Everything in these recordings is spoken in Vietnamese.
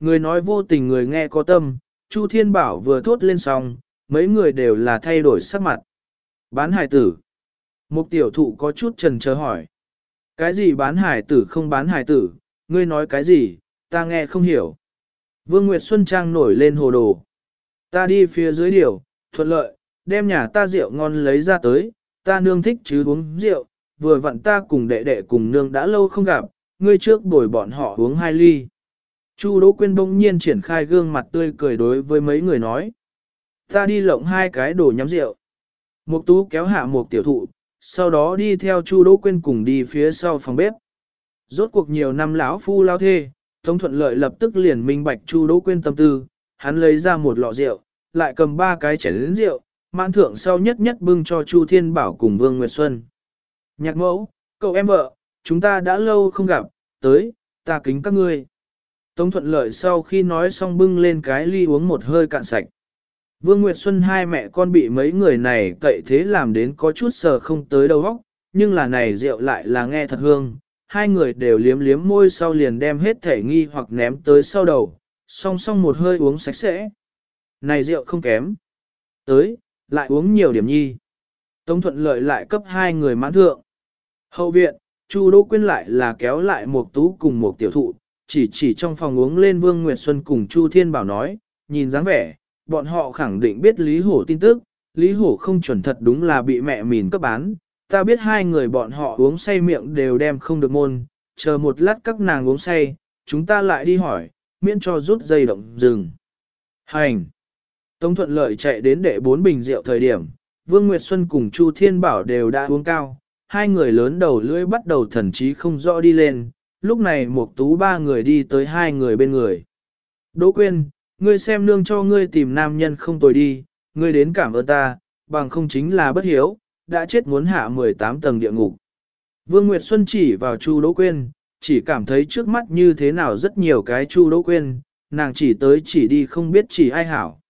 Người nói vô tình người nghe có tâm, Chu Thiên Bảo vừa thốt lên xong, mấy người đều là thay đổi sắc mặt. Bán hải tử. Mục tiểu thụ có chút trần chờ hỏi. Cái gì bán hải tử không bán hải tử, ngươi nói cái gì, ta nghe không hiểu. Vương Nguyệt Xuân Trang nổi lên hồ đồ. Ta đi phía dưới điều, thuận lợi, đem nhà ta rượu ngon lấy ra tới, ta nương thích chứ uống rượu, vừa vặn ta cùng đệ đệ cùng nương đã lâu không gặp, ngươi trước bồi bọn họ uống hai ly. Chu Đỗ Quyên bỗng nhiên triển khai gương mặt tươi cười đối với mấy người nói. Ta đi lộng hai cái đồ nhắm rượu. Mục tú kéo hạ một tiểu thụ, sau đó đi theo Chu Đỗ Quyên cùng đi phía sau phòng bếp. Rốt cuộc nhiều năm lão phu lao thê, Tống Thuận Lợi lập tức liền minh bạch Chu Đỗ Quyên tâm tư, hắn lấy ra một lọ rượu, lại cầm ba cái chén lớn rượu, mãn thượng sau nhất nhất bưng cho Chu Thiên Bảo cùng Vương Nguyệt Xuân. Nhạc mẫu, cậu em vợ, chúng ta đã lâu không gặp, tới, ta kính các ngươi. Tống thuận lợi sau khi nói xong bưng lên cái ly uống một hơi cạn sạch. Vương Nguyệt Xuân hai mẹ con bị mấy người này cậy thế làm đến có chút sờ không tới đầu óc, nhưng là này rượu lại là nghe thật hương. Hai người đều liếm liếm môi sau liền đem hết thể nghi hoặc ném tới sau đầu, song song một hơi uống sạch sẽ. Này rượu không kém. Tới, lại uống nhiều điểm nhi. Tống thuận lợi lại cấp hai người mãn thượng. Hậu viện, Chu Đỗ Quyên lại là kéo lại một tú cùng một tiểu thụ, chỉ chỉ trong phòng uống lên Vương Nguyệt Xuân cùng Chu Thiên Bảo nói, nhìn dáng vẻ, bọn họ khẳng định biết Lý Hổ tin tức, Lý Hổ không chuẩn thật đúng là bị mẹ mìn cấp bán, ta biết hai người bọn họ uống say miệng đều đem không được môn, chờ một lát các nàng uống say, chúng ta lại đi hỏi, miễn cho rút dây động dừng. Hành! Tống thuận lợi chạy đến đệ bốn bình rượu thời điểm, Vương Nguyệt Xuân cùng Chu Thiên Bảo đều đã uống cao, hai người lớn đầu lưỡi bắt đầu thần trí không rõ đi lên, lúc này một tú ba người đi tới hai người bên người. Đỗ Quyên, ngươi xem nương cho ngươi tìm nam nhân không tồi đi, ngươi đến cảm ơn ta, bằng không chính là bất hiếu, đã chết muốn hạ 18 tầng địa ngục. Vương Nguyệt Xuân chỉ vào Chu Đỗ Quyên, chỉ cảm thấy trước mắt như thế nào rất nhiều cái Chu Đỗ Quyên, nàng chỉ tới chỉ đi không biết chỉ ai hảo.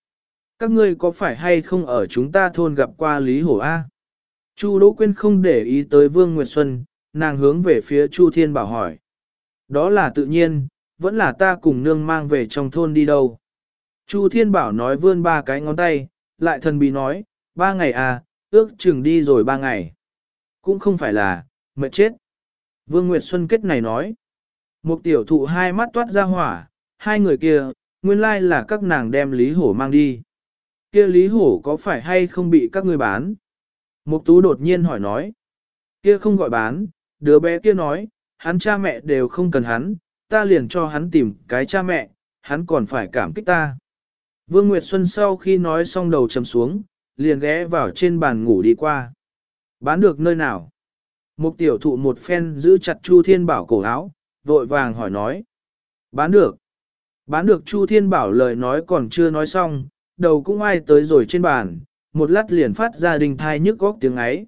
Các ngươi có phải hay không ở chúng ta thôn gặp qua Lý Hổ A? Chu Đỗ Quyên không để ý tới Vương Nguyệt Xuân, nàng hướng về phía Chu Thiên Bảo hỏi. Đó là tự nhiên, vẫn là ta cùng nương mang về trong thôn đi đâu. Chu Thiên Bảo nói vươn ba cái ngón tay, lại thần bí nói, ba ngày à, ước chừng đi rồi ba ngày. Cũng không phải là, mệt chết. Vương Nguyệt Xuân kết này nói. Một tiểu thụ hai mắt toát ra hỏa, hai người kia, nguyên lai là các nàng đem Lý Hổ mang đi. Kia Lý Hổ có phải hay không bị các ngươi bán? Mục tú đột nhiên hỏi nói. Kia không gọi bán, đứa bé kia nói, hắn cha mẹ đều không cần hắn, ta liền cho hắn tìm cái cha mẹ, hắn còn phải cảm kích ta. Vương Nguyệt Xuân sau khi nói xong đầu chầm xuống, liền ghé vào trên bàn ngủ đi qua. Bán được nơi nào? Mục tiểu thụ một phen giữ chặt Chu Thiên Bảo cổ áo, vội vàng hỏi nói. Bán được. Bán được Chu Thiên Bảo lời nói còn chưa nói xong, đầu cũng ai tới rồi trên bàn, một lát liền phát ra đình thai nhức góc tiếng ấy.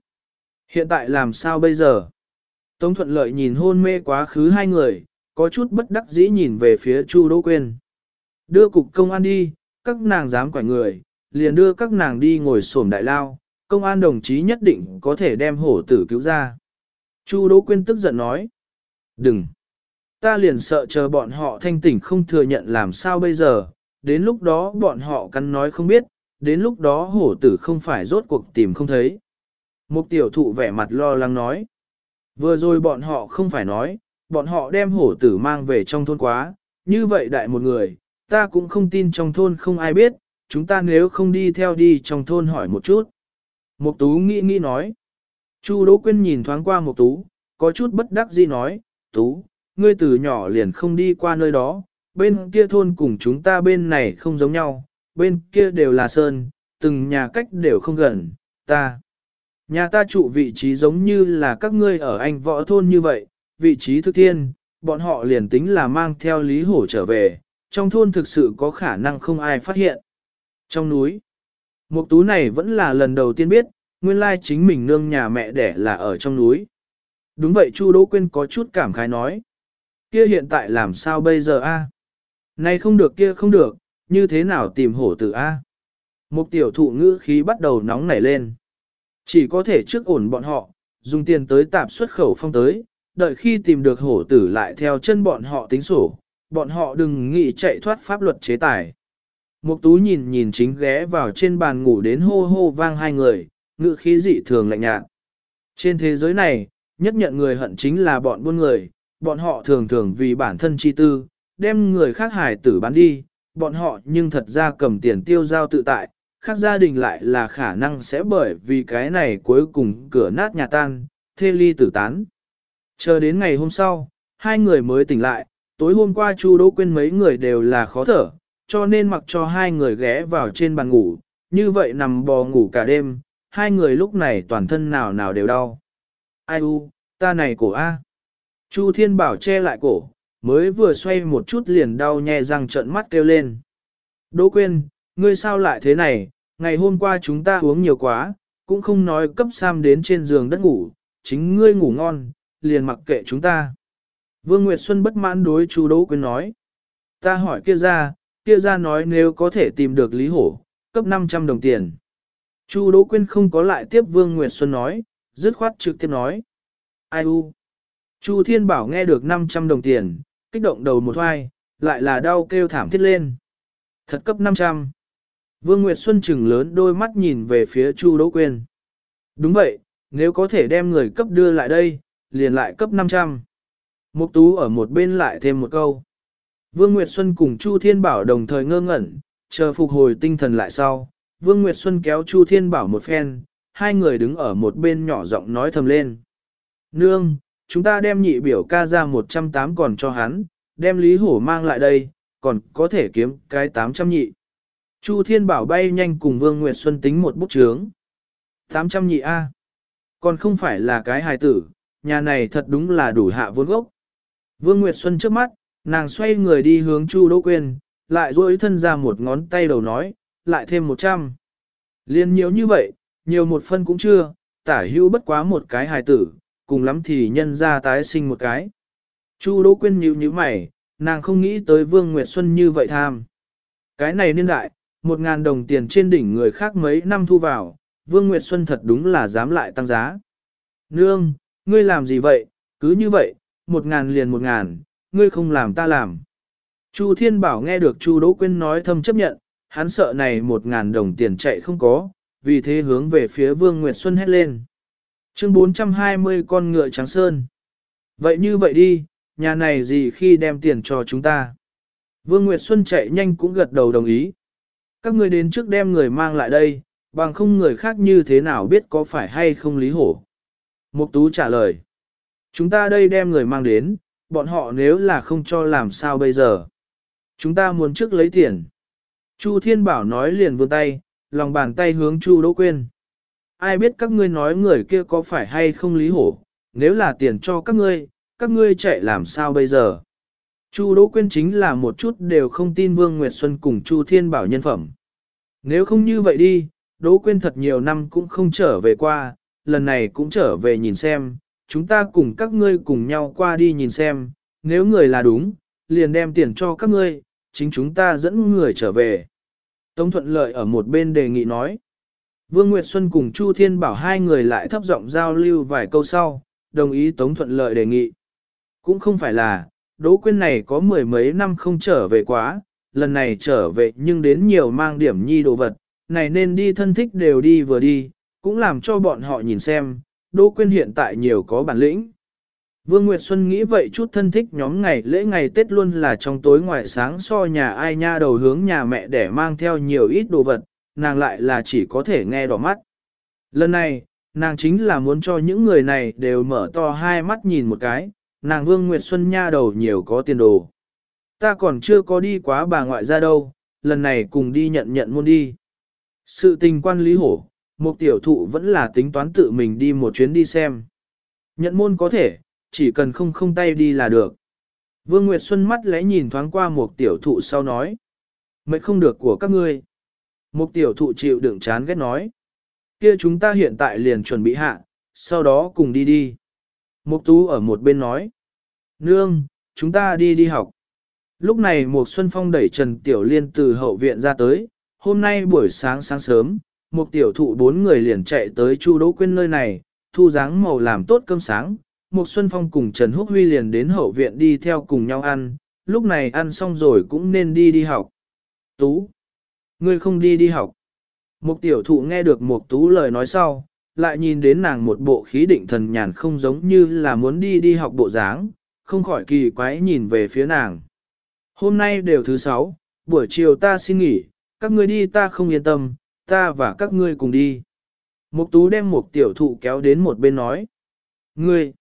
Hiện tại làm sao bây giờ? Tống thuận lợi nhìn hôn mê quá khứ hai người, có chút bất đắc dĩ nhìn về phía Chu Đỗ Quyên. Đưa cục công an đi, các nàng dám quải người, liền đưa các nàng đi ngồi xổm đại lao, công an đồng chí nhất định có thể đem hổ tử cứu ra. Chu Đỗ Quyên tức giận nói. Đừng! Ta liền sợ chờ bọn họ thanh tỉnh không thừa nhận làm sao bây giờ, đến lúc đó bọn họ cắn nói không biết, đến lúc đó hổ tử không phải rốt cuộc tìm không thấy. Mục tiểu thụ vẻ mặt lo lắng nói. Vừa rồi bọn họ không phải nói, bọn họ đem hổ tử mang về trong thôn quá, như vậy đại một người, ta cũng không tin trong thôn không ai biết, chúng ta nếu không đi theo đi trong thôn hỏi một chút. Mục tú nghĩ nghĩ nói. Chu Đỗ Quyên nhìn thoáng qua Mục tú, có chút bất đắc dĩ nói, tú, ngươi từ nhỏ liền không đi qua nơi đó, bên kia thôn cùng chúng ta bên này không giống nhau, bên kia đều là sơn, từng nhà cách đều không gần, ta. Nhà ta trụ vị trí giống như là các ngươi ở anh võ thôn như vậy, vị trí thức thiên, bọn họ liền tính là mang theo Lý Hổ trở về, trong thôn thực sự có khả năng không ai phát hiện. Trong núi, Mục tú này vẫn là lần đầu tiên biết, nguyên lai chính mình nương nhà mẹ đẻ là ở trong núi. Đúng vậy Chu Đỗ Quyên có chút cảm khái nói. Kia hiện tại làm sao bây giờ a? Này không được kia không được, như thế nào tìm hổ tử A. Một tiểu thụ ngữ khí bắt đầu nóng nảy lên. Chỉ có thể trước ổn bọn họ, dùng tiền tới tạp xuất khẩu phong tới, đợi khi tìm được hổ tử lại theo chân bọn họ tính sổ, bọn họ đừng nghĩ chạy thoát pháp luật chế tài. Mục tú nhìn nhìn chính ghé vào trên bàn ngủ đến hô hô vang hai người, ngữ khí dị thường lạnh nhạt. Trên thế giới này, nhất nhận người hận chính là bọn buôn người, bọn họ thường thường vì bản thân chi tư, đem người khác hài tử bán đi, bọn họ nhưng thật ra cầm tiền tiêu giao tự tại, khác gia đình lại là khả năng sẽ bởi vì cái này cuối cùng cửa nát nhà tan, thê ly tử tán. Chờ đến ngày hôm sau, hai người mới tỉnh lại, tối hôm qua Chu Đỗ Quyên mấy người đều là khó thở, cho nên mặc cho hai người ghé vào trên bàn ngủ, như vậy nằm bò ngủ cả đêm, hai người lúc này toàn thân nào nào đều đau. Ai u, ta này cổ A. Chu Thiên Bảo che lại cổ, mới vừa xoay một chút liền đau nhè răng trợn mắt kêu lên. Đỗ Quyên, ngươi sao lại thế này, ngày hôm qua chúng ta uống nhiều quá, cũng không nói cấp Sam đến trên giường đất ngủ, chính ngươi ngủ ngon, liền mặc kệ chúng ta. Vương Nguyệt Xuân bất mãn đối Chu Đỗ Quyên nói. Ta hỏi kia ra, kia ra nói nếu có thể tìm được Lý Hổ, cấp 500 đồng tiền. Chu Đỗ Quyên không có lại tiếp Vương Nguyệt Xuân nói, dứt khoát trực tiếp nói. Ai u? Chu Thiên Bảo nghe được 500 đồng tiền, kích động đầu một hoai, lại là đau kêu thảm thiết lên. Thật cấp 500. Vương Nguyệt Xuân chừng lớn đôi mắt nhìn về phía Chu Đỗ Quyên. Đúng vậy, nếu có thể đem người cấp đưa lại đây, liền lại cấp 500. Mục Tú ở một bên lại thêm một câu. Vương Nguyệt Xuân cùng Chu Thiên Bảo đồng thời ngơ ngẩn, chờ phục hồi tinh thần lại sau. Vương Nguyệt Xuân kéo Chu Thiên Bảo một phen, hai người đứng ở một bên nhỏ giọng nói thầm lên. Nương, chúng ta đem nhị biểu ca ra 108 còn cho hắn, đem Lý Hổ mang lại đây, còn có thể kiếm cái 800 nhị. Chu Thiên Bảo bay nhanh cùng Vương Nguyệt Xuân tính một bút chướng. 800 nhị A. Còn không phải là cái hài tử, nhà này thật đúng là đủ hạ vốn gốc. Vương Nguyệt Xuân trước mắt, nàng xoay người đi hướng Chu Đỗ Quyên, lại duỗi thân ra một ngón tay đầu nói, lại thêm 100. Liên nhiều như vậy, nhiều một phân cũng chưa, tả hữu bất quá một cái hài tử, cùng lắm thì nhân ra tái sinh một cái. Chu Đỗ Quyên nhíu nhíu mày, nàng không nghĩ tới Vương Nguyệt Xuân như vậy tham. Cái này niên đại, một ngàn đồng tiền trên đỉnh người khác mấy năm thu vào, Vương Nguyệt Xuân thật đúng là dám lại tăng giá. Nương, ngươi làm gì vậy, cứ như vậy, một ngàn liền một ngàn, ngươi không làm ta làm. Chu Thiên Bảo nghe được Chu Đỗ Quyên nói thâm chấp nhận, hắn sợ này một ngàn đồng tiền chạy không có, vì thế hướng về phía Vương Nguyệt Xuân hét lên. Chương 420 con ngựa trắng sơn. Vậy như vậy đi, nhà này gì khi đem tiền cho chúng ta? Vương Nguyệt Xuân chạy nhanh cũng gật đầu đồng ý. Các người đến trước đem người mang lại đây, bằng không người khác như thế nào biết có phải hay không lý hổ. Mục Tú trả lời. Chúng ta đây đem người mang đến, bọn họ nếu là không cho làm sao bây giờ. Chúng ta muốn trước lấy tiền. Chu Thiên Bảo nói liền vươn tay, lòng bàn tay hướng Chu Đỗ Quyên. Ai biết các ngươi nói người kia có phải hay không lý hổ, nếu là tiền cho các ngươi, các ngươi chạy làm sao bây giờ. Chu Đỗ Quyên chính là một chút đều không tin Vương Nguyệt Xuân cùng Chu Thiên Bảo nhân phẩm. Nếu không như vậy đi, Đỗ Quyên thật nhiều năm cũng không trở về qua, lần này cũng trở về nhìn xem, chúng ta cùng các ngươi cùng nhau qua đi nhìn xem, nếu người là đúng, liền đem tiền cho các ngươi, chính chúng ta dẫn người trở về. Tống Thuận Lợi ở một bên đề nghị nói. Vương Nguyệt Xuân cùng Chu Thiên Bảo hai người lại thấp giọng giao lưu vài câu sau, đồng ý Tống Thuận Lợi đề nghị. Cũng không phải là, Đỗ Quyên này có mười mấy năm không trở về quá, lần này trở về nhưng đến nhiều mang điểm nhi đồ vật, này nên đi thân thích đều đi vừa đi, cũng làm cho bọn họ nhìn xem, Đỗ Quyên hiện tại nhiều có bản lĩnh. Vương Nguyệt Xuân nghĩ vậy chút thân thích nhóm ngày lễ ngày Tết luôn là trong tối ngoài sáng so nhà ai nha đầu hướng nhà mẹ để mang theo nhiều ít đồ vật, nàng lại là chỉ có thể nghe đỏ mắt. Lần này, nàng chính là muốn cho những người này đều mở to hai mắt nhìn một cái, nàng Vương Nguyệt Xuân nha đầu nhiều có tiền đồ. Ta còn chưa có đi quá bà ngoại ra đâu, lần này cùng đi nhận nhận môn đi. Sự tình quan lý hổ, một tiểu thụ vẫn là tính toán tự mình đi một chuyến đi xem. Nhận môn có thể, chỉ cần không không tay đi là được. Vương Nguyệt Xuân mắt lẽ nhìn thoáng qua một tiểu thụ sau nói. Mệnh không được của các ngươi. Một tiểu thụ chịu đựng chán ghét nói. Kia chúng ta hiện tại liền chuẩn bị hạ, sau đó cùng đi đi. Mục tú ở một bên nói. Nương, chúng ta đi đi học. Lúc này Mục Xuân Phong đẩy Trần Tiểu Liên từ hậu viện ra tới. Hôm nay buổi sáng sáng sớm, Mục tiểu thụ bốn người liền chạy tới Chu Đỗ Quyên nơi này, thu dáng màu làm tốt cơm sáng. Mục Xuân Phong cùng Trần Húc Huy liền đến hậu viện đi theo cùng nhau ăn, lúc này ăn xong rồi cũng nên đi đi học. Tú, ngươi không đi đi học. Mục tiểu thụ nghe được Mục tú lời nói sau, lại nhìn đến nàng một bộ khí định thần nhàn không giống như là muốn đi đi học bộ dáng, không khỏi kỳ quái nhìn về phía nàng. Hôm nay đều thứ sáu, buổi chiều ta xin nghỉ, các ngươi đi ta không yên tâm, ta và các ngươi cùng đi. Mục tú đem một tiểu thụ kéo đến một bên nói. Ngươi,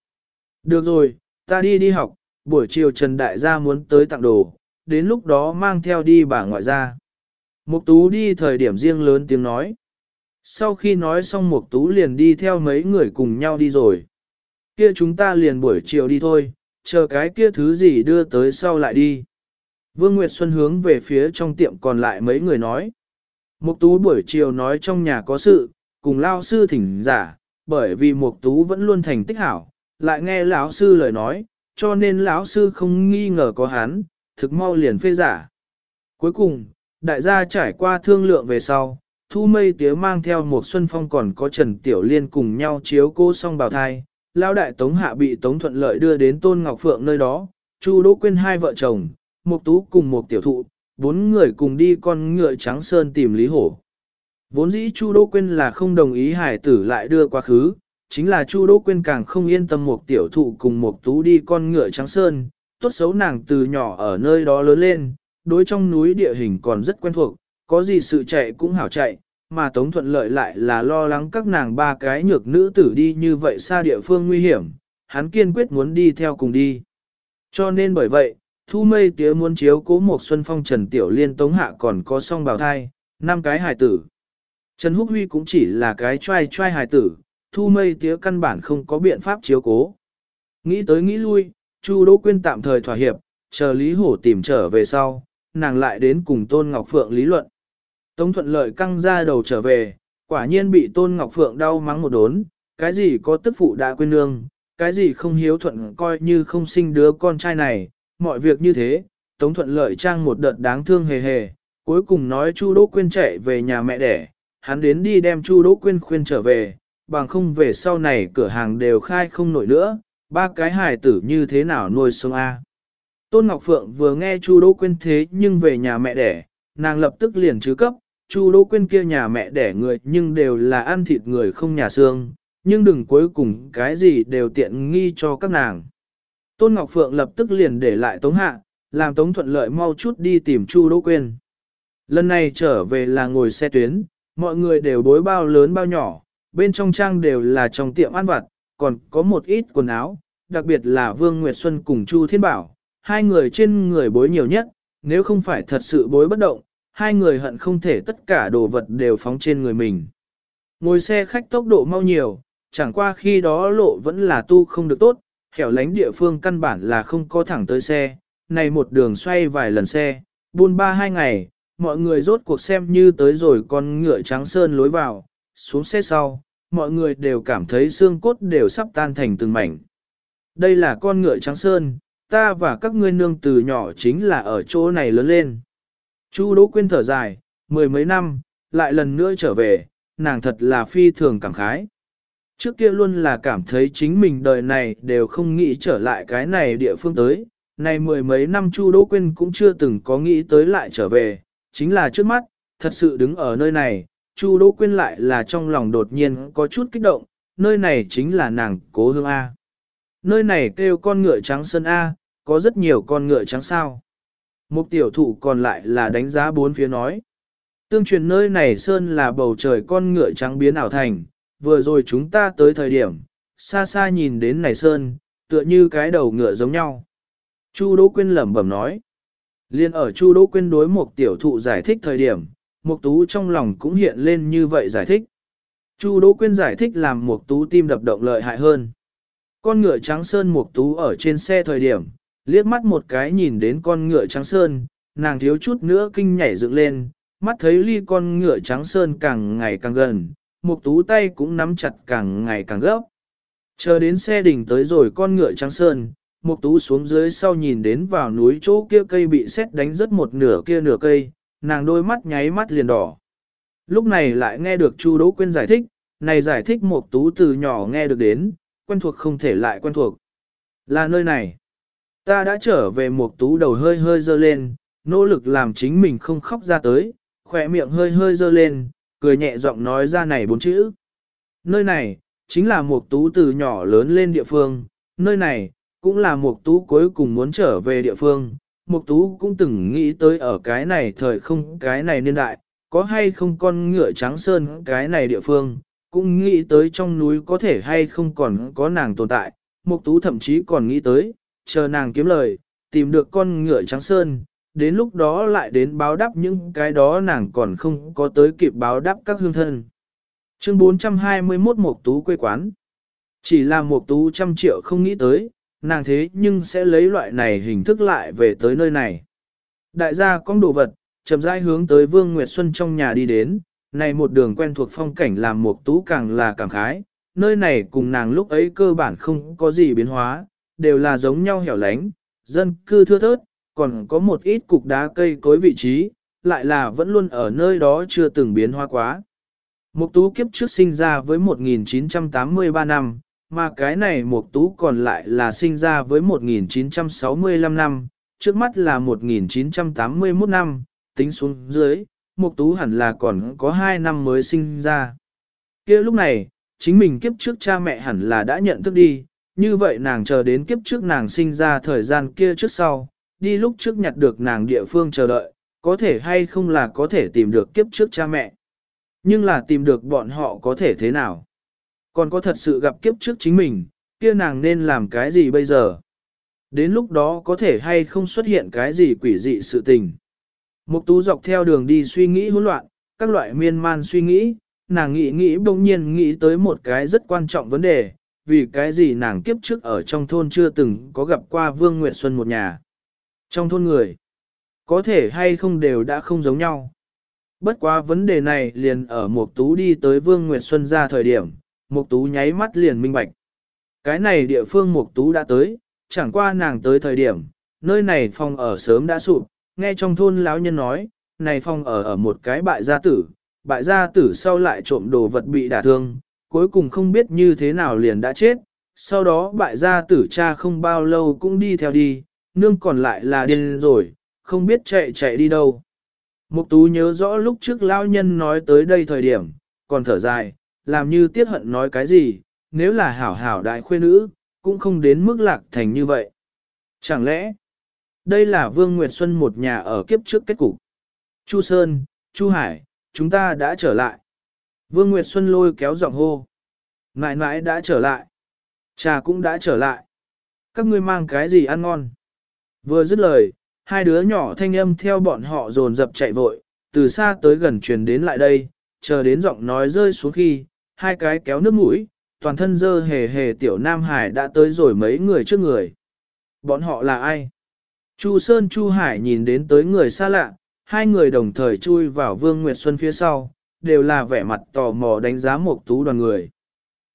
được rồi, ta đi đi học, buổi chiều Trần Đại gia muốn tới tặng đồ, đến lúc đó mang theo đi bà ngoại ra. Mục tú đi thời điểm riêng lớn tiếng nói. Sau khi nói xong Mục tú liền đi theo mấy người cùng nhau đi rồi. Kia chúng ta liền buổi chiều đi thôi, chờ cái kia thứ gì đưa tới sau lại đi. Vương Nguyệt Xuân hướng về phía trong tiệm còn lại mấy người nói. Mục tú buổi chiều nói trong nhà có sự, cùng lao sư thỉnh giả, bởi vì Mục tú vẫn luôn thành tích hảo, lại nghe lão sư lời nói, cho nên lão sư không nghi ngờ có hắn, thực mau liền phê giả. Cuối cùng, đại gia trải qua thương lượng về sau, thu mây tía mang theo một xuân phong còn có Trần Tiểu Liên cùng nhau chiếu cô song bào thai, lão đại Tống Hạ bị Tống Thuận Lợi đưa đến Tôn Ngọc Phượng nơi đó, Chu Đỗ Quyên hai vợ chồng, một tú cùng một tiểu thụ, bốn người cùng đi con ngựa trắng sơn tìm Lý Hổ. Vốn dĩ Chu Đỗ Quyên là không đồng ý hải tử lại đưa quá khứ, chính là Chu Đỗ Quyên càng không yên tâm một tiểu thụ cùng một tú đi con ngựa trắng sơn, tốt xấu nàng từ nhỏ ở nơi đó lớn lên, đối trong núi địa hình còn rất quen thuộc, có gì sự chạy cũng hảo chạy, mà Tống Thuận Lợi lại là lo lắng các nàng ba cái nhược nữ tử đi như vậy xa địa phương nguy hiểm, hắn kiên quyết muốn đi theo cùng đi. Cho nên bởi vậy, Thu Mây Tía muốn chiếu cố một Xuân Phong Trần Tiểu Liên Tống Hạ còn có song bào thai, năm cái hài tử. Trần Húc Huy cũng chỉ là cái trai trai hài tử, Thu Mây Tía căn bản không có biện pháp chiếu cố. Nghĩ tới nghĩ lui, Chu Đỗ Quyên tạm thời thỏa hiệp, chờ Lý Hổ tìm trở về sau, nàng lại đến cùng Tôn Ngọc Phượng lý luận. Tống thuận lợi căng ra đầu trở về, quả nhiên bị Tôn Ngọc Phượng đau mắng một đốn, cái gì có tức phụ đã quên nương, cái gì không hiếu thuận coi như không sinh đứa con trai này, mọi việc như thế, Tống thuận lợi trang một đợt đáng thương hề hề, cuối cùng nói Chu Đỗ Quyên chạy về nhà mẹ đẻ, hắn đến đi đem Chu Đỗ Quyên khuyên trở về, bằng không về sau này cửa hàng đều khai không nổi nữa, ba cái hài tử như thế nào nuôi sống A. Tôn Ngọc Phượng vừa nghe Chu Đỗ Quyên thế nhưng về nhà mẹ đẻ, nàng lập tức liền chứ cấp, Chu Đỗ Quyên kia nhà mẹ đẻ người nhưng đều là ăn thịt người không nhà xương, nhưng đừng cuối cùng cái gì đều tiện nghi cho các nàng. Tôn Ngọc Phượng lập tức liền để lại Tống Hạ, làm Tống thuận lợi mau chút đi tìm Chu Đỗ Quyên. Lần này trở về là ngồi xe tuyến, mọi người đều bối bao lớn bao nhỏ, bên trong trang đều là trong tiệm ăn vặt, còn có một ít quần áo, đặc biệt là Vương Nguyệt Xuân cùng Chu Thiên Bảo, hai người trên người bối nhiều nhất, nếu không phải thật sự bối bất động, hai người hận không thể tất cả đồ vật đều phóng trên người mình. Ngồi xe khách tốc độ mau nhiều, chẳng qua khi đó lộ vẫn là tu không được tốt, hẻo lánh địa phương căn bản là không có thẳng tới xe, này một đường xoay vài lần xe, buôn ba hai ngày, mọi người rốt cuộc xem như tới rồi con ngựa trắng sơn lối vào, xuống xe sau, mọi người đều cảm thấy xương cốt đều sắp tan thành từng mảnh. Đây là con ngựa trắng sơn, ta và các ngươi nương từ nhỏ chính là ở chỗ này lớn lên. Chu Đỗ Quyên thở dài, mười mấy năm, lại lần nữa trở về, nàng thật là phi thường cảm khái. Trước kia luôn là cảm thấy chính mình đời này đều không nghĩ trở lại cái này địa phương tới, này mười mấy năm Chu Đỗ Quyên cũng chưa từng có nghĩ tới lại trở về, chính là trước mắt, thật sự đứng ở nơi này, Chu Đỗ Quyên lại là trong lòng đột nhiên có chút kích động, nơi này chính là nàng cố hương A. Nơi này kêu con ngựa trắng sơn A, có rất nhiều con ngựa trắng sao. Một tiểu thụ còn lại là đánh giá bốn phía nói. Tương truyền nơi này sơn là bầu trời con ngựa trắng biến ảo thành, vừa rồi chúng ta tới thời điểm, xa xa nhìn đến này sơn, tựa như cái đầu ngựa giống nhau. Chu Đỗ Quyên lẩm bẩm nói. Liên ở Chu Đỗ Quyên đối một tiểu thụ giải thích thời điểm, Mục Tú trong lòng cũng hiện lên như vậy giải thích. Chu Đỗ Quyên giải thích làm Mục Tú tim đập động lợi hại hơn. Con ngựa trắng sơn Mục Tú ở trên xe thời điểm, liếc mắt một cái nhìn đến con ngựa trắng sơn, nàng thiếu chút nữa kinh nhảy dựng lên, mắt thấy ly con ngựa trắng sơn càng ngày càng gần, Mục Tú tay cũng nắm chặt càng ngày càng gấp. Chờ đến xe đỉnh tới rồi con ngựa trắng sơn, Mục Tú xuống dưới sau nhìn đến vào núi chỗ kia cây bị sét đánh rất một nửa kia nửa cây, nàng đôi mắt nháy mắt liền đỏ. Lúc này lại nghe được Chu Đỗ Quyên giải thích, này giải thích Mục Tú từ nhỏ nghe được đến, quen thuộc không thể lại quen thuộc. Là nơi này. Ta đã trở về một tú đầu hơi hơi dơ lên, nỗ lực làm chính mình không khóc ra tới, khỏe miệng hơi hơi dơ lên, cười nhẹ giọng nói ra này bốn chữ. Nơi này, chính là một tú từ nhỏ lớn lên địa phương, nơi này, cũng là một tú cuối cùng muốn trở về địa phương. Mục tú cũng từng nghĩ tới ở cái này thời không cái này niên đại, có hay không con ngựa trắng sơn cái này địa phương, cũng nghĩ tới trong núi có thể hay không còn có nàng tồn tại. Mục tú thậm chí còn nghĩ tới, chờ nàng kiếm lời, tìm được con ngựa trắng sơn, đến lúc đó lại đến báo đáp những cái đó nàng còn không có tới kịp báo đáp các hương thân. Chương 421 mộc Tú quê quán. Chỉ là mộc Tú trăm triệu không nghĩ tới, nàng thế nhưng sẽ lấy loại này hình thức lại về tới nơi này. Đại gia con đồ vật, chậm rãi hướng tới Vương Nguyệt Xuân trong nhà đi đến, này một đường quen thuộc phong cảnh làm mộc Tú càng là càng khái, nơi này cùng nàng lúc ấy cơ bản không có gì biến hóa, đều là giống nhau hẻo lánh, dân cư thưa thớt, còn có một ít cục đá cây cối vị trí, lại là vẫn luôn ở nơi đó chưa từng biến hóa quá. Mục tú kiếp trước sinh ra với 1983 năm, mà cái này mục tú còn lại là sinh ra với 1965 năm, trước mắt là 1981 năm, tính xuống dưới, mục tú hẳn là còn có 2 năm mới sinh ra. kia lúc này, chính mình kiếp trước cha mẹ hẳn là đã nhận thức đi, như vậy nàng chờ đến kiếp trước nàng sinh ra thời gian kia trước sau, đi lúc trước nhặt được nàng địa phương chờ đợi, có thể hay không là có thể tìm được kiếp trước cha mẹ. Nhưng là tìm được bọn họ có thể thế nào? Còn có thật sự gặp kiếp trước chính mình, kia nàng nên làm cái gì bây giờ? Đến lúc đó có thể hay không xuất hiện cái gì quỷ dị sự tình. Mục tú dọc theo đường đi suy nghĩ hỗn loạn, các loại miên man suy nghĩ, nàng nghĩ nghĩ bỗng nhiên nghĩ tới một cái rất quan trọng vấn đề, vì cái gì nàng kiếp trước ở trong thôn chưa từng có gặp qua Vương Nguyệt Xuân một nhà. Trong thôn người, có thể hay không đều đã không giống nhau. Bất quá vấn đề này liền ở Mục Tú đi tới Vương Nguyệt Xuân ra thời điểm, Mục Tú nháy mắt liền minh bạch. Cái này địa phương Mục Tú đã tới, chẳng qua nàng tới thời điểm, nơi này phòng ở sớm đã sụp, nghe trong thôn lão nhân nói, này phòng ở ở một cái bại gia tử, bại gia tử sau lại trộm đồ vật bị đả thương, cuối cùng không biết như thế nào liền đã chết, sau đó bại gia tử cha không bao lâu cũng đi theo đi, nương còn lại là điên rồi, không biết chạy chạy đi đâu. Mục tú nhớ rõ lúc trước lão nhân nói tới đây thời điểm, còn thở dài, làm như tiếc hận nói cái gì, nếu là hảo hảo đại khuê nữ, cũng không đến mức lạc thành như vậy. Chẳng lẽ, đây là Vương Nguyệt Xuân một nhà ở kiếp trước kết cục. Chu Sơn, Chu Hải, chúng ta đã trở lại. Vương Nguyệt Xuân lôi kéo giọng hô. Nãi nãi đã trở lại. Cha cũng đã trở lại. Các ngươi mang cái gì ăn ngon? Vừa dứt lời, hai đứa nhỏ thanh âm theo bọn họ dồn dập chạy vội, từ xa tới gần truyền đến lại đây, chờ đến giọng nói rơi xuống khi, hai cái kéo nước mũi, toàn thân dơ hề hề tiểu Nam Hải đã tới rồi mấy người trước người. Bọn họ là ai? Chu Sơn Chu Hải nhìn đến tới người xa lạ, hai người đồng thời chui vào Vương Nguyệt Xuân phía sau, đều là vẻ mặt tò mò đánh giá một tú đoàn người.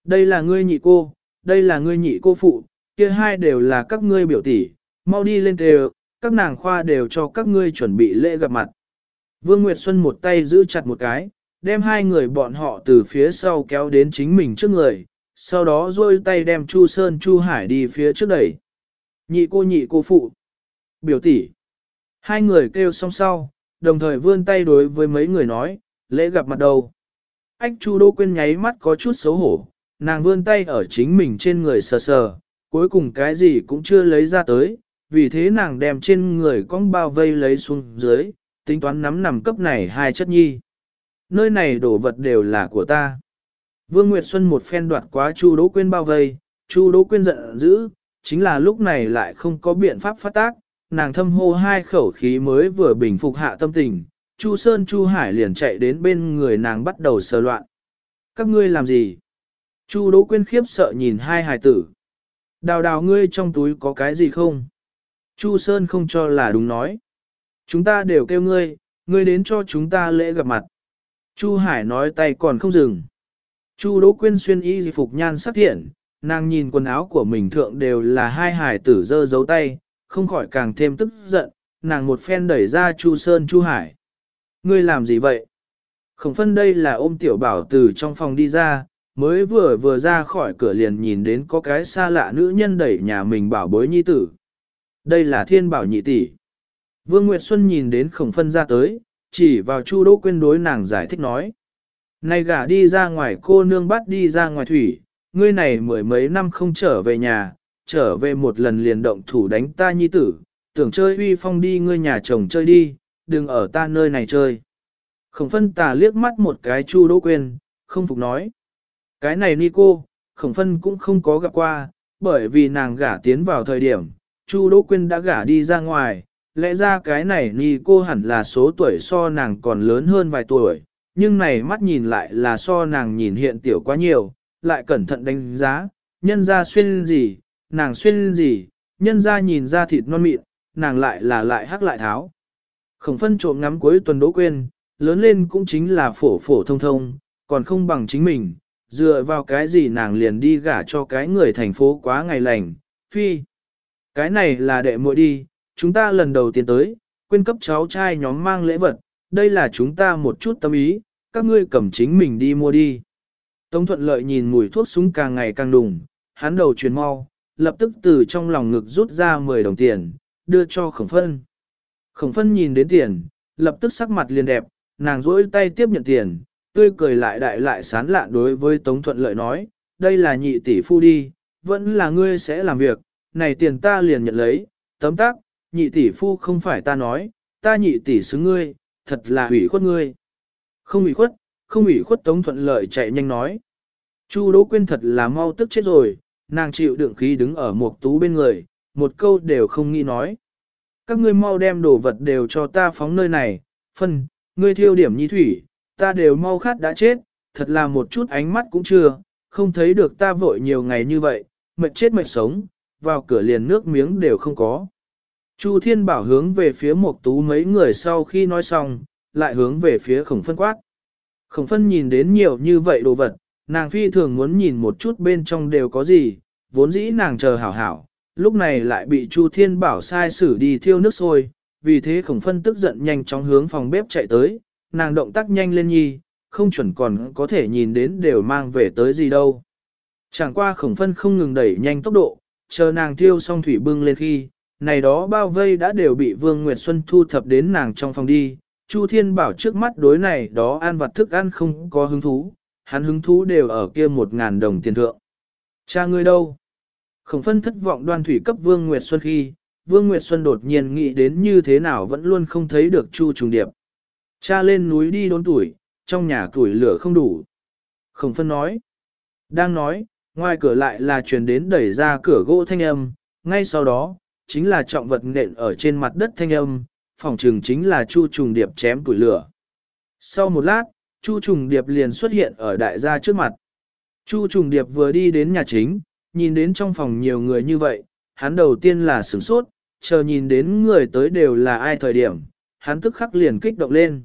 Đây là ngươi nhị cô, đây là ngươi nhị cô phụ, kia hai đều là các ngươi biểu tỷ, mau đi lên đều, các nàng khoa đều cho các ngươi chuẩn bị lễ gặp mặt. Vương Nguyệt Xuân một tay giữ chặt một cái, đem hai người bọn họ từ phía sau kéo đến chính mình trước người, sau đó rôi tay đem Chu Sơn Chu Hải đi phía trước đẩy. Nhị cô nhị cô phụ. Biểu tỷ. Hai người kêu song sau, đồng thời vươn tay đối với mấy người nói, lễ gặp mặt đầu. Ách Chu Đô Quyên nháy mắt có chút xấu hổ, nàng vươn tay ở chính mình trên người sờ sờ, cuối cùng cái gì cũng chưa lấy ra tới, vì thế nàng đem trên người con bao vây lấy xuống dưới, tính toán nắm nằm cấp này hai chất nhi. Nơi này đổ vật đều là của ta. Vương Nguyệt Xuân một phen đoạt quá Chu Đỗ Quyên bao vây, Chu Đỗ Quyên giận dữ, chính là lúc này lại không có biện pháp phát tác, nàng thâm hô hai khẩu khí mới vừa bình phục hạ tâm tình, Chu Sơn Chu Hải liền chạy đến bên người nàng bắt đầu sờ loạn. Các ngươi làm gì? Chu Đỗ Quyên khiếp sợ nhìn hai hài tử. Đào đào ngươi trong túi có cái gì không? Chu Sơn không cho là đúng nói. Chúng ta đều kêu ngươi, ngươi đến cho chúng ta lễ gặp mặt. Chu Hải nói tay còn không dừng. Chu Đỗ Quyên xuyên y phục nhan sắc thiện, nàng nhìn quần áo của mình thượng đều là hai hải tử dơ giấu tay, không khỏi càng thêm tức giận, nàng một phen đẩy ra Chu Sơn Chu Hải. Ngươi làm gì vậy? Khổng phân đây là ôm tiểu bảo từ trong phòng đi ra, mới vừa vừa ra khỏi cửa liền nhìn đến có cái xa lạ nữ nhân đẩy nhà mình bảo bối nhi tử. Đây là thiên bảo nhị tỷ. Vương Nguyệt Xuân nhìn đến khổng phân ra tới, chỉ vào Chu Đỗ Quyên đối nàng giải thích nói. Này gả đi ra ngoài cô nương bắt đi ra ngoài thủy, ngươi này mười mấy năm không trở về nhà, trở về một lần liền động thủ đánh ta nhi tử, tưởng chơi uy phong đi ngươi nhà chồng chơi đi, đừng ở ta nơi này chơi. Khổng phân tà liếc mắt một cái Chu Đỗ Quyên, không phục nói. Cái này ni cô, khổng phân cũng không có gặp qua, bởi vì nàng gả tiến vào thời điểm, Chu Đỗ Quyên đã gả đi ra ngoài, lẽ ra cái này ni cô hẳn là số tuổi so nàng còn lớn hơn vài tuổi, nhưng này mắt nhìn lại là so nàng nhìn hiện tiểu quá nhiều, lại cẩn thận đánh giá, nhân ra xuyên gì, nàng xuyên gì, nhân ra nhìn ra thịt non mịn, nàng lại là lại hắc lại tháo. Khổng phân trộm ngắm cuối tuần đỗ quên, lớn lên cũng chính là phổ phổ thông thông, còn không bằng chính mình, dựa vào cái gì nàng liền đi gả cho cái người thành phố quá ngày lành, phi. Cái này là đệ muội đi, chúng ta lần đầu tiên tới, quên cấp cháu trai nhóm mang lễ vật, đây là chúng ta một chút tâm ý, các ngươi cầm chính mình đi mua đi. Tống thuận lợi nhìn mùi thuốc súng càng ngày càng đùng, hắn đầu chuyển mau, lập tức từ trong lòng ngực rút ra 10 đồng tiền, đưa cho khổng phân. Khổng phân nhìn đến tiền, lập tức sắc mặt liền đẹp, nàng rỗi tay tiếp nhận tiền, tươi cười lại đại lại sán lạ đối với Tống Thuận Lợi nói, đây là nhị tỷ phu đi, vẫn là ngươi sẽ làm việc, này tiền ta liền nhận lấy, tấm tác, nhị tỷ phu không phải ta nói, ta nhị tỷ xứng ngươi, thật là hủy khuất ngươi. Không hủy khuất, không hủy khuất Tống Thuận Lợi chạy nhanh nói. Chu Đỗ Quyên thật là mau tức chết rồi, nàng chịu đựng khí đứng ở một tú bên người, một câu đều không nghĩ nói. Các ngươi mau đem đồ vật đều cho ta phóng nơi này, phân, ngươi thiêu điểm nhi thủy, ta đều mau khát đã chết, thật là một chút ánh mắt cũng chưa, không thấy được ta vội nhiều ngày như vậy, mệt chết mệt sống, vào cửa liền nước miếng đều không có. Chu Thiên Bảo hướng về phía một tú mấy người sau khi nói xong, lại hướng về phía khổng phân quát. Khổng phân nhìn đến nhiều như vậy đồ vật, nàng phi thường muốn nhìn một chút bên trong đều có gì, vốn dĩ nàng chờ hảo hảo, lúc này lại bị Chu Thiên Bảo sai xử đi thiêu nước sôi, vì thế khổng phân tức giận nhanh chóng hướng phòng bếp chạy tới, nàng động tác nhanh lên nhi, không chuẩn còn có thể nhìn đến đều mang về tới gì đâu. Chẳng qua khổng phân không ngừng đẩy nhanh tốc độ, chờ nàng thiêu xong thủy bưng lên khi, này đó bao vây đã đều bị Vương Nguyệt Xuân thu thập đến nàng trong phòng đi. Chu Thiên bảo trước mắt đối này đó ăn vặt thức ăn không có hứng thú, hắn hứng thú đều ở kia một ngàn đồng tiền thượng. Cha ngươi đâu? Khổng phân thất vọng đoan thủy cấp Vương Nguyệt Xuân khi, Vương Nguyệt Xuân đột nhiên nghĩ đến như thế nào vẫn luôn không thấy được Chu Trùng Điệp. Cha lên núi đi đốn tuổi, trong nhà tuổi lửa không đủ. Khổng phân nói. Đang nói, ngoài cửa lại là truyền đến đẩy ra cửa gỗ thanh âm, ngay sau đó, chính là trọng vật nện ở trên mặt đất thanh âm, phòng trường chính là Chu Trùng Điệp chém tuổi lửa. Sau một lát, Chu Trùng Điệp liền xuất hiện ở đại gia trước mặt. Chu Trùng Điệp vừa đi đến nhà chính, nhìn đến trong phòng nhiều người như vậy, hắn đầu tiên là sửng sốt, chờ nhìn đến người tới đều là ai thời điểm, hắn tức khắc liền kích động lên.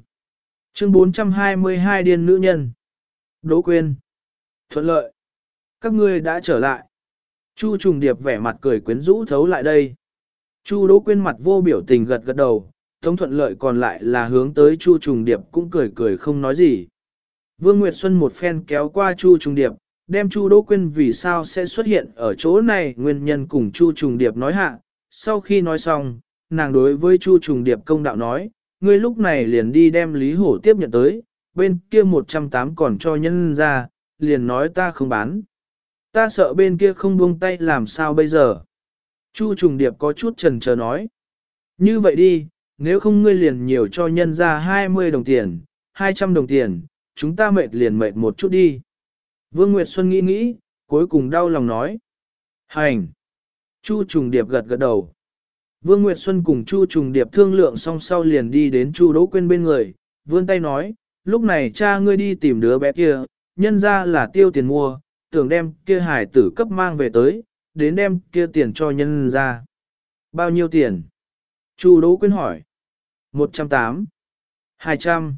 Chương 422 Điên Nữ Nhân Đỗ Quyên Thuận lợi Các ngươi đã trở lại. Chu Trùng Điệp vẻ mặt cười quyến rũ thấu lại đây. Chu Đỗ Quyên mặt vô biểu tình gật gật đầu, Tống Thuận Lợi còn lại là hướng tới Chu Trùng Điệp cũng cười cười không nói gì. Vương Nguyệt Xuân một phen kéo qua Chu Trùng Điệp, đem Chu Đỗ Quyên vì sao sẽ xuất hiện ở chỗ này nguyên nhân cùng Chu Trùng Điệp nói hạ. Sau khi nói xong, nàng đối với Chu Trùng Điệp công đạo nói, ngươi lúc này liền đi đem Lý Hổ tiếp nhận tới, bên kia 108 còn cho nhân ra, liền nói ta không bán. Ta sợ bên kia không buông tay làm sao bây giờ. Chu Trùng Điệp có chút trần chờ nói. Như vậy đi, nếu không ngươi liền nhiều cho nhân ra 20 đồng tiền, 200 đồng tiền, chúng ta mệt liền mệt một chút đi. Vương Nguyệt Xuân nghĩ nghĩ, cuối cùng đau lòng nói. Hành! Chu Trùng Điệp gật gật đầu. Vương Nguyệt Xuân cùng Chu Trùng Điệp thương lượng xong sau liền đi đến Chu Đỗ Quyên bên người, vươn tay nói, lúc này cha ngươi đi tìm đứa bé kia, nhân ra là tiêu tiền mua, tưởng đem kia hải tử cấp mang về tới, đến đem kia tiền cho nhân ra. Bao nhiêu tiền? Chu Đỗ Quyên hỏi. 108. 200.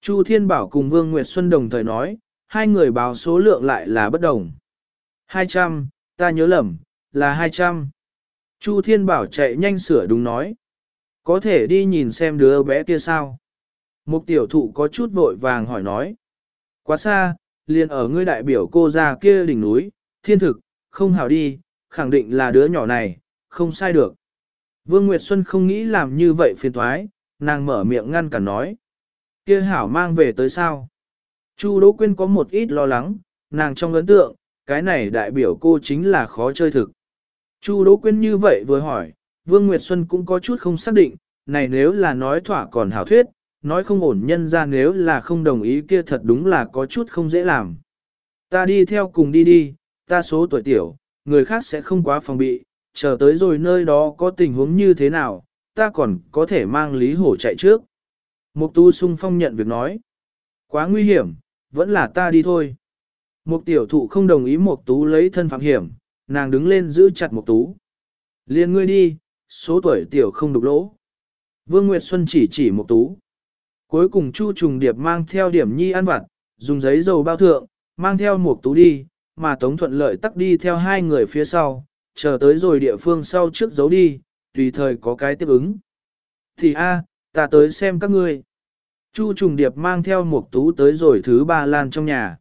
Chu Thiên Bảo cùng Vương Nguyệt Xuân đồng thời nói, hai người báo số lượng lại là bất đồng. 200, ta nhớ lầm, là 200. Chu Thiên Bảo chạy nhanh sửa đúng nói. Có thể đi nhìn xem đứa bé kia sao? Một tiểu thụ có chút vội vàng hỏi nói. Quá xa, liền ở ngươi đại biểu cô ra kia đỉnh núi, thiên thực, không hảo đi, khẳng định là đứa nhỏ này, không sai được. Vương Nguyệt Xuân không nghĩ làm như vậy phiền thoái, nàng mở miệng ngăn cả nói. kia hảo mang về tới sao? Chu Đỗ Quyên có một ít lo lắng, nàng trong ấn tượng, cái này đại biểu cô chính là khó chơi thực. Chu Đỗ Quyên như vậy vừa hỏi, Vương Nguyệt Xuân cũng có chút không xác định, này nếu là nói thỏa còn hảo thuyết, nói không ổn nhân ra nếu là không đồng ý kia thật đúng là có chút không dễ làm. Ta đi theo cùng đi đi, ta số tuổi tiểu, người khác sẽ không quá phòng bị, chờ tới rồi nơi đó có tình huống như thế nào, ta còn có thể mang Lý Hổ chạy trước. Mục tu sung phong nhận việc nói. Quá nguy hiểm, vẫn là ta đi thôi. Mục tiểu thụ không đồng ý mục tú lấy thân phạm hiểm, nàng đứng lên giữ chặt mục tú. Liên ngươi đi, số tuổi tiểu không đục lỗ. Vương Nguyệt Xuân chỉ chỉ mục tú. Cuối cùng Chu Trùng Điệp mang theo điểm nhi ăn vặt, dùng giấy dầu bao thượng, mang theo mục tú đi, mà Tống Thuận Lợi tắc đi theo hai người phía sau, chờ tới rồi địa phương sau trước giấu đi, tùy thời có cái tiếp ứng. Thì a, ta tới xem các ngươi. Chu trùng điệp mang theo một tú tới rồi thứ ba lan trong nhà.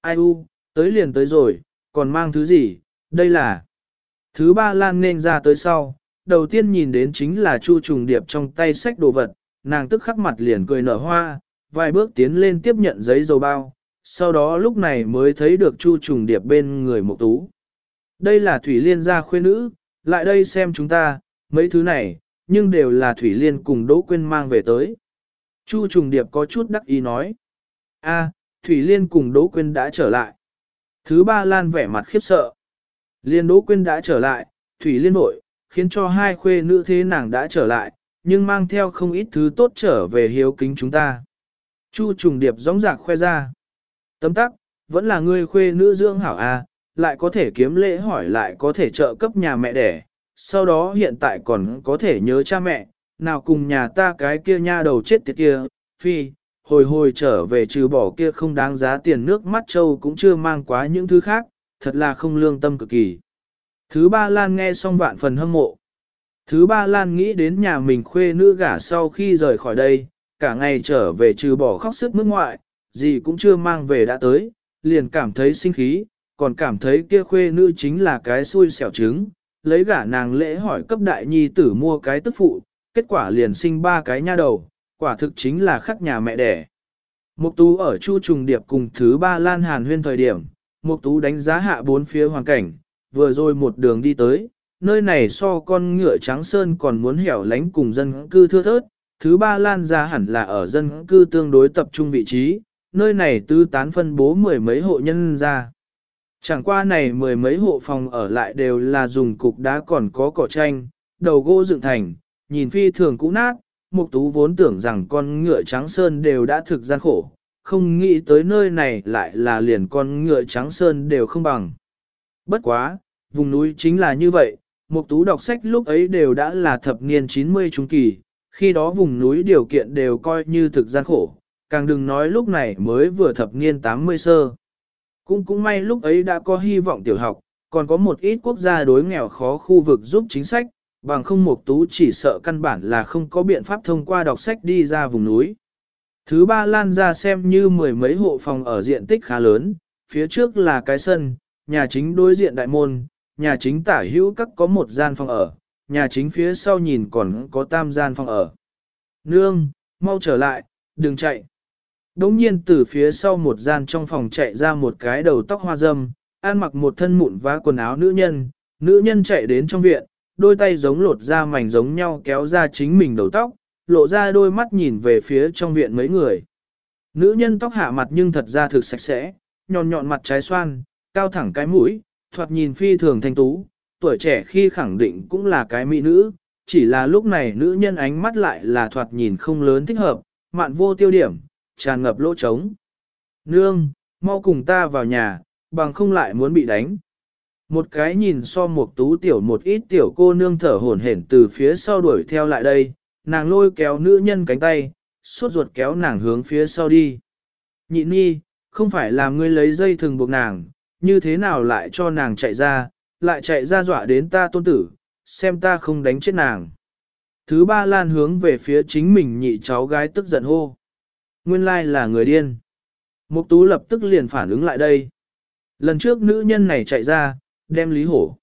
Ai u, tới liền tới rồi, còn mang thứ gì, đây là. Thứ ba lan nên ra tới sau, đầu tiên nhìn đến chính là chu trùng điệp trong tay sách đồ vật, nàng tức khắc mặt liền cười nở hoa, vài bước tiến lên tiếp nhận giấy dầu bao, sau đó lúc này mới thấy được chu trùng điệp bên người mục tú. Đây là Thủy Liên gia khuê nữ, lại đây xem chúng ta, mấy thứ này, nhưng đều là Thủy Liên cùng Đỗ Quyên mang về tới. Chu Trùng Điệp có chút đắc ý nói. a Thủy Liên cùng Đỗ Quyên đã trở lại. Thứ ba Lan vẻ mặt khiếp sợ. Liên Đỗ Quyên đã trở lại, Thủy Liên vội, khiến cho hai khuê nữ thế nàng đã trở lại, nhưng mang theo không ít thứ tốt trở về hiếu kính chúng ta. Chu Trùng Điệp gióng giạc khoe ra. Tấm tắc, vẫn là ngươi khuê nữ dưỡng hảo a, lại có thể kiếm lễ hỏi lại có thể trợ cấp nhà mẹ đẻ, sau đó hiện tại còn có thể nhớ cha mẹ, nào cùng nhà ta cái kia nha đầu chết tiệt kia, phi, hồi hồi trở về trừ bỏ kia không đáng giá tiền nước mắt châu cũng chưa mang quá những thứ khác, thật là không lương tâm cực kỳ. Thứ ba Lan nghe xong vạn phần hâm mộ. Thứ ba Lan nghĩ đến nhà mình khuê nữ gả sau khi rời khỏi đây, cả ngày trở về trừ bỏ khóc sức mướt ngoại, gì cũng chưa mang về đã tới, liền cảm thấy sinh khí, còn cảm thấy kia khuê nữ chính là cái xui xẻo trứng, lấy gả nàng lễ hỏi cấp đại nhi tử mua cái tức phụ, kết quả liền sinh ba cái nha đầu, quả thực chính là khắc nhà mẹ đẻ. Mục tú ở Chu Trùng Điệp cùng thứ ba Lan Hàn huyên thời điểm, Mục tú đánh giá hạ bốn phía hoàn cảnh, vừa rồi một đường đi tới, nơi này so con ngựa trắng sơn còn muốn hẻo lánh cùng dân cư thưa thớt, thứ ba Lan ra hẳn là ở dân cư tương đối tập trung vị trí, nơi này tứ tán phân bố mười mấy hộ nhân ra. Chẳng qua này mười mấy hộ phòng ở lại đều là dùng cục đá còn có cỏ tranh, đầu gỗ dựng thành, nhìn phi thường cũ nát, mục tú vốn tưởng rằng con ngựa trắng sơn đều đã thực gian khổ, không nghĩ tới nơi này lại là liền con ngựa trắng sơn đều không bằng. Bất quá, vùng núi chính là như vậy, mục tú đọc sách lúc ấy đều đã là thập niên 90 trung kỳ, khi đó vùng núi điều kiện đều coi như thực gian khổ, càng đừng nói lúc này mới vừa thập niên 80 sơ. Cũng cũng may lúc ấy đã có hy vọng tiểu học, còn có một ít quốc gia đối nghèo khó khu vực giúp chính sách, bằng không mộc tú chỉ sợ căn bản là không có biện pháp thông qua đọc sách đi ra vùng núi. Thứ ba lan ra xem như mười mấy hộ phòng ở diện tích khá lớn, phía trước là cái sân, nhà chính đối diện đại môn, nhà chính tả hữu các có một gian phòng ở, nhà chính phía sau nhìn còn có tam gian phòng ở. Nương, mau trở lại, đừng chạy. Đống nhiên từ phía sau một gian trong phòng chạy ra một cái đầu tóc hoa dâm, ăn mặc một thân mụn vá quần áo nữ nhân, nữ nhân chạy đến trong viện, đôi tay giống lột ra mảnh giống nhau kéo ra chính mình đầu tóc, lộ ra đôi mắt nhìn về phía trong viện mấy người. Nữ nhân tóc hạ mặt nhưng thật ra thực sạch sẽ, nhọn nhọn mặt trái xoan, cao thẳng cái mũi, thoạt nhìn phi thường thanh tú, tuổi trẻ khi khẳng định cũng là cái mỹ nữ, chỉ là lúc này nữ nhân ánh mắt lại là thoạt nhìn không lớn thích hợp, mạn vô tiêu điểm, tràn ngập lỗ trống. Nương, mau cùng ta vào nhà, bằng không lại muốn bị đánh. Một cái nhìn so một tú tiểu một ít tiểu cô nương thở hổn hển từ phía sau đuổi theo lại đây, nàng lôi kéo nữ nhân cánh tay, suốt ruột kéo nàng hướng phía sau đi. Nhị nhi, không phải là ngươi lấy dây thừng buộc nàng, như thế nào lại cho nàng chạy ra, lại chạy ra dọa đến ta tôn tử, xem ta không đánh chết nàng. Thứ ba lan hướng về phía chính mình nhị cháu gái tức giận hô. Nguyên lai là người điên. Mục tú lập tức liền phản ứng lại đây. Lần trước nữ nhân này chạy ra, đem Lý Hổ.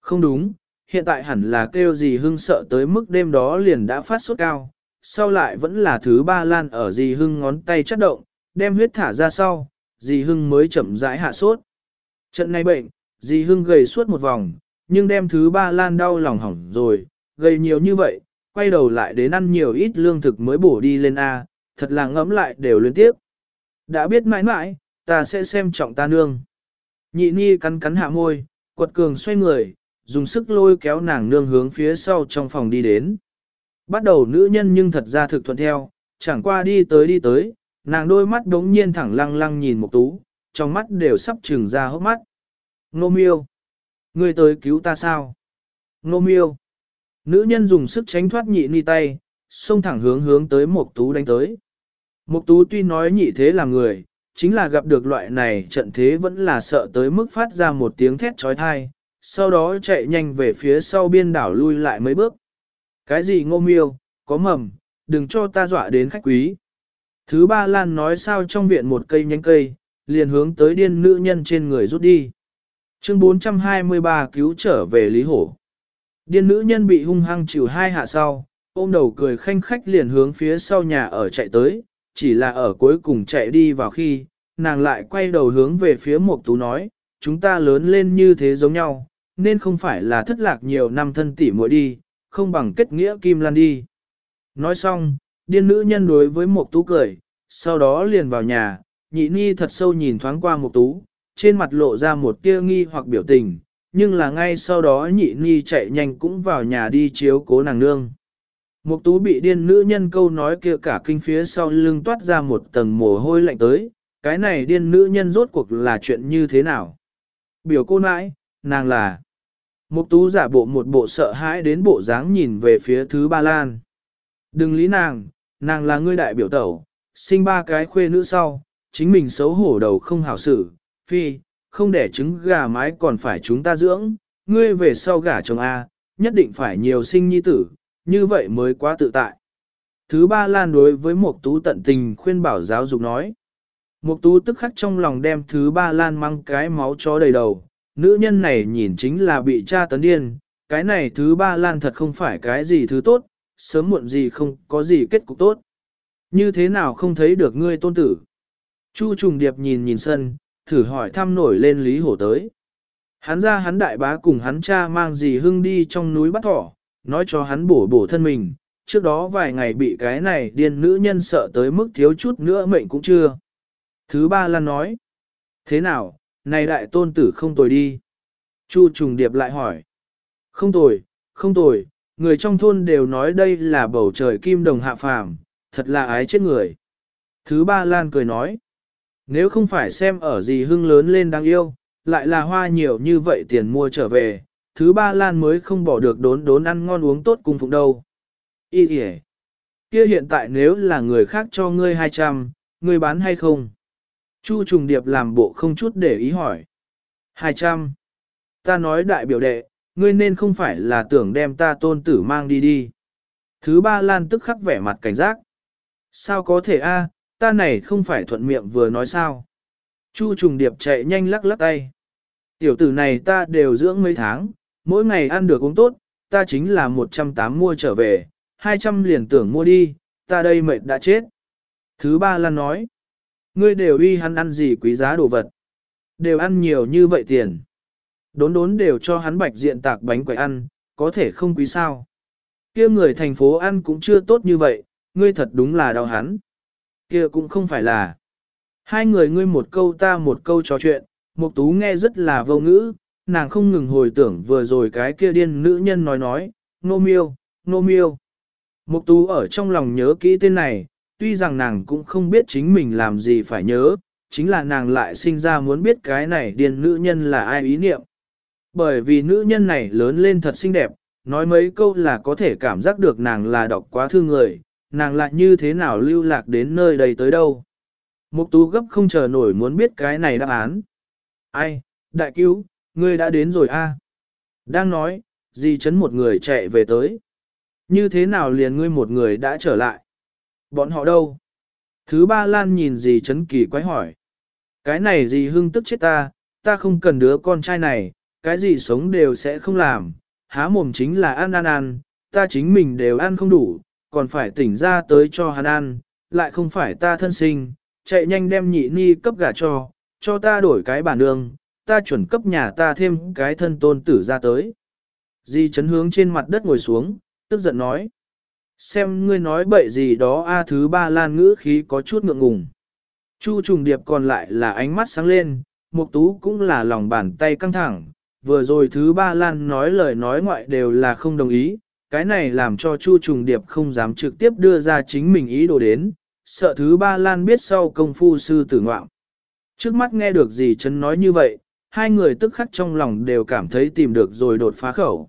Không đúng, hiện tại hẳn là kêu gì hưng sợ tới mức đêm đó liền đã phát sốt cao, sau lại vẫn là thứ ba lan ở dì hưng ngón tay chất động, đem huyết thả ra sau, dì hưng mới chậm rãi hạ sốt. Trận này bệnh, dì hưng gầy suốt một vòng, nhưng đem thứ ba lan đau lòng hỏng rồi, gầy nhiều như vậy, quay đầu lại đến ăn nhiều ít lương thực mới bổ đi lên A, thật là ngẫm lại đều liên tiếp. Đã biết mãi mãi, ta sẽ xem trọng ta nương. Nhị ni cắn cắn hạ môi, quật cường xoay người, dùng sức lôi kéo nàng nương hướng phía sau trong phòng đi đến. Bắt đầu nữ nhân nhưng thật ra thực thuận theo, chẳng qua đi tới đi tới, nàng đôi mắt đống nhiên thẳng lăng lăng nhìn một tú, trong mắt đều sắp trừng ra hốc mắt. Nô miêu! Ngươi tới cứu ta sao? Nô miêu! Nữ nhân dùng sức tránh thoát nhị ni tay, xông thẳng hướng hướng tới một tú đánh tới. Mục tú tuy nói nhị thế là người, chính là gặp được loại này trận thế vẫn là sợ tới mức phát ra một tiếng thét trói thai, sau đó chạy nhanh về phía sau biên đảo lui lại mấy bước. Cái gì ngô miêu, có mầm, đừng cho ta dọa đến khách quý. Thứ ba Lan nói sao trong viện một cây nhánh cây, liền hướng tới điên nữ nhân trên người rút đi. Chương 423 cứu trở về Lý Hổ. Điên nữ nhân bị hung hăng chịu hai hạ sau, ôm đầu cười khanh khách liền hướng phía sau nhà ở chạy tới, chỉ là ở cuối cùng chạy đi vào khi, nàng lại quay đầu hướng về phía Mộc Tú nói, chúng ta lớn lên như thế giống nhau, nên không phải là thất lạc nhiều năm thân tỷ muội đi, không bằng kết nghĩa kim lan đi. Nói xong, điên nữ nhân đối với Mộc Tú cười, sau đó liền vào nhà, nhị ni thật sâu nhìn thoáng qua Mộc Tú, trên mặt lộ ra một tia nghi hoặc biểu tình, nhưng là ngay sau đó nhị ni chạy nhanh cũng vào nhà đi chiếu cố nàng nương. Mục tú bị điên nữ nhân câu nói kia cả kinh phía sau lưng toát ra một tầng mồ hôi lạnh tới, cái này điên nữ nhân rốt cuộc là chuyện như thế nào? Biểu cô nãi, nàng là... Mục tú giả bộ một bộ sợ hãi đến bộ dáng nhìn về phía thứ ba lan. Đừng lý nàng, nàng là ngươi đại biểu tẩu, sinh ba cái khuê nữ sau, chính mình xấu hổ đầu không hảo xử, phi, không để trứng gà mái còn phải chúng ta dưỡng, ngươi về sau gả chồng A, nhất định phải nhiều sinh nhi tử, như vậy mới quá tự tại. Thứ ba lan đối với Mục Tú tận tình khuyên bảo giáo dục nói. Mục Tú tức khắc trong lòng đem thứ ba lan mang cái máu chó đầy đầu, nữ nhân này nhìn chính là bị cha tấn điên, cái này thứ ba lan thật không phải cái gì thứ tốt, sớm muộn gì không có gì kết cục tốt. Như thế nào không thấy được ngươi tôn tử? Chu trùng điệp nhìn nhìn sân, thử hỏi thăm nổi lên Lý Hổ tới. Hắn ra hắn đại bá cùng hắn cha mang gì hưng đi trong núi bắt thỏ, nói cho hắn bổ bổ thân mình, trước đó vài ngày bị cái này điên nữ nhân sợ tới mức thiếu chút nữa mệnh cũng chưa. Thứ ba lan nói, thế nào, này đại tôn tử không tồi đi. Chu trùng điệp lại hỏi, không tồi, không tồi, người trong thôn đều nói đây là bầu trời kim đồng hạ phàm, thật là ái chết người. Thứ ba Lan cười nói, nếu không phải xem ở gì hưng lớn lên đáng yêu, lại là hoa nhiều như vậy tiền mua trở về, thứ ba lan mới không bỏ được đốn đốn ăn ngon uống tốt cùng phụng đâu. Ý kìa. Kia hiện tại nếu là người khác cho ngươi 200, ngươi bán hay không? Chu trùng điệp làm bộ không chút để ý hỏi. 200. Ta nói đại biểu đệ, ngươi nên không phải là tưởng đem ta tôn tử mang đi đi. Thứ ba lan tức khắc vẻ mặt cảnh giác. Sao có thể a? ta này không phải thuận miệng vừa nói sao. Chu trùng điệp chạy nhanh lắc lắc tay. Tiểu tử này ta đều dưỡng mấy tháng, mỗi ngày ăn được uống tốt, ta chính là 180 mua trở về, 200 liền tưởng mua đi, ta đây mệt đã chết. Thứ ba là nói, ngươi đều uy hắn ăn gì quý giá đồ vật, đều ăn nhiều như vậy tiền. Đốn đốn đều cho hắn bạch diện tạc bánh quẩy ăn, có thể không quý sao. kia người thành phố ăn cũng chưa tốt như vậy, ngươi thật đúng là đau hắn. kia cũng không phải là. Hai người ngươi một câu ta một câu trò chuyện, Mục Tú nghe rất là vô ngữ, nàng không ngừng hồi tưởng vừa rồi cái kia điên nữ nhân nói nói, nô miêu, nô miêu. Mục tú ở trong lòng nhớ kỹ tên này, tuy rằng nàng cũng không biết chính mình làm gì phải nhớ, chính là nàng lại sinh ra muốn biết cái này điên nữ nhân là ai ý niệm. Bởi vì nữ nhân này lớn lên thật xinh đẹp, nói mấy câu là có thể cảm giác được nàng là độc quá thương người, nàng lại như thế nào lưu lạc đến nơi đây tới đâu. Mục tú gấp không chờ nổi muốn biết cái này đáp án. Ai, đại cứu, ngươi đã đến rồi a. Đang nói, di chấn một người chạy về tới. Như thế nào liền ngươi một người đã trở lại? Bọn họ đâu? Thứ ba Lan nhìn dì chấn kỳ quái hỏi. Cái này dì hưng tức chết ta, ta không cần đứa con trai này, cái gì sống đều sẽ không làm. há mồm chính là ăn ăn ăn, ta chính mình đều ăn không đủ, còn phải tỉnh ra tới cho hắn ăn, lại không phải ta thân sinh, chạy nhanh đem nhị ni cấp gà cho, cho ta đổi cái bản đường, ta chuẩn cấp nhà ta thêm cái thân tôn tử ra tới. Di chấn hướng trên mặt đất ngồi xuống, tức giận nói. Xem ngươi nói bậy gì đó a thứ ba lan ngữ khí có chút ngượng ngùng. Chu trùng điệp còn lại là ánh mắt sáng lên, mục tú cũng là lòng bàn tay căng thẳng. Vừa rồi thứ ba lan nói lời nói ngoại đều là không đồng ý, cái này làm cho chu trùng điệp không dám trực tiếp đưa ra chính mình ý đồ đến, sợ thứ ba lan biết sau công phu sư tử ngoạm. Trước mắt nghe được gì chấn nói như vậy, hai người tức khắc trong lòng đều cảm thấy tìm được rồi đột phá khẩu.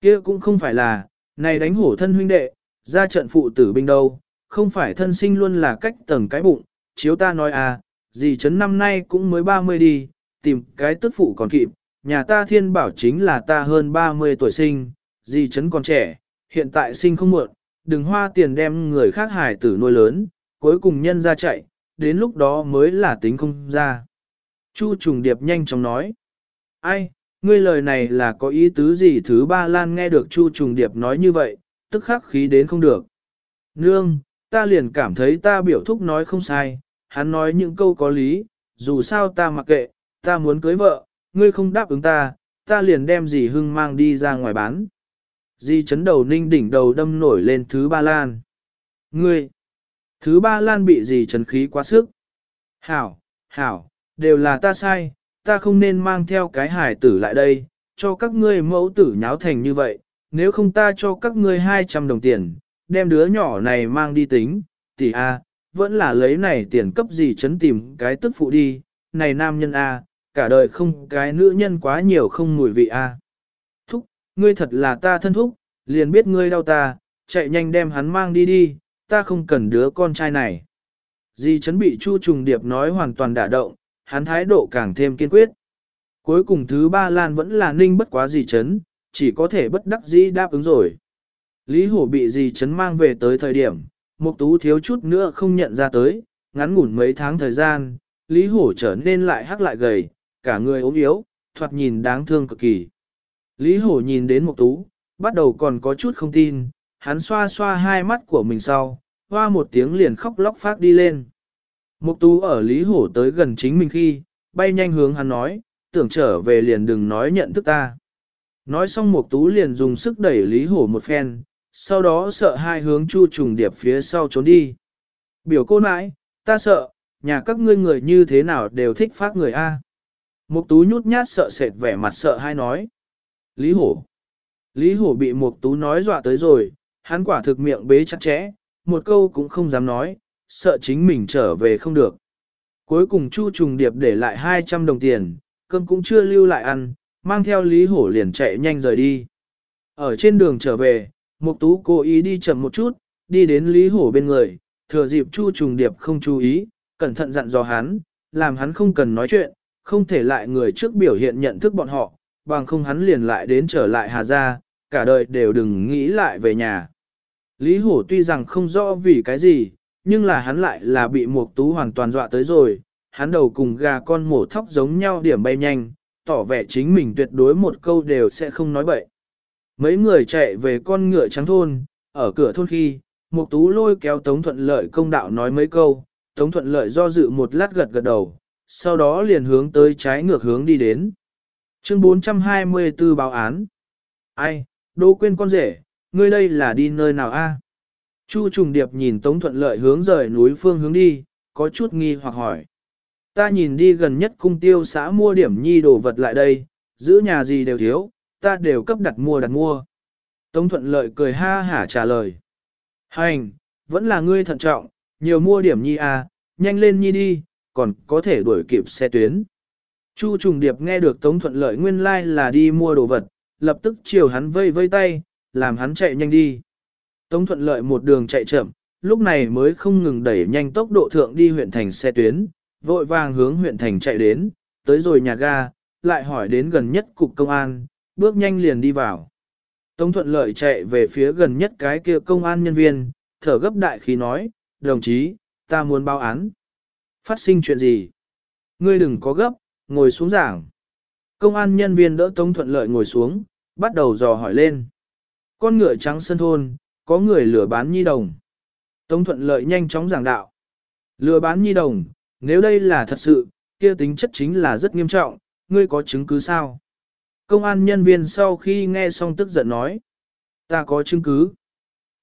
kia cũng không phải là, này đánh hổ thân huynh đệ, ra trận phụ tử binh đâu, không phải thân sinh luôn là cách tầng cái bụng, chiếu ta nói à, gì chấn năm nay cũng mới 30 đi, tìm cái tức phụ còn kịp, nhà ta thiên bảo chính là ta hơn 30 tuổi sinh, gì chấn còn trẻ, hiện tại sinh không muộn, đừng hoa tiền đem người khác hài tử nuôi lớn, cuối cùng nhân ra chạy, đến lúc đó mới là tính không ra. Chu trùng điệp nhanh chóng nói, ai, ngươi lời này là có ý tứ gì thứ ba lan nghe được chu trùng điệp nói như vậy, tức khắc khí đến không được. Nương, ta liền cảm thấy ta biểu thúc nói không sai, hắn nói những câu có lý, dù sao ta mặc kệ, ta muốn cưới vợ, ngươi không đáp ứng ta, ta liền đem dì hưng mang đi ra ngoài bán. Di chấn đầu ninh đỉnh đầu đâm nổi lên thứ ba lan. Ngươi! Thứ ba lan bị dì chấn khí quá sức. Hảo, hảo, đều là ta sai, ta không nên mang theo cái hải tử lại đây, cho các ngươi mẫu tử nháo thành như vậy, nếu không ta cho các ngươi 200 đồng tiền, đem đứa nhỏ này mang đi tính, tỷ A, vẫn là lấy này tiền cấp gì chấn tìm cái tức phụ đi, này nam nhân A, cả đời không cái nữ nhân quá nhiều không mùi vị A. Thúc, ngươi thật là ta thân thúc, liền biết ngươi đau ta, chạy nhanh đem hắn mang đi đi, ta không cần đứa con trai này. Di chấn bị Chu Trùng Điệp nói hoàn toàn đả động, hắn thái độ càng thêm kiên quyết. Cuối cùng thứ ba Lan vẫn là ninh bất quá gì chấn, chỉ có thể bất đắc dĩ đáp ứng rồi. Lý Hổ bị gì chấn mang về tới thời điểm, Mục Tú thiếu chút nữa không nhận ra tới, ngắn ngủn mấy tháng thời gian, Lý Hổ trở nên lại hắc lại gầy, cả người ốm yếu, thoạt nhìn đáng thương cực kỳ. Lý Hổ nhìn đến Mục Tú, bắt đầu còn có chút không tin, hắn xoa xoa hai mắt của mình sau, hoa một tiếng liền khóc lóc phát đi lên. Mục Tú ở Lý Hổ tới gần chính mình khi, bay nhanh hướng hắn nói, tưởng trở về liền đừng nói nhận thức ta. Nói xong Mục Tú liền dùng sức đẩy Lý Hổ một phen, sau đó sợ hai hướng Chu Trùng Điệp phía sau trốn đi. Biểu cô nãi, ta sợ, nhà các ngươi người như thế nào đều thích phát người A. Mục Tú nhút nhát sợ sệt vẻ mặt sợ hai nói. Lý Hổ. Lý Hổ bị Mục Tú nói dọa tới rồi, hắn quả thực miệng bế chặt chẽ, một câu cũng không dám nói, sợ chính mình trở về không được. Cuối cùng Chu Trùng Điệp để lại 200 đồng tiền, cơm cũng chưa lưu lại ăn, mang theo Lý Hổ liền chạy nhanh rời đi. Ở trên đường trở về, Mục Tú cố ý đi chậm một chút, đi đến Lý Hổ bên người, thừa dịp Chu Trùng Điệp không chú ý, cẩn thận dặn dò hắn, làm hắn không cần nói chuyện, không thể lại người trước biểu hiện nhận thức bọn họ, bằng không hắn liền lại đến trở lại Hà Gia, cả đời đều đừng nghĩ lại về nhà. Lý Hổ tuy rằng không rõ vì cái gì, nhưng là hắn lại là bị Mục Tú hoàn toàn dọa tới rồi, hắn đầu cùng gà con mổ thóc giống nhau điểm bay nhanh, tỏ vẻ chính mình tuyệt đối một câu đều sẽ không nói bậy. Mấy người chạy về con ngựa trắng thôn, ở cửa thôn khi, Mục Tú lôi kéo Tống Thuận Lợi công đạo nói mấy câu, Tống Thuận Lợi do dự một lát gật gật đầu, sau đó liền hướng tới trái ngược hướng đi đến. Chương 424 báo án. Ai, Đỗ quên con rể, ngươi đây là đi nơi nào a? Chu Trùng Điệp nhìn Tống Thuận Lợi hướng rời núi phương hướng đi, có chút nghi hoặc hỏi. Ta nhìn đi gần nhất cung tiêu xã mua điểm nhi đồ vật lại đây, giữ nhà gì đều thiếu, ta đều cấp đặt mua đặt mua. Tống thuận lợi cười ha hả trả lời. Hành, vẫn là ngươi thận trọng, nhiều mua điểm nhi à, nhanh lên nhi đi, còn có thể đuổi kịp xe tuyến. Chu trùng điệp nghe được Tống thuận lợi nguyên lai like là đi mua đồ vật, lập tức chiều hắn vây vây tay, làm hắn chạy nhanh đi. Tống thuận lợi một đường chạy chậm, lúc này mới không ngừng đẩy nhanh tốc độ thượng đi huyện thành xe tuyến, vội vàng hướng huyện thành chạy đến, tới rồi nhà ga, lại hỏi đến gần nhất cục công an, bước nhanh liền đi vào. Tống thuận lợi chạy về phía gần nhất cái kia công an nhân viên, thở gấp đại khí nói, đồng chí, ta muốn báo án. Phát sinh chuyện gì? Ngươi đừng có gấp, ngồi xuống giảng. Công an nhân viên đỡ Tống thuận lợi ngồi xuống, bắt đầu dò hỏi lên. Con ngựa trắng sân thôn, có người lừa bán nhi đồng. Tống thuận lợi nhanh chóng giảng đạo. Lừa bán nhi đồng, nếu đây là thật sự, kia tính chất chính là rất nghiêm trọng, ngươi có chứng cứ sao? Công an nhân viên sau khi nghe xong tức giận nói. Ta có chứng cứ.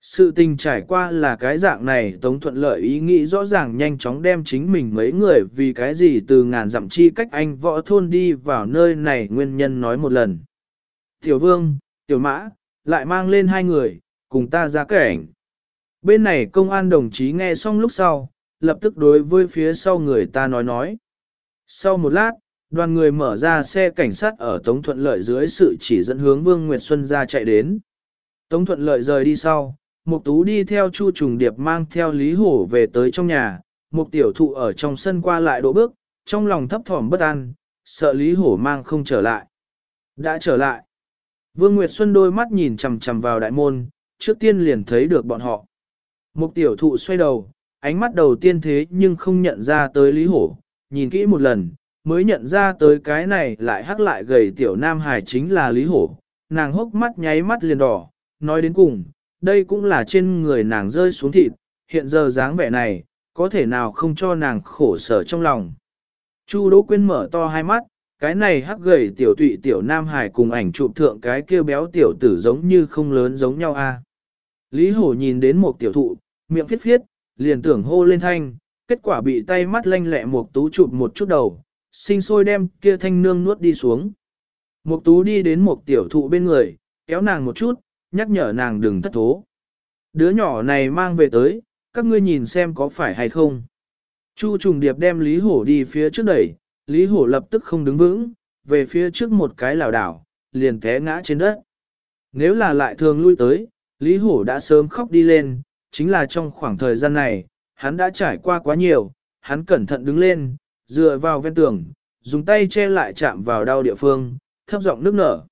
Sự tình trải qua là cái dạng này Tống Thuận Lợi ý nghĩ rõ ràng nhanh chóng đem chính mình mấy người vì cái gì từ ngàn dặm chi cách anh võ thôn đi vào nơi này nguyên nhân nói một lần. Tiểu Vương, Tiểu Mã, lại mang lên hai người, cùng ta ra cảnh. Bên này công an đồng chí nghe xong lúc sau, lập tức đối với phía sau người ta nói nói. Sau một lát, đoàn người mở ra xe cảnh sát ở Tống Thuận Lợi dưới sự chỉ dẫn hướng Vương Nguyệt Xuân ra chạy đến. Tống Thuận Lợi rời đi sau, Mục Tú đi theo Chu Trùng Điệp mang theo Lý Hổ về tới trong nhà, Mục Tiểu Thụ ở trong sân qua lại đỗ bước, trong lòng thấp thỏm bất an, sợ Lý Hổ mang không trở lại. Đã trở lại. Vương Nguyệt Xuân đôi mắt nhìn chằm chằm vào đại môn, trước tiên liền thấy được bọn họ. Mục Tiểu Thụ xoay đầu, ánh mắt đầu tiên thế nhưng không nhận ra tới Lý Hổ, nhìn kỹ một lần, mới nhận ra tới cái này lại hắc lại gầy tiểu nam hài chính là Lý Hổ, nàng hốc mắt nháy mắt liền đỏ, nói đến cùng, đây cũng là trên người nàng rơi xuống thịt, hiện giờ dáng vẻ này, có thể nào không cho nàng khổ sở trong lòng. Chu Đỗ Quyên mở to hai mắt, cái này hắc gầy tiểu tụy tiểu nam hải cùng ảnh chụp thượng cái kia béo tiểu tử giống như không lớn giống nhau a. Lý Hổ nhìn đến một tiểu thụ, miệng phiết phiết, liền tưởng hô lên thanh, kết quả bị tay mắt lanh lẹ một tú chụp một chút đầu, sinh sôi đem kia thanh nương nuốt đi xuống. Một tú đi đến một tiểu thụ bên người, kéo nàng một chút, nhắc nhở nàng đừng thất thố. Đứa nhỏ này mang về tới, các ngươi nhìn xem có phải hay không. Chu trùng điệp đem Lý Hổ đi phía trước đẩy, Lý Hổ lập tức không đứng vững, về phía trước một cái lảo đảo, liền té ngã trên đất. Nếu là lại thường lui tới, Lý Hổ đã sớm khóc đi lên, chính là trong khoảng thời gian này, hắn đã trải qua quá nhiều, hắn cẩn thận đứng lên, dựa vào ven tường, dùng tay che lại chạm vào đau địa phương, thấp giọng nước nở.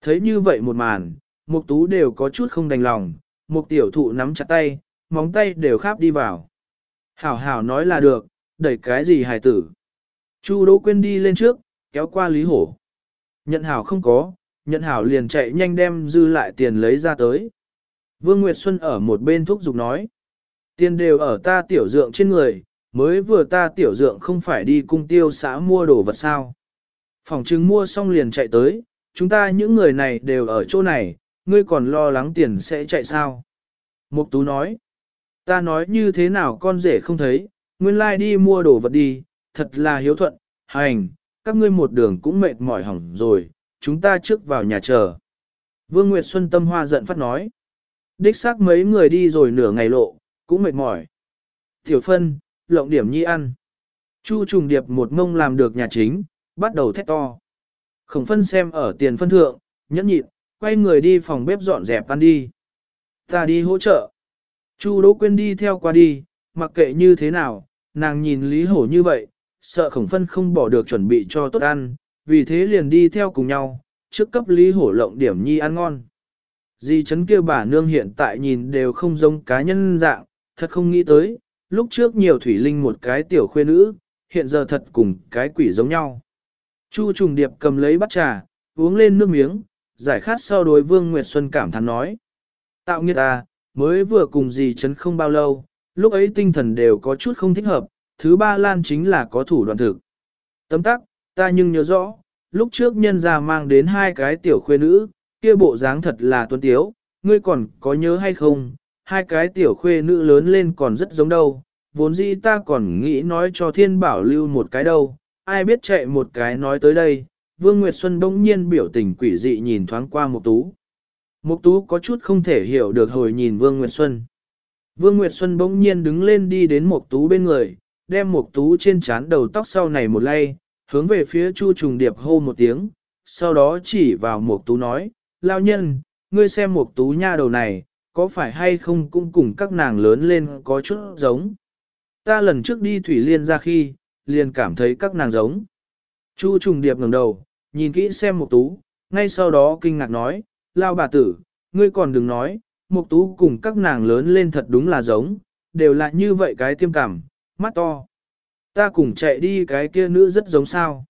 Thấy như vậy một màn, Mục tú đều có chút không đành lòng, mục tiểu thụ nắm chặt tay, móng tay đều kháp đi vào. Hảo hảo nói là được, đẩy cái gì hài tử. Chu Đỗ Quyên đi lên trước, kéo qua Lý Hổ. Nhận hảo không có, nhận hảo liền chạy nhanh đem dư lại tiền lấy ra tới. Vương Nguyệt Xuân ở một bên thúc giục nói. Tiền đều ở ta tiểu dượng trên người, mới vừa ta tiểu dượng không phải đi cung tiêu xã mua đồ vật sao. Phòng chứng mua xong liền chạy tới, chúng ta những người này đều ở chỗ này, ngươi còn lo lắng tiền sẽ chạy sao? Mục tú nói, ta nói như thế nào con rể không thấy, nguyên lai đi mua đồ vật đi, thật là hiếu thuận, hành, các ngươi một đường cũng mệt mỏi hỏng rồi, chúng ta trước vào nhà chờ. Vương Nguyệt Xuân tâm hoa giận phát nói, đích xác mấy người đi rồi nửa ngày lộ, cũng mệt mỏi. Tiểu phân, lộng điểm nhi ăn. Chu trùng điệp một ngông làm được nhà chính, bắt đầu thét to. Khổng phân xem ở tiền phân thượng, nhẫn nhịn, quay người đi phòng bếp dọn dẹp ăn đi. Ta đi hỗ trợ. Chu Đỗ Quyên đi theo qua đi, mặc kệ như thế nào, nàng nhìn Lý Hổ như vậy, sợ khổng phân không bỏ được chuẩn bị cho tốt ăn, vì thế liền đi theo cùng nhau, trước cấp Lý Hổ lộng điểm nhi ăn ngon. Di chấn kia bà nương hiện tại nhìn đều không giống cá nhân dạng, thật không nghĩ tới, lúc trước nhiều thủy linh một cái tiểu khuê nữ, hiện giờ thật cùng cái quỷ giống nhau. Chu trùng điệp cầm lấy bát trà, uống lên nước miếng, giải khát so đối Vương Nguyệt Xuân cảm thán nói. Tạo nghiệt ta, mới vừa cùng Dì chấn không bao lâu, lúc ấy tinh thần đều có chút không thích hợp, thứ ba lan chính là có thủ đoạn thực. Tấm tắc, ta nhưng nhớ rõ, lúc trước nhân gia mang đến hai cái tiểu khuê nữ, kia bộ dáng thật là tuấn tiếu, ngươi còn có nhớ hay không, hai cái tiểu khuê nữ lớn lên còn rất giống đâu, vốn dĩ ta còn nghĩ nói cho thiên bảo lưu một cái đâu, ai biết chạy một cái nói tới đây, Vương Nguyệt Xuân bỗng nhiên biểu tình quỷ dị nhìn thoáng qua Mục Tú. Mục Tú có chút không thể hiểu được hồi nhìn Vương Nguyệt Xuân. Vương Nguyệt Xuân bỗng nhiên đứng lên đi đến Mục Tú bên người, đem một Tú trên trán đầu tóc sau này một lay, hướng về phía Chu Trùng Điệp hô một tiếng, sau đó chỉ vào một Tú nói, lao nhân, ngươi xem một Tú nha đầu này, có phải hay không cũng cùng các nàng lớn lên có chút giống. Ta lần trước đi Thủy Liên ra khi, liền cảm thấy các nàng giống." Chu Trùng Điệp ngẩng đầu, nhìn kỹ xem một Tú, ngay sau đó kinh ngạc nói, lao bà tử, ngươi còn đừng nói, một Tú cùng các nàng lớn lên thật đúng là giống, đều là như vậy cái tiêm cảm, mắt to. Ta cùng chạy đi cái kia nữ rất giống sao.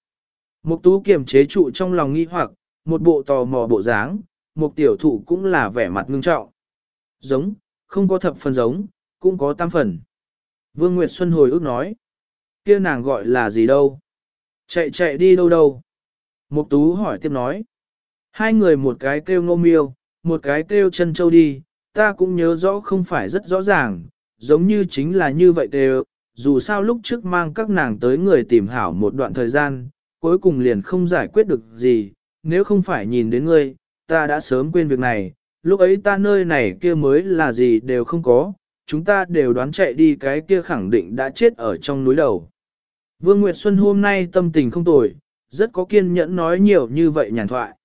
Mục Tú kiềm chế trụ trong lòng nghi hoặc, một bộ tò mò bộ dáng, một tiểu thụ cũng là vẻ mặt ngưng trọng. Giống, không có thập phần giống, cũng có tam phần. Vương Nguyệt Xuân hồi ước nói, kia nàng gọi là gì đâu? Chạy chạy đi đâu đâu? Mục tú hỏi tiếp nói. Hai người một cái kêu ngô miêu, một cái kêu chân châu đi, ta cũng nhớ rõ không phải rất rõ ràng, giống như chính là như vậy đều, dù sao lúc trước mang các nàng tới người tìm hảo một đoạn thời gian, cuối cùng liền không giải quyết được gì, nếu không phải nhìn đến ngươi, ta đã sớm quên việc này, lúc ấy ta nơi này kia mới là gì đều không có, chúng ta đều đoán chạy đi cái kia khẳng định đã chết ở trong núi đầu. Vương Nguyệt Xuân hôm nay tâm tình không tồi, rất có kiên nhẫn nói nhiều như vậy nhàn thoại.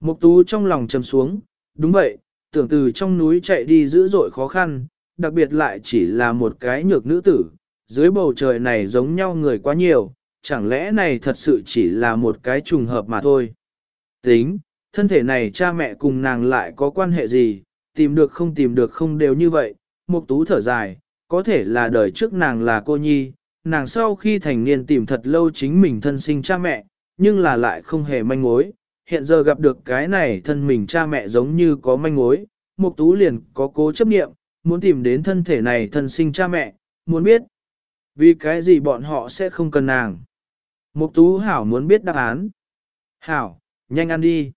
Mục tú trong lòng trầm xuống, đúng vậy, tưởng từ trong núi chạy đi dữ dội khó khăn, đặc biệt lại chỉ là một cái nhược nữ tử, dưới bầu trời này giống nhau người quá nhiều, chẳng lẽ này thật sự chỉ là một cái trùng hợp mà thôi. Tính, thân thể này cha mẹ cùng nàng lại có quan hệ gì, tìm được không tìm được không đều như vậy, mục tú thở dài, có thể là đời trước nàng là cô nhi, nàng sau khi thành niên tìm thật lâu chính mình thân sinh cha mẹ, nhưng là lại không hề manh mối, hiện giờ gặp được cái này thân mình cha mẹ giống như có manh mối, Mục Tú liền có cố chấp niệm, muốn tìm đến thân thể này thân sinh cha mẹ, muốn biết vì cái gì bọn họ sẽ không cần nàng. Mục Tú hảo muốn biết đáp án. Hảo, nhanh ăn đi.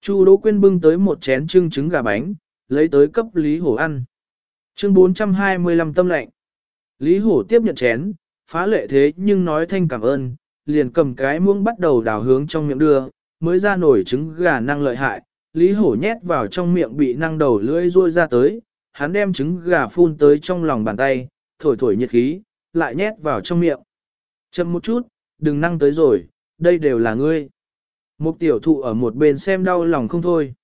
Chu Đỗ Quyên bưng tới một chén trưng trứng gà bánh, lấy tới cấp Lý Hổ ăn. Chương 425 tâm lệnh. Lý Hổ tiếp nhận chén, phá lệ thế nhưng nói thanh cảm ơn, liền cầm cái muỗng bắt đầu đào hướng trong miệng đưa, mới ra nổi trứng gà năng lợi hại, Lý Hổ nhét vào trong miệng bị năng đầu lưỡi ruôi ra tới, hắn đem trứng gà phun tới trong lòng bàn tay, thổi thổi nhiệt khí, lại nhét vào trong miệng. Chậm một chút, đừng năng tới rồi, đây đều là ngươi. Một tiểu thụ ở một bên xem đau lòng không thôi.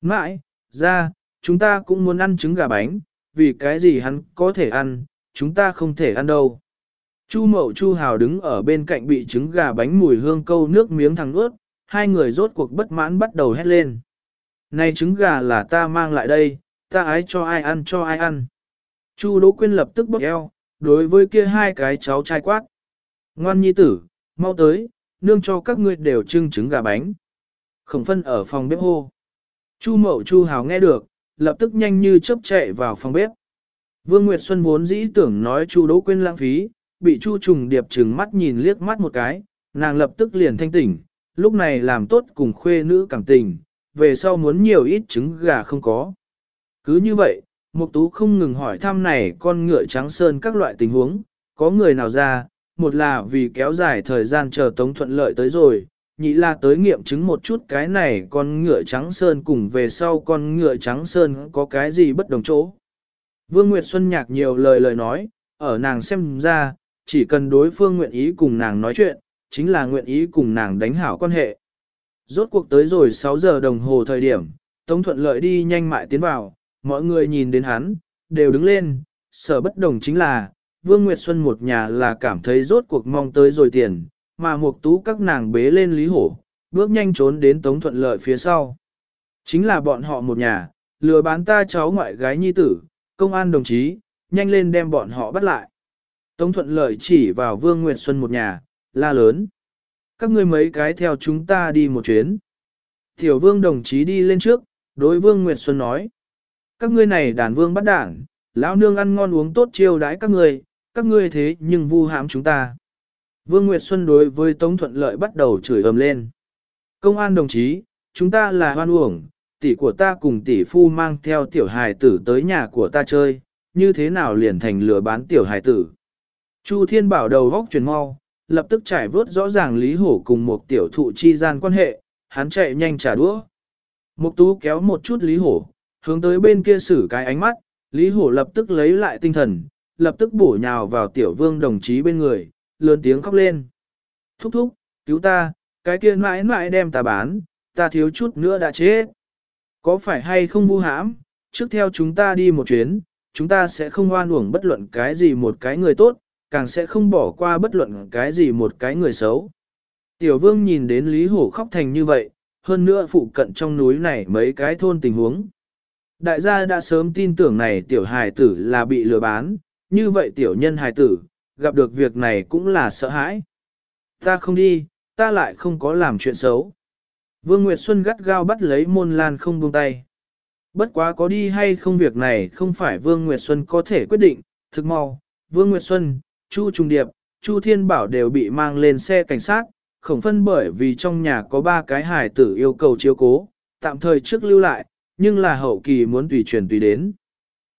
Mãi, ra, chúng ta cũng muốn ăn trứng gà bánh, vì cái gì hắn có thể ăn, chúng ta không thể ăn đâu. Chu mậu chu hào đứng ở bên cạnh bị trứng gà bánh mùi hương câu nước miếng thẳng ướt, hai người rốt cuộc bất mãn bắt đầu hét lên. Này trứng gà là ta mang lại đây, ta ái cho ai ăn cho ai ăn. Chu Đỗ Quyên lập tức bốc eo, đối với kia hai cái cháu trai quát. Ngoan nhi tử, mau tới, nương cho các ngươi đều trưng trứng gà bánh. Khổng phân ở phòng bếp hô. Chu mậu chu hào nghe được, lập tức nhanh như chớp chạy vào phòng bếp. Vương Nguyệt Xuân vốn dĩ tưởng nói Chu Đỗ Quyên lãng phí, bị Chu Trùng Điệp trừng mắt nhìn liếc mắt một cái, nàng lập tức liền thanh tỉnh, lúc này làm tốt cùng khuê nữ cảm tình, về sau muốn nhiều ít trứng gà không có. Cứ như vậy, Mục Tú không ngừng hỏi thăm này con ngựa trắng sơn các loại tình huống, có người nào ra, một là vì kéo dài thời gian chờ Tống thuận lợi tới rồi, nhị là tới nghiệm chứng một chút cái này con ngựa trắng sơn cùng về sau con ngựa trắng sơn có cái gì bất đồng chỗ. Vương Nguyệt Xuân nhạc nhiều lời lời nói, ở nàng xem ra, chỉ cần đối phương nguyện ý cùng nàng nói chuyện, chính là nguyện ý cùng nàng đánh hảo quan hệ. Rốt cuộc tới rồi 6 giờ đồng hồ thời điểm, Tống Thuận Lợi đi nhanh mại tiến vào, mọi người nhìn đến hắn, đều đứng lên, sở bất đồng chính là, Vương Nguyệt Xuân một nhà là cảm thấy rốt cuộc mong tới rồi tiền, mà Mục tú các nàng bế lên Lý Hổ, bước nhanh trốn đến Tống Thuận Lợi phía sau. Chính là bọn họ một nhà, lừa bán ta cháu ngoại gái nhi tử, công an đồng chí, nhanh lên đem bọn họ bắt lại. Tống Thuận Lợi chỉ vào Vương Nguyệt Xuân một nhà, la lớn. Các ngươi mấy cái theo chúng ta đi một chuyến. Tiểu Vương đồng chí đi lên trước, đối Vương Nguyệt Xuân nói. Các ngươi này đàn vương bắt đảng, lão nương ăn ngon uống tốt chiêu đãi các ngươi, các ngươi thế nhưng vu hãm chúng ta. Vương Nguyệt Xuân đối với Tống Thuận Lợi bắt đầu chửi ầm lên. Công an đồng chí, chúng ta là hoan uổng, tỷ của ta cùng tỷ phu mang theo tiểu hài tử tới nhà của ta chơi, như thế nào liền thành lừa bán tiểu hài tử. Chu Thiên Bảo đầu góc chuyển mau, lập tức trải vớt rõ ràng Lý Hổ cùng một tiểu thụ chi gian quan hệ, hắn chạy nhanh trả đũa. Mục tú kéo một chút Lý Hổ, hướng tới bên kia xử cái ánh mắt, Lý Hổ lập tức lấy lại tinh thần, lập tức bổ nhào vào tiểu vương đồng chí bên người, lớn tiếng khóc lên. Thúc thúc, cứu ta, cái kia mãi mãi đem ta bán, ta thiếu chút nữa đã chết. Có phải hay không vu hãm, trước theo chúng ta đi một chuyến, chúng ta sẽ không hoan uổng bất luận cái gì một cái người tốt, càng sẽ không bỏ qua bất luận cái gì một cái người xấu. Tiểu vương nhìn đến Lý Hổ khóc thành như vậy, hơn nữa phụ cận trong núi này mấy cái thôn tình huống. Đại gia đã sớm tin tưởng này tiểu hài tử là bị lừa bán, như vậy tiểu nhân hài tử, gặp được việc này cũng là sợ hãi. Ta không đi, ta lại không có làm chuyện xấu. Vương Nguyệt Xuân gắt gao bắt lấy môn lan không buông tay. Bất quá có đi hay không việc này không phải Vương Nguyệt Xuân có thể quyết định, thực mau, Vương Nguyệt Xuân, Chu Trung Điệp, Chu Thiên Bảo đều bị mang lên xe cảnh sát, khổng phân bởi vì trong nhà có ba cái hài tử yêu cầu chiếu cố, tạm thời trước lưu lại, nhưng là hậu kỳ muốn tùy truyền tùy đến.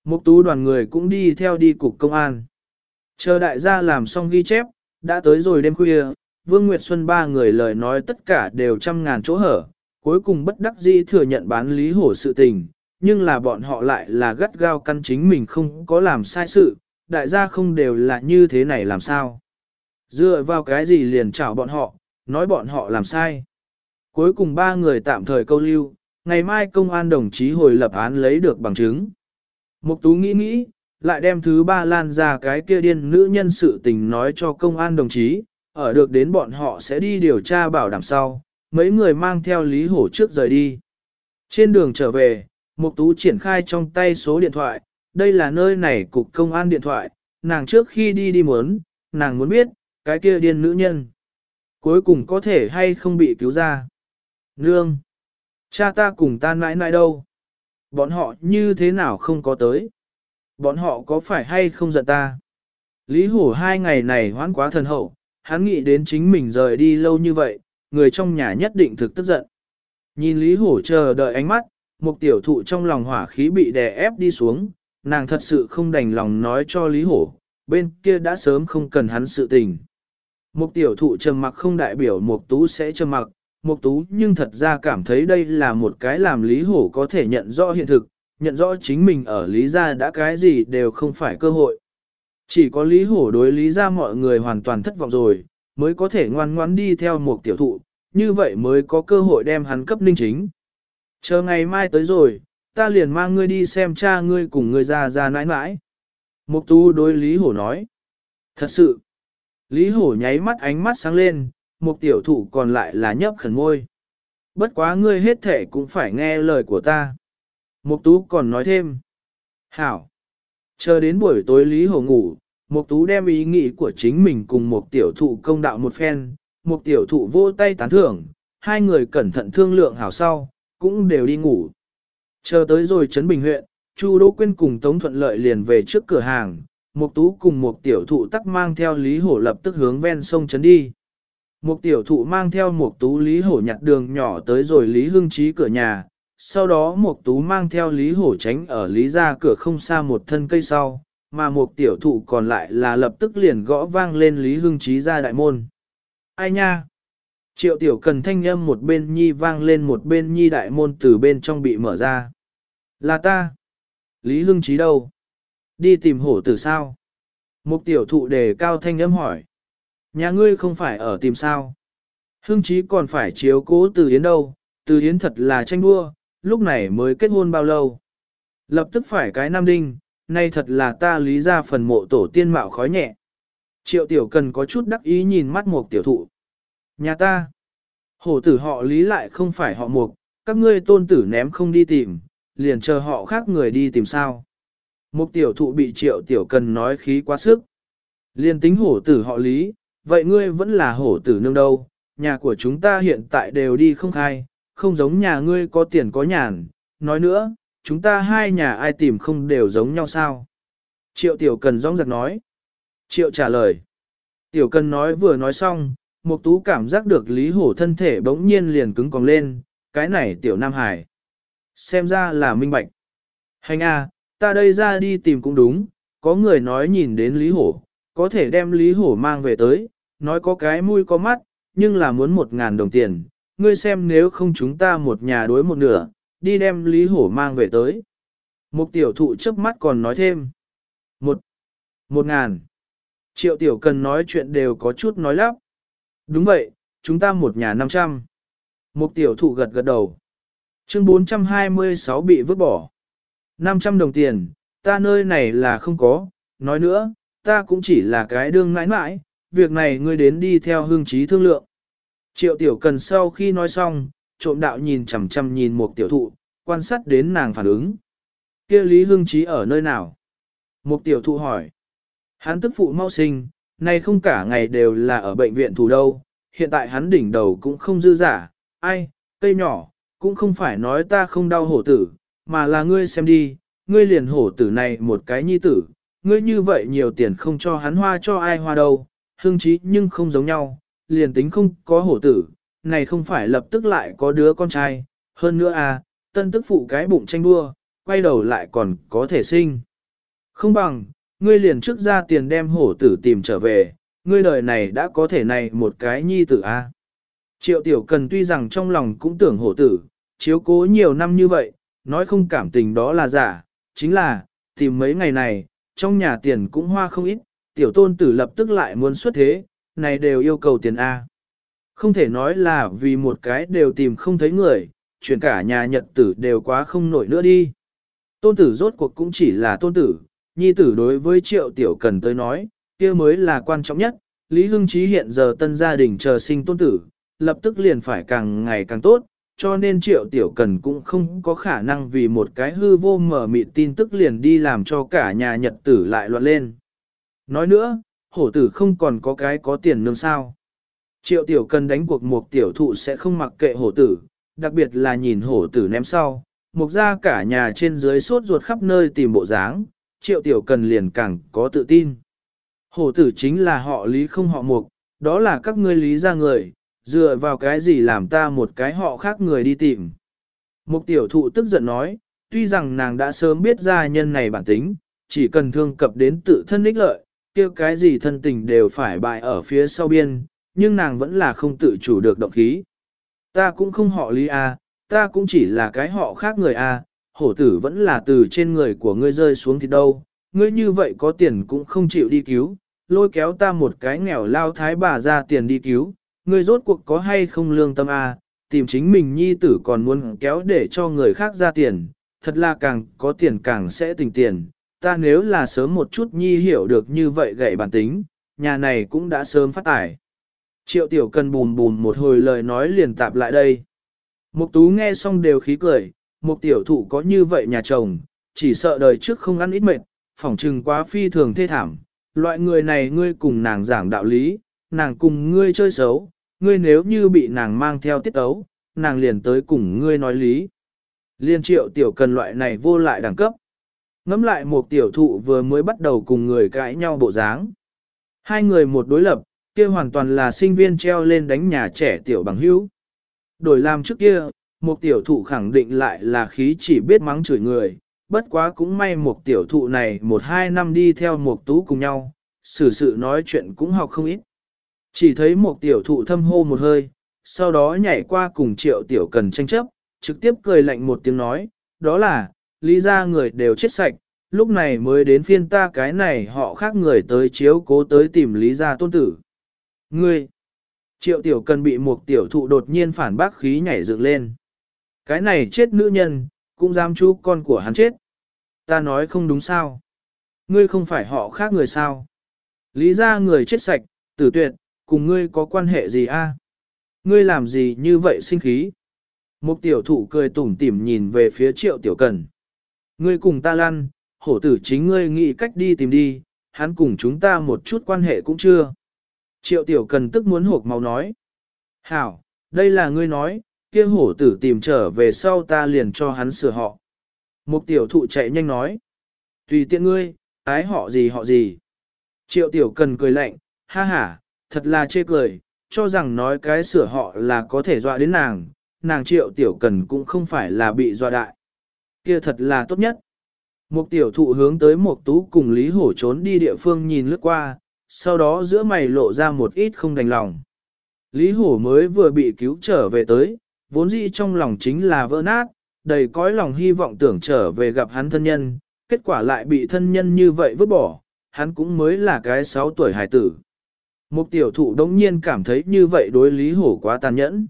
Mục tú đoàn người cũng đi theo đi cục công an. Chờ đại gia làm xong ghi chép, đã tới rồi đêm khuya, Vương Nguyệt Xuân ba người lời nói tất cả đều trăm ngàn chỗ hở, cuối cùng bất đắc dĩ thừa nhận bán lý hổ sự tình, nhưng là bọn họ lại là gắt gao căn chính mình không có làm sai sự, đại gia không đều là như thế này làm sao. Dựa vào cái gì liền chảo bọn họ, nói bọn họ làm sai. Cuối cùng ba người tạm thời câu lưu, ngày mai công an đồng chí hồi lập án lấy được bằng chứng. Mục tú nghĩ nghĩ, lại đem thứ ba lan ra cái kia điên nữ nhân sự tình nói cho công an đồng chí, ở được đến bọn họ sẽ đi điều tra bảo đảm sau, mấy người mang theo Lý Hổ trước rời đi. Trên đường trở về, Mục Tú triển khai trong tay số điện thoại, đây là nơi này cục công an điện thoại, nàng trước khi đi đi muốn, nàng muốn biết, cái kia điên nữ nhân. Cuối cùng có thể hay không bị cứu ra. Nương! Cha ta cùng ta nãi nãi đâu? Bọn họ như thế nào không có tới? Bọn họ có phải hay không giận ta? Lý Hổ hai ngày này hoãn quá thần hậu, hắn nghĩ đến chính mình rời đi lâu như vậy, người trong nhà nhất định thực tức giận. Nhìn Lý Hổ chờ đợi ánh mắt, một tiểu thụ trong lòng hỏa khí bị đè ép đi xuống, nàng thật sự không đành lòng nói cho Lý Hổ, bên kia đã sớm không cần hắn sự tình. Một tiểu thụ trầm mặc không đại biểu một tú sẽ trầm mặc, Mục tú nhưng thật ra cảm thấy đây là một cái làm Lý Hổ có thể nhận rõ hiện thực, nhận rõ chính mình ở Lý gia đã cái gì đều không phải cơ hội. Chỉ có Lý Hổ đối Lý gia mọi người hoàn toàn thất vọng rồi, mới có thể ngoan ngoãn đi theo một tiểu thụ, như vậy mới có cơ hội đem hắn cấp ninh chính. Chờ ngày mai tới rồi, ta liền mang ngươi đi xem cha ngươi cùng ngươi ra ra nãi nãi. Mục Tú đối Lý Hổ nói. Thật sự. Lý Hổ nháy mắt ánh mắt sáng lên, một tiểu thụ còn lại là nhấp khẩn môi. Bất quá ngươi hết thể cũng phải nghe lời của ta. Mục tú còn nói thêm. Hảo. Chờ đến buổi tối Lý Hổ ngủ, Mục tú đem ý nghĩ của chính mình cùng một tiểu thụ công đạo một phen, một tiểu thụ vô tay tán thưởng, hai người cẩn thận thương lượng hảo sau, cũng đều đi ngủ. Chờ tới rồi Trấn Bình huyện, Chu Đỗ Quyên cùng Tống Thuận Lợi liền về trước cửa hàng, Mục Tú cùng một tiểu thụ tắc mang theo Lý Hổ lập tức hướng ven sông trấn đi. Một tiểu thụ mang theo một tú Lý Hổ nhặt đường nhỏ tới rồi Lý Hưng trí cửa nhà, sau đó một tú mang theo Lý Hổ tránh ở Lý ra cửa không xa một thân cây sau, mà một tiểu thụ còn lại là lập tức liền gõ vang lên Lý Hưng trí ra đại môn. Ai nha? Triệu tiểu cần thanh âm một bên nhi vang lên một bên nhi đại môn từ bên trong bị mở ra. Là ta. Lý Hưng trí đâu? Đi tìm hổ tử sao? Một tiểu thụ đề cao thanh âm hỏi. Nhà ngươi không phải ở tìm sao? Hương Chí còn phải chiếu cố từ Yến đâu? Từ Yến thật là tranh đua, lúc này mới kết hôn bao lâu? Lập tức phải cái nam đinh, nay thật là ta lý ra phần mộ tổ tiên mạo khói nhẹ. Triệu tiểu cần có chút đắc ý nhìn mắt một tiểu thụ. Nhà ta, hổ tử họ lý lại không phải họ mục, các ngươi tôn tử ném không đi tìm, liền chờ họ khác người đi tìm sao. Một tiểu thụ bị triệu tiểu cần nói khí quá sức. Liền tính hổ tử họ lý, vậy ngươi vẫn là hổ tử nương đâu, nhà của chúng ta hiện tại đều đi không khai, không giống nhà ngươi có tiền có nhàn, nói nữa, chúng ta hai nhà ai tìm không đều giống nhau sao? Triệu tiểu cần rong giặc nói. Triệu trả lời. Tiểu cần nói vừa nói xong, Mục tú cảm giác được Lý Hổ thân thể bỗng nhiên liền cứng còng lên, cái này tiểu Nam Hải. Xem ra là minh bạch. Hành a, ta đây ra đi tìm cũng đúng, có người nói nhìn đến Lý Hổ, có thể đem Lý Hổ mang về tới, nói có cái mũi có mắt, nhưng là muốn một ngàn đồng tiền, ngươi xem nếu không chúng ta một nhà đối một nửa, đi đem Lý Hổ mang về tới. Một tiểu thụ trước mắt còn nói thêm. Một, một ngàn. Triệu tiểu cần nói chuyện đều có chút nói lắp. Đúng vậy, chúng ta một nhà năm trăm. Một tiểu thụ gật gật đầu. Chương 426 bị vứt bỏ. 500 đồng tiền, ta nơi này là không có, nói nữa, ta cũng chỉ là cái đương mãi mãi, việc này ngươi đến đi theo hương trí thương lượng. Triệu tiểu cần sau khi nói xong, trộm đạo nhìn chằm chằm nhìn một tiểu thụ, quan sát đến nàng phản ứng. kia Lý Hương Trí ở nơi nào? Một tiểu thụ hỏi. Hắn tức phụ mau sinh, nay không cả ngày đều là ở bệnh viện thủ đâu, hiện tại hắn đỉnh đầu cũng không dư giả, ai, cây nhỏ, cũng không phải nói ta không đau hổ tử, mà là ngươi xem đi, ngươi liền hổ tử này một cái nhi tử, ngươi như vậy nhiều tiền không cho hắn hoa cho ai hoa đâu, hương trí nhưng không giống nhau, liền tính không có hổ tử, này không phải lập tức lại có đứa con trai, hơn nữa à, tân tức phụ cái bụng tranh đua, quay đầu lại còn có thể sinh. Không bằng, ngươi liền trước ra tiền đem hổ tử tìm trở về, ngươi đời này đã có thể này một cái nhi tử a. À. Triệu tiểu cần tuy rằng trong lòng cũng tưởng hổ tử, chiếu cố nhiều năm như vậy, nói không cảm tình đó là giả, chính là, tìm mấy ngày này, trong nhà tiền cũng hoa không ít, tiểu tôn tử lập tức lại muốn xuất thế, này đều yêu cầu tiền A. Không thể nói là vì một cái đều tìm không thấy người, chuyển cả nhà nhật tử đều quá không nổi nữa đi. Tôn tử rốt cuộc cũng chỉ là tôn tử, nhi tử đối với triệu tiểu cần tới nói, kia mới là quan trọng nhất. Lý Hưng Chí hiện giờ tân gia đình chờ sinh tôn tử, lập tức liền phải càng ngày càng tốt, cho nên triệu tiểu cần cũng không có khả năng vì một cái hư vô mở mịt tin tức liền đi làm cho cả nhà nhật tử lại loạn lên. Nói nữa, hổ tử không còn có cái có tiền nương sao. Triệu tiểu cần đánh cuộc một tiểu thụ sẽ không mặc kệ hổ tử, đặc biệt là nhìn hổ tử ném sau, mục ra cả nhà trên dưới sốt ruột khắp nơi tìm bộ dáng, triệu tiểu cần liền càng có tự tin. Hổ tử chính là họ lý không họ mục, đó là các ngươi lý ra người, dựa vào cái gì làm ta một cái họ khác người đi tìm. Mục tiểu thụ tức giận nói, tuy rằng nàng đã sớm biết ra nhân này bản tính, chỉ cần thương cập đến tự thân ích lợi, kia cái gì thân tình đều phải bại ở phía sau biên, nhưng nàng vẫn là không tự chủ được động khí. Ta cũng không họ lý a, ta cũng chỉ là cái họ khác người a, hổ tử vẫn là từ trên người của ngươi rơi xuống thì đâu, ngươi như vậy có tiền cũng không chịu đi cứu, lôi kéo ta một cái nghèo lao thái bà ra tiền đi cứu, ngươi rốt cuộc có hay không lương tâm a, tìm chính mình nhi tử còn muốn kéo để cho người khác ra tiền, thật là càng có tiền càng sẽ tình tiền, ta nếu là sớm một chút nhi hiểu được như vậy gậy bản tính, nhà này cũng đã sớm phát tải. Triệu tiểu cần bùn bùn một hồi lời nói liền tạp lại đây. Mục tú nghe xong đều khí cười, một tiểu thụ có như vậy nhà chồng, chỉ sợ đời trước không ăn ít mệt, phỏng trừng quá phi thường thê thảm. Loại người này ngươi cùng nàng giảng đạo lý, nàng cùng ngươi chơi xấu, ngươi nếu như bị nàng mang theo tiết ấu, nàng liền tới cùng ngươi nói lý. Liên triệu tiểu cần loại này vô lại đẳng cấp. Ngắm lại một tiểu thụ vừa mới bắt đầu cùng người cãi nhau bộ dáng. Hai người một đối lập, kia hoàn toàn là sinh viên treo lên đánh nhà trẻ tiểu bằng hữu. Đổi làm trước kia, một tiểu thụ khẳng định lại là khí chỉ biết mắng chửi người, bất quá cũng may một tiểu thụ này một hai năm đi theo một tú cùng nhau, xử sự nói chuyện cũng học không ít. Chỉ thấy một tiểu thụ thâm hô một hơi, sau đó nhảy qua cùng triệu tiểu cần tranh chấp, trực tiếp cười lạnh một tiếng nói, đó là, lý ra người đều chết sạch, lúc này mới đến phiên ta cái này họ khác người tới chiếu cố tới tìm lý ra tôn tử. Ngươi, triệu tiểu cần bị một tiểu thụ đột nhiên phản bác khí nhảy dựng lên. Cái này chết nữ nhân, cũng dám chú con của hắn chết. Ta nói không đúng sao. Ngươi không phải họ khác người sao. Lý ra người chết sạch, tử tuyệt, cùng ngươi có quan hệ gì a? Ngươi làm gì như vậy sinh khí? Một tiểu thụ cười tủm tỉm nhìn về phía triệu tiểu cần. Ngươi cùng ta lăn, hổ tử chính ngươi nghĩ cách đi tìm đi, hắn cùng chúng ta một chút quan hệ cũng chưa. Triệu tiểu cần tức muốn hộp máu nói. Hảo, đây là ngươi nói, kia hổ tử tìm trở về sau ta liền cho hắn sửa họ. Mục tiểu thụ chạy nhanh nói. Tùy tiện ngươi, ái họ gì họ gì. Triệu tiểu cần cười lạnh, ha ha, thật là chê cười, cho rằng nói cái sửa họ là có thể dọa đến nàng, nàng triệu tiểu cần cũng không phải là bị dọa đại. Kia thật là tốt nhất. Một tiểu thụ hướng tới một tú cùng Lý Hổ trốn đi địa phương nhìn lướt qua, sau đó giữa mày lộ ra một ít không đành lòng. Lý Hổ mới vừa bị cứu trở về tới, vốn dĩ trong lòng chính là vỡ nát, đầy cõi lòng hy vọng tưởng trở về gặp hắn thân nhân, kết quả lại bị thân nhân như vậy vứt bỏ, hắn cũng mới là cái 6 tuổi hải tử. Một tiểu thụ đống nhiên cảm thấy như vậy đối Lý Hổ quá tàn nhẫn.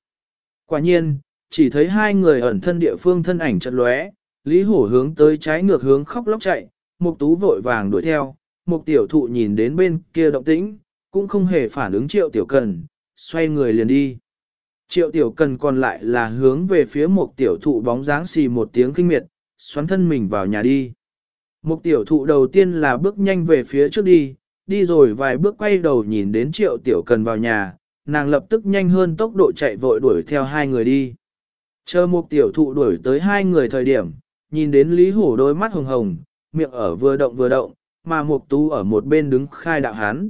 Quả nhiên, chỉ thấy hai người ẩn thân địa phương thân ảnh chật lóe, Lý Hổ hướng tới trái ngược hướng khóc lóc chạy, Mục Tú vội vàng đuổi theo, Mục tiểu thụ nhìn đến bên kia động tĩnh, cũng không hề phản ứng Triệu Tiểu Cần, xoay người liền đi. Triệu Tiểu Cần còn lại là hướng về phía Mục tiểu thụ bóng dáng xì một tiếng kinh miệt, xoắn thân mình vào nhà đi. Mục tiểu thụ đầu tiên là bước nhanh về phía trước đi, đi rồi vài bước quay đầu nhìn đến Triệu Tiểu Cần vào nhà, nàng lập tức nhanh hơn tốc độ chạy vội đuổi theo hai người đi. Chờ Mục tiểu thụ đuổi tới hai người thời điểm, nhìn đến Lý Hổ đôi mắt hồng hồng, miệng ở vừa động vừa động, mà Mục Tú ở một bên đứng khai đạo hán.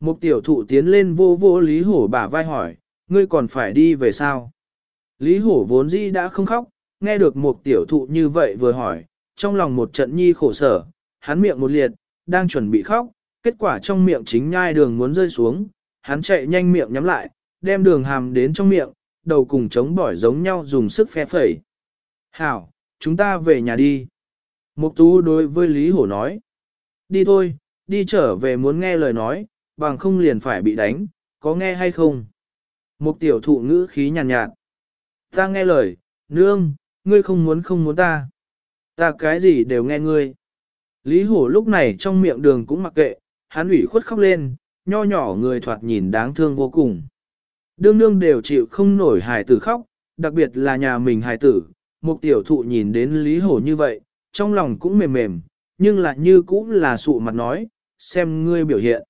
Mục tiểu thụ tiến lên vô vô Lý Hổ bả vai hỏi, ngươi còn phải đi về sao? Lý Hổ vốn dĩ đã không khóc, nghe được Mục tiểu thụ như vậy vừa hỏi, trong lòng một trận nhi khổ sở, hắn miệng một liệt, đang chuẩn bị khóc, kết quả trong miệng chính nhai đường muốn rơi xuống, hắn chạy nhanh miệng nhắm lại, đem đường hàm đến trong miệng, đầu cùng chống bỏi giống nhau dùng sức phe phẩy. Hảo, chúng ta về nhà đi. Mục tú đối với Lý Hổ nói. Đi thôi, đi trở về muốn nghe lời nói, bằng không liền phải bị đánh, có nghe hay không? Mục tiểu thụ ngữ khí nhàn nhạt, nhạt. Ta nghe lời, nương, ngươi không muốn không muốn ta. Ta cái gì đều nghe ngươi. Lý Hổ lúc này trong miệng đường cũng mặc kệ, hắn ủy khuất khóc lên, nho nhỏ người thoạt nhìn đáng thương vô cùng. Đương nương đều chịu không nổi hài tử khóc, đặc biệt là nhà mình hài tử, một tiểu thụ nhìn đến Lý Hổ như vậy, trong lòng cũng mềm mềm, nhưng lại như cũng là sụ mặt nói, xem ngươi biểu hiện.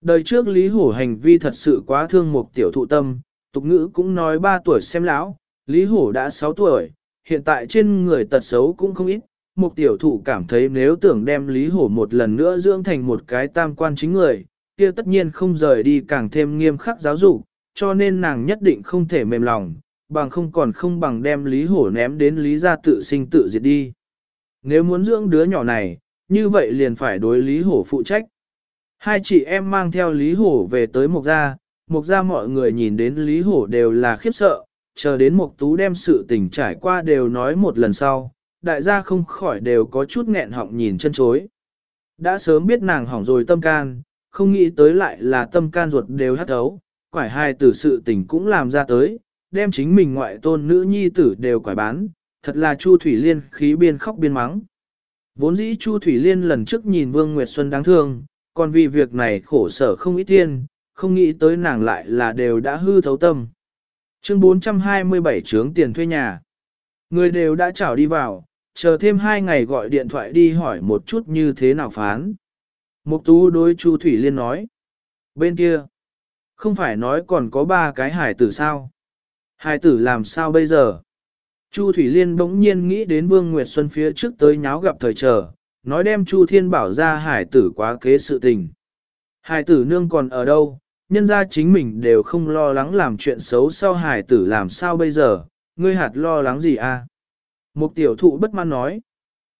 Đời trước Lý Hổ hành vi thật sự quá thương một tiểu thụ tâm, tục ngữ cũng nói 3 tuổi xem lão, Lý Hổ đã 6 tuổi, hiện tại trên người tật xấu cũng không ít. Một tiểu thụ cảm thấy nếu tưởng đem Lý Hổ một lần nữa dưỡng thành một cái tam quan chính người, kia tất nhiên không rời đi càng thêm nghiêm khắc giáo dục, cho nên nàng nhất định không thể mềm lòng, bằng không còn không bằng đem Lý Hổ ném đến Lý gia tự sinh tự diệt đi. Nếu muốn dưỡng đứa nhỏ này, như vậy liền phải đối Lý Hổ phụ trách. Hai chị em mang theo Lý Hổ về tới Mộc Gia, Mộc Gia mọi người nhìn đến Lý Hổ đều là khiếp sợ, chờ đến Mộc Tú đem sự tình trải qua đều nói một lần sau, đại gia không khỏi đều có chút nghẹn họng nhìn chân chối. Đã sớm biết nàng hỏng rồi tâm can, không nghĩ tới lại là tâm can ruột đều hắt ấu, quải hai tử sự tình cũng làm ra tới, đem chính mình ngoại tôn nữ nhi tử đều quải bán, thật là Chu Thủy Liên khí biên khóc biên mắng. Vốn dĩ Chu Thủy Liên lần trước nhìn Vương Nguyệt Xuân đáng thương, còn vì việc này khổ sở không ít tiên, không nghĩ tới nàng lại là đều đã hư thấu tâm. Chương 427 trướng tiền thuê nhà. Người đều đã chào đi vào, chờ thêm hai ngày gọi điện thoại đi hỏi một chút như thế nào phán. Mục tú đối Chu Thủy Liên nói. Bên kia, không phải nói còn có ba cái hải tử sao? Hải tử làm sao bây giờ? Chu Thủy Liên bỗng nhiên nghĩ đến Vương Nguyệt Xuân phía trước tới nháo gặp thời trở, nói đem Chu Thiên bảo ra hải tử quá kế sự tình. Hải tử nương còn ở đâu, nhân ra chính mình đều không lo lắng làm chuyện xấu sau hải tử làm sao bây giờ, ngươi hạt lo lắng gì à? Một tiểu thụ bất mãn nói.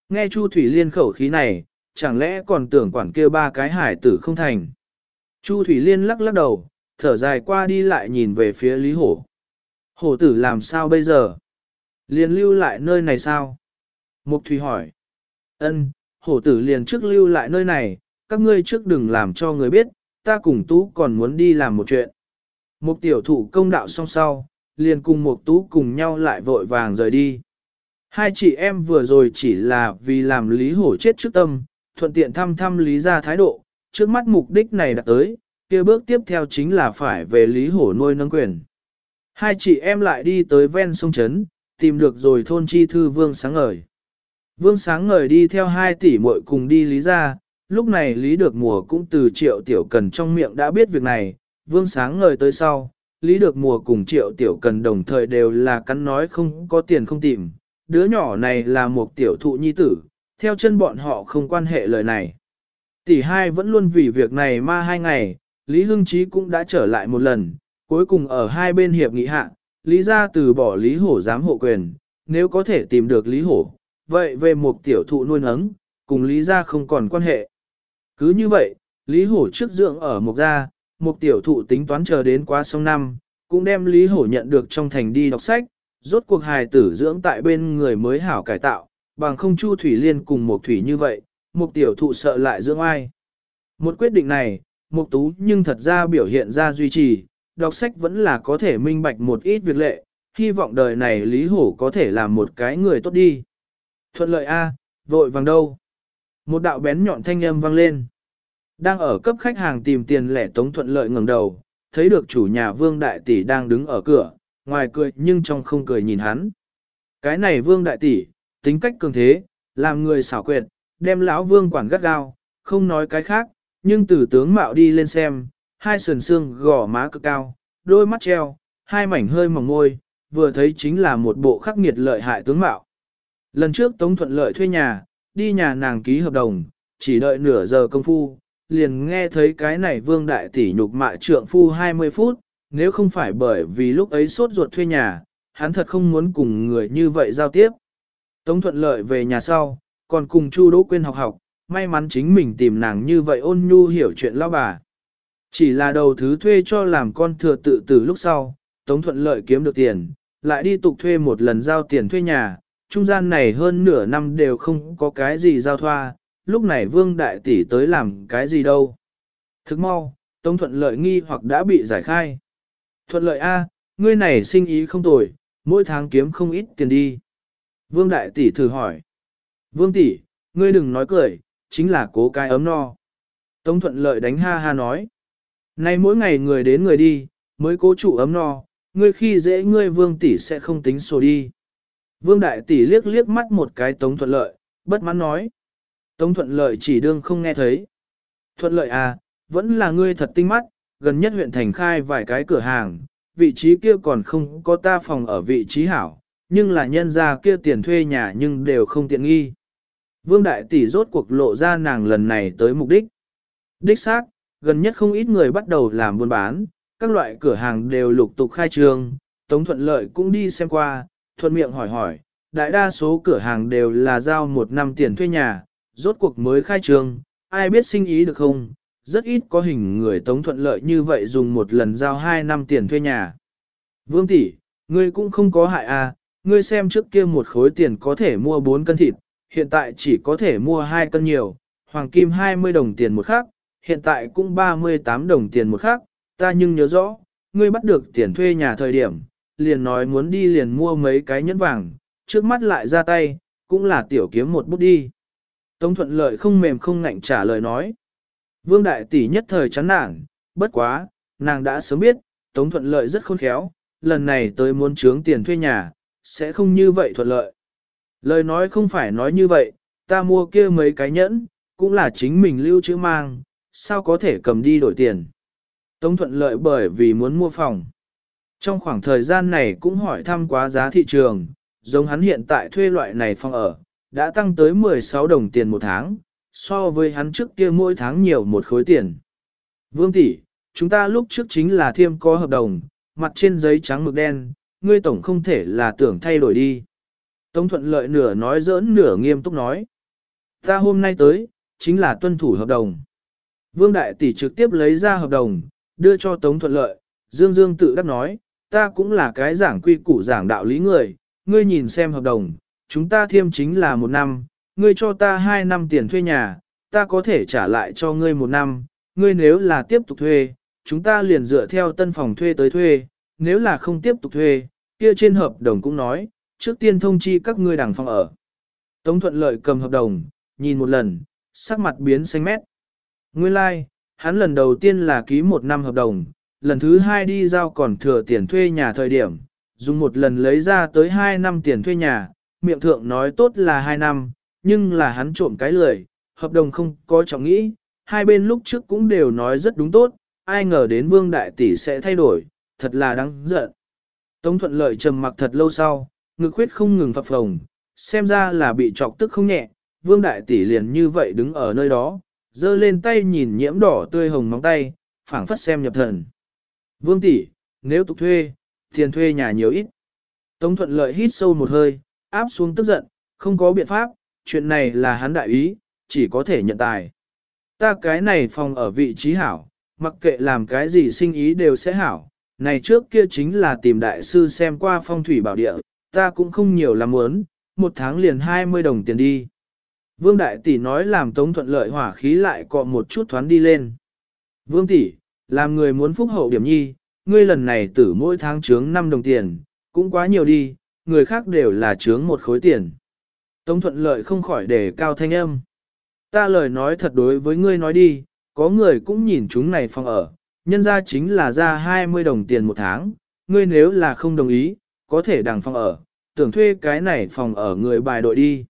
Nghe Chu Thủy Liên khẩu khí này, chẳng lẽ còn tưởng quản kêu ba cái hải tử không thành. Chu Thủy Liên lắc lắc đầu, thở dài qua đi lại nhìn về phía Lý Hổ. Hổ tử làm sao bây giờ? Liền lưu lại nơi này sao? Mục Thủy hỏi. Ân, hổ tử liền trước lưu lại nơi này, các ngươi trước đừng làm cho người biết, ta cùng tú còn muốn đi làm một chuyện. Mục tiểu thủ công đạo xong sau, liền cùng Mục tú cùng nhau lại vội vàng rời đi. Hai chị em vừa rồi chỉ là vì làm lý hổ chết trước tâm, thuận tiện thăm thăm lý ra thái độ, trước mắt mục đích này đã tới, kia bước tiếp theo chính là phải về lý hổ nuôi nâng quyền. Hai chị em lại đi tới ven sông Trấn, tìm được rồi thôn chi thư vương sáng ngời. Vương sáng ngời đi theo hai tỷ muội cùng đi lý ra, lúc này lý được mùa cũng từ triệu tiểu cần trong miệng đã biết việc này, vương sáng ngời tới sau, lý được mùa cùng triệu tiểu cần đồng thời đều là cắn nói không có tiền không tìm, đứa nhỏ này là một tiểu thụ nhi tử, theo chân bọn họ không quan hệ lời này. Tỷ hai vẫn luôn vì việc này ma hai ngày, Lý Hưng Chí cũng đã trở lại một lần, cuối cùng ở hai bên hiệp nghị hạ, Lý gia từ bỏ Lý Hổ giám hộ quyền, nếu có thể tìm được Lý Hổ, vậy về một tiểu thụ nuôi nấng, cùng Lý gia không còn quan hệ. Cứ như vậy, Lý Hổ trước dưỡng ở Mộc gia, một tiểu thụ tính toán chờ đến qua sông năm, cũng đem Lý Hổ nhận được trong thành đi đọc sách, rốt cuộc hài tử dưỡng tại bên người mới hảo cải tạo, bằng không Chu Thủy Liên cùng một thủy như vậy, một tiểu thụ sợ lại dưỡng ai. Một quyết định này, Mục tú nhưng thật ra biểu hiện ra duy trì, đọc sách vẫn là có thể minh bạch một ít việc lệ, hy vọng đời này Lý Hổ có thể làm một cái người tốt đi. Thuận lợi A, vội vàng đâu. Một đạo bén nhọn thanh âm vang lên. Đang ở cấp khách hàng tìm tiền lẻ tống thuận lợi ngẩng đầu, thấy được chủ nhà Vương Đại Tỷ đang đứng ở cửa, ngoài cười nhưng trong không cười nhìn hắn. Cái này Vương Đại Tỷ, tính cách cường thế, làm người xảo quyệt, đem lão Vương quản gắt gao, không nói cái khác, nhưng từ tướng mạo đi lên xem, hai sườn xương gò má cực cao, đôi mắt treo, hai mảnh hơi mỏng môi, vừa thấy chính là một bộ khắc nghiệt lợi hại tướng mạo. Lần trước Tống Thuận Lợi thuê nhà, đi nhà nàng ký hợp đồng, chỉ đợi nửa giờ công phu, liền nghe thấy cái này vương đại tỷ nhục mạ trượng phu 20 phút, nếu không phải bởi vì lúc ấy sốt ruột thuê nhà, hắn thật không muốn cùng người như vậy giao tiếp. Tống thuận lợi về nhà sau, còn cùng Chu Đỗ Quyên học học, may mắn chính mình tìm nàng như vậy ôn nhu hiểu chuyện lao bà. Chỉ là đầu thứ thuê cho làm con thừa tự tử lúc sau, Tống thuận lợi kiếm được tiền, lại đi tục thuê một lần giao tiền thuê nhà, trung gian này hơn nửa năm đều không có cái gì giao thoa, lúc này vương đại tỷ tới làm cái gì đâu. Thức mau, Tống thuận lợi nghi hoặc đã bị giải khai. Thuận lợi A, ngươi này sinh ý không tồi, mỗi tháng kiếm không ít tiền đi. Vương đại tỷ thử hỏi. Vương tỷ, ngươi đừng nói cười, chính là cố cái ấm no. Tống thuận lợi đánh ha ha nói. Nay mỗi ngày người đến người đi, mới cố trụ ấm no, ngươi khi dễ ngươi vương tỷ sẽ không tính sổ đi. Vương đại tỷ liếc liếc mắt một cái tống thuận lợi, bất mãn nói. Tống thuận lợi chỉ đương không nghe thấy. Thuận lợi à, vẫn là ngươi thật tinh mắt, gần nhất huyện thành khai vài cái cửa hàng, vị trí kia còn không có ta phòng ở vị trí hảo, nhưng là nhân ra kia tiền thuê nhà nhưng đều không tiện nghi. Vương Đại Tỷ rốt cuộc lộ ra nàng lần này tới mục đích. Đích xác, gần nhất không ít người bắt đầu làm buôn bán, các loại cửa hàng đều lục tục khai trương, Tống Thuận Lợi cũng đi xem qua, thuận miệng hỏi hỏi, đại đa số cửa hàng đều là giao một năm tiền thuê nhà, rốt cuộc mới khai trương, ai biết sinh ý được không, rất ít có hình người Tống Thuận Lợi như vậy dùng một lần giao hai năm tiền thuê nhà. Vương tỷ, ngươi cũng không có hại à, ngươi xem trước kia một khối tiền có thể mua 4 cân thịt, hiện tại chỉ có thể mua 2 cân nhiều, hoàng kim 20 đồng tiền một khắc, hiện tại cũng 38 đồng tiền một khắc, ta nhưng nhớ rõ, ngươi bắt được tiền thuê nhà thời điểm, liền nói muốn đi liền mua mấy cái nhẫn vàng, trước mắt lại ra tay, cũng là tiểu kiếm một bút đi. Tống thuận lợi không mềm không ngạnh trả lời nói. Vương đại tỷ nhất thời chán nản, bất quá, nàng đã sớm biết, Tống thuận lợi rất khôn khéo, lần này tới muốn trướng tiền thuê nhà, sẽ không như vậy thuận lợi. Lời nói không phải nói như vậy, ta mua kia mấy cái nhẫn, cũng là chính mình lưu trữ mang, sao có thể cầm đi đổi tiền. Tống thuận lợi bởi vì muốn mua phòng. Trong khoảng thời gian này cũng hỏi thăm quá giá thị trường, giống hắn hiện tại thuê loại này phòng ở, đã tăng tới 16 đồng tiền một tháng, so với hắn trước kia mỗi tháng nhiều một khối tiền. Vương tỷ, chúng ta lúc trước chính là thiêm có hợp đồng, mặt trên giấy trắng mực đen, ngươi tổng không thể là tưởng thay đổi đi. Tống thuận lợi nửa nói giỡn nửa nghiêm túc nói. Ta hôm nay tới, chính là tuân thủ hợp đồng. Vương Đại Tỷ trực tiếp lấy ra hợp đồng, đưa cho Tống thuận lợi, Dương Dương tự đắc nói, ta cũng là cái giảng quy củ giảng đạo lý người, ngươi nhìn xem hợp đồng, chúng ta thiêm chính là một năm, ngươi cho ta hai năm tiền thuê nhà, ta có thể trả lại cho ngươi một năm, ngươi nếu là tiếp tục thuê, chúng ta liền dựa theo tân phòng thuê tới thuê, nếu là không tiếp tục thuê, kia trên hợp đồng cũng nói, trước tiên thông chi các ngươi đằng phòng ở. Tống thuận lợi cầm hợp đồng, nhìn một lần, sắc mặt biến xanh mét. Nguyên lai, like, hắn lần đầu tiên là ký một năm hợp đồng, lần thứ hai đi giao còn thừa tiền thuê nhà thời điểm, dùng một lần lấy ra tới hai năm tiền thuê nhà, miệng thượng nói tốt là hai năm, nhưng là hắn trộm cái lười, hợp đồng không có trọng nghĩ, hai bên lúc trước cũng đều nói rất đúng tốt, ai ngờ đến vương đại tỷ sẽ thay đổi, thật là đáng giận. Tống thuận lợi trầm mặc thật lâu sau, ngực khuyết không ngừng phập phồng, xem ra là bị trọc tức không nhẹ, vương đại tỷ liền như vậy đứng ở nơi đó, giơ lên tay nhìn nhiễm đỏ tươi hồng móng tay, phảng phất xem nhập thần. Vương tỷ, nếu tục thuê, tiền thuê nhà nhiều ít. Tống thuận lợi hít sâu một hơi, áp xuống tức giận, không có biện pháp, chuyện này là hắn đại ý, chỉ có thể nhận tài. Ta cái này phòng ở vị trí hảo, mặc kệ làm cái gì sinh ý đều sẽ hảo, này trước kia chính là tìm đại sư xem qua phong thủy bảo địa, ta cũng không nhiều làm muốn, một tháng liền 20 đồng tiền đi. Vương Đại Tỷ nói làm tống thuận lợi hỏa khí lại cọ một chút thoáng đi lên. Vương Tỷ, làm người muốn phúc hậu điểm nhi, ngươi lần này tử mỗi tháng trướng 5 đồng tiền, cũng quá nhiều đi, người khác đều là trướng một khối tiền. Tống thuận lợi không khỏi để cao thanh âm. Ta lời nói thật đối với ngươi nói đi, có người cũng nhìn chúng này phòng ở, nhân ra chính là ra 20 đồng tiền một tháng, ngươi nếu là không đồng ý, có thể đằng phòng ở, tưởng thuê cái này phòng ở người bài đội đi.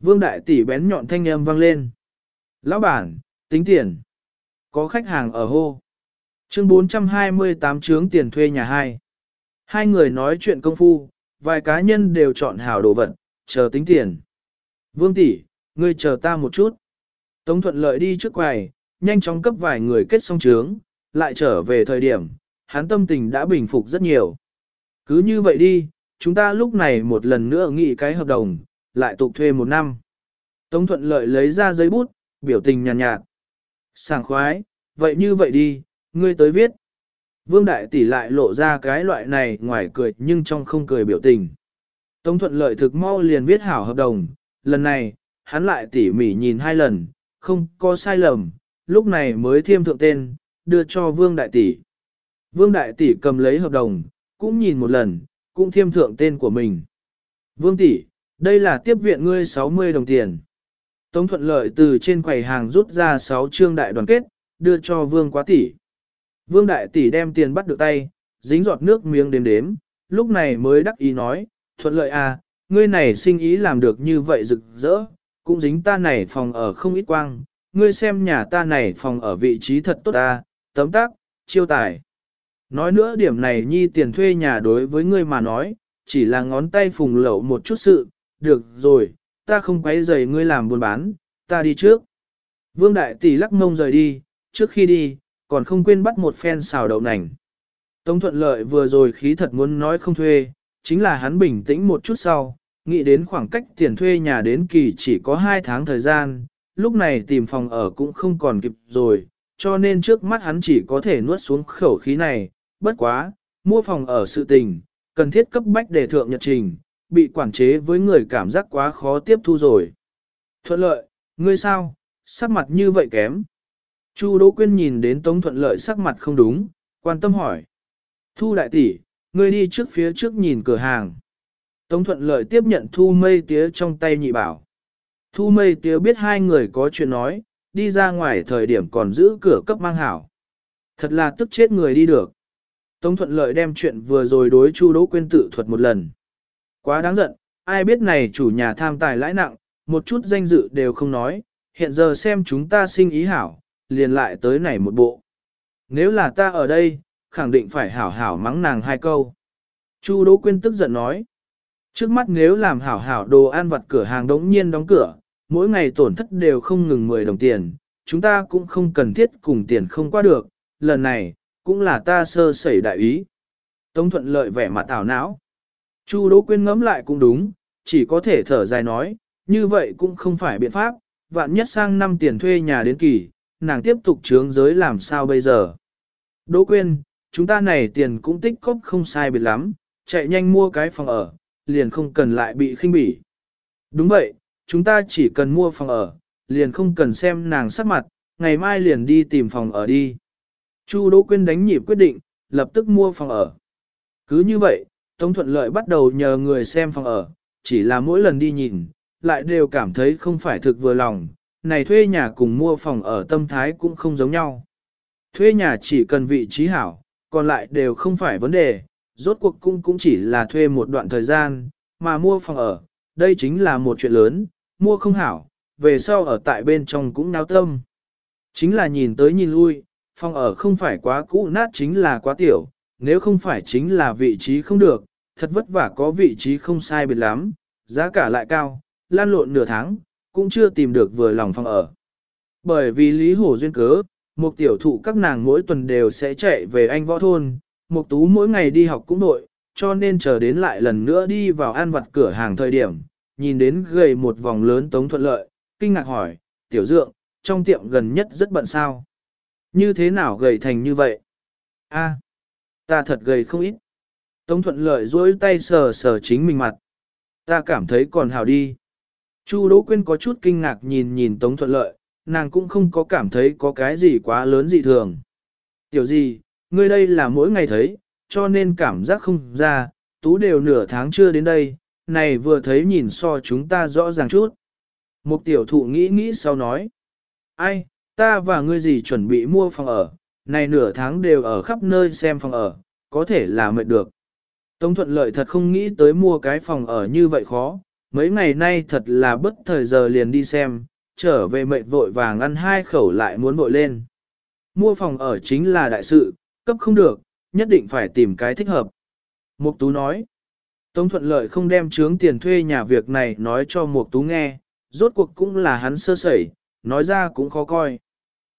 Vương đại tỷ bén nhọn thanh âm vang lên. Lão bản, tính tiền. Có khách hàng ở hô. Chương 428 trướng tiền thuê nhà hai. Hai người nói chuyện công phu, vài cá nhân đều chọn hảo đồ vật, chờ tính tiền. Vương tỷ, ngươi chờ ta một chút. Tống thuận lợi đi trước quầy, nhanh chóng cấp vài người kết xong trướng, lại trở về thời điểm, hắn tâm tình đã bình phục rất nhiều. Cứ như vậy đi, chúng ta lúc này một lần nữa nghị cái hợp đồng, lại tục thuê một năm. Tống thuận lợi lấy ra giấy bút, biểu tình nhàn nhạt, nhạt. Sảng khoái, vậy như vậy đi, ngươi tới viết. Vương Đại Tỷ lại lộ ra cái loại này ngoài cười nhưng trong không cười biểu tình. Tống thuận lợi thực mau liền viết hảo hợp đồng, lần này, hắn lại tỉ mỉ nhìn hai lần, không có sai lầm, lúc này mới thiêm thượng tên, đưa cho Vương Đại Tỷ. Vương Đại Tỷ cầm lấy hợp đồng, cũng nhìn một lần, cũng thiêm thượng tên của mình. Vương Tỷ, đây là tiếp viện ngươi 60 đồng tiền. Tống thuận lợi từ trên quầy hàng rút ra 6 trương đại đoàn kết, đưa cho Vương Quá Tỷ. Vương Đại Tỷ đem tiền bắt được tay, dính giọt nước miếng đếm đếm, lúc này mới đắc ý nói, thuận lợi à, ngươi này sinh ý làm được như vậy rực rỡ, cũng dính ta này phòng ở không ít quang, ngươi xem nhà ta này phòng ở vị trí thật tốt ta, tấm tác, chiêu tài. Nói nữa điểm này nhi tiền thuê nhà đối với ngươi mà nói, chỉ là ngón tay phùng lậu một chút sự, được rồi, ta không quấy rầy ngươi làm buôn bán, ta đi trước. Vương Đại Tỷ lắc mông rời đi, trước khi đi, còn không quên bắt một phen xào đậu nành. Tống thuận lợi vừa rồi khí thật muốn nói không thuê, chính là hắn bình tĩnh một chút sau, nghĩ đến khoảng cách tiền thuê nhà đến kỳ chỉ có 2 tháng thời gian, lúc này tìm phòng ở cũng không còn kịp rồi, cho nên trước mắt hắn chỉ có thể nuốt xuống khẩu khí này, bất quá, mua phòng ở sự tình, cần thiết cấp bách để thượng nhật trình, bị quản chế với người cảm giác quá khó tiếp thu rồi. Thuận lợi, ngươi sao, sắc mặt như vậy kém. Chu Đỗ Quyên nhìn đến Tống Thuận lợi sắc mặt không đúng, quan tâm hỏi. Thu đại tỷ, ngươi đi trước phía trước nhìn cửa hàng. Tống Thuận lợi tiếp nhận Thu mây tía trong tay nhị bảo. Thu mây tía biết hai người có chuyện nói, đi ra ngoài thời điểm còn giữ cửa cấp mang hảo. Thật là tức chết người đi được. Tống thuận lợi đem chuyện vừa rồi đối Chu Đỗ Quyên tự thuật một lần. Quá đáng giận, ai biết này chủ nhà tham tài lãi nặng, một chút danh dự đều không nói, hiện giờ xem chúng ta sinh ý hảo, liền lại tới này một bộ. Nếu là ta ở đây, khẳng định phải hảo hảo mắng nàng hai câu. Chu Đỗ Quyên tức giận nói. Trước mắt nếu làm hảo hảo đồ ăn vặt cửa hàng đống nhiên đóng cửa, mỗi ngày tổn thất đều không ngừng 10 đồng tiền, chúng ta cũng không cần thiết cùng tiền không qua được, lần này, cũng là ta sơ sẩy đại ý. Tống thuận lợi vẻ mặt ảo não. Chu Đỗ Quyên ngẫm lại cũng đúng, chỉ có thể thở dài nói, như vậy cũng không phải biện pháp, vạn nhất sang năm tiền thuê nhà đến kỳ, nàng tiếp tục trướng giới làm sao bây giờ. Đỗ Quyên, chúng ta này tiền cũng tích cóp không sai biệt lắm, chạy nhanh mua cái phòng ở, liền không cần lại bị khinh bỉ. Đúng vậy, chúng ta chỉ cần mua phòng ở, liền không cần xem nàng sắc mặt, ngày mai liền đi tìm phòng ở đi. Chu Đỗ Quyên đánh nhịp quyết định, lập tức mua phòng ở. Cứ như vậy, Tống Thuận Lợi bắt đầu nhờ người xem phòng ở, chỉ là mỗi lần đi nhìn, lại đều cảm thấy không phải thực vừa lòng, này thuê nhà cùng mua phòng ở tâm thái cũng không giống nhau. Thuê nhà chỉ cần vị trí hảo, còn lại đều không phải vấn đề, rốt cuộc cũng cũng chỉ là thuê một đoạn thời gian, mà mua phòng ở, đây chính là một chuyện lớn, mua không hảo, về sau ở tại bên trong cũng náo tâm. Chính là nhìn tới nhìn lui, phòng ở không phải quá cũ nát chính là quá tiểu, nếu không phải chính là vị trí không được, thật vất vả có vị trí không sai biệt lắm, giá cả lại cao, lan lộn nửa tháng, cũng chưa tìm được vừa lòng phòng ở. Bởi vì Lý Hổ duyên cớ, một tiểu thụ các nàng mỗi tuần đều sẽ chạy về anh võ thôn, một tú mỗi ngày đi học cũng nội, cho nên chờ đến lại lần nữa đi vào ăn vặt cửa hàng thời điểm, nhìn đến gầy một vòng lớn tống thuận lợi, kinh ngạc hỏi, tiểu dượng, trong tiệm gần nhất rất bận sao. Như thế nào gầy thành như vậy? A, ta thật gầy không ít. Tống thuận lợi duỗi tay sờ sờ chính mình mặt. Ta cảm thấy còn hào đi. Chu Đỗ Quyên có chút kinh ngạc nhìn nhìn Tống thuận lợi, nàng cũng không có cảm thấy có cái gì quá lớn dị thường. Tiểu gì, ngươi đây là mỗi ngày thấy, cho nên cảm giác không ra, tú đều nửa tháng chưa đến đây, này vừa thấy nhìn so chúng ta rõ ràng chút. Một tiểu thụ nghĩ nghĩ sau nói, ai, ta và ngươi gì chuẩn bị mua phòng ở, này nửa tháng đều ở khắp nơi xem phòng ở, có thể là mệt được. Tống thuận lợi thật không nghĩ tới mua cái phòng ở như vậy khó, mấy ngày nay thật là bất thời giờ liền đi xem, trở về mệt vội vàng ăn hai khẩu lại muốn vội lên. Mua phòng ở chính là đại sự, cấp không được, nhất định phải tìm cái thích hợp. Mục Tú nói. Tống thuận lợi không đem chướng tiền thuê nhà việc này nói cho Mục Tú nghe, rốt cuộc cũng là hắn sơ sẩy, nói ra cũng khó coi.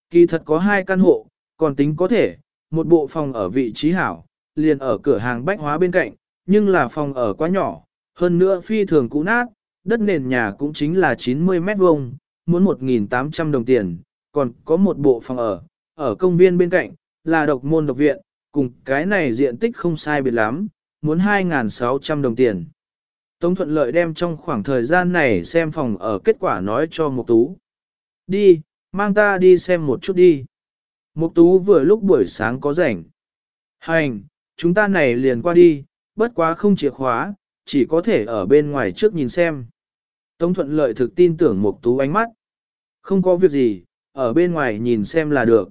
Kỳ thật có hai căn hộ, còn tính có thể, một bộ phòng ở vị trí hảo, liền ở cửa hàng bách hóa bên cạnh, nhưng là phòng ở quá nhỏ, hơn nữa phi thường cũ nát, đất nền nhà cũng chính là 90 mét vuông, muốn 1.800 đồng tiền, còn có một bộ phòng ở, ở công viên bên cạnh, là độc môn độc viện, cùng cái này diện tích không sai biệt lắm, muốn 2.600 đồng tiền. Tống thuận lợi đem trong khoảng thời gian này xem phòng ở kết quả nói cho Mục Tú. Đi, mang ta đi xem một chút đi. Mục Tú vừa lúc buổi sáng có rảnh. Hành, chúng ta này liền qua đi, bất quá không chìa khóa, chỉ có thể ở bên ngoài trước nhìn xem. Tống thuận lợi thực tin tưởng Mục Tú ánh mắt. Không có việc gì, ở bên ngoài nhìn xem là được.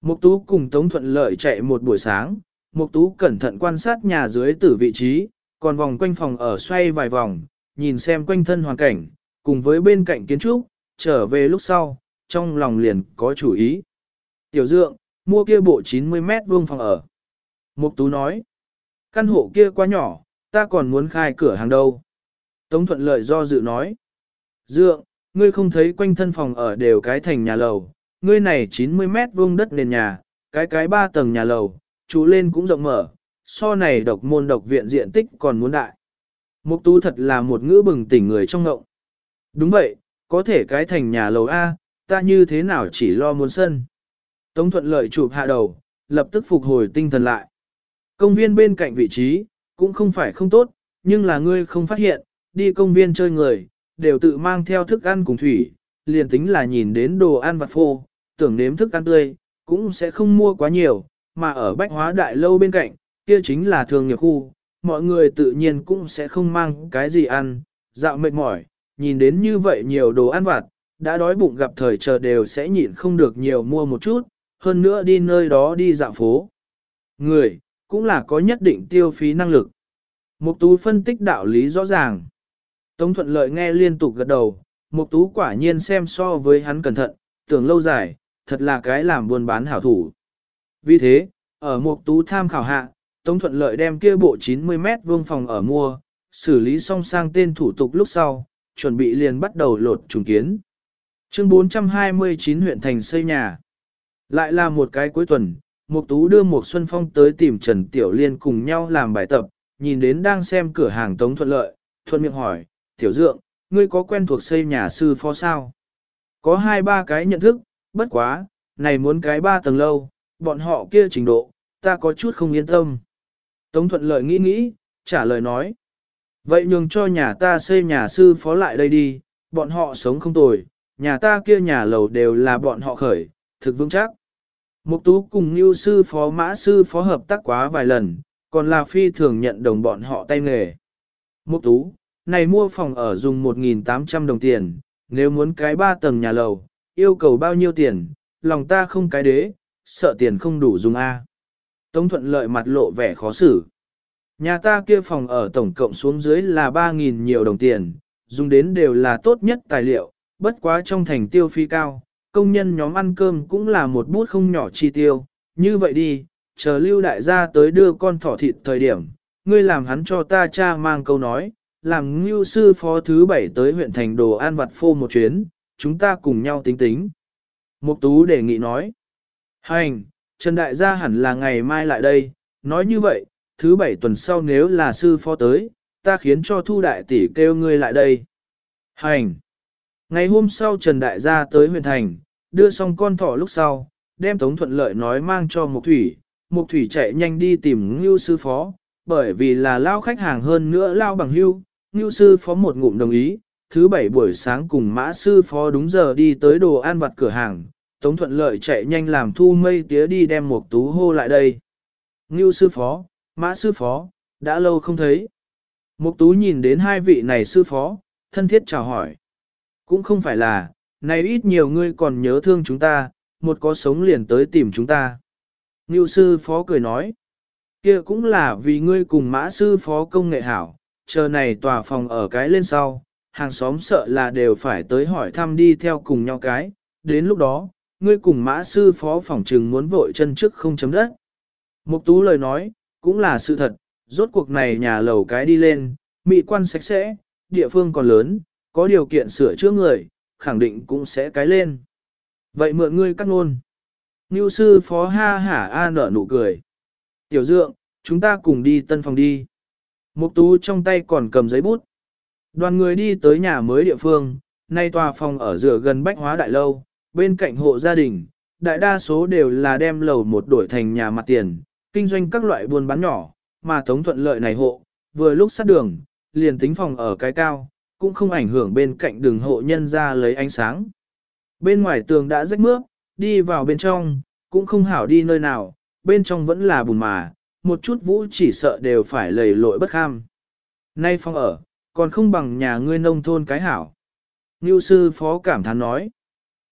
Mục Tú cùng Tống thuận lợi chạy một buổi sáng, Mục Tú cẩn thận quan sát nhà dưới tử vị trí, còn vòng quanh phòng ở xoay vài vòng, nhìn xem quanh thân hoàn cảnh, cùng với bên cạnh kiến trúc, trở về lúc sau, trong lòng liền có chủ ý. Tiểu dượng, mua kia bộ 90 mét vuông phòng ở. Mục Tú nói, căn hộ kia quá nhỏ, ta còn muốn khai cửa hàng đâu. Tống thuận lợi do dự nói, dượng, ngươi không thấy quanh thân phòng ở đều cái thành nhà lầu, ngươi này 90 mét vuông đất nền nhà, cái cái ba tầng nhà lầu, chú lên cũng rộng mở, so này độc môn độc viện diện tích còn muốn đại. Mục tú thật là một ngữ bừng tỉnh người trong ngộng. Đúng vậy, có thể cái thành nhà lầu A, ta như thế nào chỉ lo muốn sân. Tống thuận lợi chụp hạ đầu, lập tức phục hồi tinh thần lại. Công viên bên cạnh vị trí, cũng không phải không tốt, nhưng là ngươi không phát hiện, đi công viên chơi người, đều tự mang theo thức ăn cùng thủy, liền tính là nhìn đến đồ ăn vặt phô, tưởng nếm thức ăn tươi, cũng sẽ không mua quá nhiều, mà ở bách hóa đại lâu bên cạnh, kia chính là thường nghiệp khu, mọi người tự nhiên cũng sẽ không mang cái gì ăn, dạo mệt mỏi, nhìn đến như vậy nhiều đồ ăn vặt, đã đói bụng gặp thời chờ đều sẽ nhịn không được nhiều mua một chút, hơn nữa đi nơi đó đi dạo phố. Người, cũng là có nhất định tiêu phí năng lực. Mục tú phân tích đạo lý rõ ràng. Tống thuận lợi nghe liên tục gật đầu, mục tú quả nhiên xem so với hắn cẩn thận, tưởng lâu dài, thật là cái làm buôn bán hảo thủ. Vì thế, ở mục tú tham khảo hạ, Tống thuận lợi đem kia bộ 90 mét vuông phòng ở mua, xử lý xong sang tên thủ tục lúc sau, chuẩn bị liền bắt đầu lột trùng kiến. Chương 429 huyện thành xây nhà. Lại là một cái cuối tuần, Mục Tú đưa Mục Xuân Phong tới tìm Trần Tiểu Liên cùng nhau làm bài tập, nhìn đến đang xem cửa hàng Tống Thuận Lợi, thuận miệng hỏi, Tiểu Dượng, ngươi có quen thuộc xây nhà sư phó sao? Có hai ba cái nhận thức, bất quá, này muốn cái ba tầng lâu, bọn họ kia trình độ, ta có chút không yên tâm. Tống Thuận Lợi nghĩ nghĩ, trả lời nói. Vậy nhường cho nhà ta xây nhà sư phó lại đây đi, bọn họ sống không tồi, nhà ta kia nhà lầu đều là bọn họ khởi, thực vững chắc. Mục tú cùng như sư phó mã sư phó hợp tác quá vài lần, còn là phi thường nhận đồng bọn họ tay nghề. Mục tú, này mua phòng ở dùng 1.800 đồng tiền, nếu muốn cái ba tầng nhà lầu, yêu cầu bao nhiêu tiền, lòng ta không cái đế, sợ tiền không đủ dùng A. Tống thuận lợi mặt lộ vẻ khó xử. Nhà ta kia phòng ở tổng cộng xuống dưới là 3.000 nhiều đồng tiền, dùng đến đều là tốt nhất tài liệu, bất quá trong thành tiêu phi cao, công nhân nhóm ăn cơm cũng là một bút không nhỏ chi tiêu. Như vậy đi, chờ lưu đại gia tới đưa con thỏ thịt thời điểm, ngươi làm hắn cho ta cha mang câu nói, làm ngưu sư phó thứ bảy tới huyện thành đồ ăn vặt phô một chuyến, chúng ta cùng nhau tính tính. Mục tú đề nghị nói, hành, Trần Đại gia hẳn là ngày mai lại đây, nói như vậy, thứ bảy tuần sau nếu là sư phó tới, ta khiến cho thu đại tỷ kêu ngươi lại đây. Hành! Ngày hôm sau Trần Đại gia tới huyện thành, đưa xong con thỏ lúc sau, đem Tống Thuận Lợi nói mang cho Mục Thủy, Mục Thủy chạy nhanh đi tìm Ngưu sư phó, bởi vì là lao khách hàng hơn nữa lao bằng hưu, Ngưu sư phó một ngụm đồng ý, thứ bảy buổi sáng cùng mã sư phó đúng giờ đi tới đồ ăn vặt cửa hàng, Tống Thuận Lợi chạy nhanh làm thu mây tía đi đem một tú hô lại đây. Ngưu sư phó, mã sư phó, đã lâu không thấy. Mục tú nhìn đến hai vị này sư phó, thân thiết chào hỏi. Cũng không phải là, này ít nhiều ngươi còn nhớ thương chúng ta, một có sống liền tới tìm chúng ta. Ngưu sư phó cười nói, kia cũng là vì ngươi cùng mã sư phó công nghệ hảo, chờ này tòa phòng ở cái lên sau, hàng xóm sợ là đều phải tới hỏi thăm đi theo cùng nhau cái, đến lúc đó, ngươi cùng mã sư phó phòng trừng muốn vội chân trước không chấm đất. Mục tú lời nói, cũng là sự thật, rốt cuộc này nhà lầu cái đi lên, mỹ quan sạch sẽ, địa phương còn lớn, có điều kiện sửa chữa người, khẳng định cũng sẽ cái lên. Vậy mượn ngươi cắt ngôn. Ngưu sư phó ha hả a nở nụ cười. Tiểu dượng, chúng ta cùng đi tân phòng đi. Mục tú trong tay còn cầm giấy bút. Đoàn người đi tới nhà mới địa phương, nay tòa phòng ở giữa gần bách hóa đại lâu, bên cạnh hộ gia đình, đại đa số đều là đem lầu một đổi thành nhà mặt tiền, kinh doanh các loại buôn bán nhỏ, mà tống thuận lợi này hộ, vừa lúc sát đường, liền tính phòng ở cái cao, cũng không ảnh hưởng bên cạnh đường hộ nhân ra lấy ánh sáng. Bên ngoài tường đã rách mướp, đi vào bên trong, cũng không hảo đi nơi nào, bên trong vẫn là bùn mà, một chút vũ chỉ sợ đều phải lầy lội bất kham. Nay phòng ở, còn không bằng nhà ngươi nông thôn cái hảo. Ngưu sư phó cảm thán nói.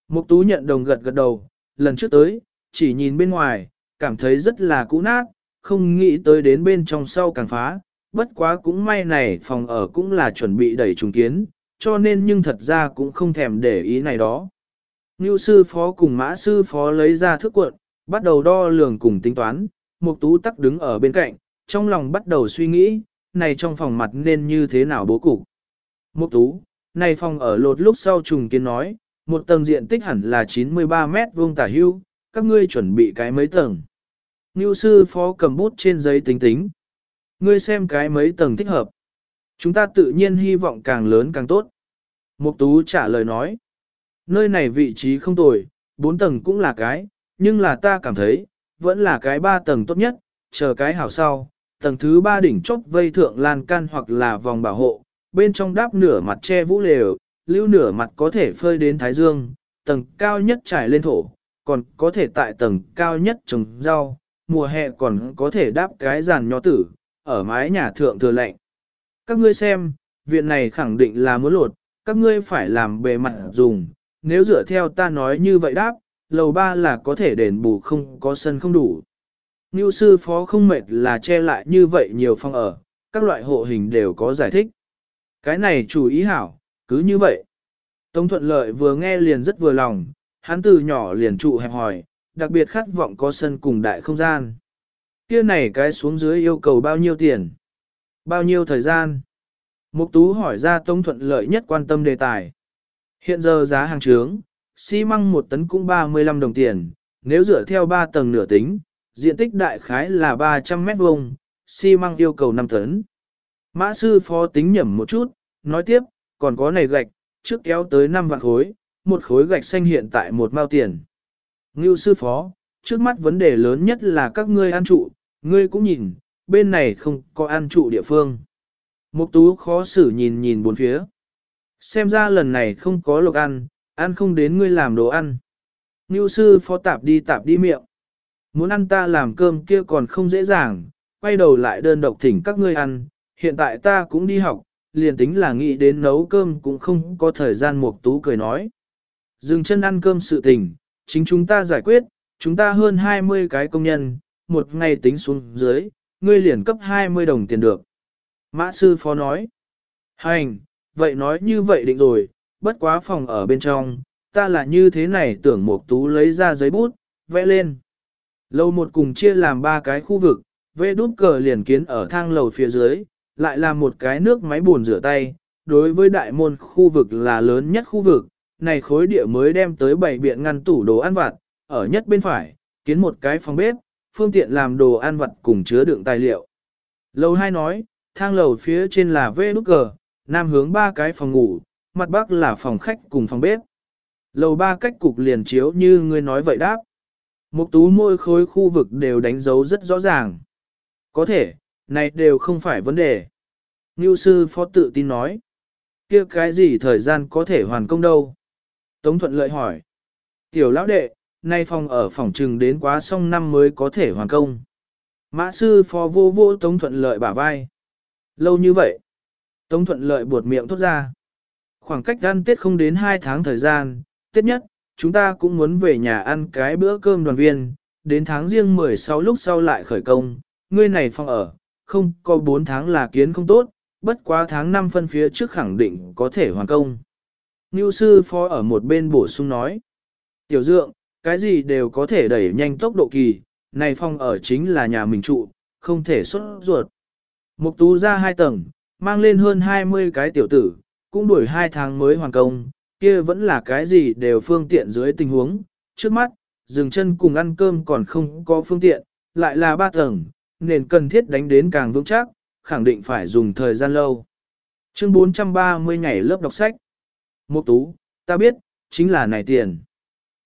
Mục tú nhận đồng gật gật đầu, lần trước tới, chỉ nhìn bên ngoài, cảm thấy rất là cũ nát, không nghĩ tới đến bên trong sau càng phá, bất quá cũng may này phòng ở cũng là chuẩn bị đẩy trùng kiến, cho nên nhưng thật ra cũng không thèm để ý này đó. Ngưu sư phó cùng mã sư phó lấy ra thước cuộn, bắt đầu đo lường cùng tính toán, mục tú tắc đứng ở bên cạnh, trong lòng bắt đầu suy nghĩ, này trong phòng mặt nên như thế nào bố cục. Mục tú, này phòng ở lột lúc sau trùng kiến nói, một tầng diện tích hẳn là 93 mét vuông tả hưu, các ngươi chuẩn bị cái mấy tầng. Ngưu sư phó cầm bút trên giấy tính tính. Ngươi xem cái mấy tầng thích hợp. Chúng ta tự nhiên hy vọng càng lớn càng tốt. Mục tú trả lời nói. Nơi này vị trí không tồi, bốn tầng cũng là cái, nhưng là ta cảm thấy, vẫn là cái ba tầng tốt nhất, chờ cái hảo sau. Tầng thứ ba đỉnh chóp vây thượng lan can hoặc là vòng bảo hộ, bên trong đáp nửa mặt che vũ lều, lưu nửa mặt có thể phơi đến thái dương, tầng cao nhất trải lên thổ, còn có thể tại tầng cao nhất trồng rau, mùa hè còn có thể đáp cái giàn nho tử, ở mái nhà thượng thừa lạnh. Các ngươi xem, viện này khẳng định là muốn lột, các ngươi phải làm bề mặt dùng, nếu dựa theo ta nói như vậy đáp, lầu ba là có thể đền bù không có sân không đủ. Ngưu sư phó không mệt là che lại như vậy nhiều phòng ở, các loại hộ hình đều có giải thích. Cái này chủ ý hảo, cứ như vậy. Tống thuận lợi vừa nghe liền rất vừa lòng, hắn từ nhỏ liền trụ hẹp hỏi, đặc biệt khát vọng có sân cùng đại không gian. Kia này cái xuống dưới yêu cầu bao nhiêu tiền? Bao nhiêu thời gian? Mục tú hỏi ra Tống thuận lợi nhất quan tâm đề tài. Hiện giờ giá hàng trướng, xi măng một tấn cũng 35 đồng tiền, nếu dựa theo 3 tầng nửa tính, diện tích đại khái là 300 mét vuông, xi măng yêu cầu 5 tấn. Mã sư phó tính nhẩm một chút, nói tiếp, còn có này gạch, trước kéo tới 5 vạn khối, một khối gạch xanh hiện tại một mao tiền. Ngưu sư phó, trước mắt vấn đề lớn nhất là các ngươi ăn trụ, ngươi cũng nhìn, bên này không có ăn trụ địa phương. Mục tú khó xử nhìn nhìn bốn phía. Xem ra lần này không có lộc ăn, ăn không đến ngươi làm đồ ăn. Ngưu sư phó tạp đi tạp đi miệng. Muốn ăn ta làm cơm kia còn không dễ dàng, quay đầu lại đơn độc thỉnh các ngươi ăn, hiện tại ta cũng đi học, liền tính là nghĩ đến nấu cơm cũng không có thời gian mục tú cười nói. Dừng chân ăn cơm sự tình, chính chúng ta giải quyết, chúng ta hơn 20 cái công nhân, một ngày tính xuống dưới, ngươi liền cấp 20 đồng tiền được. Mã sư phó nói, hành, vậy nói như vậy định rồi, bất quá phòng ở bên trong, ta là như thế này tưởng một tú lấy ra giấy bút, vẽ lên. Lầu một cùng chia làm ba cái khu vực, vẽ đút cờ liền kiến ở thang lầu phía dưới, lại là một cái nước máy bồn rửa tay, đối với đại môn khu vực là lớn nhất khu vực, này khối địa mới đem tới bảy biện ngăn tủ đồ ăn vặt, ở nhất bên phải, kiến một cái phòng bếp, phương tiện làm đồ ăn vặt cùng chứa đựng tài liệu. Lầu hai nói, thang lầu phía trên là vê nút cờ, nam hướng ba cái phòng ngủ, mặt bắc là phòng khách cùng phòng bếp. Lầu ba cách cục liền chiếu như ngươi nói vậy đáp. Mục tú môi khối khu vực đều đánh dấu rất rõ ràng. Có thể, này đều không phải vấn đề. Ngưu sư phó tự tin nói. kia cái gì thời gian có thể hoàn công đâu? Tống thuận lợi hỏi. Tiểu lão đệ, nay phòng ở phòng trừng đến quá xong năm mới có thể hoàn công. Mã sư phó vô vô tống thuận lợi bả vai. Lâu như vậy. Tống thuận lợi buột miệng thốt ra. Khoảng cách ăn Tết không đến 2 tháng thời gian, Tết nhất, chúng ta cũng muốn về nhà ăn cái bữa cơm đoàn viên, đến tháng riêng 16 lúc sau lại khởi công, ngươi này phòng ở, không có 4 tháng là kiến không tốt, bất quá tháng 5 phân phía trước khẳng định có thể hoàn công. Ngưu sư phó ở một bên bổ sung nói, tiểu dượng, cái gì đều có thể đẩy nhanh tốc độ kỳ, này phong ở chính là nhà mình trụ, không thể xuất ruột. Mục tú ra hai tầng, mang lên hơn 20 cái tiểu tử, cũng đuổi hai tháng mới hoàn công, kia vẫn là cái gì đều phương tiện dưới tình huống. Trước mắt, dừng chân cùng ăn cơm còn không có phương tiện, lại là ba tầng, nên cần thiết đánh đến càng vững chắc, khẳng định phải dùng thời gian lâu. Chương 430 ngày lớp đọc sách. Mục tú, ta biết, chính là này tiền.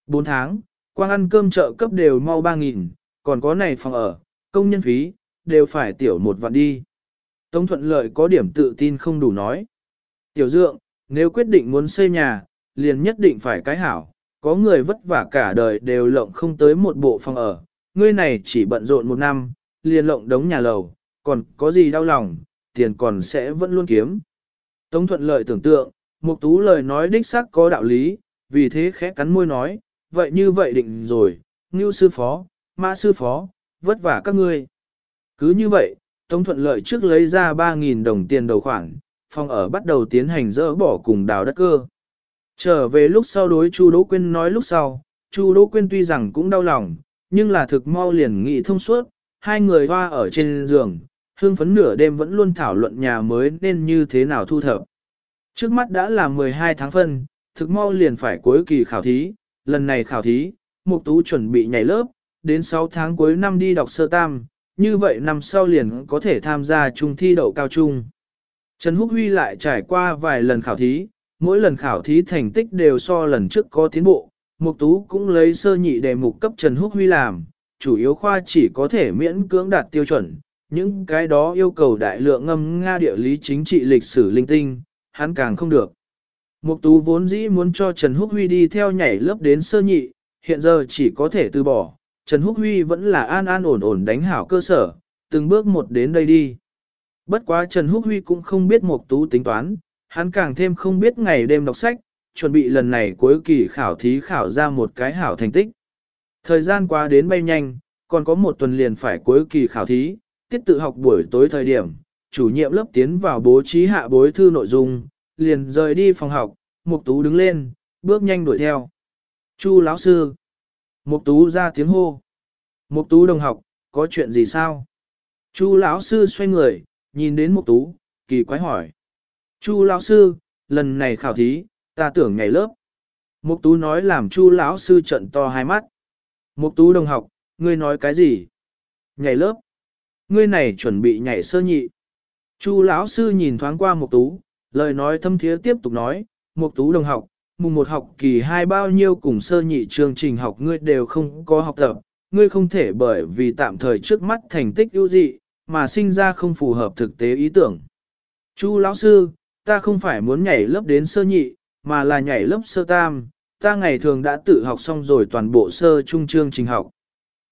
4 tháng, quang ăn cơm chợ cấp đều mau 3.000, còn có này phòng ở, công nhân phí, đều phải tiểu một vạn đi. Tống thuận lợi có điểm tự tin không đủ nói. Tiểu dượng, nếu quyết định muốn xây nhà, liền nhất định phải cái hảo, có người vất vả cả đời đều lộng không tới một bộ phòng ở, ngươi này chỉ bận rộn một năm, liền lộng đống nhà lầu, còn có gì đau lòng, tiền còn sẽ vẫn luôn kiếm. Tống thuận lợi tưởng tượng, Mục tú lời nói đích xác có đạo lý, vì thế khẽ cắn môi nói, vậy như vậy định rồi, Ngưu sư phó, Mã sư phó, vất vả các ngươi. Cứ như vậy, Tống thuận lợi trước lấy ra 3.000 đồng tiền đầu khoản, phòng ở bắt đầu tiến hành dỡ bỏ cùng đào đất cơ. Trở về lúc sau đối Chu Đỗ Quyên nói lúc sau, Chu Đỗ Quyên tuy rằng cũng đau lòng, nhưng là thực mau liền nghĩ thông suốt, hai người hoa ở trên giường, hương phấn nửa đêm vẫn luôn thảo luận nhà mới nên như thế nào thu thập. Trước mắt đã là 12 tháng phân, thực mau liền phải cuối kỳ khảo thí, lần này khảo thí, Mục Tú chuẩn bị nhảy lớp, đến 6 tháng cuối năm đi đọc sơ tam, như vậy năm sau liền có thể tham gia trung thi đậu cao trung. Trần Húc Huy lại trải qua vài lần khảo thí, mỗi lần khảo thí thành tích đều so lần trước có tiến bộ, Mục Tú cũng lấy sơ nhị đề mục cấp Trần Húc Huy làm, chủ yếu khoa chỉ có thể miễn cưỡng đạt tiêu chuẩn, những cái đó yêu cầu đại lượng ngâm Nga địa lý chính trị lịch sử linh tinh, hắn càng không được. Mục tú vốn dĩ muốn cho Trần Húc Huy đi theo nhảy lớp đến sơ nhị, hiện giờ chỉ có thể từ bỏ. Trần Húc Huy vẫn là an an ổn ổn đánh hảo cơ sở, từng bước một đến đây đi. Bất quá Trần Húc Huy cũng không biết Mục tú tính toán, hắn càng thêm không biết ngày đêm đọc sách, chuẩn bị lần này cuối kỳ khảo thí khảo ra một cái hảo thành tích. Thời gian qua đến bay nhanh, còn có một tuần liền phải cuối kỳ khảo thí, tiết tự học buổi tối thời điểm, chủ nhiệm lớp tiến vào bố trí hạ bối thư nội dung, liền rời đi phòng học, Mục Tú đứng lên, bước nhanh đuổi theo. Chu lão sư. Mục Tú ra tiếng hô. Mục Tú đồng học, có chuyện gì sao? Chu lão sư xoay người, nhìn đến Mục Tú, kỳ quái hỏi. Chu lão sư, lần này khảo thí, ta tưởng ngày lớp. Mục Tú nói làm Chu lão sư trợn to hai mắt. Mục Tú đồng học, ngươi nói cái gì? Nhảy lớp. Ngươi này chuẩn bị nhảy sơ nhị. Chu lão sư nhìn thoáng qua Mục Tú, lời nói thâm thiế tiếp tục nói, một Tú đồng học, mùng một học kỳ hai bao nhiêu cùng sơ nhị chương trình học ngươi đều không có học tập, ngươi không thể bởi vì tạm thời trước mắt thành tích ưu dị, mà sinh ra không phù hợp thực tế ý tưởng. Chu lão sư, ta không phải muốn nhảy lớp đến sơ nhị, mà là nhảy lớp sơ tam, ta ngày thường đã tự học xong rồi toàn bộ sơ trung chương trình học.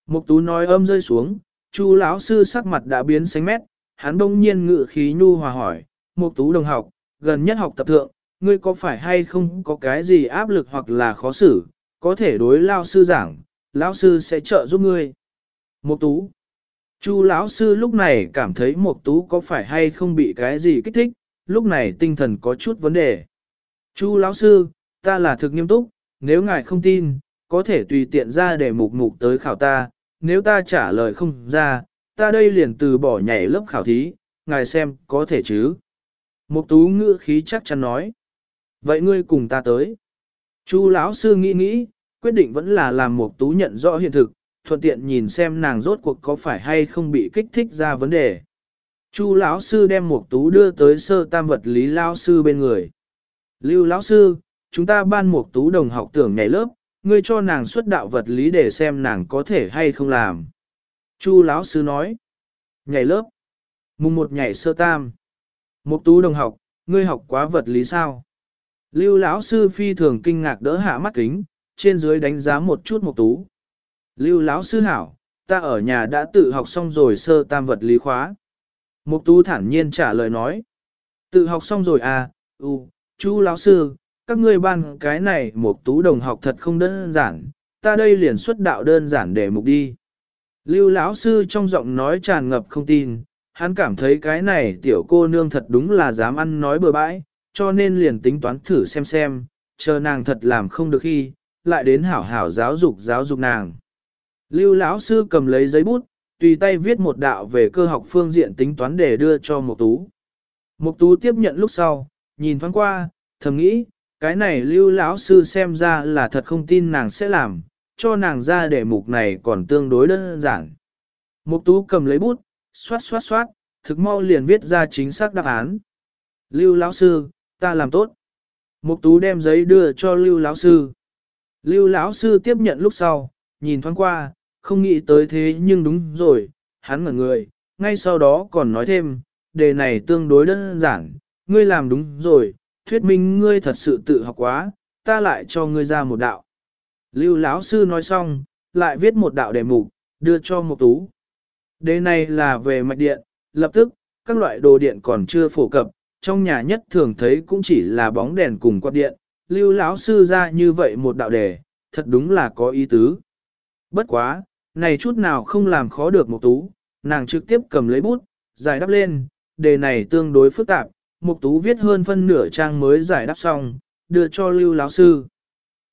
Mục Tú nói âm rơi xuống, Chu lão sư sắc mặt đã biến xanh mét, hắn đông nhiên ngự khí nhu hòa hỏi, Mục Tú đồng học, gần nhất học tập thượng, ngươi có phải hay không có cái gì áp lực hoặc là khó xử, có thể đối lao sư giảng, lão sư sẽ trợ giúp ngươi. Mục Tú Chu lão sư lúc này cảm thấy Mục Tú có phải hay không bị cái gì kích thích, lúc này tinh thần có chút vấn đề. Chu lão sư, ta là thực nghiêm túc, nếu ngài không tin, có thể tùy tiện ra để mục mục tới khảo ta, nếu ta trả lời không ra, ta đây liền từ bỏ nhảy lớp khảo thí, ngài xem có thể chứ. Mục tú ngữ khí chắc chắn nói. Vậy ngươi cùng ta tới. Chu lão sư nghĩ nghĩ, quyết định vẫn là làm mục tú nhận rõ hiện thực, thuận tiện nhìn xem nàng rốt cuộc có phải hay không bị kích thích ra vấn đề. Chu lão sư đem mục tú đưa tới sơ tam vật lý lão sư bên người. Lưu lão sư, chúng ta ban mục tú đồng học tưởng nhảy lớp, ngươi cho nàng xuất đạo vật lý để xem nàng có thể hay không làm. Chu lão sư nói, nhảy lớp, mùng một nhảy sơ tam. Mục tú đồng học, ngươi học quá vật lý sao? Lưu lão sư phi thường kinh ngạc đỡ hạ mắt kính, trên dưới đánh giá một chút mục tú. Lưu lão sư hảo, ta ở nhà đã tự học xong rồi sơ tam vật lý khóa. Mục tú thản nhiên trả lời nói. Tự học xong rồi à, ừ, chú lão sư, các ngươi ban cái này mục tú đồng học thật không đơn giản, ta đây liền xuất đạo đơn giản để mục đi. Lưu lão sư trong giọng nói tràn ngập không tin, hắn cảm thấy cái này tiểu cô nương thật đúng là dám ăn nói bừa bãi, cho nên liền tính toán thử xem xem, chờ nàng thật làm không được khi, lại đến hảo hảo giáo dục giáo dục nàng. Lưu lão sư cầm lấy giấy bút, tùy tay viết một đạo về cơ học phương diện tính toán để đưa cho Mục Tú. Mục Tú tiếp nhận lúc sau, nhìn thoáng qua, thầm nghĩ, cái này lưu lão sư xem ra là thật không tin nàng sẽ làm, cho nàng ra để mục này còn tương đối đơn giản. Mục Tú cầm lấy bút, xoát xoát xoát, thực mau liền viết ra chính xác đáp án. Lưu lão sư, ta làm tốt. Mục Tú đem giấy đưa cho Lưu lão sư. Lưu lão sư tiếp nhận lúc sau, nhìn thoáng qua, không nghĩ tới thế nhưng đúng rồi, hắn mở người, ngay sau đó còn nói thêm, đề này tương đối đơn giản, ngươi làm đúng rồi, thuyết minh ngươi thật sự tự học quá, ta lại cho ngươi ra một đạo. Lưu lão sư nói xong, lại viết một đạo đề mục, đưa cho mục tú. Đề này là về mạch điện, lập tức, các loại đồ điện còn chưa phổ cập, trong nhà nhất thường thấy cũng chỉ là bóng đèn cùng quạt điện. Lưu lão sư ra như vậy một đạo đề, thật đúng là có ý tứ. Bất quá, này chút nào không làm khó được một tú, nàng trực tiếp cầm lấy bút, giải đáp lên, đề này tương đối phức tạp, Mục Tú viết hơn phân nửa trang mới giải đáp xong, đưa cho Lưu lão sư.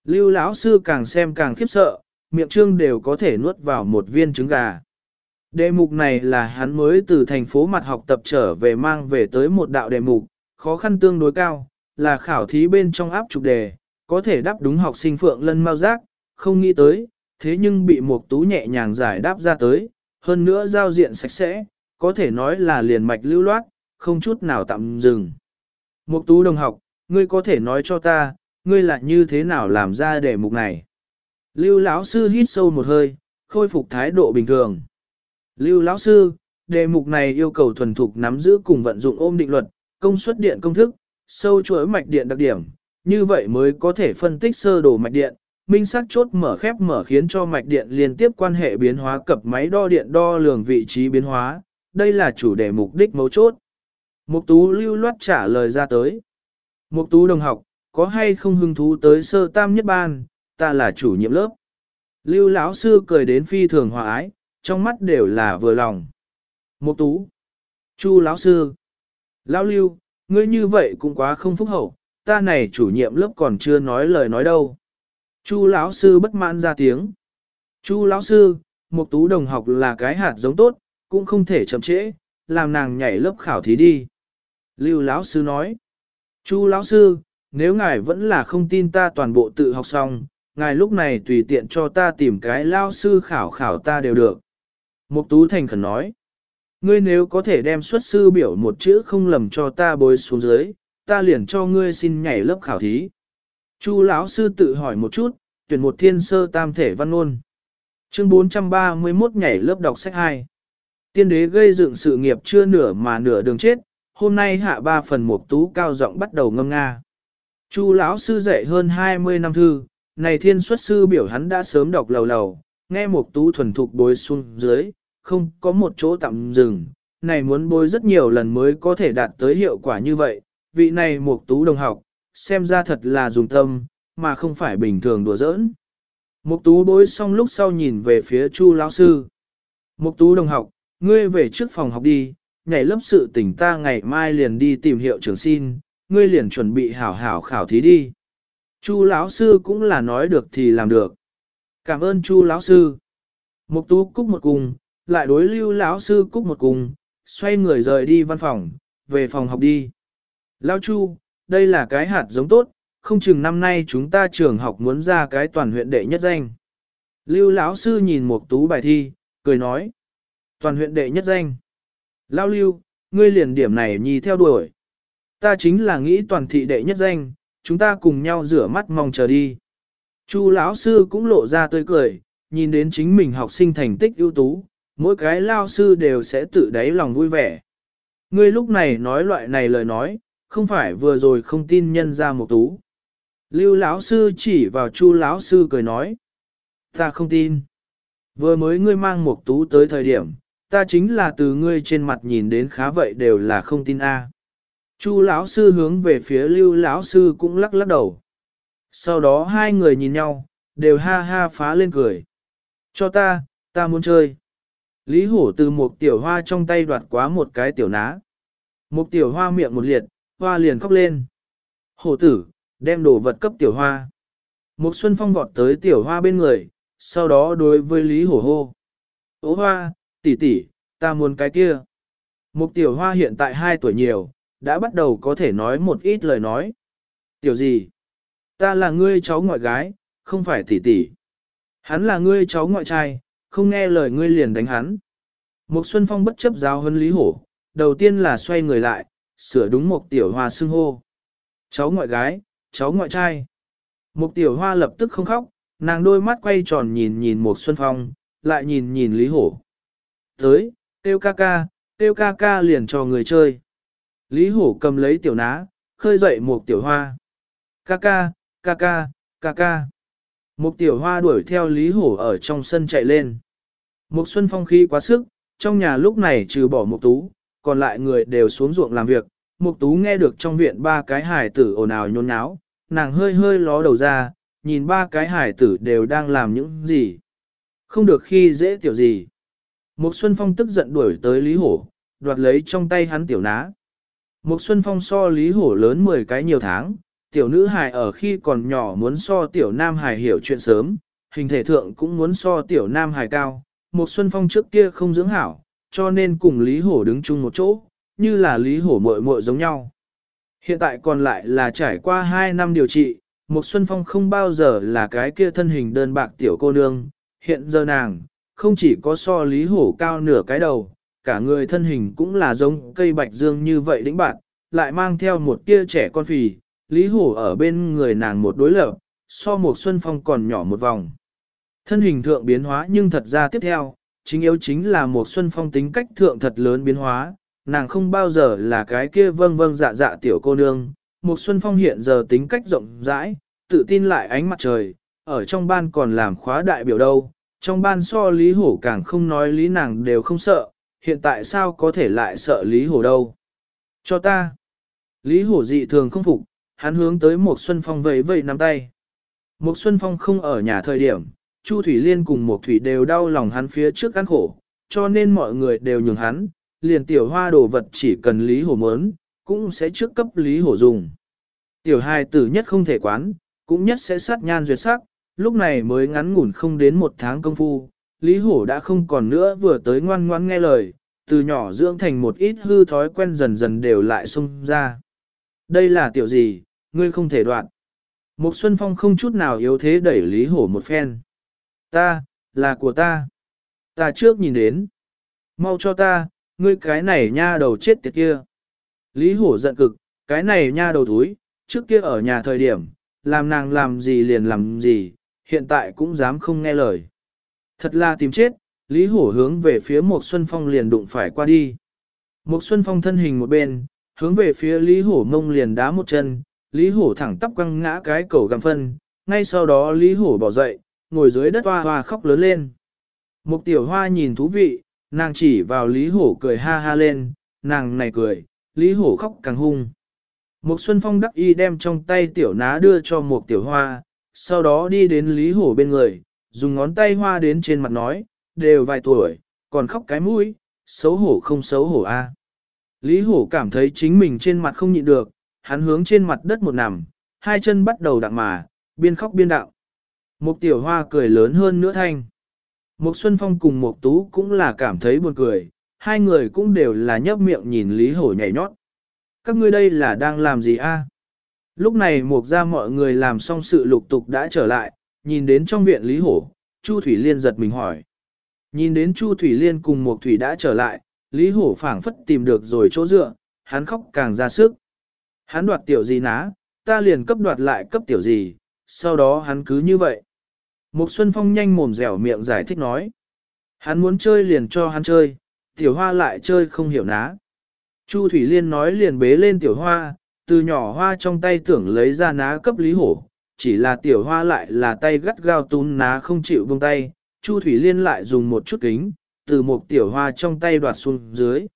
Lưu lão sư càng xem càng khiếp sợ, miệng trương đều có thể nuốt vào một viên trứng gà. Đề mục này là hắn mới từ thành phố mặt học tập trở về mang về tới một đạo đề mục, khó khăn tương đối cao, là khảo thí bên trong áp trục đề, có thể đáp đúng học sinh phượng lân mau giác, không nghĩ tới, thế nhưng bị Mục Tú nhẹ nhàng giải đáp ra tới, hơn nữa giao diện sạch sẽ, có thể nói là liền mạch lưu loát, không chút nào tạm dừng. Mục tú đồng học, ngươi có thể nói cho ta, ngươi là như thế nào làm ra đề mục này. Lưu lão sư hít sâu một hơi, khôi phục thái độ bình thường. Lưu lão sư, đề mục này yêu cầu thuần thục nắm giữ cùng vận dụng ôm định luật, công suất điện công thức, sâu chuỗi mạch điện đặc điểm, như vậy mới có thể phân tích sơ đồ mạch điện, minh xác chốt mở khép mở khiến cho mạch điện liên tiếp quan hệ biến hóa cập máy đo điện đo lường vị trí biến hóa, đây là chủ đề mục đích mấu chốt. Mục tú lưu loát trả lời ra tới. Mục tú đồng học, có hay không hứng thú tới sơ tam nhất ban, ta là chủ nhiệm lớp. Lưu lão sư cười đến phi thường hòa ái, trong mắt đều là vừa lòng. Mục tú. Chu lão sư. Lão lưu, ngươi như vậy cũng quá không phúc hậu, ta này chủ nhiệm lớp còn chưa nói lời nói đâu. Chu lão sư bất mãn ra tiếng. Chu lão sư, Mục tú đồng học là cái hạt giống tốt, cũng không thể chậm trễ, làm nàng nhảy lớp khảo thí đi. Lưu lão sư nói, Chu lão sư, nếu ngài vẫn là không tin ta toàn bộ tự học xong, ngài lúc này tùy tiện cho ta tìm cái lão sư khảo khảo ta đều được. Mục tú thành khẩn nói, ngươi nếu có thể đem xuất sư biểu một chữ không lầm cho ta bối xuống dưới, ta liền cho ngươi xin nhảy lớp khảo thí. Chu lão sư tự hỏi một chút, tuyển một thiên sơ tam thể văn ngôn. Chương 431 nhảy lớp đọc sách 2. Tiên đế gây dựng sự nghiệp chưa nửa mà nửa đường chết, hôm nay hạ ba phần mục tú cao giọng bắt đầu ngâm nga. Chu lão sư dạy hơn 20 năm thư, này thiên xuất sư biểu hắn đã sớm đọc lầu lầu, nghe một tú thuần thục bối xuống dưới, không có một chỗ tạm dừng, này muốn bối rất nhiều lần mới có thể đạt tới hiệu quả như vậy, vị này một tú đồng học, xem ra thật là dùng tâm, mà không phải bình thường đùa giỡn. Mục tú bối xong lúc sau nhìn về phía Chu lão sư. Mục tú đồng học, ngươi về trước phòng học đi, nhảy lớp sự tỉnh ta ngày mai liền đi tìm hiệu trưởng xin, ngươi liền chuẩn bị hảo hảo khảo thí đi. Chu lão sư cũng là nói được thì làm được. Cảm ơn Chu lão sư. Mục tú cúc một cùng, lại đối lưu lão sư cúc một cùng, xoay người rời đi văn phòng, về phòng học đi. Lão Chu, đây là cái hạt giống tốt, không chừng năm nay chúng ta trường học muốn ra cái toàn huyện đệ nhất danh. Lưu lão sư nhìn Mục tú bài thi, cười nói. Toàn huyện đệ nhất danh. lão lưu, ngươi liền điểm này nhì theo đuổi. Ta chính là nghĩ toàn thị đệ nhất danh, chúng ta cùng nhau rửa mắt mong chờ đi. Chu lão sư cũng lộ ra tươi cười, nhìn đến chính mình học sinh thành tích ưu tú, mỗi cái lao sư đều sẽ tự đáy lòng vui vẻ. Ngươi lúc này nói loại này lời nói, không phải vừa rồi không tin nhân ra một tú. Lưu lão sư chỉ vào Chu lão sư cười nói, ta không tin. Vừa mới ngươi mang một tú tới thời điểm, ta chính là từ ngươi trên mặt nhìn đến khá vậy đều là không tin a. Chu lão sư hướng về phía Lưu lão sư cũng lắc lắc đầu. Sau đó hai người nhìn nhau, đều ha ha phá lên cười. Cho ta, ta muốn chơi. Lý hổ từ một tiểu hoa trong tay đoạt quá một cái tiểu ná. Một tiểu hoa miệng một liệt, hoa liền khóc lên. Hổ tử, đem đồ vật cấp tiểu hoa. Một xuân phong vọt tới tiểu hoa bên người, sau đó đối với Lý hổ hô. Ô hoa, tỷ tỷ, ta muốn cái kia. Mục tiểu hoa hiện tại 2 tuổi nhiều, đã bắt đầu có thể nói một ít lời nói. Tiểu gì? Ta là ngươi cháu ngoại gái, không phải tỷ tỷ. Hắn là ngươi cháu ngoại trai, không nghe lời ngươi liền đánh hắn. Mục Xuân Phong bất chấp giáo huấn Lý Hổ, đầu tiên là xoay người lại, sửa đúng một tiểu hoa xưng hô. Cháu ngoại gái, cháu ngoại trai. Mục tiểu hoa lập tức không khóc, nàng đôi mắt quay tròn nhìn nhìn Mục Xuân Phong, lại nhìn nhìn Lý Hổ. Tới, tiêu ca ca, tiêu ca ca liền cho người chơi. Lý Hổ cầm lấy tiểu ná, khơi dậy một tiểu hoa. Ca ca, ca ca, ca ca. Mục tiểu hoa đuổi theo Lý Hổ ở trong sân chạy lên. Mục Xuân Phong khí quá sức, trong nhà lúc này trừ bỏ Mục Tú, còn lại người đều xuống ruộng làm việc. Mục Tú nghe được trong viện ba cái hải tử ồn ào nhốn nháo, nàng hơi hơi ló đầu ra, nhìn ba cái hải tử đều đang làm những gì. Không được khi dễ tiểu gì. Mục Xuân Phong tức giận đuổi tới Lý Hổ, đoạt lấy trong tay hắn tiểu ná. Mục Xuân Phong so Lý Hổ lớn 10 cái nhiều tháng, tiểu nữ hài ở khi còn nhỏ muốn so tiểu nam hài hiểu chuyện sớm, hình thể thượng cũng muốn so tiểu nam hài cao. Một Xuân Phong trước kia không dưỡng hảo, cho nên cùng Lý Hổ đứng chung một chỗ, như là Lý Hổ muội muội giống nhau. Hiện tại còn lại là trải qua 2 năm điều trị, một Xuân Phong không bao giờ là cái kia thân hình đơn bạc tiểu cô nương, hiện giờ nàng, không chỉ có so Lý Hổ cao nửa cái đầu, cả người thân hình cũng là giống cây bạch dương như vậy đĩnh bạc, lại mang theo một tia trẻ con phì, Lý Hổ ở bên người nàng một đối lập, so một Xuân Phong còn nhỏ một vòng. Thân hình thượng biến hóa nhưng thật ra tiếp theo, chính yếu chính là một Xuân Phong tính cách thượng thật lớn biến hóa, nàng không bao giờ là cái kia vâng vâng dạ dạ tiểu cô nương. Một Xuân Phong hiện giờ tính cách rộng rãi, tự tin lại ánh mặt trời, ở trong ban còn làm khóa đại biểu đâu, trong ban so Lý Hổ càng không nói Lý nàng đều không sợ, hiện tại sao có thể lại sợ Lý Hổ đâu. Cho ta. Lý Hổ dị thường không phục, hắn hướng tới một Xuân Phong vẫy vẫy nắm tay. Một Xuân Phong không ở nhà thời điểm, Chu Thủy Liên cùng một Thủy đều đau lòng hắn phía trước căn khổ, cho nên mọi người đều nhường hắn, liền tiểu hoa đồ vật chỉ cần Lý Hổ mớn, cũng sẽ trước cấp Lý Hổ dùng. Tiểu hai tử nhất không thể quán, cũng nhất sẽ sát nhan duyệt sắc, lúc này mới ngắn ngủn không đến một tháng công phu, Lý Hổ đã không còn nữa vừa tới ngoan ngoan nghe lời, từ nhỏ dưỡng thành một ít hư thói quen dần dần đều lại xung ra. Đây là tiểu gì, ngươi không thể đoạn. Một Xuân Phong không chút nào yếu thế đẩy Lý Hổ một phen. Ta, là của ta. Ta trước nhìn đến. Mau cho ta, ngươi cái này nha đầu chết tiệt kia. Lý Hổ giận cực, cái này nha đầu túi, trước kia ở nhà thời điểm, làm nàng làm gì liền làm gì, hiện tại cũng dám không nghe lời. Thật là tìm chết, Lý Hổ hướng về phía một Xuân Phong liền đụng phải qua đi. Một Xuân Phong thân hình một bên, hướng về phía Lý Hổ mông liền đá một chân, Lý Hổ thẳng tắp quăng ngã cái cầu găm phân, ngay sau đó Lý Hổ bỏ dậy, ngồi dưới đất hoa hoa khóc lớn lên. Một tiểu hoa nhìn thú vị, nàng chỉ vào Lý Hổ cười ha ha lên, nàng này cười, Lý Hổ khóc càng hung. Một Xuân Phong đắc y đem trong tay tiểu ná đưa cho một tiểu hoa, sau đó đi đến Lý Hổ bên người, dùng ngón tay hoa đến trên mặt nói, đều vài tuổi, còn khóc cái mũi, xấu hổ không xấu hổ a. Lý Hổ cảm thấy chính mình trên mặt không nhịn được, hắn hướng trên mặt đất một nằm, hai chân bắt đầu đặng mà, biên khóc biên đạo. Một tiểu hoa cười lớn hơn nữa thanh. Một Xuân Phong cùng một Tú cũng là cảm thấy buồn cười, hai người cũng đều là nhấp miệng nhìn Lý Hổ nhảy nhót. Các ngươi đây là đang làm gì a? Lúc này một ra mọi người làm xong sự lục tục đã trở lại, nhìn đến trong viện Lý Hổ, Chu Thủy Liên giật mình hỏi. Nhìn đến Chu Thủy Liên cùng một Thủy đã trở lại, Lý Hổ phảng phất tìm được rồi chỗ dựa, hắn khóc càng ra sức. Hắn đoạt tiểu gì ná, ta liền cấp đoạt lại cấp tiểu gì, sau đó hắn cứ như vậy. Mục Xuân Phong nhanh mồm dẻo miệng giải thích nói. Hắn muốn chơi liền cho hắn chơi, tiểu hoa lại chơi không hiểu ná. Chu Thủy Liên nói liền bế lên tiểu hoa, từ nhỏ hoa trong tay tưởng lấy ra ná cấp lý hổ, chỉ là tiểu hoa lại là tay gắt gao tún ná không chịu buông tay, Chu Thủy Liên lại dùng một chút kính, từ một tiểu hoa trong tay đoạt xuống dưới.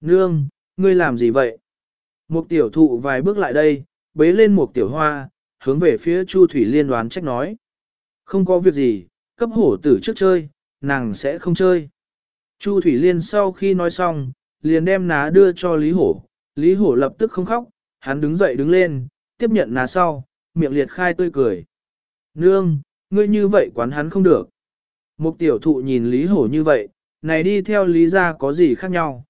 Nương, ngươi làm gì vậy? Một tiểu thụ vài bước lại đây, bế lên một tiểu hoa, hướng về phía Chu Thủy Liên đoán trách nói. Không có việc gì, cấp hổ tử trước chơi, nàng sẽ không chơi. Chu Thủy Liên sau khi nói xong, liền đem ná đưa cho Lý Hổ. Lý Hổ lập tức không khóc, hắn đứng dậy đứng lên, tiếp nhận ná sau, miệng liệt khai tươi cười. Nương, ngươi như vậy quán hắn không được. Một tiểu thụ nhìn Lý Hổ như vậy, này đi theo lý ra có gì khác nhau.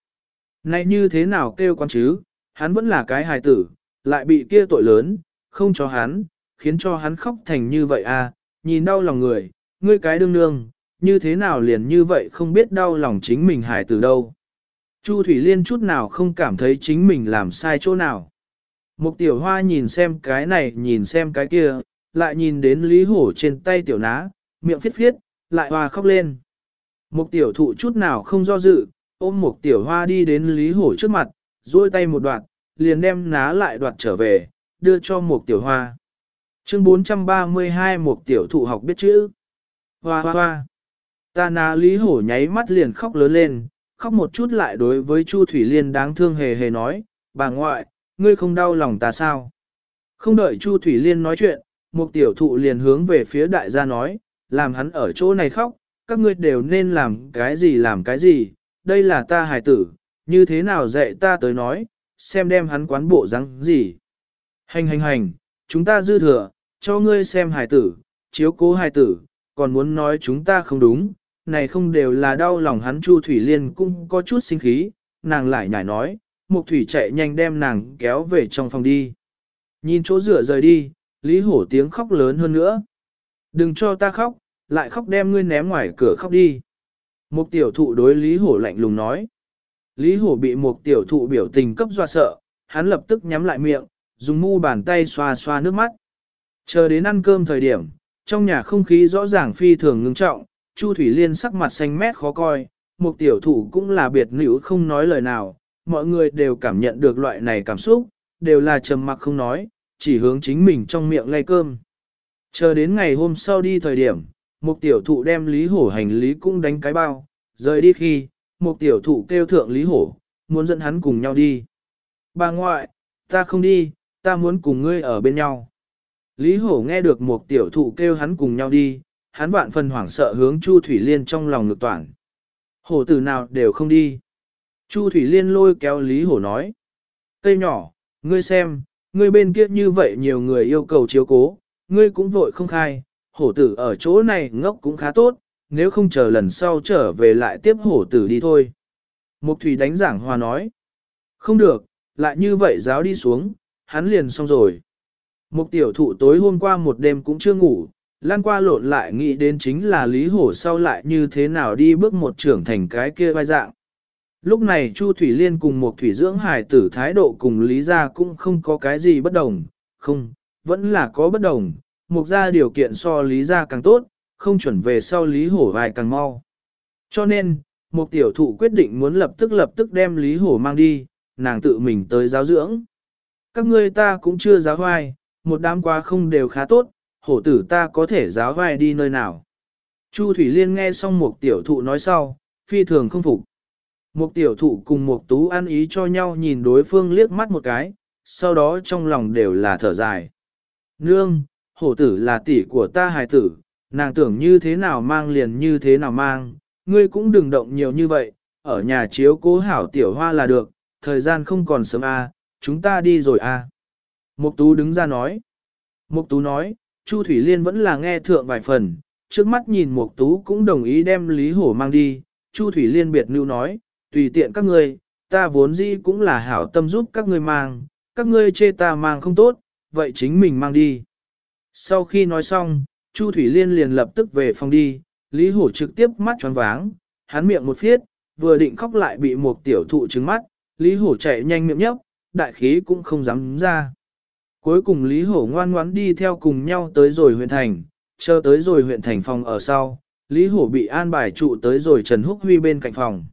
Này như thế nào kêu quan chứ, hắn vẫn là cái hài tử, lại bị kia tội lớn, không cho hắn, khiến cho hắn khóc thành như vậy à, nhìn đau lòng người, ngươi cái đương nương, như thế nào liền như vậy không biết đau lòng chính mình hài tử đâu. Chu Thủy Liên chút nào không cảm thấy chính mình làm sai chỗ nào. Một tiểu hoa nhìn xem cái này nhìn xem cái kia, lại nhìn đến Lý Hổ trên tay tiểu ná, miệng phiết phiết, lại hoa khóc lên. Một tiểu thụ chút nào không do dự, ôm một tiểu hoa đi đến Lý Hổ trước mặt, duỗi tay một đoạn, liền đem ná lại đoạt trở về, đưa cho một tiểu hoa. Chương 432 một tiểu thụ học biết chữ. Hoa hoa hoa. Ta ná Lý Hổ nháy mắt liền khóc lớn lên, khóc một chút lại đối với Chu Thủy Liên đáng thương hề hề nói, bà ngoại, ngươi không đau lòng ta sao? Không đợi Chu Thủy Liên nói chuyện, một tiểu thụ liền hướng về phía đại gia nói, làm hắn ở chỗ này khóc, các ngươi đều nên làm cái gì làm cái gì, đây là ta hài tử, như thế nào dạy ta tới nói, xem đem hắn quán bộ dáng gì. Hành hành hành, chúng ta dư thừa, cho ngươi xem hài tử, chiếu cố hài tử, còn muốn nói chúng ta không đúng, này không đều là đau lòng hắn Chu Thủy Liên cũng có chút sinh khí, nàng lại nhảy nói, Mục Thủy chạy nhanh đem nàng kéo về trong phòng đi. Nhìn chỗ rửa rời đi, Lý Hổ tiếng khóc lớn hơn nữa. Đừng cho ta khóc, lại khóc đem ngươi ném ngoài cửa khóc đi. Mục tiểu thụ đối Lý Hổ lạnh lùng nói. Lý Hổ bị một tiểu thụ biểu tình cấp doa sợ, hắn lập tức nhắm lại miệng, dùng mu bàn tay xoa xoa nước mắt. Chờ đến ăn cơm thời điểm, trong nhà không khí rõ ràng phi thường ngưng trọng, Chu Thủy Liên sắc mặt xanh mét khó coi, một tiểu thụ cũng là biệt nữ không nói lời nào, mọi người đều cảm nhận được loại này cảm xúc, đều là trầm mặc không nói, chỉ hướng chính mình trong miệng lay cơm. Chờ đến ngày hôm sau đi thời điểm, một tiểu thụ đem Lý Hổ hành lý cũng đánh cái bao, rời đi khi, một tiểu thụ kêu thượng Lý Hổ, muốn dẫn hắn cùng nhau đi. Bà ngoại, ta không đi, ta muốn cùng ngươi ở bên nhau. Lý Hổ nghe được một tiểu thụ kêu hắn cùng nhau đi, hắn vạn phần hoảng sợ hướng Chu Thủy Liên trong lòng ngược toàn. Hổ tử nào đều không đi. Chu Thủy Liên lôi kéo Lý Hổ nói. Cây nhỏ, ngươi xem, ngươi bên kia như vậy nhiều người yêu cầu chiếu cố, ngươi cũng vội không khai, hổ tử ở chỗ này ngốc cũng khá tốt, nếu không chờ lần sau trở về lại tiếp hổ tử đi thôi. Mục Thủy đánh giảng hòa nói. Không được, lại như vậy giáo đi xuống, hắn liền xong rồi. Mục tiểu thụ tối hôm qua một đêm cũng chưa ngủ, lan qua lộn lại nghĩ đến chính là Lý Hổ sau lại như thế nào đi bước một trưởng thành cái kia vai dạng. Lúc này Chu Thủy Liên cùng một thủy dưỡng hải tử thái độ cùng Lý Gia cũng không có cái gì bất đồng, không, vẫn là có bất đồng, mục gia điều kiện so Lý Gia càng tốt, không chuẩn về sau Lý Hổ vài càng mau. Cho nên, một tiểu thụ quyết định muốn lập tức lập tức đem Lý Hổ mang đi, nàng tự mình tới giáo dưỡng. Các ngươi ta cũng chưa giáo hoài, một đám quá không đều khá tốt, hổ tử ta có thể giáo hoài đi nơi nào. Chu Thủy Liên nghe xong một tiểu thụ nói sau, phi thường không phục. Một tiểu thụ cùng một tú ăn ý cho nhau nhìn đối phương liếc mắt một cái, sau đó trong lòng đều là thở dài. Nương, hổ tử là tỷ của ta hài tử, nàng tưởng như thế nào mang liền như thế nào mang, ngươi cũng đừng động nhiều như vậy, ở nhà chiếu cố hảo tiểu hoa là được, thời gian không còn sớm a, à, chúng ta đi rồi a. À. Mục tú đứng ra nói. Mục tú nói, Chu Thủy Liên vẫn là nghe thượng vài phần, trước mắt nhìn Mục tú cũng đồng ý đem Lý Hổ mang đi. Chu Thủy Liên biệt lưu nói, tùy tiện các ngươi, ta vốn dĩ cũng là hảo tâm giúp các ngươi mang, các ngươi chê ta mang không tốt, vậy chính mình mang đi. Sau khi nói xong, Chu Thủy Liên liền lập tức về phòng đi, Lý Hổ trực tiếp mắt tròn váng, hắn miệng một phiết, vừa định khóc lại bị một tiểu thụ trứng mắt, Lý Hổ chạy nhanh miệng nhấp, đại khí cũng không dám ra. Cuối cùng Lý Hổ ngoan ngoãn đi theo cùng nhau tới rồi huyện thành, chờ tới rồi huyện thành phòng ở sau, Lý Hổ bị an bài trụ tới rồi Trần Húc Huy bên cạnh phòng.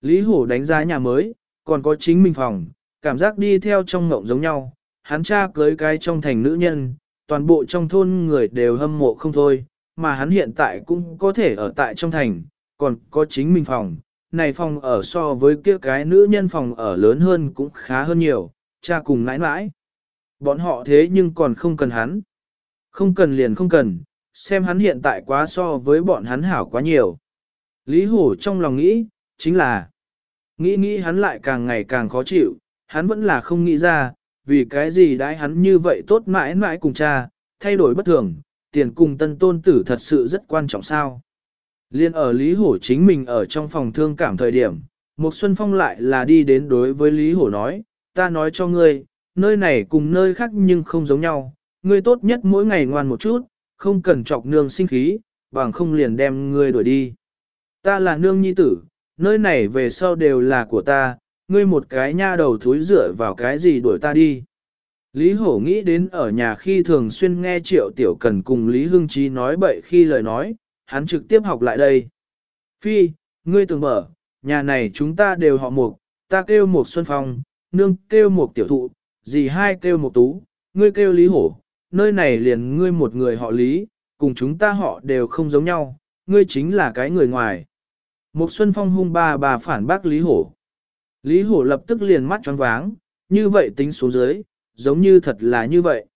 Lý Hổ đánh giá nhà mới, còn có chính mình phòng, cảm giác đi theo trong ngộng giống nhau, hắn cha cưới cái trong thành nữ nhân, toàn bộ trong thôn người đều hâm mộ không thôi, mà hắn hiện tại cũng có thể ở tại trong thành, còn có chính mình phòng. Này phòng ở so với kia cái nữ nhân phòng ở lớn hơn cũng khá hơn nhiều, cha cùng nãi nãi. Bọn họ thế nhưng còn không cần hắn. Không cần liền không cần, xem hắn hiện tại quá so với bọn hắn hảo quá nhiều. Lý Hổ trong lòng nghĩ, chính là, nghĩ nghĩ hắn lại càng ngày càng khó chịu, hắn vẫn là không nghĩ ra, vì cái gì đãi hắn như vậy tốt mãi mãi cùng cha, thay đổi bất thường, tiền cùng tân tôn tử thật sự rất quan trọng sao. Liên ở Lý Hổ chính mình ở trong phòng thương cảm thời điểm, một Xuân Phong lại là đi đến đối với Lý Hổ nói, ta nói cho ngươi, nơi này cùng nơi khác nhưng không giống nhau, ngươi tốt nhất mỗi ngày ngoan một chút, không cần chọc nương sinh khí, bằng không liền đem ngươi đuổi đi. Ta là nương nhi tử, nơi này về sau đều là của ta, ngươi một cái nha đầu thúi dựa vào cái gì đuổi ta đi. Lý Hổ nghĩ đến ở nhà khi thường xuyên nghe Triệu Tiểu Cần cùng Lý Hưng Chí nói bậy khi lời nói, hắn trực tiếp học lại đây. Phi, ngươi tưởng mở, nhà này chúng ta đều họ mục, ta kêu một Xuân Phong, nương kêu một tiểu thụ, dì hai kêu một tú, ngươi kêu Lý Hổ, nơi này liền ngươi một người họ Lý, cùng chúng ta họ đều không giống nhau, ngươi chính là cái người ngoài. Một Xuân Phong hung ba bà phản bác Lý Hổ. Lý Hổ lập tức liền mắt tròn váng, như vậy tính xuống dưới, giống như thật là như vậy.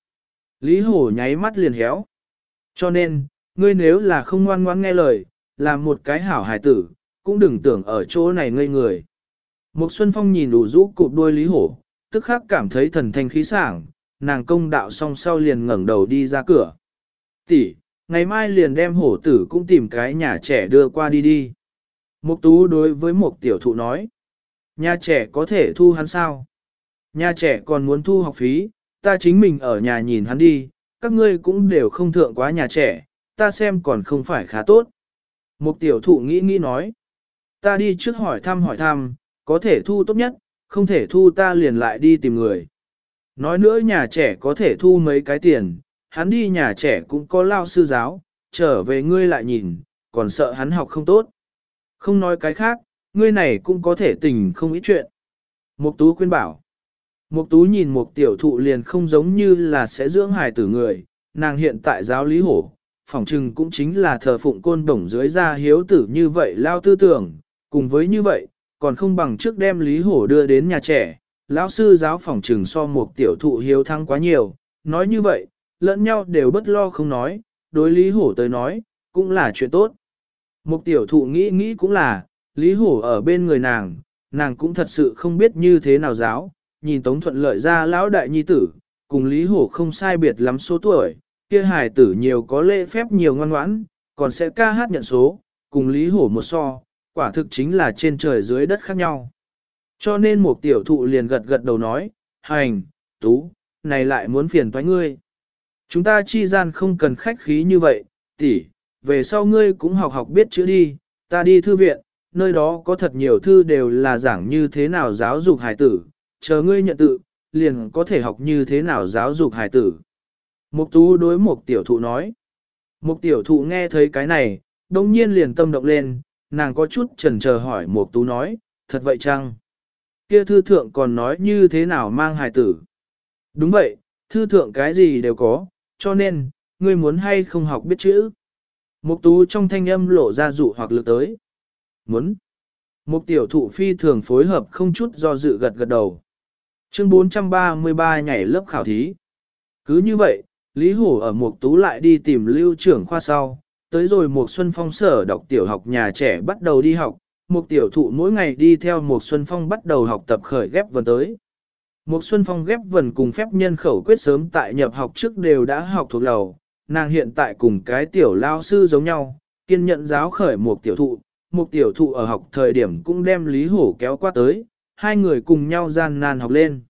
Lý Hổ nháy mắt liền héo. Cho nên, ngươi nếu là không ngoan ngoãn nghe lời, làm một cái hảo hài tử, cũng đừng tưởng ở chỗ này ngây người. Một Xuân Phong nhìn đủ rũ cụp đuôi Lý Hổ, tức khắc cảm thấy thần thanh khí sảng, nàng công đạo xong sau liền ngẩng đầu đi ra cửa. Tỷ, ngày mai liền đem hổ tử cũng tìm cái nhà trẻ đưa qua đi đi. Mục tú đối với một tiểu thụ nói, nhà trẻ có thể thu hắn sao? Nhà trẻ còn muốn thu học phí, ta chính mình ở nhà nhìn hắn đi, các ngươi cũng đều không thượng quá nhà trẻ, ta xem còn không phải khá tốt. Một tiểu thụ nghĩ nghĩ nói, ta đi trước hỏi thăm hỏi thăm, có thể thu tốt nhất, không thể thu ta liền lại đi tìm người. Nói nữa nhà trẻ có thể thu mấy cái tiền, hắn đi nhà trẻ cũng có lao sư giáo, trở về ngươi lại nhìn, còn sợ hắn học không tốt. Không nói cái khác, ngươi này cũng có thể tình không ít chuyện. Mục tú khuyên bảo. Mục tú nhìn mục tiểu thụ liền không giống như là sẽ dưỡng hài tử người, nàng hiện tại giáo lý hổ, phỏng trừng cũng chính là thờ phụng côn đồng dưới ra hiếu tử như vậy lao tư tưởng, cùng với như vậy, còn không bằng trước đem lý hổ đưa đến nhà trẻ, lão sư giáo phỏng trừng so mục tiểu thụ hiếu thăng quá nhiều, nói như vậy, lẫn nhau đều bất lo không nói, đối lý hổ tới nói, cũng là chuyện tốt. Mục tiểu thụ nghĩ nghĩ cũng là, lý hổ ở bên người nàng, nàng cũng thật sự không biết như thế nào giáo, nhìn tống thuận lợi ra lão đại nhi tử, cùng lý hổ không sai biệt lắm số tuổi, kia hài tử nhiều có lễ phép nhiều ngoan ngoãn, còn sẽ ca hát nhận số, cùng lý hổ một so, quả thực chính là trên trời dưới đất khác nhau. Cho nên một tiểu thụ liền gật gật đầu nói, hành, tú, này lại muốn phiền toái ngươi. Chúng ta chi gian không cần khách khí như vậy, tỷ, về sau ngươi cũng học học biết chữ đi, ta đi thư viện, nơi đó có thật nhiều thư đều là giảng như thế nào giáo dục hài tử, chờ ngươi nhận tự, liền có thể học như thế nào giáo dục hài tử. Mục tú đối một tiểu thụ nói. Mục tiểu thụ nghe thấy cái này, đồng nhiên liền tâm động lên, nàng có chút chần chờ hỏi mục tú nói, thật vậy chăng? Kia thư thượng còn nói như thế nào mang hài tử? Đúng vậy, thư thượng cái gì đều có, cho nên, ngươi muốn hay không học biết chữ? Mục tú trong thanh âm lộ ra dụ hoặc lực tới. Muốn. Mục tiểu thụ phi thường phối hợp không chút do dự gật gật đầu. Chương 433 nhảy lớp khảo thí. Cứ như vậy, Lý Hổ ở Mục Tú lại đi tìm lưu trưởng khoa sau, tới rồi Mục Xuân Phong sở đọc tiểu học nhà trẻ bắt đầu đi học, Mục tiểu thụ mỗi ngày đi theo Mục Xuân Phong bắt đầu học tập khởi ghép vần tới. Mục Xuân Phong ghép vần cùng phép nhân khẩu quyết sớm tại nhập học trước đều đã học thuộc lầu, nàng hiện tại cùng cái tiểu lao sư giống nhau, kiên nhận giáo khởi Mục tiểu thụ, một tiểu thụ ở học thời điểm cũng đem Lý Hổ kéo qua tới, hai người cùng nhau gian nan học lên.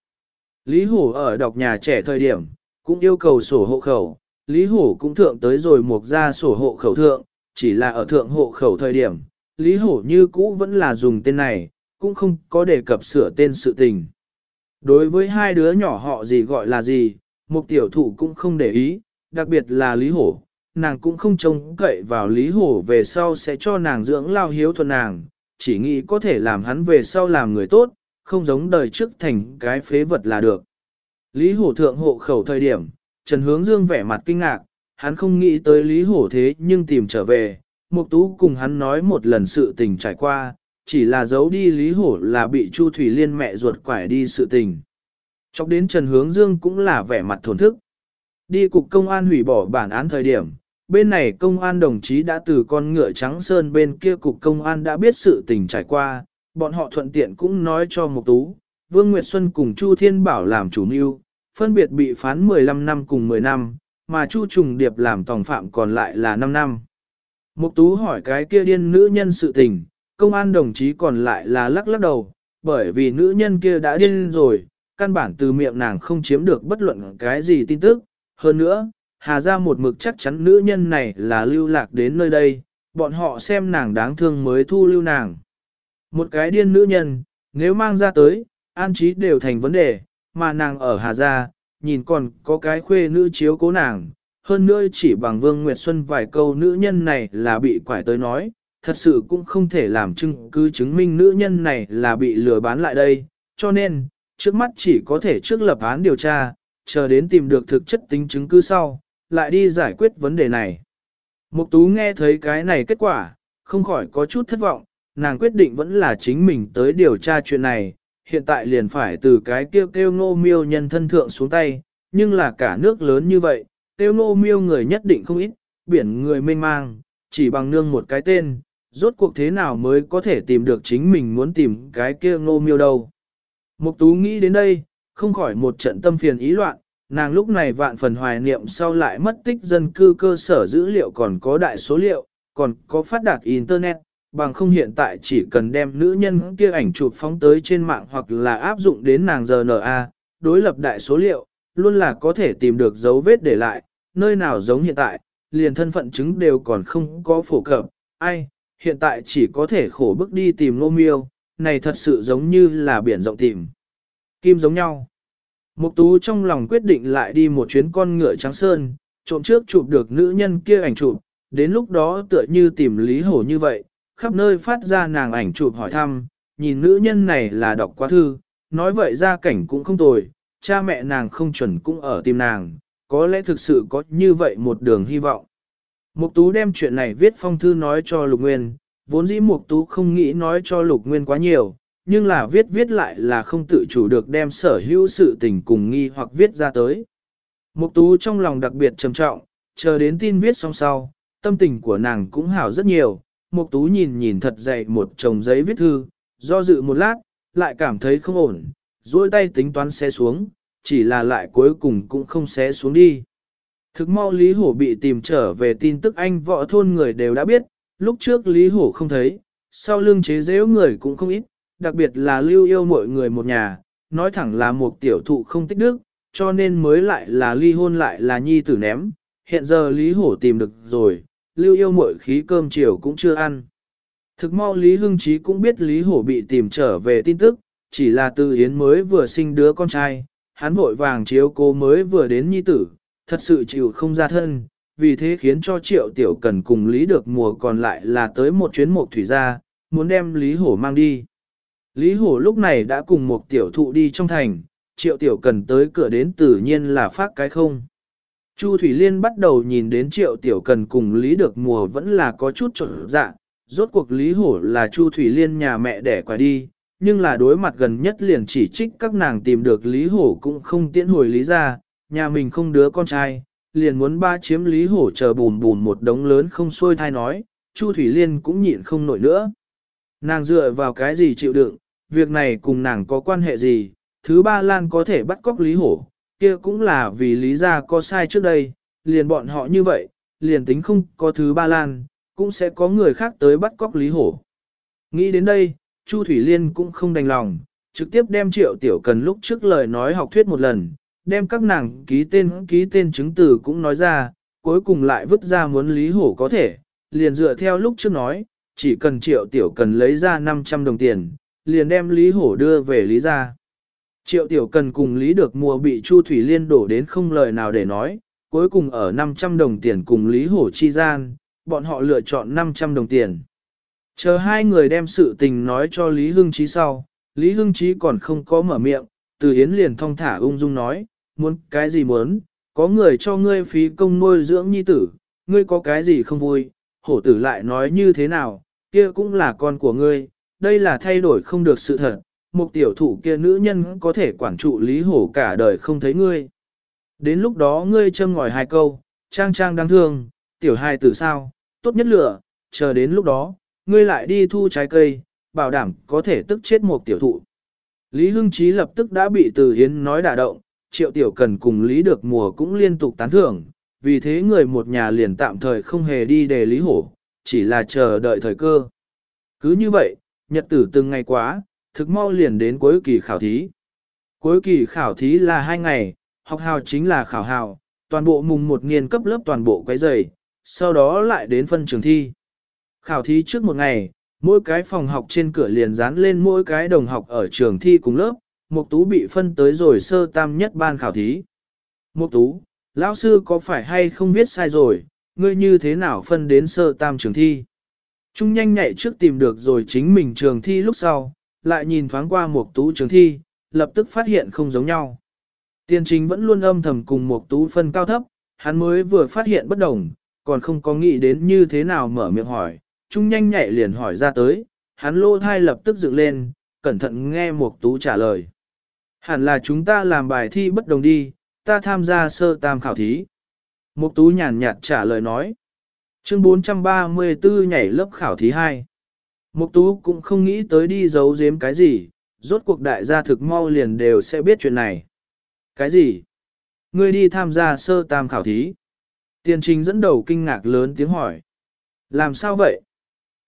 Lý Hổ ở đọc nhà trẻ thời điểm, cũng yêu cầu sổ hộ khẩu, Lý Hổ cũng thượng tới rồi mục ra sổ hộ khẩu thượng, chỉ là ở thượng hộ khẩu thời điểm, Lý Hổ như cũ vẫn là dùng tên này, cũng không có đề cập sửa tên sự tình. Đối với hai đứa nhỏ họ gì gọi là gì, mục tiểu thụ cũng không để ý, đặc biệt là Lý Hổ, nàng cũng không trông cậy vào Lý Hổ về sau sẽ cho nàng dưỡng lao hiếu thuận nàng, chỉ nghĩ có thể làm hắn về sau làm người tốt, không giống đời trước thành cái phế vật là được. Lý Hổ thượng hộ khẩu thời điểm, Trần Hướng Dương vẻ mặt kinh ngạc, hắn không nghĩ tới Lý Hổ thế nhưng tìm trở về, Mục Tú cùng hắn nói một lần sự tình trải qua, chỉ là giấu đi Lý Hổ là bị Chu Thủy Liên mẹ ruột quải đi sự tình. Chọc đến Trần Hướng Dương cũng là vẻ mặt thổn thức. Đi cục công an hủy bỏ bản án thời điểm, bên này công an đồng chí đã từ con ngựa trắng sơn bên kia cục công an đã biết sự tình trải qua, bọn họ thuận tiện cũng nói cho Mục Tú, Vương Nguyệt Xuân cùng Chu Thiên Bảo làm chủ mưu, phân biệt bị phán 15 năm cùng 10 năm, mà Chu Trùng Điệp làm tòng phạm còn lại là 5 năm. Mục tú hỏi cái kia điên nữ nhân sự tình, công an đồng chí còn lại là lắc lắc đầu, bởi vì nữ nhân kia đã điên rồi, căn bản từ miệng nàng không chiếm được bất luận cái gì tin tức. Hơn nữa, Hà ra một mực chắc chắn nữ nhân này là lưu lạc đến nơi đây, bọn họ xem nàng đáng thương mới thu lưu nàng. Một cái điên nữ nhân, nếu mang ra tới, an trí đều thành vấn đề, mà nàng ở Hà Gia, nhìn còn có cái khuê nữ chiếu cố nàng, hơn nữa chỉ bằng Vương Nguyệt Xuân vài câu nữ nhân này là bị quải tới nói, thật sự cũng không thể làm chứng cứ chứng minh nữ nhân này là bị lừa bán lại đây, cho nên, trước mắt chỉ có thể trước lập án điều tra, chờ đến tìm được thực chất tính chứng cứ sau, lại đi giải quyết vấn đề này. Mục Tú nghe thấy cái này kết quả, không khỏi có chút thất vọng, nàng quyết định vẫn là chính mình tới điều tra chuyện này, hiện tại liền phải từ cái kêu kêu ngô miêu nhân thân thượng xuống tay, nhưng là cả nước lớn như vậy, kêu ngô miêu người nhất định không ít, biển người mênh mang, chỉ bằng nương một cái tên, rốt cuộc thế nào mới có thể tìm được chính mình muốn tìm cái kia ngô miêu đâu. Mục tú nghĩ đến đây, không khỏi một trận tâm phiền ý loạn, nàng lúc này vạn phần hoài niệm sau lại mất tích dân cư cơ sở dữ liệu còn có đại số liệu, còn có phát đạt Internet, bằng không hiện tại chỉ cần đem nữ nhân kia ảnh chụp phóng tới trên mạng hoặc là áp dụng đến nàng RNA, đối lập đại số liệu, luôn là có thể tìm được dấu vết để lại, nơi nào giống hiện tại, liền thân phận chứng đều còn không có phổ cập, ai, hiện tại chỉ có thể khổ bước đi tìm nô miêu, này thật sự giống như là biển rộng tìm. Kim giống nhau. Mục tú trong lòng quyết định lại đi một chuyến con ngựa trắng sơn, trộm trước chụp được nữ nhân kia ảnh chụp, đến lúc đó tựa như tìm Lý Hổ như vậy, khắp nơi phát ra nàng ảnh chụp hỏi thăm, nhìn nữ nhân này là đọc quá thư, nói vậy ra cảnh cũng không tồi, cha mẹ nàng không chuẩn cũng ở tìm nàng, có lẽ thực sự có như vậy một đường hy vọng. Mục Tú đem chuyện này viết phong thư nói cho Lục Nguyên, vốn dĩ Mục Tú không nghĩ nói cho Lục Nguyên quá nhiều, nhưng là viết viết lại là không tự chủ được đem sở hữu sự tình cùng nghi hoặc viết ra tới. Mục Tú trong lòng đặc biệt trầm trọng, chờ đến tin viết xong sau, tâm tình của nàng cũng hảo rất nhiều. Mục Tú nhìn nhìn thật dày một chồng giấy viết thư, do dự một lát, lại cảm thấy không ổn, duỗi tay tính toán xé xuống, chỉ là lại cuối cùng cũng không xé xuống đi. Thực mau Lý Hổ bị tìm trở về tin tức anh võ thôn người đều đã biết, lúc trước Lý Hổ không thấy, sau lưng chế giễu người cũng không ít, đặc biệt là lưu yêu mọi người một nhà, nói thẳng là một tiểu thụ không tích đức, cho nên mới lại là ly hôn lại là nhi tử ném. Hiện giờ Lý Hổ tìm được rồi, lưu yêu mọi khí cơm chiều cũng chưa ăn. Thực mau Lý Hưng Chí cũng biết Lý Hổ bị tìm trở về tin tức, chỉ là Từ Yến mới vừa sinh đứa con trai, hắn vội vàng chiếu cô mới vừa đến nhi tử, thật sự chịu không ra thân, vì thế khiến cho triệu tiểu cần cùng Lý được mùa còn lại là tới một chuyến mộc thủy gia, muốn đem Lý Hổ mang đi. Lý Hổ lúc này đã cùng một tiểu thụ đi trong thành, triệu tiểu cần tới cửa đến tự nhiên là phát cái không. Chu Thủy Liên bắt đầu nhìn đến triệu tiểu cần cùng Lý được mùa vẫn là có chút trộn dạ, rốt cuộc Lý Hổ là Chu Thủy Liên nhà mẹ đẻ quả đi, nhưng là đối mặt gần nhất liền chỉ trích các nàng tìm được Lý Hổ cũng không tiễn hồi Lý ra, nhà mình không đứa con trai, liền muốn ba chiếm Lý Hổ chờ bùn bùn một đống lớn không xuôi thai nói, Chu Thủy Liên cũng nhịn không nổi nữa. Nàng dựa vào cái gì chịu đựng, việc này cùng nàng có quan hệ gì, thứ ba Lan có thể bắt cóc Lý Hổ, kia cũng là vì Lý gia có sai trước đây, liền bọn họ như vậy, liền tính không có thứ ba Lan, cũng sẽ có người khác tới bắt cóc Lý Hổ. Nghĩ đến đây, Chu Thủy Liên cũng không đành lòng, trực tiếp đem triệu tiểu cần lúc trước lời nói học thuyết một lần, đem các nàng ký tên ký tên chứng từ cũng nói ra, cuối cùng lại vứt ra muốn Lý Hổ có thể, liền dựa theo lúc trước nói, chỉ cần triệu tiểu cần lấy ra 500 đồng tiền, liền đem Lý Hổ đưa về Lý gia. Triệu tiểu cần cùng Lý được mua bị Chu Thủy Liên đổ đến không lời nào để nói, cuối cùng ở 500 đồng tiền cùng Lý Hổ chi gian, bọn họ lựa chọn 500 đồng tiền. Chờ hai người đem sự tình nói cho Lý Hưng Chí sau, Lý Hưng Chí còn không có mở miệng, từ Yến liền thong thả ung dung nói, muốn cái gì muốn, có người cho ngươi phí công nuôi dưỡng nhi tử, ngươi có cái gì không vui, hổ tử lại nói như thế nào, kia cũng là con của ngươi, đây là thay đổi không được sự thật, một tiểu thủ kia nữ nhân có thể quản trụ lý hổ cả đời không thấy ngươi. Đến lúc đó ngươi châm ngòi hai câu, trang trang đáng thương, tiểu hai tử sao, tốt nhất lửa, chờ đến lúc đó, ngươi lại đi thu trái cây, bảo đảm có thể tức chết một tiểu thụ. Lý Hưng Chí lập tức đã bị Từ Hiến nói đả động, triệu tiểu cần cùng Lý được mùa cũng liên tục tán thưởng, vì thế người một nhà liền tạm thời không hề đi để Lý Hổ, chỉ là chờ đợi thời cơ. Cứ như vậy, nhật tử từng ngày quá, thực mau liền đến cuối kỳ khảo thí. Cuối kỳ khảo thí là hai ngày, học hào chính là khảo hào, toàn bộ mùng một niên cấp lớp toàn bộ quấy dày, sau đó lại đến phân trường thi. Khảo thí trước một ngày, mỗi cái phòng học trên cửa liền dán lên mỗi cái đồng học ở trường thi cùng lớp, Mục Tú bị phân tới rồi sơ tam nhất ban khảo thí. Mục Tú, lão sư có phải hay không viết sai rồi, ngươi như thế nào phân đến sơ tam trường thi? Trung nhanh nhạy trước tìm được rồi chính mình trường thi lúc sau, lại nhìn thoáng qua Mục Tú trường thi, lập tức phát hiện không giống nhau. Tiên chính vẫn luôn âm thầm cùng Mục Tú phân cao thấp, hắn mới vừa phát hiện bất đồng, còn không có nghĩ đến như thế nào mở miệng hỏi, Trung nhanh nhạy liền hỏi ra tới, hắn lô thai lập tức dựng lên, cẩn thận nghe Mục Tú trả lời. Hẳn là chúng ta làm bài thi bất đồng đi, ta tham gia sơ tam khảo thí. Mục Tú nhàn nhạt trả lời nói. Chương 434 nhảy lớp khảo thí 2. Mục Tú cũng không nghĩ tới đi giấu giếm cái gì, rốt cuộc đại gia thực mau liền đều sẽ biết chuyện này. Cái gì? Ngươi đi tham gia sơ tam khảo thí. Tiền trình dẫn đầu kinh ngạc lớn tiếng hỏi. Làm sao vậy?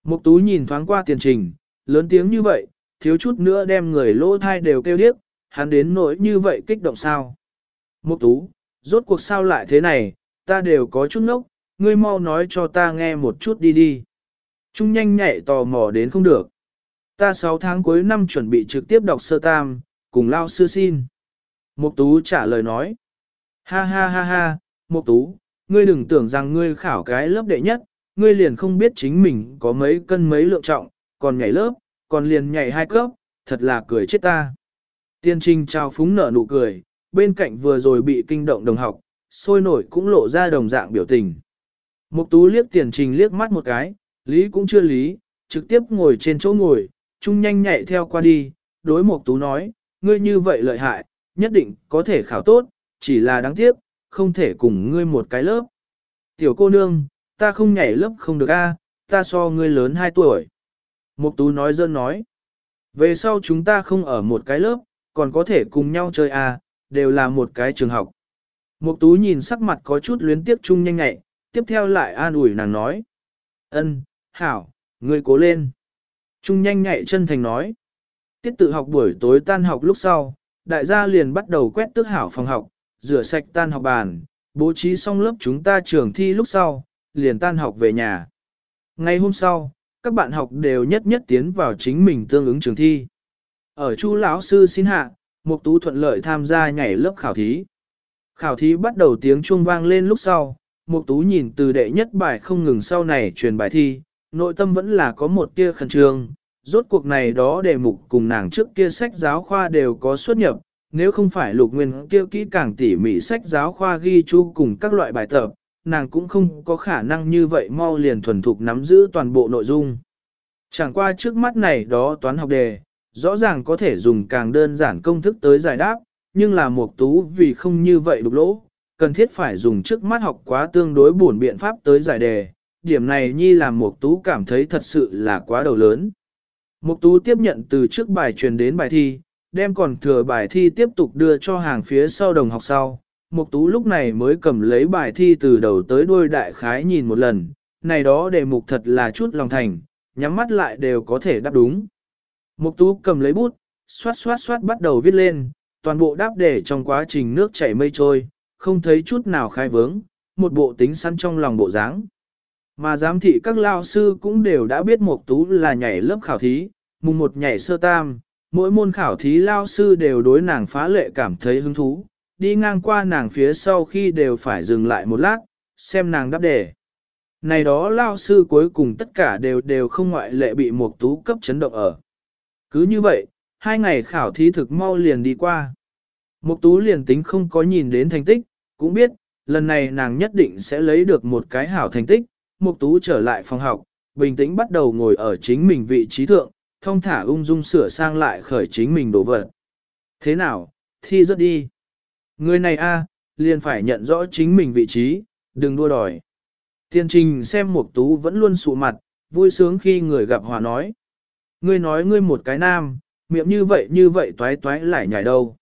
Mục tú nhìn thoáng qua tiền trình, lớn tiếng như vậy, thiếu chút nữa đem người lỗ thai đều kêu điếc, hắn đến nỗi như vậy kích động sao? Mục tú, rốt cuộc sao lại thế này, ta đều có chút ngốc, ngươi mau nói cho ta nghe một chút đi đi. Trung nhanh nhạy tò mò đến không được. Ta 6 tháng cuối năm chuẩn bị trực tiếp đọc sơ tam, cùng lao sư xin. Mục tú trả lời nói. Ha ha ha ha, Mục tú, ngươi đừng tưởng rằng ngươi khảo cái lớp đệ nhất, ngươi liền không biết chính mình có mấy cân mấy lượng trọng, còn nhảy lớp, còn liền nhảy hai cấp, thật là cười chết ta. Tiên trinh trao phúng nở nụ cười, bên cạnh vừa rồi bị kinh động đồng học, sôi nổi cũng lộ ra đồng dạng biểu tình. Mục tú liếc tiền trình liếc mắt một cái, lý cũng chưa lý, trực tiếp ngồi trên chỗ ngồi, trung nhanh nhạy theo qua đi, đối mục tú nói, ngươi như vậy lợi hại, nhất định có thể khảo tốt, chỉ là đáng tiếc, không thể cùng ngươi một cái lớp. Tiểu cô nương, ta không nhảy lớp không được a, ta so ngươi lớn 2 tuổi. Mục tú nói dân nói, về sau chúng ta không ở một cái lớp, còn có thể cùng nhau chơi a, đều là một cái trường học. Mục tú nhìn sắc mặt có chút luyến tiếc chung nhanh nhẹ, tiếp theo lại an ủi nàng nói. Ân, hảo, ngươi cố lên. Trung nhanh nhạy chân thành nói. Tiết tự học buổi tối tan học lúc sau, đại gia liền bắt đầu quét tước hảo phòng học, rửa sạch tan học bàn, bố trí xong lớp chúng ta trường thi lúc sau, liền tan học về nhà. Ngày hôm sau, các bạn học đều nhất nhất tiến vào chính mình tương ứng trường thi. Ở chu lão sư xin hạ, Mục Tú thuận lợi tham gia nhảy lớp khảo thí. Khảo thí bắt đầu tiếng chuông vang lên lúc sau, Mục Tú nhìn từ đệ nhất bài không ngừng sau này truyền bài thi, nội tâm vẫn là có một tia khẩn trương, rốt cuộc này đó đề mục cùng nàng trước kia sách giáo khoa đều có xuất nhập, nếu không phải lục nguyên kia kỹ càng tỉ mỉ sách giáo khoa ghi chú cùng các loại bài tập, nàng cũng không có khả năng như vậy mau liền thuần thục nắm giữ toàn bộ nội dung. Chẳng qua trước mắt này đó toán học đề, rõ ràng có thể dùng càng đơn giản công thức tới giải đáp, nhưng là một tú vì không như vậy đục lỗ, cần thiết phải dùng trước mắt học quá tương đối buồn biện pháp tới giải đề. Điểm này nhi làm mục tú cảm thấy thật sự là quá đầu lớn. Mục tú tiếp nhận từ trước bài truyền đến bài thi, đem còn thừa bài thi tiếp tục đưa cho hàng phía sau đồng học sau. Mục tú lúc này mới cầm lấy bài thi từ đầu tới đuôi đại khái nhìn một lần, này đó đề mục thật là chút lòng thành, nhắm mắt lại đều có thể đáp đúng. Mục tú cầm lấy bút, xoát xoát xoát bắt đầu viết lên, toàn bộ đáp đề trong quá trình nước chảy mây trôi, không thấy chút nào khai vướng, một bộ tính săn trong lòng bộ dáng. Mà giám thị các lao sư cũng đều đã biết Mục Tú là nhảy lớp khảo thí, mùng một nhảy sơ tam, mỗi môn khảo thí lao sư đều đối nàng phá lệ cảm thấy hứng thú, đi ngang qua nàng phía sau khi đều phải dừng lại một lát, xem nàng đáp đề. Này đó lao sư cuối cùng tất cả đều đều không ngoại lệ bị Mục Tú cấp chấn động ở. Cứ như vậy, hai ngày khảo thí thực mau liền đi qua. Mục tú liền tính không có nhìn đến thành tích, cũng biết, lần này nàng nhất định sẽ lấy được một cái hảo thành tích. Mục tú trở lại phòng học, bình tĩnh bắt đầu ngồi ở chính mình vị trí thượng, thông thả ung dung sửa sang lại khởi chính mình đồ vật. Thế nào, thi rất đi. Người này a, liền phải nhận rõ chính mình vị trí, đừng đua đòi. Tiên trình xem mục tú vẫn luôn sụ mặt, vui sướng khi người gặp hòa nói. Ngươi nói ngươi một cái nam, miệng như vậy như vậy toái toái lại nhảy đâu.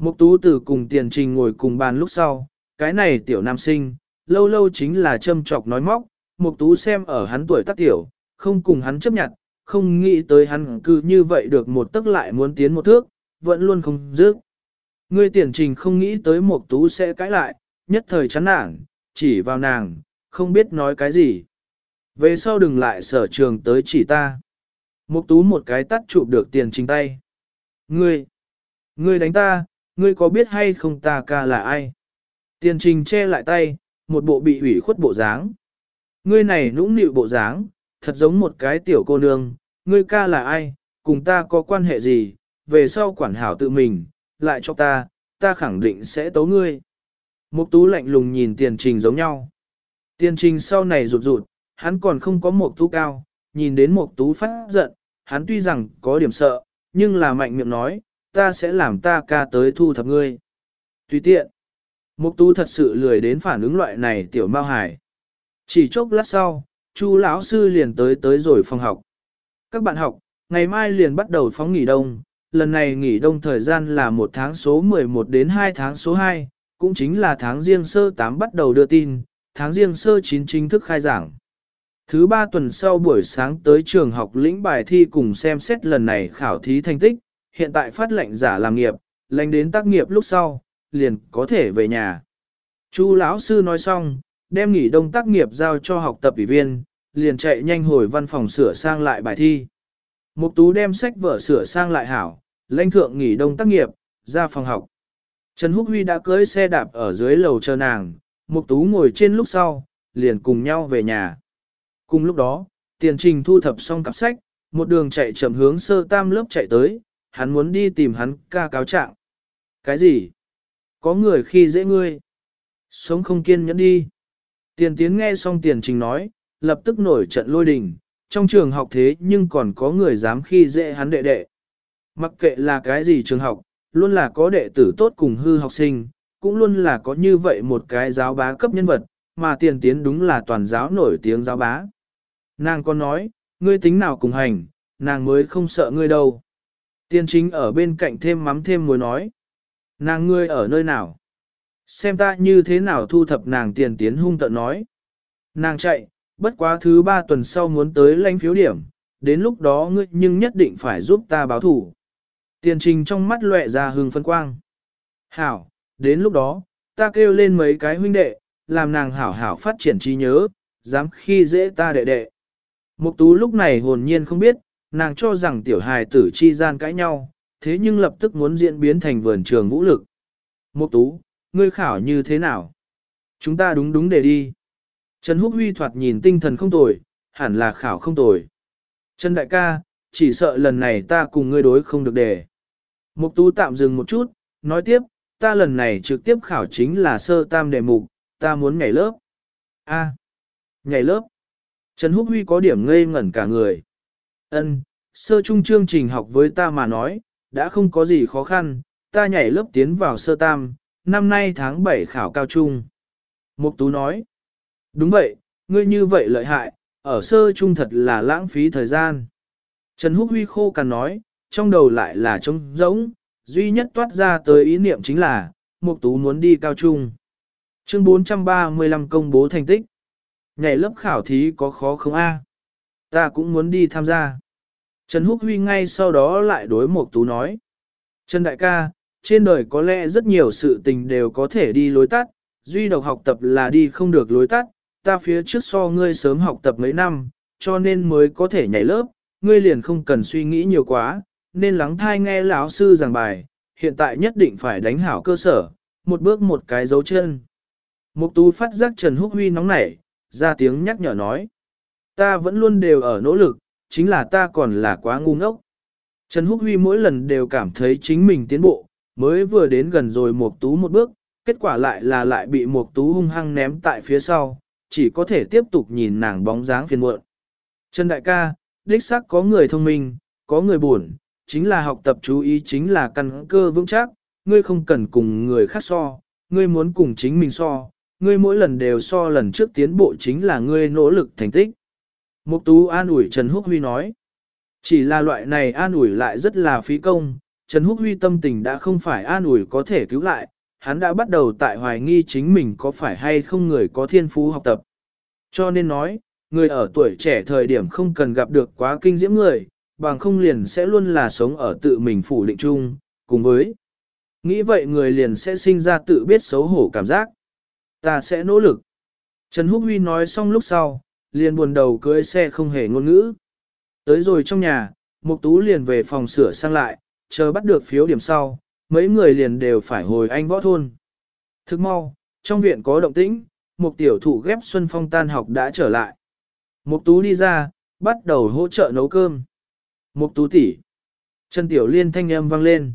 Mục tú từ cùng tiền trình ngồi cùng bàn lúc sau, cái này tiểu nam sinh, lâu lâu chính là châm chọc nói móc, Mục Tú xem ở hắn tuổi tác tiểu, không cùng hắn chấp nhận, không nghĩ tới hắn cứ như vậy được một tức lại muốn tiến một thước, vẫn luôn không dứt. Ngươi tiền trình không nghĩ tới Mục Tú sẽ cãi lại, nhất thời chán nản, chỉ vào nàng, không biết nói cái gì. Về sau đừng lại sở trường tới chỉ ta. Mục Tú một cái tắt chụp được tiền trình tay. Ngươi, ngươi đánh ta, ngươi có biết hay không ta ca là ai? Tiền trình che lại tay, một bộ bị ủy khuất bộ dáng. Ngươi này nũng nịu bộ dáng, thật giống một cái tiểu cô nương, ngươi ca là ai, cùng ta có quan hệ gì, về sau quản hảo tự mình, lại cho ta, ta khẳng định sẽ tấu ngươi. Mục tú lạnh lùng nhìn tiền trình giống nhau. Tiền trình sau này rụt rụt, hắn còn không có mục tú cao, nhìn đến mục tú phát giận, hắn tuy rằng có điểm sợ, nhưng là mạnh miệng nói, ta sẽ làm ta ca tới thu thập ngươi. Tùy tiện. Mục tú thật sự lười đến phản ứng loại này tiểu mao hải. Chỉ chốc lát sau, Chu lão sư liền tới tới rồi phòng học. Các bạn học, ngày mai liền bắt đầu phóng nghỉ đông, lần này nghỉ đông thời gian là một tháng số 11 đến 2 tháng số 2, cũng chính là tháng riêng sơ 8 bắt đầu đưa tin, tháng riêng sơ 9 chính thức khai giảng. Thứ ba tuần sau buổi sáng tới trường học lĩnh bài thi cùng xem xét lần này khảo thí thành tích, hiện tại phát lệnh giả làm nghiệp, lệnh đến tác nghiệp lúc sau, liền có thể về nhà. Chu lão sư nói xong, đem nghỉ đông tác nghiệp giao cho học tập ủy viên, liền chạy nhanh hồi văn phòng sửa sang lại bài thi. Mục tú đem sách vở sửa sang lại hảo, lãnh thượng nghỉ đông tác nghiệp, ra phòng học. Trần Húc Huy đã cưỡi xe đạp ở dưới lầu chờ nàng, Mục tú ngồi trên lúc sau, liền cùng nhau về nhà. Cùng lúc đó, tiền trình thu thập xong cặp sách, một đường chạy chậm hướng sơ tam lớp chạy tới, hắn muốn đi tìm hắn ca cáo trạng. Cái gì? Có người khi dễ ngươi. Sống không kiên nhẫn đi. Tiền tiến nghe xong tiền trình nói, lập tức nổi trận lôi đình, trong trường học thế nhưng còn có người dám khi dễ hắn đệ đệ. Mặc kệ là cái gì trường học, luôn là có đệ tử tốt cùng hư học sinh, cũng luôn là có như vậy một cái giáo bá cấp nhân vật, mà tiền tiến đúng là toàn giáo nổi tiếng giáo bá. Nàng còn nói, ngươi tính nào cùng hành, nàng mới không sợ ngươi đâu. Tiền chính ở bên cạnh thêm mắm thêm muối nói. Nàng ngươi ở nơi nào? Xem ta như thế nào thu thập nàng tiền tiến hung tận nói. Nàng chạy, bất quá thứ ba tuần sau muốn tới lãnh phiếu điểm, đến lúc đó ngươi nhưng nhất định phải giúp ta báo thủ. Tiền trình trong mắt lệ ra hừng phân quang. Hảo, đến lúc đó, ta kêu lên mấy cái huynh đệ, làm nàng hảo hảo phát triển trí nhớ, dám khi dễ ta đệ đệ. Mục tú lúc này hồn nhiên không biết, nàng cho rằng tiểu hài tử chi gian cãi nhau, thế nhưng lập tức muốn diễn biến thành vườn trường vũ lực. Mục tú, ngươi khảo như thế nào? Chúng ta đúng đúng để đi. Trần Húc Huy thoạt nhìn tinh thần không tồi, hẳn là khảo không tồi. Trần Đại ca, chỉ sợ lần này ta cùng ngươi đối không được đề. Mục tú tạm dừng một chút, nói tiếp, ta lần này trực tiếp khảo chính là sơ tam đề mục, ta muốn nhảy lớp. A, nhảy lớp. Trần Húc Huy có điểm ngây ngẩn cả người. Ân, sơ trung chương trình học với ta mà nói, đã không có gì khó khăn, ta nhảy lớp tiến vào sơ tam, năm nay tháng 7 khảo cao trung. Mục Tú nói, đúng vậy, ngươi như vậy lợi hại, ở sơ trung thật là lãng phí thời gian. Trần Húc Huy khô cằn nói, trong đầu lại là trống rỗng, duy nhất toát ra tới ý niệm chính là, Mục Tú muốn đi cao trung. Chương 435 công bố thành tích. Nhảy lớp khảo thí có khó không a? Ta cũng muốn đi tham gia. Trần Húc Huy ngay sau đó lại đối Mục Tú nói. Trần Đại ca, trên đời có lẽ rất nhiều sự tình đều có thể đi lối tắt, duy độc học tập là đi không được lối tắt, ta phía trước so ngươi sớm học tập mấy năm, cho nên mới có thể nhảy lớp, ngươi liền không cần suy nghĩ nhiều quá, nên lắng thai nghe lão sư giảng bài, hiện tại nhất định phải đánh hảo cơ sở, một bước một cái dấu chân. Mục tú phát giác Trần Húc Huy nóng nảy, ra tiếng nhắc nhở nói. Ta vẫn luôn đều ở nỗ lực, chính là ta còn là quá ngu ngốc. Trần Húc Huy mỗi lần đều cảm thấy chính mình tiến bộ, mới vừa đến gần rồi Mộc Tú một bước, kết quả lại là lại bị Mộc Tú hung hăng ném tại phía sau, chỉ có thể tiếp tục nhìn nàng bóng dáng phiền muộn. Trần Đại ca, đích xác có người thông minh, có người buồn, chính là học tập chú ý chính là căn cơ vững chắc, ngươi không cần cùng người khác so, ngươi muốn cùng chính mình so, ngươi mỗi lần đều so lần trước tiến bộ chính là ngươi nỗ lực thành tích. Mục tú an ủi Trần Húc Huy nói, chỉ là loại này an ủi lại rất là phí công, Trần Húc Huy tâm tình đã không phải an ủi có thể cứu lại, hắn đã bắt đầu tại hoài nghi chính mình có phải hay không người có thiên phú học tập. Cho nên nói, người ở tuổi trẻ thời điểm không cần gặp được quá kinh diễm người, bằng không liền sẽ luôn là sống ở tự mình phủ định chung, cùng với nghĩ vậy người liền sẽ sinh ra tự biết xấu hổ cảm giác. Ta sẽ nỗ lực. Trần Húc Huy nói xong lúc sau, liền buồn đầu cưới xe không hề ngôn ngữ. Tới rồi trong nhà, Mục Tú liền về phòng sửa sang lại, chờ bắt được phiếu điểm sau, mấy người liền đều phải hồi anh võ thôn. Thức mau, trong viện có động tĩnh, một tiểu thụ ghép Xuân Phong tan học đã trở lại. Mục Tú đi ra, bắt đầu hỗ trợ nấu cơm. Mục Tú tỷ. Trần Tiểu Liên thanh âm vang lên.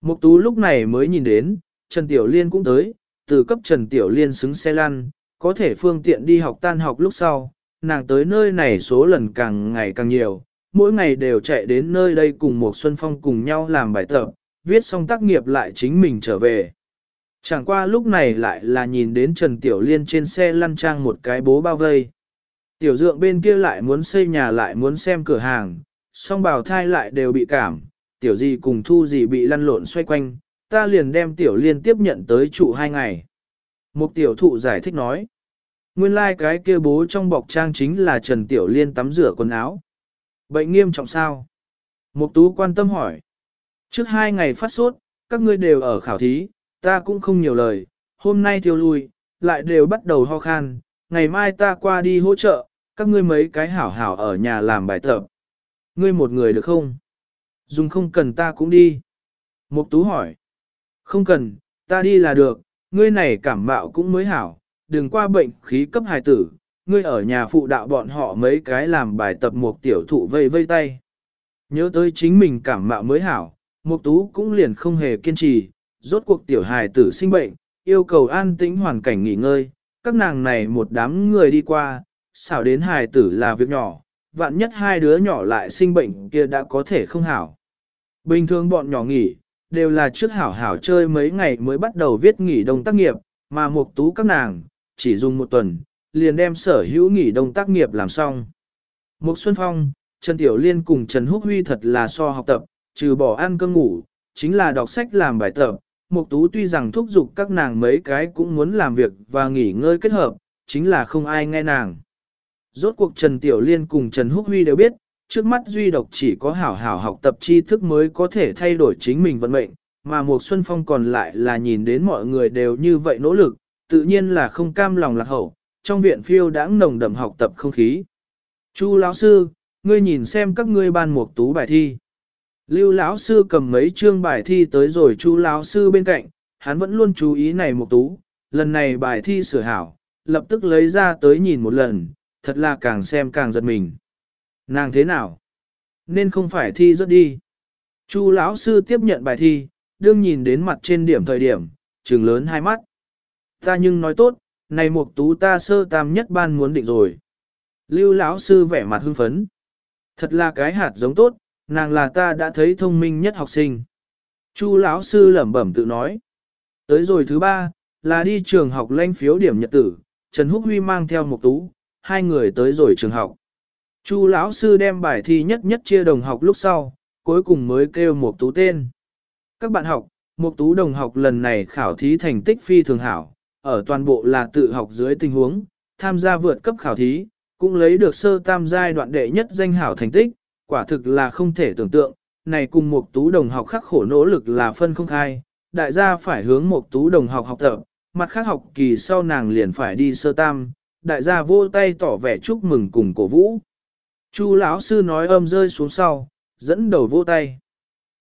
Mục Tú lúc này mới nhìn đến, Trần Tiểu Liên cũng tới, từ cấp Trần Tiểu Liên xứng xe lăn, có thể phương tiện đi học tan học lúc sau, nàng tới nơi này số lần càng ngày càng nhiều, mỗi ngày đều chạy đến nơi đây cùng một Xuân Phong cùng nhau làm bài tập, viết xong tác nghiệp lại chính mình trở về. Chẳng qua lúc này lại là nhìn đến Trần Tiểu Liên trên xe lăn trang một cái bố bao vây. Tiểu dượng bên kia lại muốn xây nhà lại muốn xem cửa hàng, song bào thai lại đều bị cảm, tiểu gì cùng thu gì bị lăn lộn xoay quanh, ta liền đem tiểu liên tiếp nhận tới trụ hai ngày. Một tiểu thụ giải thích nói, nguyên lai like cái kia bố trong bọc trang chính là Trần Tiểu Liên tắm rửa quần áo. Bệnh nghiêm trọng sao? Mục tú quan tâm hỏi. Trước hai ngày phát sốt, các ngươi đều ở khảo thí, ta cũng không nhiều lời, hôm nay tiêu lui, lại đều bắt đầu ho khan, ngày mai ta qua đi hỗ trợ, các ngươi mấy cái hảo hảo ở nhà làm bài tập. Ngươi một người được không? Dùng không cần ta cũng đi. Mục tú hỏi. Không cần, ta đi là được, ngươi này cảm mạo cũng mới hảo, đừng qua bệnh khí cấp hài tử, ngươi ở nhà phụ đạo bọn họ mấy cái làm bài tập một tiểu thụ vây vây tay. Nhớ tới chính mình cảm mạo mới hảo, mục tú cũng liền không hề kiên trì, rốt cuộc tiểu hài tử sinh bệnh, yêu cầu an tĩnh hoàn cảnh nghỉ ngơi, các nàng này một đám người đi qua, xảo đến hài tử là việc nhỏ, vạn nhất hai đứa nhỏ lại sinh bệnh kia đã có thể không hảo. Bình thường bọn nhỏ nghỉ, đều là trước hảo hảo chơi mấy ngày mới bắt đầu viết nghỉ đông tác nghiệp, mà mục tú các nàng, chỉ dùng một tuần, liền đem sở hữu nghỉ đông tác nghiệp làm xong. Mục Xuân Phong, Trần Tiểu Liên cùng Trần Húc Huy thật là so học tập, trừ bỏ ăn cơm ngủ, chính là đọc sách làm bài tập. Mục Tú tuy rằng thúc giục các nàng mấy cái cũng muốn làm việc và nghỉ ngơi kết hợp, chính là không ai nghe nàng. Rốt cuộc Trần Tiểu Liên cùng Trần Húc Huy đều biết, trước mắt duy độc chỉ có hảo hảo học tập tri thức mới có thể thay đổi chính mình vận mệnh, mà Mục Xuân Phong còn lại là nhìn đến mọi người đều như vậy nỗ lực, tự nhiên là không cam lòng lạc hậu, trong viện phiêu đãng nồng đậm học tập không khí. Chu lão sư, ngươi nhìn xem các ngươi ban Mục tú bài thi. Lưu lão sư cầm mấy chương bài thi tới rồi Chu lão sư bên cạnh, hắn vẫn luôn chú ý này Mục tú, lần này bài thi sửa hảo, lập tức lấy ra tới nhìn một lần, thật là càng xem càng giật mình. Nàng thế nào? Nên không phải thi rất đi. Chu lão sư tiếp nhận bài thi, đương nhìn đến mặt trên điểm thời điểm, trừng lớn hai mắt. Ta nhưng nói tốt, này một tú ta sơ tam nhất ban muốn định rồi. Lưu lão sư vẻ mặt hưng phấn. Thật là cái hạt giống tốt, nàng là ta đã thấy thông minh nhất học sinh. Chu lão sư lẩm bẩm tự nói. Tới rồi thứ ba, là đi trường học lãnh phiếu điểm nhật tử, Trần Húc Huy mang theo một tú, hai người tới rồi trường học. Chu lão sư đem bài thi nhất nhất chia đồng học lúc sau, cuối cùng mới kêu một tú tên. Các bạn học, một tú đồng học lần này khảo thí thành tích phi thường hảo, ở toàn bộ là tự học dưới tình huống, tham gia vượt cấp khảo thí, cũng lấy được sơ tam giai đoạn đệ nhất danh hảo thành tích, quả thực là không thể tưởng tượng, này cùng một tú đồng học khắc khổ nỗ lực là phân không khai, đại gia phải hướng một tú đồng học học tập, mặt khác học kỳ sau nàng liền phải đi sơ tam, đại gia vô tay tỏ vẻ chúc mừng cùng cổ vũ. Chu lão sư nói âm rơi xuống sau, dẫn đầu vô tay.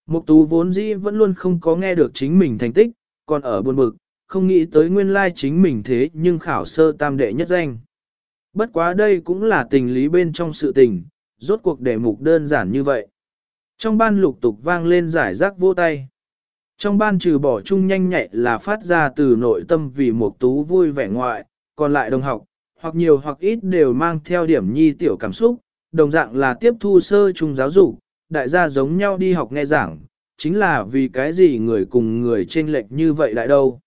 Mục tú vốn dĩ vẫn luôn không có nghe được chính mình thành tích, còn ở buồn bực, không nghĩ tới nguyên lai chính mình thế nhưng khảo sơ tam đệ nhất danh. Bất quá đây cũng là tình lý bên trong sự tình, rốt cuộc đề mục đơn giản như vậy. Trong ban lục tục vang lên giải rác vô tay. Trong ban trừ bỏ chung nhanh nhạy là phát ra từ nội tâm vì một tú vui vẻ ngoại, còn lại đồng học, hoặc nhiều hoặc ít đều mang theo điểm nhi tiểu cảm xúc, đồng dạng là tiếp thu sơ trung giáo dục, đại gia giống nhau đi học nghe giảng, chính là vì cái gì người cùng người trên lệch như vậy lại đâu.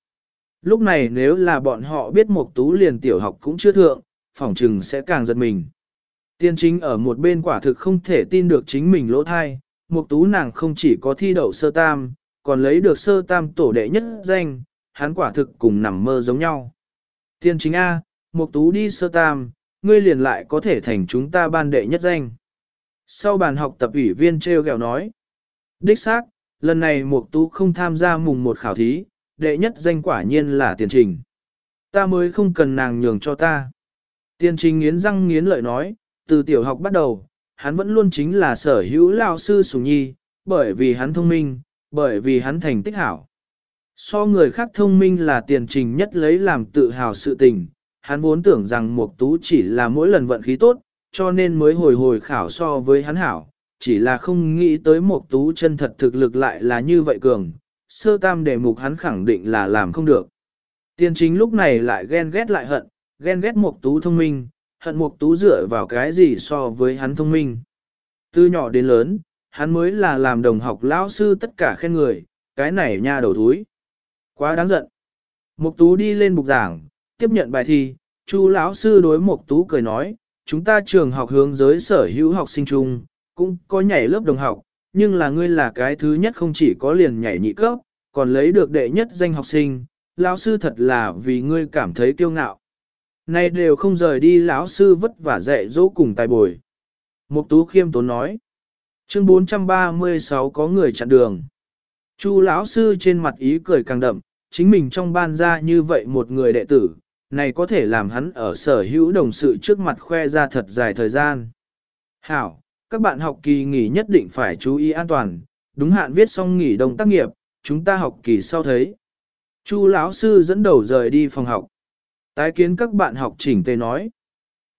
Lúc này nếu là bọn họ biết Mộc tú liền tiểu học cũng chưa thượng, phỏng trừng sẽ càng giật mình. Tiên chính ở một bên quả thực không thể tin được chính mình lỗ thai, Mộc tú nàng không chỉ có thi đậu sơ tam, còn lấy được sơ tam tổ đệ nhất danh, hắn quả thực cùng nằm mơ giống nhau. Tiên chính A, Mộc tú đi sơ tam, ngươi liền lại có thể thành chúng ta ban đệ nhất danh. Sau bàn học tập ủy viên treo gẹo nói, đích xác, lần này Mục Tú không tham gia mùng một khảo thí, đệ nhất danh quả nhiên là tiền trình. Ta mới không cần nàng nhường cho ta. Tiền trình nghiến răng nghiến lợi nói, từ tiểu học bắt đầu, hắn vẫn luôn chính là sở hữu lao sư sùng nhi, bởi vì hắn thông minh, bởi vì hắn thành tích hảo. So người khác thông minh là tiền trình nhất lấy làm tự hào sự tình, hắn vốn tưởng rằng Mục Tú chỉ là mỗi lần vận khí tốt, cho nên mới hồi hồi khảo so với hắn hảo, chỉ là không nghĩ tới Mục Tú chân thật thực lực lại là như vậy cường, sơ tam đề mục hắn khẳng định là làm không được. Tiền chính lúc này lại ghen ghét lại hận, ghen ghét Mục Tú thông minh, hận Mục Tú dựa vào cái gì so với hắn thông minh. Từ nhỏ đến lớn, hắn mới là làm đồng học lão sư tất cả khen người, cái này nha đầu thúi. Quá đáng giận. Mục Tú đi lên bục giảng, tiếp nhận bài thi, Chu lão sư đối Mục Tú cười nói, chúng ta trường học hướng giới sở hữu học sinh chung, cũng có nhảy lớp đồng học, nhưng là ngươi là cái thứ nhất không chỉ có liền nhảy nhị cấp, còn lấy được đệ nhất danh học sinh, lão sư thật là vì ngươi cảm thấy kiêu ngạo. Này đều không rời đi lão sư vất vả dạy dỗ cùng tài bồi. Mục Tú khiêm tốn nói. Chương 436 có người chặn đường. Chu lão sư trên mặt ý cười càng đậm, chính mình trong ban ra như vậy một người đệ tử, này có thể làm hắn ở sở hữu đồng sự trước mặt khoe ra thật dài thời gian. Hảo, các bạn học kỳ nghỉ nhất định phải chú ý an toàn, đúng hạn viết xong nghỉ đông tác nghiệp, chúng ta học kỳ sau thấy. Chu lão sư dẫn đầu rời đi phòng học. Tái kiến các bạn học chỉnh tề nói.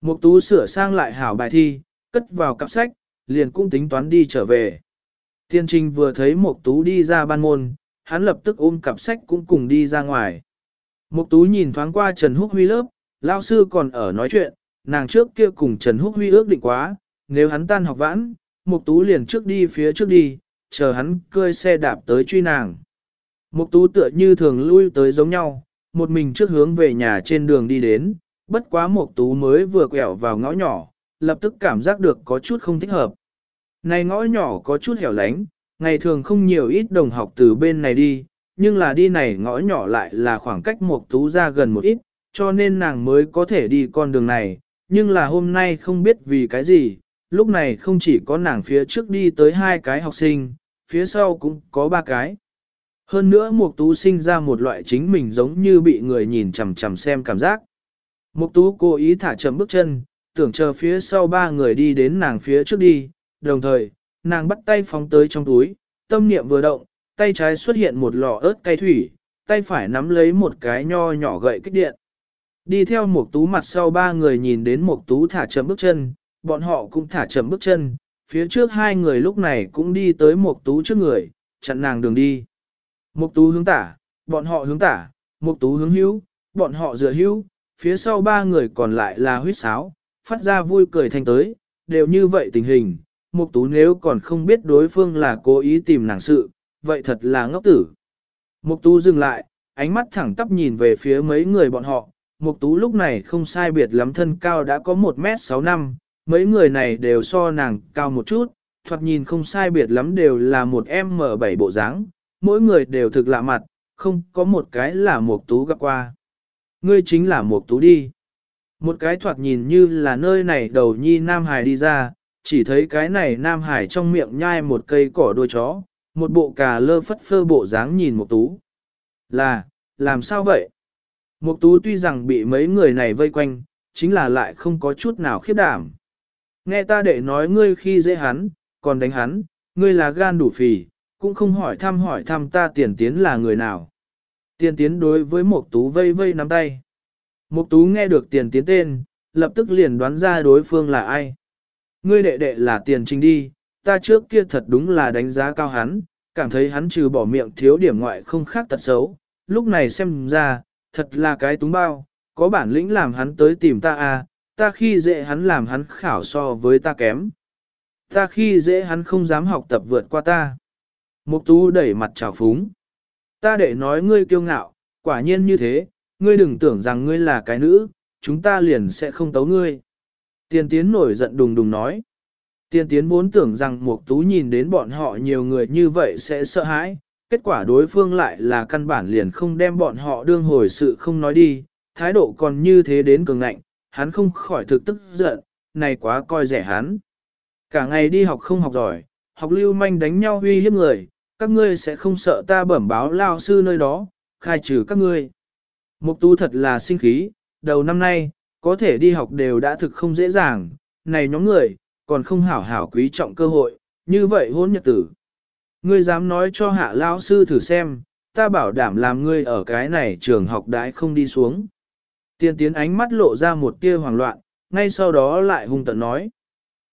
Mục tú sửa sang lại hảo bài thi, cất vào cặp sách, liền cũng tính toán đi trở về. Tiên trình vừa thấy Mục tú đi ra ban môn, hắn lập tức ôm cặp sách cũng cùng đi ra ngoài. Mục tú nhìn thoáng qua Trần Húc Huy lớp, lão sư còn ở nói chuyện, nàng trước kia cùng Trần Húc Huy ước định quá, nếu hắn tan học vãn, Mục tú liền trước đi phía trước đi, chờ hắn cơi xe đạp tới truy nàng. Mục tú tựa như thường lui tới giống nhau, một mình trước hướng về nhà trên đường đi đến, bất quá Mục tú mới vừa quẹo vào ngõ nhỏ, lập tức cảm giác được có chút không thích hợp. Này ngõ nhỏ có chút hẻo lánh, ngày thường không nhiều ít đồng học từ bên này đi, nhưng là đi này ngõ nhỏ lại là khoảng cách mục tú ra gần một ít, cho nên nàng mới có thể đi con đường này, nhưng là hôm nay không biết vì cái gì, lúc này không chỉ có nàng phía trước đi tới hai cái học sinh, phía sau cũng có ba cái. Hơn nữa Mục Tú sinh ra một loại chính mình giống như bị người nhìn chằm chằm xem cảm giác. Mục Tú cố ý thả chậm bước chân, tưởng chờ phía sau ba người đi đến nàng phía trước đi, đồng thời, nàng bắt tay phóng tới trong túi, tâm niệm vừa động, tay trái xuất hiện một lọ ớt cay thủy, tay phải nắm lấy một cái nho nhỏ gậy kích điện. Đi theo một tú mặt sau ba người nhìn đến một tú thả chậm bước chân, bọn họ cũng thả chậm bước chân, phía trước hai người lúc này cũng đi tới mục tú trước người, chặn nàng đường đi. mục tú hướng tả, bọn họ hướng tả, mục tú hướng hữu, bọn họ dựa hữu, phía sau ba người còn lại là huyết sáo, phát ra vui cười thành tới, đều như vậy tình hình, Mục Tú nếu còn không biết đối phương là cố ý tìm nàng sự, vậy thật là ngốc tử. Mục Tú dừng lại, ánh mắt thẳng tắp nhìn về phía mấy người bọn họ. Mục Tú lúc này không sai biệt lắm thân cao đã có 1m6 năm, mấy người này đều so nàng cao một chút, thoạt nhìn không sai biệt lắm đều là một M7 bộ dáng, mỗi người đều thực lạ mặt, không có một cái là một Tú gặp qua. Ngươi chính là một Tú đi. Một cái thoạt nhìn như là nơi này đầu nhi Nam Hải đi ra, chỉ thấy cái này Nam Hải trong miệng nhai một cây cỏ đuôi chó, một bộ cà lơ phất phơ bộ dáng nhìn một Tú. Là, làm sao vậy? Mục Tú tuy rằng bị mấy người này vây quanh, chính là lại không có chút nào khiếp đảm. Nghe ta đệ nói ngươi khi dễ hắn, còn đánh hắn, ngươi là gan đủ phì, cũng không hỏi thăm hỏi thăm ta tiền tiến là người nào. Tiền tiến đối với một Tú vây vây nắm tay. Một Tú nghe được tiền tiến tên, lập tức liền đoán ra đối phương là ai. Ngươi đệ đệ là tiền trình đi, ta trước kia thật đúng là đánh giá cao hắn, cảm thấy hắn trừ bỏ miệng thiếu điểm ngoại không khác tật xấu, lúc này xem ra, thật là cái túng bao, có bản lĩnh làm hắn tới tìm ta à, ta khi dễ hắn làm hắn khảo so với ta kém. Ta khi dễ hắn không dám học tập vượt qua ta. Mục tú đẩy mặt trào phúng. Ta để nói ngươi kiêu ngạo, quả nhiên như thế, ngươi đừng tưởng rằng ngươi là cái nữ, chúng ta liền sẽ không tấu ngươi. Tiền tiến nổi giận đùng đùng nói. Tiền tiến vốn tưởng rằng Mục Tú nhìn đến bọn họ nhiều người như vậy sẽ sợ hãi, kết quả đối phương lại là căn bản liền không đem bọn họ đương hồi sự không nói đi, thái độ còn như thế đến cường ngạnh, hắn không khỏi thực tức giận, này quá coi rẻ hắn. Cả ngày đi học không học giỏi, học lưu manh đánh nhau huy hiếp người, các ngươi sẽ không sợ ta bẩm báo lao sư nơi đó, khai trừ các ngươi. Mục tu thật là sinh khí, đầu năm nay, có thể đi học đều đã thực không dễ dàng, này nhóm người, còn không hảo hảo quý trọng cơ hội, như vậy hôn nhật tử. Ngươi dám nói cho hạ lao sư thử xem, ta bảo đảm làm ngươi ở cái này trường học đãi không đi xuống. Tiền tiến ánh mắt lộ ra một tia hoảng loạn, ngay sau đó lại hung tận nói.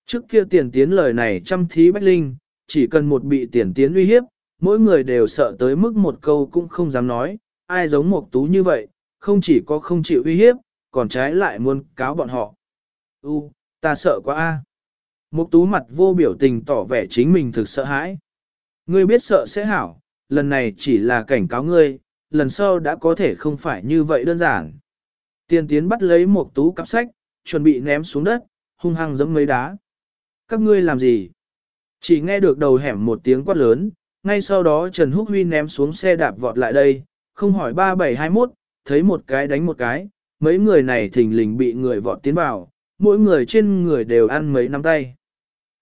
Trước kia tiền tiến lời này chăm thí bách linh, chỉ cần một bị tiền tiến uy hiếp, mỗi người đều sợ tới mức một câu cũng không dám nói, ai giống một tú như vậy, không chỉ có không chịu uy hiếp, còn trái lại muốn cáo bọn họ. U, ta sợ quá a. Một tú mặt vô biểu tình tỏ vẻ chính mình thực sợ hãi. Ngươi biết sợ sẽ hảo, lần này chỉ là cảnh cáo ngươi, lần sau đã có thể không phải như vậy đơn giản. Tiền tiến bắt lấy một tú cặp sách, chuẩn bị ném xuống đất, hung hăng giẫm mấy đá. Các ngươi làm gì? Chỉ nghe được đầu hẻm một tiếng quát lớn, ngay sau đó Trần Húc Huy ném xuống xe đạp vọt lại đây, không hỏi 3721, thấy một cái đánh một cái, mấy người này thình lình bị người vọt tiến vào, mỗi người trên người đều ăn mấy nắm tay.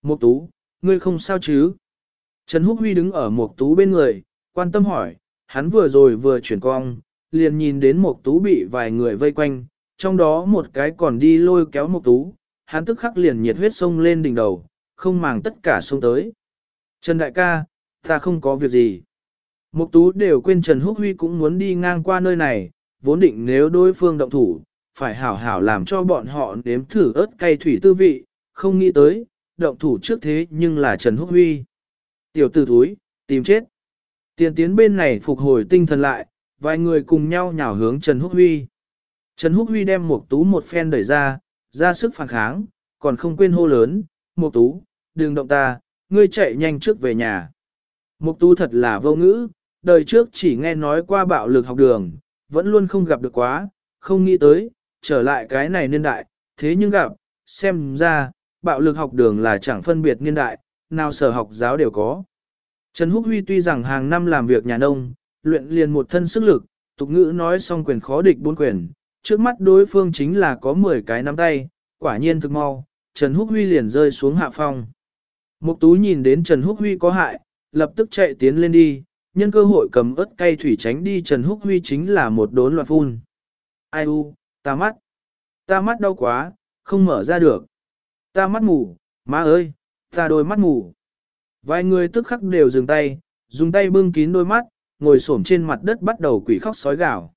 Mục tú, ngươi không sao chứ? Trần Húc Huy đứng ở Mục tú bên người, quan tâm hỏi, hắn vừa rồi vừa chuyển cong, liền nhìn đến Mục tú bị vài người vây quanh, trong đó một cái còn đi lôi kéo Mục tú, hắn tức khắc liền nhiệt huyết sông lên đỉnh đầu, không màng tất cả sông tới. Trần đại ca, ta không có việc gì. Mục tú đều quên Trần Húc Huy cũng muốn đi ngang qua nơi này, vốn định nếu đối phương động thủ, phải hảo hảo làm cho bọn họ nếm thử ớt cay thủy tư vị, không nghĩ tới, động thủ trước thế nhưng là Trần Húc Huy. Tiểu tử thúi, tìm chết. Tiền tiến bên này phục hồi tinh thần lại, vài người cùng nhau nhào hướng Trần Húc Huy. Trần Húc Huy đem Mục tú một phen đẩy ra, ra sức phản kháng, còn không quên hô lớn, Mục tú, đừng động ta, ngươi chạy nhanh trước về nhà. Mục tú thật là vô ngữ, đời trước chỉ nghe nói qua bạo lực học đường, vẫn luôn không gặp được quá, không nghĩ tới, trở lại cái này niên đại, thế nhưng gặp, xem ra, bạo lực học đường là chẳng phân biệt niên đại, nào sở học giáo đều có. Trần Húc Huy tuy rằng hàng năm làm việc nhà nông, luyện liền một thân sức lực, tục ngữ nói xong quyền khó địch bốn quyền, trước mắt đối phương chính là có 10 cái nắm tay, quả nhiên thực mau, Trần Húc Huy liền rơi xuống hạ phong. Mục Tú nhìn đến Trần Húc Huy có hại, lập tức chạy tiến lên đi, nhân cơ hội cầm ớt cay thủy tránh đi Trần Húc Huy chính là một đốn loạn phun. Ai u, ta mắt, ta mắt đau quá, không mở ra được. Ta mắt mù, má ơi, ta đôi mắt mù. Vài người tức khắc đều dừng tay, dùng tay bưng kín đôi mắt, ngồi xổm trên mặt đất bắt đầu quỷ khóc sói gào.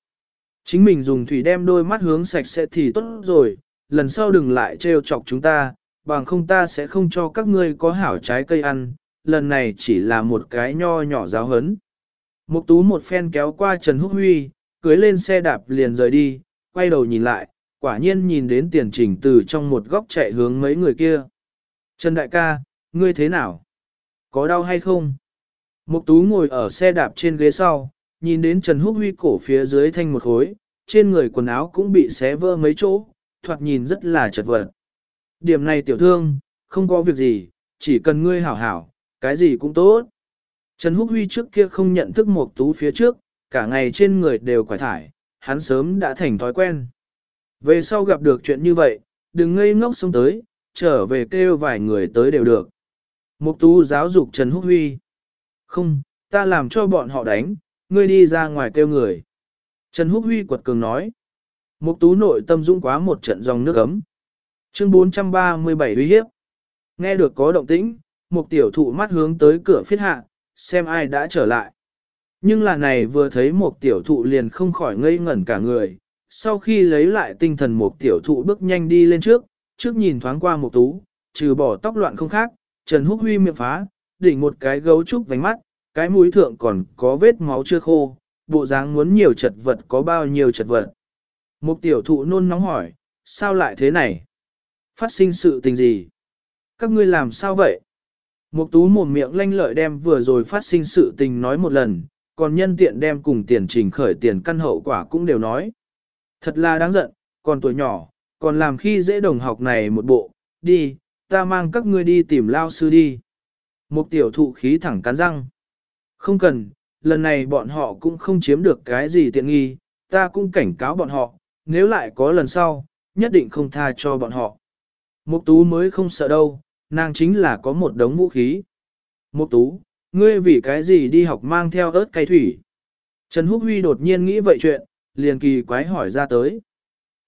Chính mình dùng thủy đem đôi mắt hướng sạch sẽ thì tốt rồi, lần sau đừng lại trêu chọc chúng ta, bằng không ta sẽ không cho các ngươi có hảo trái cây ăn, lần này chỉ là một cái nho nhỏ giáo hấn. Mục tú một phen kéo qua Trần Húc Huy, cưới lên xe đạp liền rời đi, quay đầu nhìn lại, quả nhiên nhìn đến tiền trình từ trong một góc chạy hướng mấy người kia. Trần đại ca, ngươi thế nào? Có đau hay không? Mục tú ngồi ở xe đạp trên ghế sau, nhìn đến Trần Húc Huy cổ phía dưới thanh một khối, trên người quần áo cũng bị xé vỡ mấy chỗ, thoạt nhìn rất là chật vật. Điểm này tiểu thương, không có việc gì, chỉ cần ngươi hảo hảo, cái gì cũng tốt. Trần Húc Huy trước kia không nhận thức Mục tú phía trước, cả ngày trên người đều quải thải, hắn sớm đã thành thói quen. Về sau gặp được chuyện như vậy, đừng ngây ngốc xông tới, trở về kêu vài người tới đều được. Mục tú giáo dục Trần Húc Huy. Không, ta làm cho bọn họ đánh, ngươi đi ra ngoài kêu người. Trần Húc Huy quật cường nói. Mục tú nội tâm dũng quá một trận dòng nước ấm. Chương 437 uy hiếp. Nghe được có động tĩnh, một tiểu thụ mắt hướng tới cửa phiết hạ, xem ai đã trở lại. Nhưng là này vừa thấy một tiểu thụ liền không khỏi ngây ngẩn cả người, sau khi lấy lại tinh thần một tiểu thụ bước nhanh đi lên trước, trước nhìn thoáng qua một tú, trừ bỏ tóc loạn không khác, Trần Húc Huy miệng phá, đỉnh một cái gấu trúc vánh mắt, cái mũi thượng còn có vết máu chưa khô, bộ dáng muốn nhiều chật vật có bao nhiêu chật vật. Mục tiểu thụ nôn nóng hỏi, sao lại thế này? Phát sinh sự tình gì? Các ngươi làm sao vậy? Mục tú mồm miệng lanh lợi đem vừa rồi phát sinh sự tình nói một lần, còn nhân tiện đem cùng tiền trình khởi tiền căn hậu quả cũng đều nói. Thật là đáng giận, còn tuổi nhỏ, còn làm khi dễ đồng học này một bộ, đi, ta mang các ngươi đi tìm lao sư đi. Một tiểu thụ khí thẳng cắn răng. Không cần, lần này bọn họ cũng không chiếm được cái gì tiện nghi, ta cũng cảnh cáo bọn họ, nếu lại có lần sau, nhất định không tha cho bọn họ. Mục tú mới không sợ đâu, nàng chính là có một đống vũ khí. Mục tú, ngươi vì cái gì đi học mang theo ớt cay thủy? Trần Húc Huy đột nhiên nghĩ vậy chuyện, liền kỳ quái hỏi ra tới.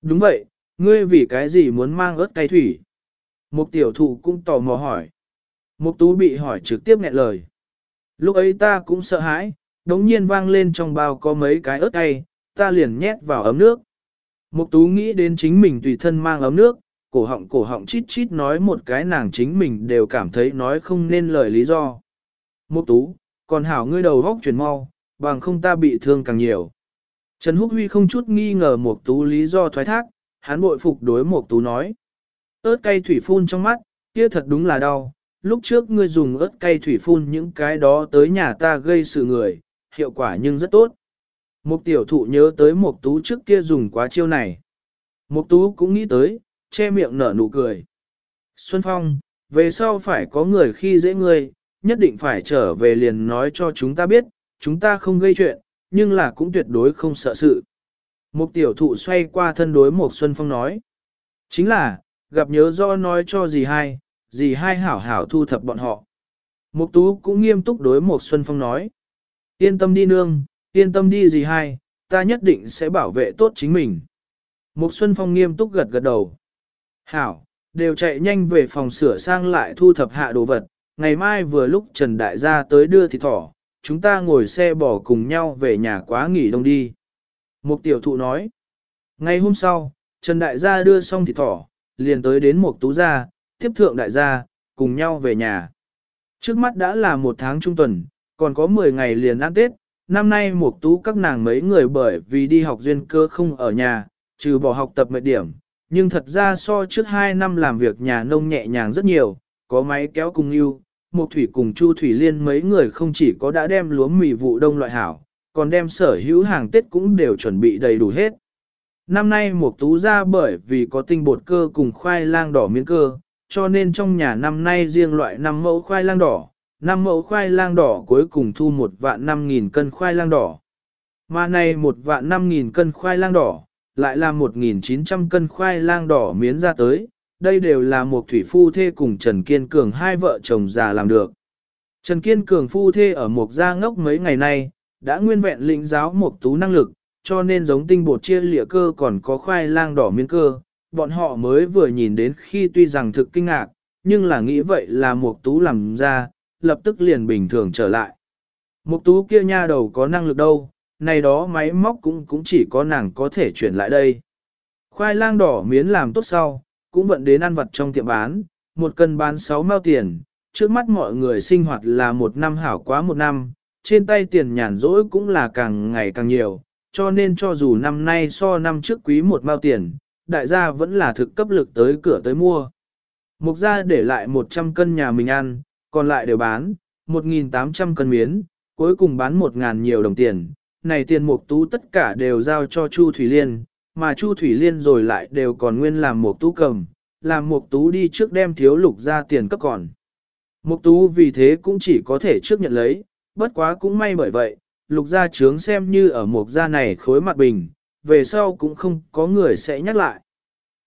Đúng vậy, ngươi vì cái gì muốn mang ớt cay thủy? Mục tiểu thụ cũng tò mò hỏi. Mục tú bị hỏi trực tiếp nghẹn lời. Lúc ấy ta cũng sợ hãi, đống nhiên vang lên trong bao có mấy cái ớt cay, ta liền nhét vào ấm nước. Mục tú nghĩ đến chính mình tùy thân mang ấm nước, cổ họng cổ họng chít chít nói một cái nàng chính mình đều cảm thấy nói không nên lời lý do. Mục tú, còn hảo ngươi đầu góc chuyển mau, bằng không ta bị thương càng nhiều. Trần Húc Huy không chút nghi ngờ Mục tú lý do thoái thác, hắn bội phục đối Mục tú nói. ớt cay thủy phun trong mắt, kia thật đúng là đau. Lúc trước ngươi dùng ớt cay thủy phun những cái đó tới nhà ta gây sự người, hiệu quả nhưng rất tốt. Mục tiểu thụ nhớ tới Mục tú trước kia dùng quá chiêu này. Mục tú cũng nghĩ tới, che miệng nở nụ cười. Xuân Phong, về sau phải có người khi dễ ngươi, nhất định phải trở về liền nói cho chúng ta biết, chúng ta không gây chuyện, nhưng là cũng tuyệt đối không sợ sự. Mục tiểu thụ xoay qua thân đối Mục Xuân Phong nói. Chính là, gặp nhớ do nói cho gì hay gì hai hảo hảo thu thập bọn họ. Mục tú cũng nghiêm túc đối Mục Xuân Phong nói. Yên tâm đi nương, yên tâm đi gì hai, ta nhất định sẽ bảo vệ tốt chính mình. Mục Xuân Phong nghiêm túc gật gật đầu. Hảo, đều chạy nhanh về phòng sửa sang lại thu thập hạ đồ vật, ngày mai vừa lúc Trần Đại gia tới đưa thịt thỏ, chúng ta ngồi xe bỏ cùng nhau về nhà quá nghỉ đông đi. Mục tiểu thụ nói. Ngày hôm sau, Trần Đại gia đưa xong thịt thỏ, liền tới đến Mục Tú gia, tiếp thượng đại gia, cùng nhau về nhà. Trước mắt đã là một tháng trung tuần, còn có 10 ngày liền ăn Tết, năm nay một Tú các nàng mấy người bởi vì đi học duyên cơ không ở nhà, trừ bỏ học tập mệt điểm, nhưng thật ra so trước 2 năm làm việc nhà nông nhẹ nhàng rất nhiều, có máy kéo cùng yêu, một thủy cùng Chu Thủy Liên mấy người không chỉ có đã đem lúa mì vụ đông loại hảo, còn đem sở hữu hàng Tết cũng đều chuẩn bị đầy đủ hết. Năm nay một tú ra bởi vì có tinh bột cơ cùng khoai lang đỏ miếng cơ, cho nên trong nhà năm nay riêng loại 5 mẫu khoai lang đỏ, 5 mẫu khoai lang đỏ cuối cùng thu một vạn 5.000 cân khoai lang đỏ. Mà này một vạn 5.000 cân khoai lang đỏ, lại là 1.900 cân khoai lang đỏ miến ra tới, đây đều là một thủy phu thê cùng Trần Kiên Cường hai vợ chồng già làm được. Trần Kiên Cường phu thê ở một gia ngốc mấy ngày nay, đã nguyên vẹn lĩnh giáo một tú năng lực, cho nên giống tinh bột chia lịa cơ còn có khoai lang đỏ miến cơ, bọn họ mới vừa nhìn đến khi tuy rằng thực kinh ngạc, nhưng là nghĩ vậy là mục tú làm ra, lập tức liền bình thường trở lại. mục tú kia nha đầu có năng lực đâu, này đó máy móc cũng cũng chỉ có nàng có thể chuyển lại đây. Khoai lang đỏ miến làm tốt sau, cũng vận đến ăn vật trong tiệm bán, một cân bán 6 mao tiền, trước mắt mọi người sinh hoạt là một năm hảo quá một năm, trên tay tiền nhàn rỗi cũng là càng ngày càng nhiều, cho nên cho dù năm nay so năm trước quý một mao tiền, đại gia vẫn là thực cấp lực tới cửa tới mua. Mục gia để lại 100 cân nhà mình ăn, còn lại đều bán, 1.800 cân miến, cuối cùng bán 1.000 nhiều đồng tiền, này tiền mục tú tất cả đều giao cho Chu Thủy Liên, mà Chu Thủy Liên rồi lại đều còn nguyên làm mục tú cầm, làm mục tú đi trước đem thiếu lục ra tiền cấp còn. Mục tú vì thế cũng chỉ có thể trước nhận lấy, bất quá cũng may bởi vậy, lục gia trướng xem như ở mục gia này khối mặt bình, về sau cũng không có người sẽ nhắc lại.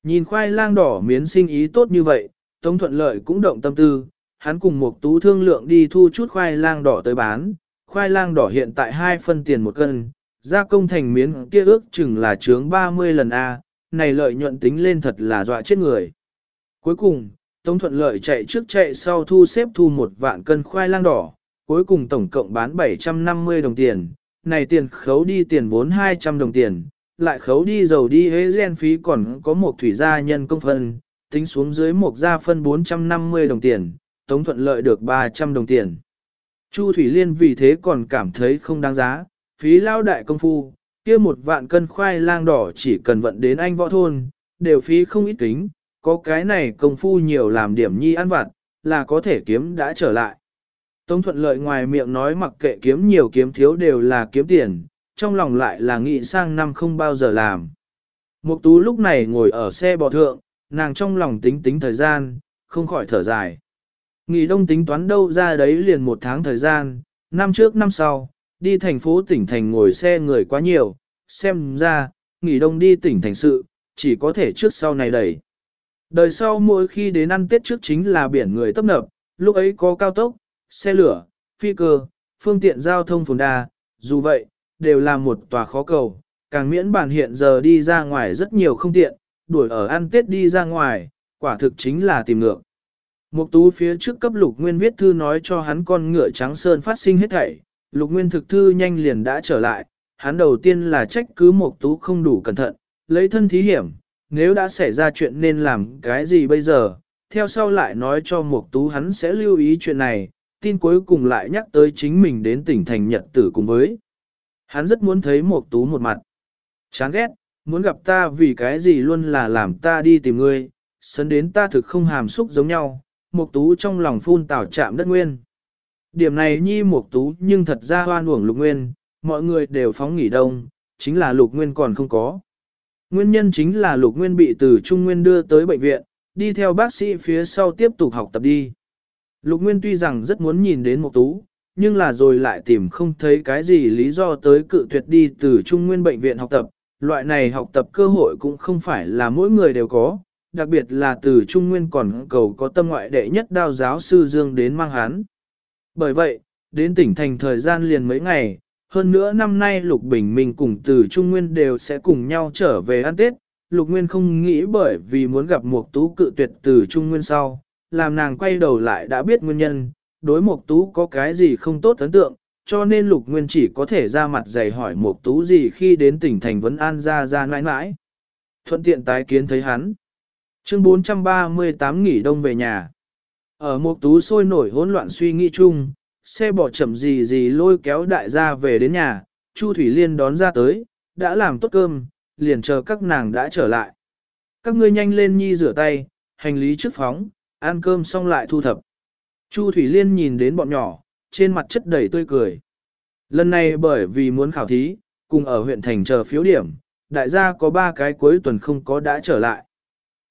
Nhìn khoai lang đỏ miến sinh ý tốt như vậy, Tống Thuận Lợi cũng động tâm tư, hắn cùng một Tú thương lượng đi thu chút khoai lang đỏ tới bán, khoai lang đỏ hiện tại 2 phân tiền một cân, gia công thành miếng kia ước chừng là chướng 30 lần A, này lợi nhuận tính lên thật là dọa chết người. Cuối cùng, Tống Thuận Lợi chạy trước chạy sau thu xếp thu một vạn cân khoai lang đỏ, cuối cùng tổng cộng bán 750 đồng tiền, này tiền khấu đi tiền vốn 200 đồng tiền, lại khấu đi dầu đi hế gen phí còn có một thủy gia nhân công phân, tính xuống dưới một gia phân 450 đồng tiền, Tống Thuận Lợi được 300 đồng tiền. Chu Thủy Liên vì thế còn cảm thấy không đáng giá, phí lao đại công phu, kia một vạn cân khoai lang đỏ chỉ cần vận đến anh võ thôn, đều phí không ít kính, có cái này công phu nhiều làm điểm nhi ăn vặt, là có thể kiếm đã trở lại. Tống thuận lợi ngoài miệng nói mặc kệ kiếm nhiều kiếm thiếu đều là kiếm tiền, trong lòng lại là nghĩ sang năm không bao giờ làm. Mục tú lúc này ngồi ở xe bò thượng, nàng trong lòng tính tính thời gian, không khỏi thở dài. Nghỉ đông tính toán đâu ra đấy liền một tháng thời gian, năm trước năm sau, đi thành phố tỉnh thành ngồi xe người quá nhiều, xem ra, nghỉ đông đi tỉnh thành sự, chỉ có thể trước sau này đẩy. Đời sau mỗi khi đến ăn Tết trước chính là biển người tấp nập, lúc ấy có cao tốc, xe lửa, phi cơ, phương tiện giao thông phồn đa, dù vậy, đều là một tòa khó cầu, càng miễn bản hiện giờ đi ra ngoài rất nhiều không tiện, đuổi ở ăn Tết đi ra ngoài, quả thực chính là tìm ngược. Mục tú phía trước cấp lục nguyên viết thư nói cho hắn con ngựa trắng sơn phát sinh hết thảy, lục nguyên thực thư nhanh liền đã trở lại, hắn đầu tiên là trách cứ mục tú không đủ cẩn thận, lấy thân thí hiểm, nếu đã xảy ra chuyện nên làm cái gì bây giờ, theo sau lại nói cho mục tú hắn sẽ lưu ý chuyện này, tin cuối cùng lại nhắc tới chính mình đến tỉnh thành nhật tử cùng với. Hắn rất muốn thấy một tú một mặt. Chán ghét, muốn gặp ta vì cái gì luôn là làm ta đi tìm ngươi, sấn đến ta thực không hàm xúc giống nhau, một Tú trong lòng phun tảo chạm đất nguyên. Điểm này nhi một Tú nhưng thật ra hoan uổng Lục Nguyên, mọi người đều phóng nghỉ đông, chính là Lục Nguyên còn không có. Nguyên nhân chính là Lục Nguyên bị từ Trung Nguyên đưa tới bệnh viện, đi theo bác sĩ phía sau tiếp tục học tập đi. Lục Nguyên tuy rằng rất muốn nhìn đến một Tú, nhưng là rồi lại tìm không thấy cái gì lý do tới cự tuyệt đi từ Trung Nguyên bệnh viện học tập. Loại này học tập cơ hội cũng không phải là mỗi người đều có, đặc biệt là từ Trung Nguyên còn cầu có tâm ngoại đệ nhất đao giáo sư Dương đến mang hắn. Bởi vậy, đến tỉnh thành thời gian liền mấy ngày, hơn nữa năm nay Lục Bình Minh cùng từ Trung Nguyên đều sẽ cùng nhau trở về ăn Tết, Lục Nguyên không nghĩ bởi vì muốn gặp một tú cự tuyệt từ Trung Nguyên sau, làm nàng quay đầu lại đã biết nguyên nhân, đối Mộc tú có cái gì không tốt ấn tượng, cho nên Lục Nguyên chỉ có thể ra mặt dày hỏi Mộc tú gì khi đến tỉnh thành vấn an ra ra mãi mãi. Thuận tiện tái kiến thấy hắn. Chương 438 nghỉ đông về nhà. Ở Mộc tú sôi nổi hỗn loạn suy nghĩ chung, xe bỏ chậm gì gì lôi kéo đại gia về đến nhà, Chu Thủy Liên đón ra tới, đã làm tốt cơm, liền chờ các nàng đã trở lại. Các ngươi nhanh lên nhi rửa tay, hành lý trước phóng, ăn cơm xong lại thu thập. Chu Thủy Liên nhìn đến bọn nhỏ, trên mặt chất đầy tươi cười. Lần này bởi vì muốn khảo thí, cùng ở huyện thành chờ phiếu điểm, đại gia có ba cái cuối tuần không có đã trở lại.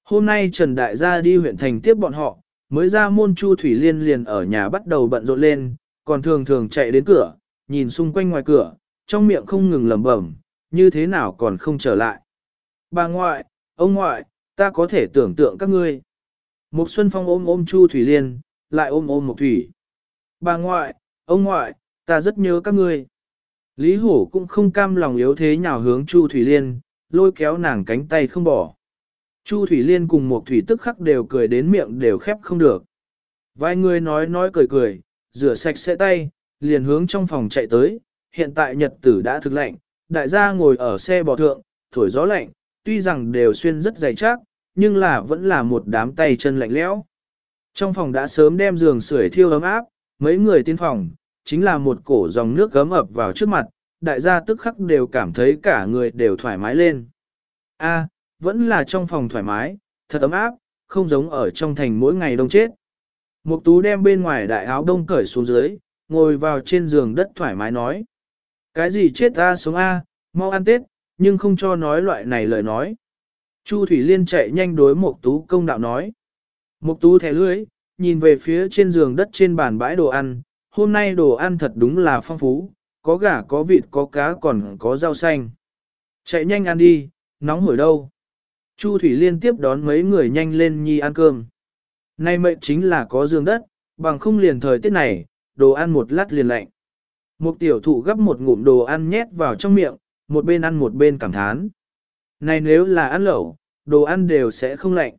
Hôm nay Trần Đại gia đi huyện thành tiếp bọn họ, mới ra môn Chu Thủy Liên liền ở nhà bắt đầu bận rộn lên, còn thường thường chạy đến cửa, nhìn xung quanh ngoài cửa, trong miệng không ngừng lẩm bẩm, như thế nào còn không trở lại. Bà ngoại, ông ngoại, ta có thể tưởng tượng các ngươi. Một Xuân Phong ôm ôm Chu Thủy Liên, lại ôm ôm một Thủy. Bà ngoại, ông ngoại, ta rất nhớ các ngươi. Lý Hổ cũng không cam lòng yếu thế nhào hướng Chu Thủy Liên, lôi kéo nàng cánh tay không bỏ. Chu Thủy Liên cùng một thủy tức khắc đều cười đến miệng đều khép không được. Vài người nói nói cười cười, rửa sạch sẽ tay, liền hướng trong phòng chạy tới, hiện tại nhật tử đã thực lạnh, đại gia ngồi ở xe bò thượng, thổi gió lạnh, tuy rằng đều xuyên rất dày chắc, nhưng là vẫn là một đám tay chân lạnh lẽo. Trong phòng đã sớm đem giường sưởi thiêu ấm áp, mấy người tiên phòng, chính là một cổ dòng nước gấm ập vào trước mặt, đại gia tức khắc đều cảm thấy cả người đều thoải mái lên. A, vẫn là trong phòng thoải mái, thật ấm áp, không giống ở trong thành mỗi ngày đông chết. Mục tú đem bên ngoài đại áo đông cởi xuống dưới, ngồi vào trên giường đất thoải mái nói. Cái gì chết ta sống A, mau ăn tết, nhưng không cho nói loại này lời nói. Chu Thủy Liên chạy nhanh đối Mục tú công đạo nói. Mục tú thẻ lưới, nhìn về phía trên giường đất trên bàn bãi đồ ăn, hôm nay đồ ăn thật đúng là phong phú, có gà có vịt có cá còn có rau xanh. Chạy nhanh ăn đi, nóng hổi đâu. Chu Thủy Liên tiếp đón mấy người nhanh lên nhi ăn cơm. Nay mệnh chính là có giường đất, bằng không liền thời tiết này, đồ ăn một lát liền lạnh. Một tiểu thụ gấp một ngụm đồ ăn nhét vào trong miệng, một bên ăn một bên cảm thán. Này nếu là ăn lẩu, đồ ăn đều sẽ không lạnh.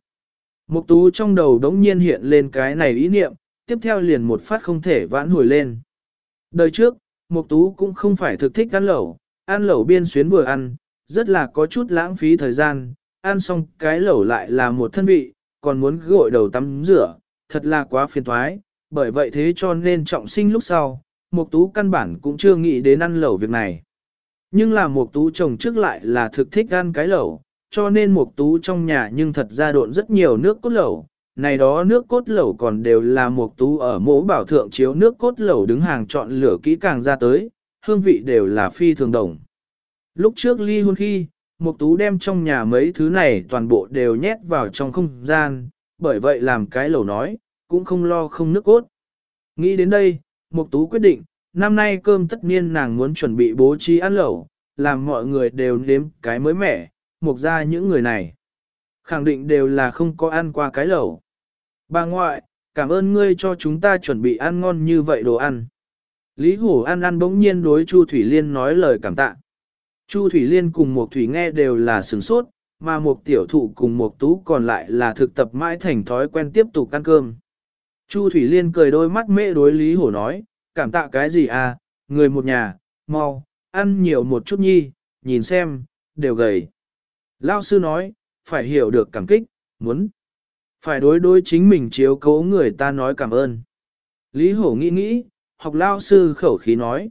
Mục tú trong đầu đống nhiên hiện lên cái này ý niệm, tiếp theo liền một phát không thể vãn hồi lên. Đời trước, mục tú cũng không phải thực thích ăn lẩu, ăn lẩu biên xuyến vừa ăn, rất là có chút lãng phí thời gian, ăn xong cái lẩu lại là một thân vị, còn muốn gội đầu tắm rửa, thật là quá phiền toái, bởi vậy thế cho nên trọng sinh lúc sau, Mục Tú căn bản cũng chưa nghĩ đến ăn lẩu việc này. Nhưng là Mục Tú chồng trước lại là thực thích ăn cái lẩu, cho nên Mục Tú trong nhà nhưng thật ra độn rất nhiều nước cốt lẩu. Này đó nước cốt lẩu còn đều là Mục Tú ở mỗ bảo thượng chiếu nước cốt lẩu đứng hàng chọn lửa kỹ càng ra tới, hương vị đều là phi thường đồng. Lúc trước ly hôn khi, Mục tú đem trong nhà mấy thứ này toàn bộ đều nhét vào trong không gian, bởi vậy làm cái lẩu nói, cũng không lo không nước cốt. Nghĩ đến đây, Mục tú quyết định, năm nay cơm tất niên nàng muốn chuẩn bị bố trí ăn lẩu, làm mọi người đều nếm cái mới mẻ, mục ra những người này. Khẳng định đều là không có ăn qua cái lẩu. Bà ngoại, cảm ơn ngươi cho chúng ta chuẩn bị ăn ngon như vậy đồ ăn. Lý Hổ ăn ăn bỗng nhiên đối Chu Thủy Liên nói lời cảm tạ. Chu Thủy Liên cùng Mục Thủy nghe đều là sửng sốt, mà Mục tiểu thụ cùng Mục tú còn lại là thực tập mãi thành thói quen tiếp tục ăn cơm. Chu Thủy Liên cười đôi mắt mê đối Lý Hổ nói, cảm tạ cái gì à, người một nhà, mau, ăn nhiều một chút nhi, nhìn xem, đều gầy. Lao sư nói, phải hiểu được cảm kích, muốn. Phải đối đối chính mình chiếu cố người ta nói cảm ơn. Lý Hổ nghĩ nghĩ, học Lao sư khẩu khí nói.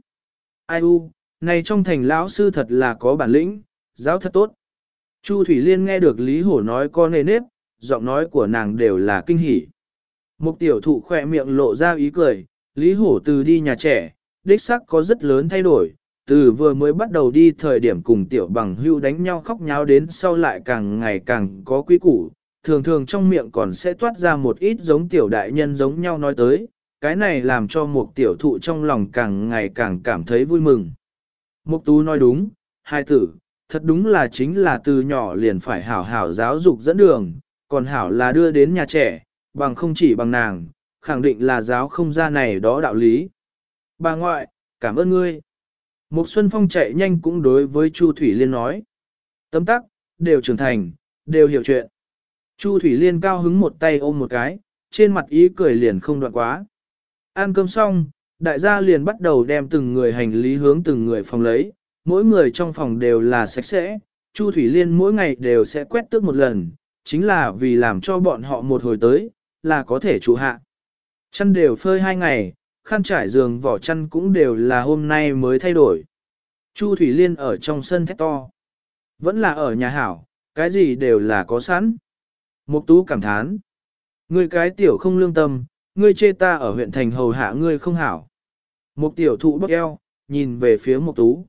Ai u, này trong thành lão sư thật là có bản lĩnh, giáo thật tốt. Chu Thủy Liên nghe được Lý Hổ nói con nề nếp, giọng nói của nàng đều là kinh hỉ. Một tiểu thụ khỏe miệng lộ ra ý cười, Lý Hổ từ đi nhà trẻ, đích sắc có rất lớn thay đổi, từ vừa mới bắt đầu đi thời điểm cùng tiểu bằng hưu đánh nhau khóc nháo đến sau lại càng ngày càng có quý củ, thường thường trong miệng còn sẽ toát ra một ít giống tiểu đại nhân giống nhau nói tới, cái này làm cho một tiểu thụ trong lòng càng ngày càng cảm thấy vui mừng. Mục tú nói đúng, hai tử, thật đúng là chính là từ nhỏ liền phải hảo hảo giáo dục dẫn đường, còn hảo là đưa đến nhà trẻ, bằng không chỉ bằng nàng, khẳng định là giáo không ra này đó đạo lý. Bà ngoại, cảm ơn ngươi. Mục Xuân Phong chạy nhanh cũng đối với Chu Thủy Liên nói. Tấm tắc, đều trưởng thành, đều hiểu chuyện. Chu Thủy Liên cao hứng một tay ôm một cái, trên mặt ý cười liền không đoạn quá. Ăn cơm xong, đại gia liền bắt đầu đem từng người hành lý hướng từng người phòng lấy, mỗi người trong phòng đều là sạch sẽ, Chu Thủy Liên mỗi ngày đều sẽ quét tước một lần, chính là vì làm cho bọn họ một hồi tới, là có thể trụ hạ. Chăn đều phơi hai ngày, khăn trải giường vỏ chăn cũng đều là hôm nay mới thay đổi. Chu Thủy Liên ở trong sân thét to. Vẫn là ở nhà hảo, cái gì đều là có sẵn. Mục tú cảm thán. Ngươi cái tiểu không lương tâm, ngươi chê ta ở huyện thành hầu hạ ngươi không hảo. Mục tiểu thụ bốc eo, nhìn về phía mục tú.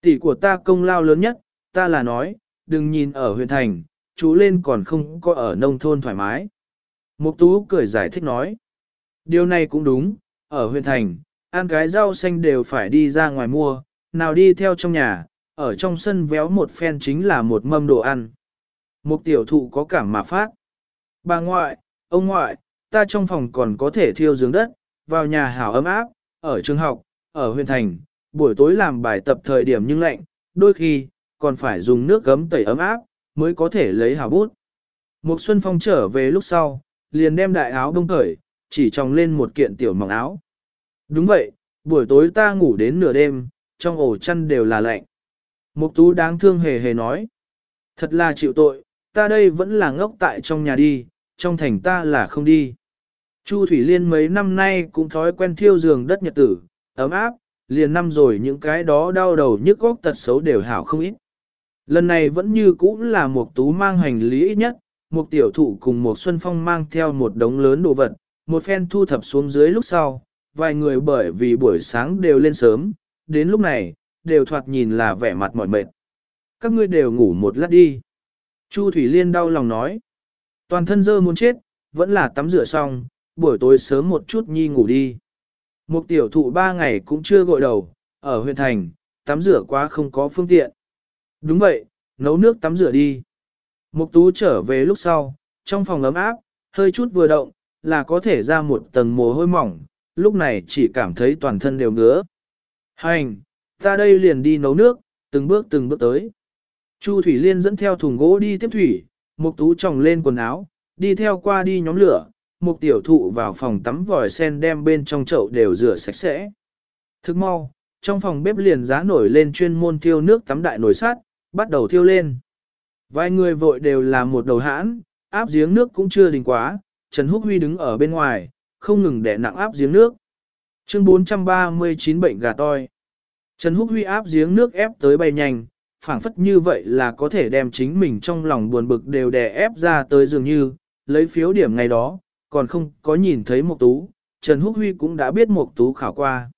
Tỷ của ta công lao lớn nhất, ta là nói, đừng nhìn ở huyện thành, chú lên còn không có ở nông thôn thoải mái. Mục tú cười giải thích nói. Điều này cũng đúng, ở huyện thành, ăn cái rau xanh đều phải đi ra ngoài mua, nào đi theo trong nhà, ở trong sân véo một phen chính là một mâm đồ ăn. Một tiểu thụ có cảm mà phát. Bà ngoại, ông ngoại, ta trong phòng còn có thể thiêu giường đất, vào nhà hảo ấm áp, ở trường học, ở huyện thành, buổi tối làm bài tập thời điểm nhưng lạnh, đôi khi, còn phải dùng nước gấm tẩy ấm áp, mới có thể lấy hảo bút. Một Xuân Phong trở về lúc sau, liền đem đại áo đông cởi, chỉ tròng lên một kiện tiểu mỏng áo. Đúng vậy, buổi tối ta ngủ đến nửa đêm, trong ổ chăn đều là lạnh. Mục tú đáng thương hề hề nói. Thật là chịu tội, ta đây vẫn là ngốc tại trong nhà đi, trong thành ta là không đi. Chu Thủy Liên mấy năm nay cũng thói quen thiêu giường đất nhật tử, ấm áp, liền năm rồi những cái đó đau đầu nhức góc tật xấu đều hảo không ít. Lần này vẫn như cũ là một tú mang hành lý ít nhất, một tiểu thụ cùng một xuân phong mang theo một đống lớn đồ vật, một phen thu thập xuống dưới lúc sau, vài người bởi vì buổi sáng đều lên sớm, đến lúc này, đều thoạt nhìn là vẻ mặt mỏi mệt. Các ngươi đều ngủ một lát đi. Chu Thủy Liên đau lòng nói. Toàn thân dơ muốn chết, vẫn là tắm rửa xong, buổi tối sớm một chút nhi ngủ đi. Một tiểu thụ ba ngày cũng chưa gội đầu, ở huyện thành, tắm rửa quá không có phương tiện. Đúng vậy, nấu nước tắm rửa đi. Mục tú trở về lúc sau, trong phòng ấm áp, hơi chút vừa động, là có thể ra một tầng mồ hôi mỏng, lúc này chỉ cảm thấy toàn thân đều ngứa. Hành, ta đây liền đi nấu nước, từng bước từng bước tới. Chu Thủy Liên dẫn theo thùng gỗ đi tiếp thủy, Mục Tú tròng lên quần áo, đi theo qua đi nhóm lửa, Mục Tiểu Thụ vào phòng tắm vòi sen đem bên trong chậu đều rửa sạch sẽ. Thức mau, trong phòng bếp liền giá nổi lên chuyên môn thiêu nước tắm đại nồi sắt, bắt đầu thiêu lên. Vài người vội đều làm một đầu hãn, áp giếng nước cũng chưa đình quá, Trần Húc Huy đứng ở bên ngoài, không ngừng đè nặng áp giếng nước. Chương 439 bệnh gà toi. Trần Húc Huy áp giếng nước ép tới bay nhanh, phảng phất như vậy là có thể đem chính mình trong lòng buồn bực đều đè ép ra tới dường như, lấy phiếu điểm ngày đó, còn không có nhìn thấy Mộc Tú, Trần Húc Huy cũng đã biết Mộc Tú khảo qua.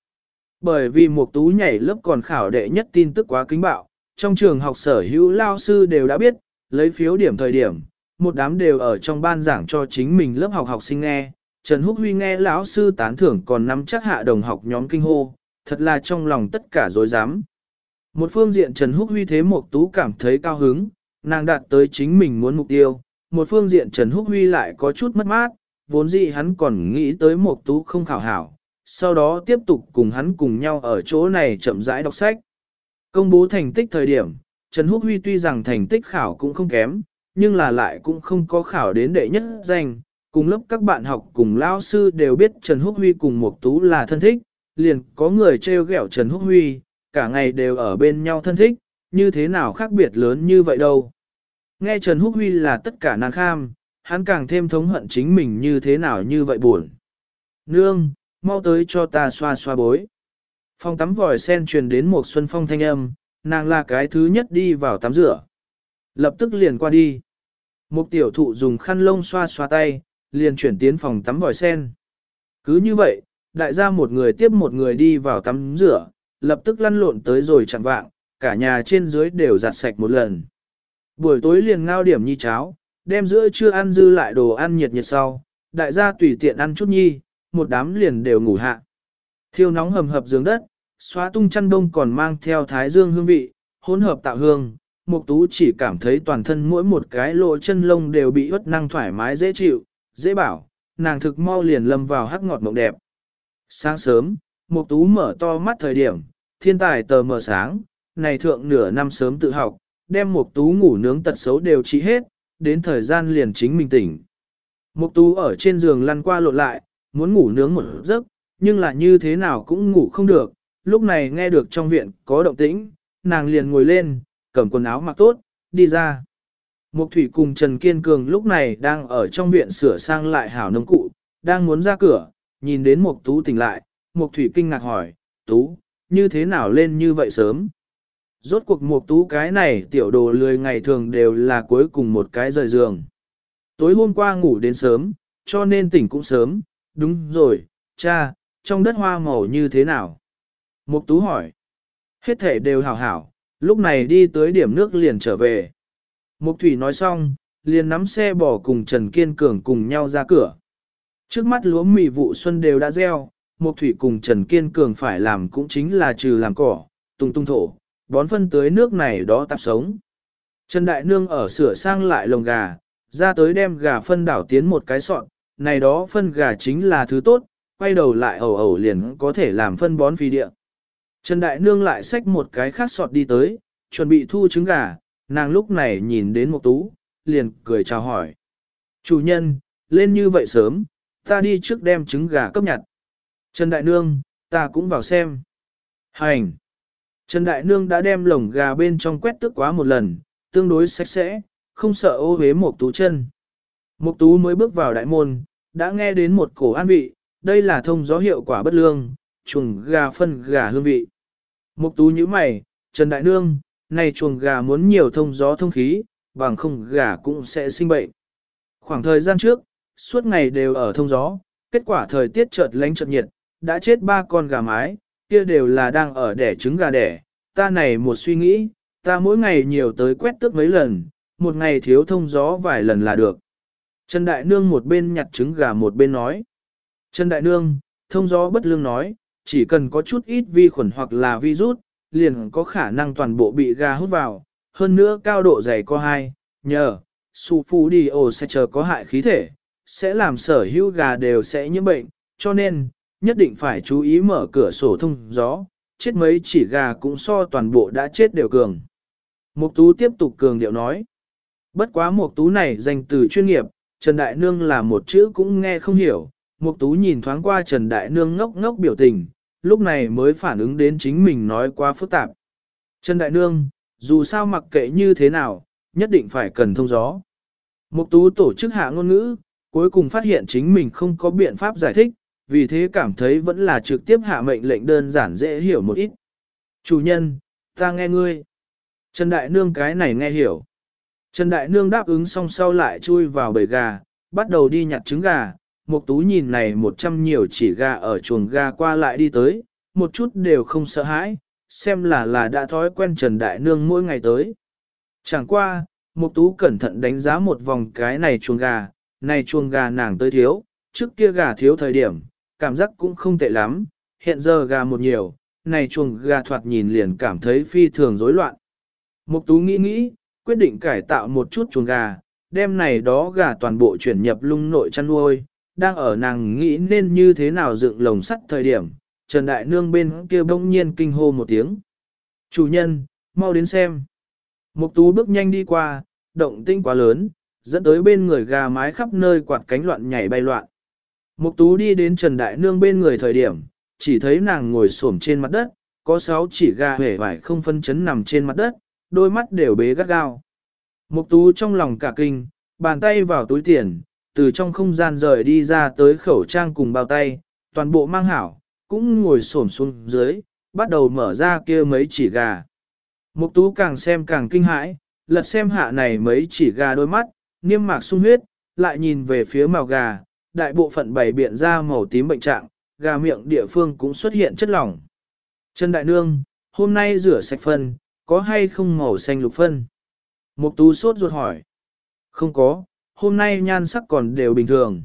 Bởi vì Mộc Tú nhảy lớp còn khảo đệ nhất tin tức quá kính bạo, trong trường học sở hữu lao sư đều đã biết, lấy phiếu điểm thời điểm, một đám đều ở trong ban giảng cho chính mình lớp học học sinh nghe. Trần Húc Huy nghe lão sư tán thưởng còn nắm chắc hạ đồng học nhóm kinh hô, thật là trong lòng tất cả dối dám. Một phương diện Trần Húc Huy thế Mộc Tú cảm thấy cao hứng, nàng đạt tới chính mình muốn mục tiêu, một phương diện Trần Húc Huy lại có chút mất mát, vốn dĩ hắn còn nghĩ tới một tú không khảo hảo, sau đó tiếp tục cùng hắn cùng nhau ở chỗ này chậm rãi đọc sách. Công bố thành tích thời điểm, Trần Húc Huy tuy rằng thành tích khảo cũng không kém, nhưng là lại cũng không có khảo đến đệ nhất danh. Cùng lớp các bạn học cùng lao sư đều biết Trần Húc Huy cùng Mục Tú là thân thích, liền có người trêu ghẹo Trần Húc Huy, cả ngày đều ở bên nhau thân thích, như thế nào khác biệt lớn như vậy đâu. Nghe Trần Húc Huy là tất cả nàng kham, hắn càng thêm thống hận chính mình như thế nào như vậy buồn. Nương, mau tới cho ta xoa xoa bối. Phòng tắm vòi sen truyền đến một xuân phong thanh âm, nàng là cái thứ nhất đi vào tắm rửa. Lập tức liền qua đi. Một tiểu thụ dùng khăn lông xoa xoa tay, liền chuyển tiến phòng tắm vòi sen. Cứ như vậy, đại gia một người tiếp một người đi vào tắm rửa, lập tức lăn lộn tới rồi chẳng vạng, cả nhà trên dưới đều giặt sạch một lần. Buổi tối liền ngao điểm nhi cháo, đem giữa trưa ăn dư lại đồ ăn nhiệt nhiệt sau, đại gia tùy tiện ăn chút nhi, một đám liền đều ngủ hạ. Thiêu nóng hầm hập giường đất, xóa tung chăn đông còn mang theo thái dương hương vị, hỗn hợp tạo hương, Mục Tú chỉ cảm thấy toàn thân mỗi một cái lỗ chân lông đều bị uất năng thoải mái dễ chịu, dễ bảo, nàng thực mau liền lâm vào hắc ngọt mộng đẹp. Sáng sớm, Mục Tú mở to mắt thời điểm, thiên tài tờ mờ sáng, này thượng nửa năm sớm tự học, đem Mục Tú ngủ nướng tật xấu đều trị hết, đến thời gian liền chính mình tỉnh. Mục Tú ở trên giường lăn qua lộn lại, muốn ngủ nướng một giấc, nhưng là như thế nào cũng ngủ không được, lúc này nghe được trong viện có động tĩnh, nàng liền ngồi lên, cầm quần áo mặc tốt, đi ra. Mục Thủy cùng Trần Kiên Cường lúc này đang ở trong viện sửa sang lại hảo nông cụ, đang muốn ra cửa, nhìn đến Mục Tú tỉnh lại, Mục Thủy kinh ngạc hỏi, Tú, như thế nào lên như vậy sớm? Rốt cuộc Mục Tú cái này tiểu đồ lười ngày thường đều là cuối cùng một cái rời giường. Tối hôm qua ngủ đến sớm, cho nên tỉnh cũng sớm, đúng rồi, cha, trong đất hoa màu như thế nào? Mục Tú hỏi. Hết thể đều hảo hảo, lúc này đi tới điểm nước liền trở về. Mục Thủy nói xong, liền nắm xe bỏ cùng Trần Kiên Cường cùng nhau ra cửa. Trước mắt lúa mì vụ xuân đều đã gieo, Mục Thủy cùng Trần Kiên Cường phải làm cũng chính là trừ làm cỏ, tung tung thổ, bón phân tới nước này đó tạp sống. Trần Đại Nương ở sửa sang lại lồng gà, ra tới đem gà phân đảo tiến một cái sọn, này đó phân gà chính là thứ tốt, quay đầu lại ẩu ẩu liền có thể làm phân bón phi địa. Trần Đại Nương lại xách một cái khác sọt đi tới, chuẩn bị thu trứng gà, nàng lúc này nhìn đến một tú, liền cười chào hỏi. Chủ nhân, lên như vậy sớm, ta đi trước đem trứng gà cấp nhặt. Trần Đại Nương, ta cũng vào xem. Hành! Trần Đại Nương đã đem lồng gà bên trong quét tước quá một lần, tương đối sạch sẽ, không sợ ô hế một tú chân. Một tú mới bước vào đại môn, đã nghe đến một cổ an vị, đây là thông gió hiệu quả bất lương, chuồng gà phân gà hương vị. Mục tú như mày, Trần Đại Nương, này chuồng gà muốn nhiều thông gió thông khí, bằng không gà cũng sẽ sinh bệnh. Khoảng thời gian trước, suốt ngày đều ở thông gió, kết quả thời tiết chợt lánh chợt nhiệt, đã chết ba con gà mái, kia đều là đang ở đẻ trứng gà đẻ. Ta này một suy nghĩ, ta mỗi ngày nhiều tới quét tước mấy lần, một ngày thiếu thông gió vài lần là được. Trần Đại Nương một bên nhặt trứng gà một bên nói. Trần Đại Nương, thông gió bất lương nói, chỉ cần có chút ít vi khuẩn hoặc là virus, liền có khả năng toàn bộ bị gà hút vào, hơn nữa cao độ dày có hai, nhờ, su phu đi ồ sẽ chờ có hại khí thể, sẽ làm sở hữu gà đều sẽ nhiễm bệnh, cho nên, nhất định phải chú ý mở cửa sổ thông gió, chết mấy chỉ gà cũng so toàn bộ đã chết đều cường. Mục tú tiếp tục cường điệu nói, bất quá mục tú này danh từ chuyên nghiệp, Trần Đại Nương là một chữ cũng nghe không hiểu, mục tú nhìn thoáng qua Trần Đại Nương ngốc ngốc biểu tình, lúc này mới phản ứng đến chính mình nói quá phức tạp. Trần Đại Nương, dù sao mặc kệ như thế nào, nhất định phải cần thông gió. Mục tú tổ chức hạ ngôn ngữ, cuối cùng phát hiện chính mình không có biện pháp giải thích, vì thế cảm thấy vẫn là trực tiếp hạ mệnh lệnh đơn giản dễ hiểu một ít. Chủ nhân, ta nghe ngươi. Trần Đại Nương cái này nghe hiểu. Trần Đại Nương đáp ứng xong sau lại chui vào bầy gà, bắt đầu đi nhặt trứng gà, Mục tú nhìn này một trăm nhiều chỉ gà ở chuồng gà qua lại đi tới, một chút đều không sợ hãi, xem là là đã thói quen Trần Đại Nương mỗi ngày tới. Chẳng qua, Mục tú cẩn thận đánh giá một vòng cái này chuồng gà, này chuồng gà nàng tới thiếu, trước kia gà thiếu thời điểm, cảm giác cũng không tệ lắm, hiện giờ gà một nhiều, này chuồng gà thoạt nhìn liền cảm thấy phi thường rối loạn. Mục tú nghĩ nghĩ, quyết định cải tạo một chút chuồng gà, đem này đó gà toàn bộ chuyển nhập lung nội chăn nuôi, đang ở nàng nghĩ nên như thế nào dựng lồng sắt thời điểm, Trần Đại Nương bên kia bỗng nhiên kinh hô một tiếng. Chủ nhân, mau đến xem. Mục tú bước nhanh đi qua, động tinh quá lớn, dẫn tới bên người gà mái khắp nơi quạt cánh loạn nhảy bay loạn. Mục tú đi đến Trần Đại Nương bên người thời điểm, chỉ thấy nàng ngồi xổm trên mặt đất, có sáu chỉ gà hề vải không phân chấn nằm trên mặt đất, đôi mắt đều bế gắt gao. Mục tú trong lòng cả kinh, bàn tay vào túi tiền, từ trong không gian rời đi ra tới khẩu trang cùng bao tay, toàn bộ mang hảo, cũng ngồi xổm xuống dưới, bắt đầu mở ra kia mấy chỉ gà. Mục tú càng xem càng kinh hãi, lật xem hạ này mấy chỉ gà đôi mắt, niêm mạc sung huyết, lại nhìn về phía màu gà, đại bộ phận bày biện ra màu tím bệnh trạng, gà miệng địa phương cũng xuất hiện chất lỏng. Trần Đại Nương, hôm nay rửa sạch phân, có hay không màu xanh lục phân? Mục tú sốt ruột hỏi. Không có, hôm nay nhan sắc còn đều bình thường.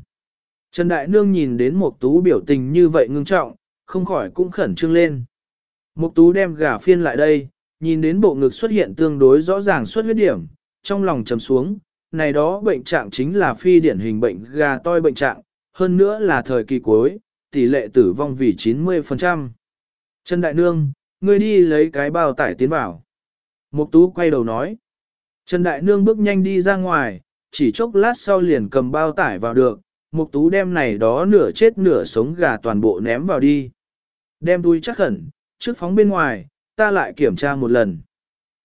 Trần Đại Nương nhìn đến Mục tú biểu tình như vậy ngưng trọng, không khỏi cũng khẩn trương lên. Mục tú đem gà phiên lại đây, nhìn đến bộ ngực xuất hiện tương đối rõ ràng xuất huyết điểm, trong lòng trầm xuống, này đó bệnh trạng chính là phi điển hình bệnh gà toi bệnh trạng, hơn nữa là thời kỳ cuối, tỷ lệ tử vong vì 90%. Trần Đại Nương, ngươi đi lấy cái bao tải tiến vào. Mục Tú quay đầu nói. Trần Đại Nương bước nhanh đi ra ngoài, chỉ chốc lát sau liền cầm bao tải vào được, Mục Tú đem này đó nửa chết nửa sống gà toàn bộ ném vào đi. Đem túi chắc khẩn, trước phóng bên ngoài, ta lại kiểm tra một lần.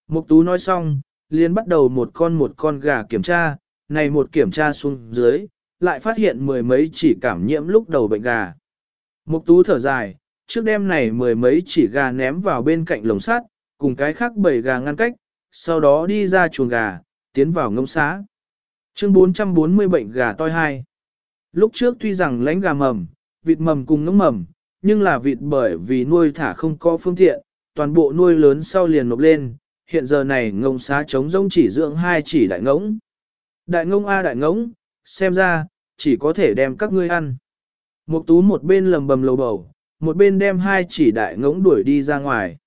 Mục Tú nói xong, liền bắt đầu một con một con gà kiểm tra, này một kiểm tra xuống dưới, lại phát hiện mười mấy chỉ cảm nhiễm lúc đầu bệnh gà. Mục Tú thở dài, trước đêm này mười mấy chỉ gà ném vào bên cạnh lồng sắt, cùng cái khác bảy gà ngăn cách, sau đó đi ra chuồng gà, tiến vào ngông xá. Chương 440 bệnh gà toi hai Lúc trước tuy rằng lãnh gà mầm, vịt mầm cùng ngỗng mầm, nhưng là vịt bởi vì nuôi thả không có phương tiện, toàn bộ nuôi lớn sau liền nộp lên, hiện giờ này ngông xá trống rông chỉ dưỡng hai chỉ đại ngỗng. Đại ngông A đại ngỗng, xem ra, chỉ có thể đem các ngươi ăn. một tú một bên lầm bầm lầu bầu, một bên đem hai chỉ đại ngỗng đuổi đi ra ngoài.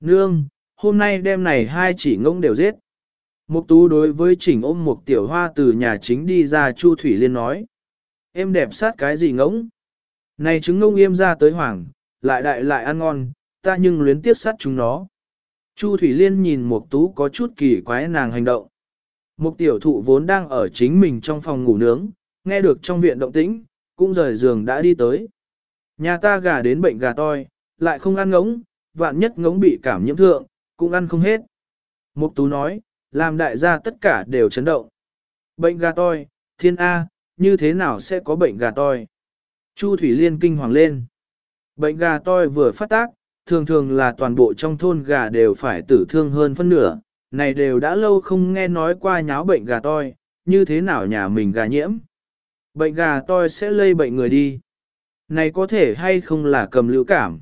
Nương, hôm nay đem này hai chỉ ngỗng đều giết. Mục tú đối với chỉnh ôm một tiểu hoa từ nhà chính đi ra Chu Thủy Liên nói. Em đẹp sát cái gì ngỗng? Này trứng ngỗng yêm ra tới hoàng, lại đại lại ăn ngon, ta nhưng luyến tiếc sát chúng nó. Chu Thủy Liên nhìn Mục Tú có chút kỳ quái nàng hành động. Mục tiểu thụ vốn đang ở chính mình trong phòng ngủ nướng, nghe được trong viện động tĩnh, cũng rời giường đã đi tới. Nhà ta gà đến bệnh gà toi, lại không ăn ngỗng, vạn nhất ngỗng bị cảm nhiễm thượng, cũng ăn không hết. Mục Tú nói, làm đại gia tất cả đều chấn động. Bệnh gà toi, thiên A, như thế nào sẽ có bệnh gà toi? Chu Thủy Liên kinh hoàng lên. Bệnh gà toi vừa phát tác, thường thường là toàn bộ trong thôn gà đều phải tử thương hơn phân nửa, này đều đã lâu không nghe nói qua nháo bệnh gà toi, như thế nào nhà mình gà nhiễm. Bệnh gà toi sẽ lây bệnh người đi. Này có thể hay không là cầm lưu cảm.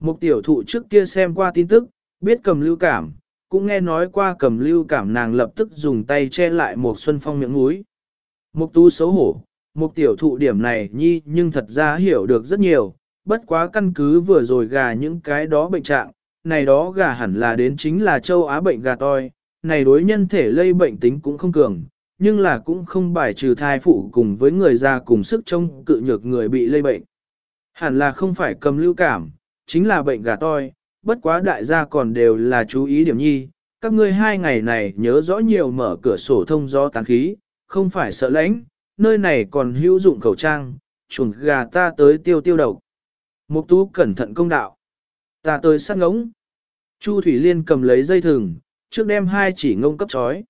Một tiểu thụ trước kia xem qua tin tức, biết cầm lưu cảm, cũng nghe nói qua cầm lưu cảm nàng lập tức dùng tay che lại một xuân phong miệng mũi. Mục tu xấu hổ, một tiểu thụ điểm này nhi nhưng thật ra hiểu được rất nhiều, bất quá căn cứ vừa rồi gà những cái đó bệnh trạng, này đó gà hẳn là đến chính là châu Á bệnh gà toi, này đối nhân thể lây bệnh tính cũng không cường, nhưng là cũng không bài trừ thai phụ cùng với người già cùng sức trông cự nhược người bị lây bệnh. Hẳn là không phải cầm lưu cảm, chính là bệnh gà toi, bất quá đại gia còn đều là chú ý điểm nhi, các ngươi hai ngày này nhớ rõ nhiều mở cửa sổ thông gió tán khí, không phải sợ lãnh, nơi này còn hữu dụng khẩu trang, chuồng gà ta tới tiêu tiêu độc. Mục tú cẩn thận công đạo. Ta tới sát ngỗng. Chu Thủy Liên cầm lấy dây thừng, trước đem hai chỉ ngông cấp chói.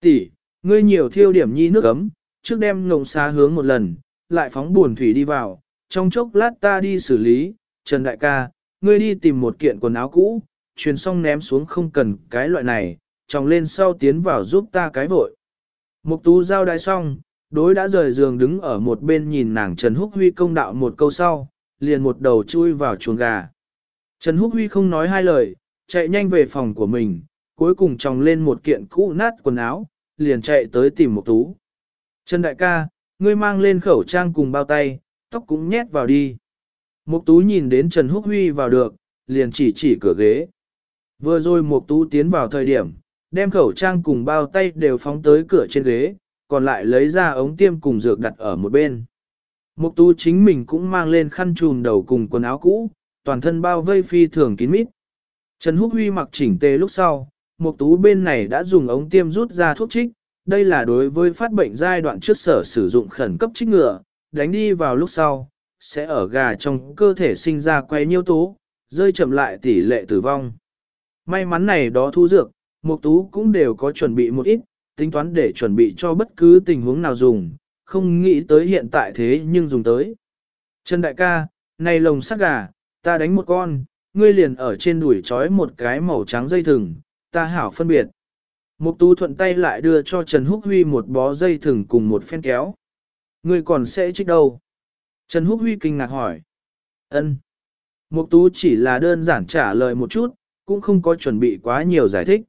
Tỷ, ngươi nhiều thiêu điểm nhi nước ấm, trước đem ngông xá hướng một lần, lại phóng buồn thủy đi vào, trong chốc lát ta đi xử lý, Trần Đại ca, ngươi đi tìm một kiện quần áo cũ, truyền xong ném xuống không cần cái loại này, tròng lên sau tiến vào giúp ta cái vội. Mục tú giao đai xong, đối đã rời giường đứng ở một bên nhìn nàng Trần Húc Huy công đạo một câu sau, liền một đầu chui vào chuồng gà. Trần Húc Huy không nói hai lời, chạy nhanh về phòng của mình, cuối cùng tròng lên một kiện cũ nát quần áo, liền chạy tới tìm Mục Tú. Trần Đại ca, ngươi mang lên khẩu trang cùng bao tay, tóc cũng nhét vào đi. Mục Tú nhìn đến Trần Húc Huy vào được, liền chỉ chỉ cửa ghế. Vừa rồi Mục Tú tiến vào thời điểm, đem khẩu trang cùng bao tay đều phóng tới cửa trên ghế, còn lại lấy ra ống tiêm cùng dược đặt ở một bên. Mục tú chính mình cũng mang lên khăn trùm đầu cùng quần áo cũ, toàn thân bao vây phi thường kín mít. Trần Húc Huy mặc chỉnh tề lúc sau, mục tú bên này đã dùng ống tiêm rút ra thuốc trích, đây là đối với phát bệnh giai đoạn trước sở sử dụng khẩn cấp trích ngừa, đánh đi vào lúc sau, sẽ ở gà trong cơ thể sinh ra quay nhiêu tố, rơi chậm lại tỷ lệ tử vong. May mắn này đó thu dược, mục tú cũng đều có chuẩn bị một ít, tính toán để chuẩn bị cho bất cứ tình huống nào dùng, không nghĩ tới hiện tại thế nhưng dùng tới. Trần đại ca, này lồng sắt gà, ta đánh một con, ngươi liền ở trên đùi trói một cái màu trắng dây thừng, ta hảo phân biệt. Mục tú thuận tay lại đưa cho Trần Húc Huy một bó dây thừng cùng một phen kéo. Ngươi còn sẽ trích đâu? Trần Húc Huy kinh ngạc hỏi. Ân. Mục tú chỉ là đơn giản trả lời một chút, cũng không có chuẩn bị quá nhiều giải thích.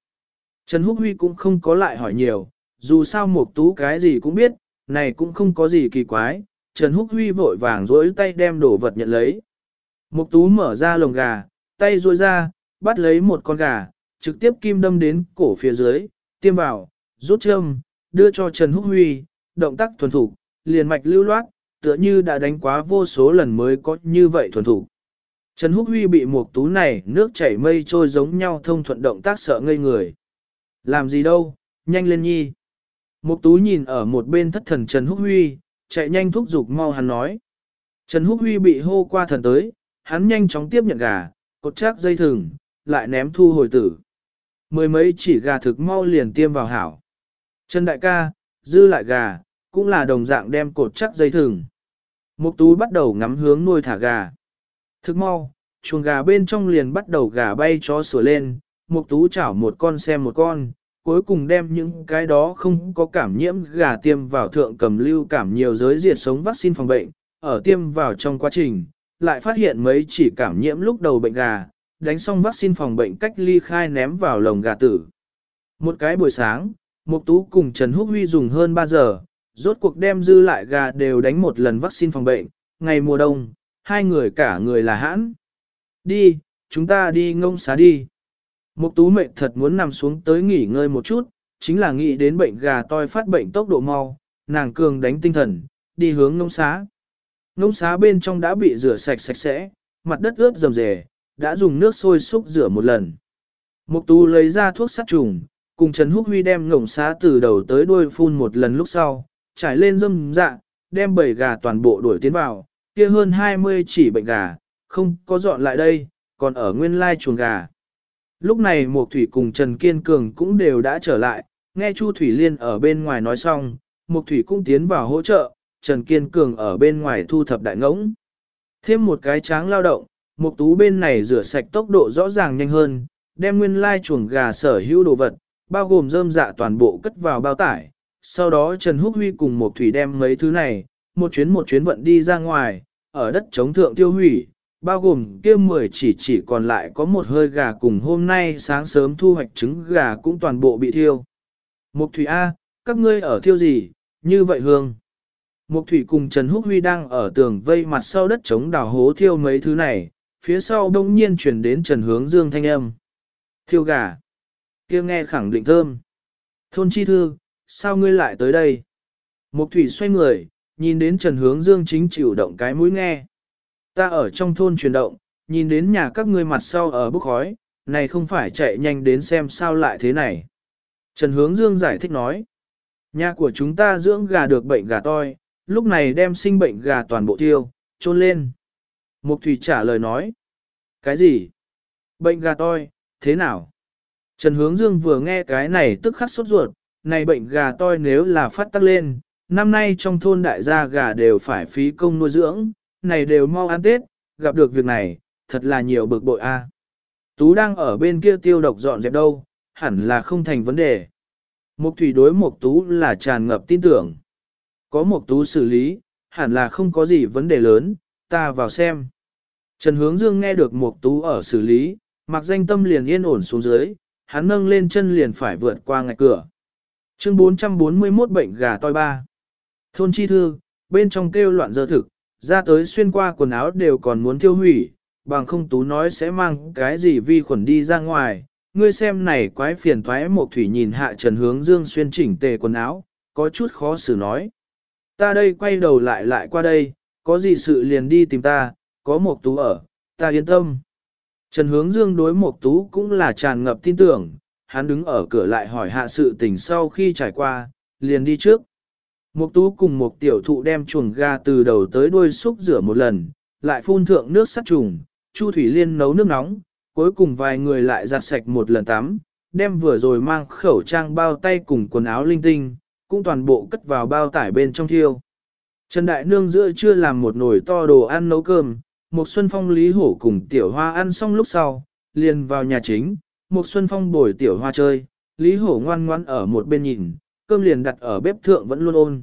Trần Húc Huy cũng không có lại hỏi nhiều, dù sao Mục tú cái gì cũng biết, này cũng không có gì kỳ quái. Trần Húc Huy vội vàng duỗi tay đem đồ vật nhận lấy. Mục tú mở ra lồng gà, tay duỗi ra, bắt lấy một con gà, trực tiếp kim đâm đến cổ phía dưới, tiêm vào, rút châm, đưa cho Trần Húc Huy, động tác thuần thủ, liền mạch lưu loát, tựa như đã đánh quá vô số lần mới có như vậy thuần thủ. Trần Húc Huy bị một tú này nước chảy mây trôi giống nhau thông thuận động tác sợ ngây người. Làm gì đâu, nhanh lên nhi. Một tú nhìn ở một bên thất thần Trần Húc Huy, chạy nhanh thúc giục mau hắn nói. Trần Húc Huy bị hô qua thần tới, hắn nhanh chóng tiếp nhận gà, cột chắc dây thừng, lại ném thu hồi tử. Mười mấy chỉ gà thực mau liền tiêm vào hảo. Trần đại ca, dư lại gà, cũng là đồng dạng đem cột chắc dây thừng. Mục tú bắt đầu ngắm hướng nuôi thả gà. Thức mau, chuồng gà bên trong liền bắt đầu gà bay chó sủa lên, mục tú chảo một con xem một con, cuối cùng đem những cái đó không có cảm nhiễm gà tiêm vào thượng cầm lưu cảm nhiều giới diệt sống vaccine phòng bệnh, ở tiêm vào trong quá trình, lại phát hiện mấy chỉ cảm nhiễm lúc đầu bệnh gà, đánh xong vaccine phòng bệnh cách ly khai ném vào lồng gà tử. Một cái buổi sáng, Mục Tú cùng Trần Húc Huy dùng hơn 3 giờ, rốt cuộc đem dư lại gà đều đánh một lần vaccine phòng bệnh, ngày mùa đông, hai người cả người là hãn. Đi, chúng ta đi ngông xá đi. Mục tú mệnh thật muốn nằm xuống tới nghỉ ngơi một chút, chính là nghĩ đến bệnh gà toi phát bệnh tốc độ mau, nàng cường đánh tinh thần, đi hướng ngông xá. Ngông xá bên trong đã bị rửa sạch sạch sẽ, mặt đất ướt rầm rề, đã dùng nước sôi xúc rửa một lần. Mục tú lấy ra thuốc sát trùng, cùng Trần Húc Huy đem ngông xá từ đầu tới đuôi phun một lần lúc sau, trải lên dâm dạ, đem bầy gà toàn bộ đuổi tiến vào, kia hơn 20 chỉ bệnh gà, không có dọn lại đây, còn ở nguyên lai chuồng gà. Lúc này Mục Thủy cùng Trần Kiên Cường cũng đều đã trở lại, nghe Chu Thủy Liên ở bên ngoài nói xong, Mục Thủy cũng tiến vào hỗ trợ, Trần Kiên Cường ở bên ngoài thu thập đại ngỗng. Thêm một cái tráng lao động, Mục Tú bên này rửa sạch tốc độ rõ ràng nhanh hơn, đem nguyên lai chuồng gà sở hữu đồ vật, bao gồm rơm dạ toàn bộ cất vào bao tải, sau đó Trần Húc Huy cùng một thủy đem mấy thứ này, một chuyến một chuyến vận đi ra ngoài, ở đất chống thượng tiêu hủy, bao gồm kia 10 chỉ chỉ còn lại có một hơi gà cùng hôm nay sáng sớm thu hoạch trứng gà cũng toàn bộ bị thiêu. Mục thủy A, các ngươi ở thiêu gì, như vậy hương. Mục thủy cùng Trần Húc Huy đang ở tường vây mặt sau đất chống đào hố thiêu mấy thứ này, phía sau đông nhiên chuyển đến Trần Hướng Dương thanh âm. Thiêu gà. kia nghe khẳng định thơm. Thôn chi thư, sao ngươi lại tới đây? Mục thủy xoay người, nhìn đến Trần Hướng Dương chính chịu động cái mũi nghe. Ta ở trong thôn chuyển động, nhìn đến nhà các ngươi mặt sau ở bức khói, này không phải chạy nhanh đến xem sao lại thế này. Trần Hướng Dương giải thích nói, nhà của chúng ta dưỡng gà được bệnh gà toi, lúc này đem sinh bệnh gà toàn bộ tiêu, trôn lên. Mục Thủy trả lời nói, cái gì? Bệnh gà toi, thế nào? Trần Hướng Dương vừa nghe cái này tức khắc sốt ruột, này bệnh gà toi nếu là phát tắc lên, năm nay trong thôn đại gia gà đều phải phí công nuôi dưỡng, này đều mau ăn Tết, gặp được việc này, thật là nhiều bực bội a. Tú đang ở bên kia tiêu độc dọn dẹp đâu, hẳn là không thành vấn đề. Mục thủy đối mục tú là tràn ngập tin tưởng. Có mục tú xử lý, hẳn là không có gì vấn đề lớn, ta vào xem. Trần Hướng Dương nghe được mục tú ở xử lý, mặc danh tâm liền yên ổn xuống dưới, hắn nâng lên chân liền phải vượt qua ngạch cửa. Chương 441 bệnh gà toi ba. Thôn chi thư, bên trong kêu loạn dơ thực, ra tới xuyên qua quần áo đều còn muốn tiêu hủy, bằng không tú nói sẽ mang cái gì vi khuẩn đi ra ngoài. Ngươi xem này quái phiền thoái một thủy nhìn hạ trần hướng dương xuyên chỉnh tề quần áo, có chút khó xử nói. Ta đây quay đầu lại lại qua đây, có gì sự liền đi tìm ta, có một tú ở, ta yên tâm. Trần Hướng Dương đối một tú cũng là tràn ngập tin tưởng, hắn đứng ở cửa lại hỏi hạ sự tình sau khi trải qua, liền đi trước. Một tú cùng một tiểu thụ đem chuồng gà từ đầu tới đuôi xúc rửa một lần, lại phun thượng nước sát trùng, Chu Thủy Liên nấu nước nóng, cuối cùng vài người lại giặt sạch một lần tắm, đem vừa rồi mang khẩu trang bao tay cùng quần áo linh tinh, cũng toàn bộ cất vào bao tải bên trong thiêu. Trần Đại Nương giữa chưa làm một nồi to đồ ăn nấu cơm, một Xuân Phong Lý Hổ cùng Tiểu Hoa ăn xong lúc sau, liền vào nhà chính, một Xuân Phong bồi Tiểu Hoa chơi, Lý Hổ ngoan ngoan ở một bên nhìn, cơm liền đặt ở bếp thượng vẫn luôn ôn.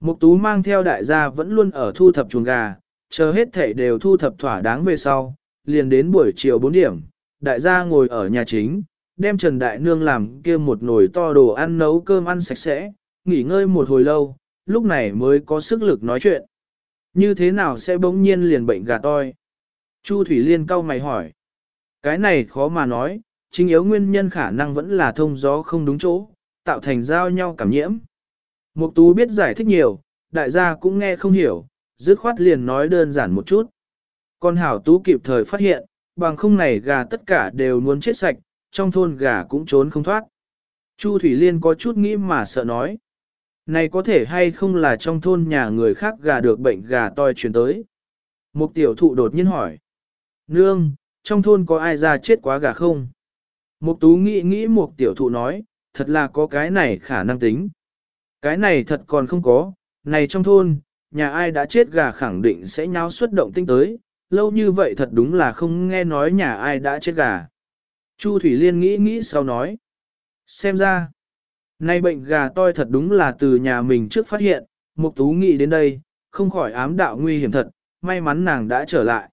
Mục Tú mang theo đại gia vẫn luôn ở thu thập chuồng gà, chờ hết thảy đều thu thập thỏa đáng về sau, liền đến buổi chiều 4 điểm, đại gia ngồi ở nhà chính, đem Trần Đại Nương làm kia một nồi to đồ ăn nấu cơm ăn sạch sẽ, nghỉ ngơi một hồi lâu, lúc này mới có sức lực nói chuyện. Như thế nào sẽ bỗng nhiên liền bệnh gà toi? Chu Thủy Liên cau mày hỏi. Cái này khó mà nói, chính yếu nguyên nhân khả năng vẫn là thông gió không đúng chỗ, tạo thành giao nhau cảm nhiễm. Mục Tú biết giải thích nhiều, đại gia cũng nghe không hiểu, dứt khoát liền nói đơn giản một chút. Con hảo tú kịp thời phát hiện, bằng không này gà tất cả đều muốn chết sạch, trong thôn gà cũng trốn không thoát. Chu Thủy Liên có chút nghĩ mà sợ nói. Này có thể hay không là trong thôn nhà người khác gà được bệnh gà toi truyền tới. mục tiểu thụ đột nhiên hỏi. Nương, trong thôn có ai ra chết quá gà không? Mục tú nghĩ nghĩ một tiểu thụ nói, thật là có cái này khả năng tính. Cái này thật còn không có, này trong thôn, nhà ai đã chết gà khẳng định sẽ nháo xuất động tinh tới, lâu như vậy thật đúng là không nghe nói nhà ai đã chết gà. Chu Thủy Liên nghĩ nghĩ sau nói. Xem ra, nay bệnh gà toi thật đúng là từ nhà mình trước phát hiện, Mục Tú nghĩ đến đây, không khỏi ám đạo nguy hiểm thật, may mắn nàng đã trở lại.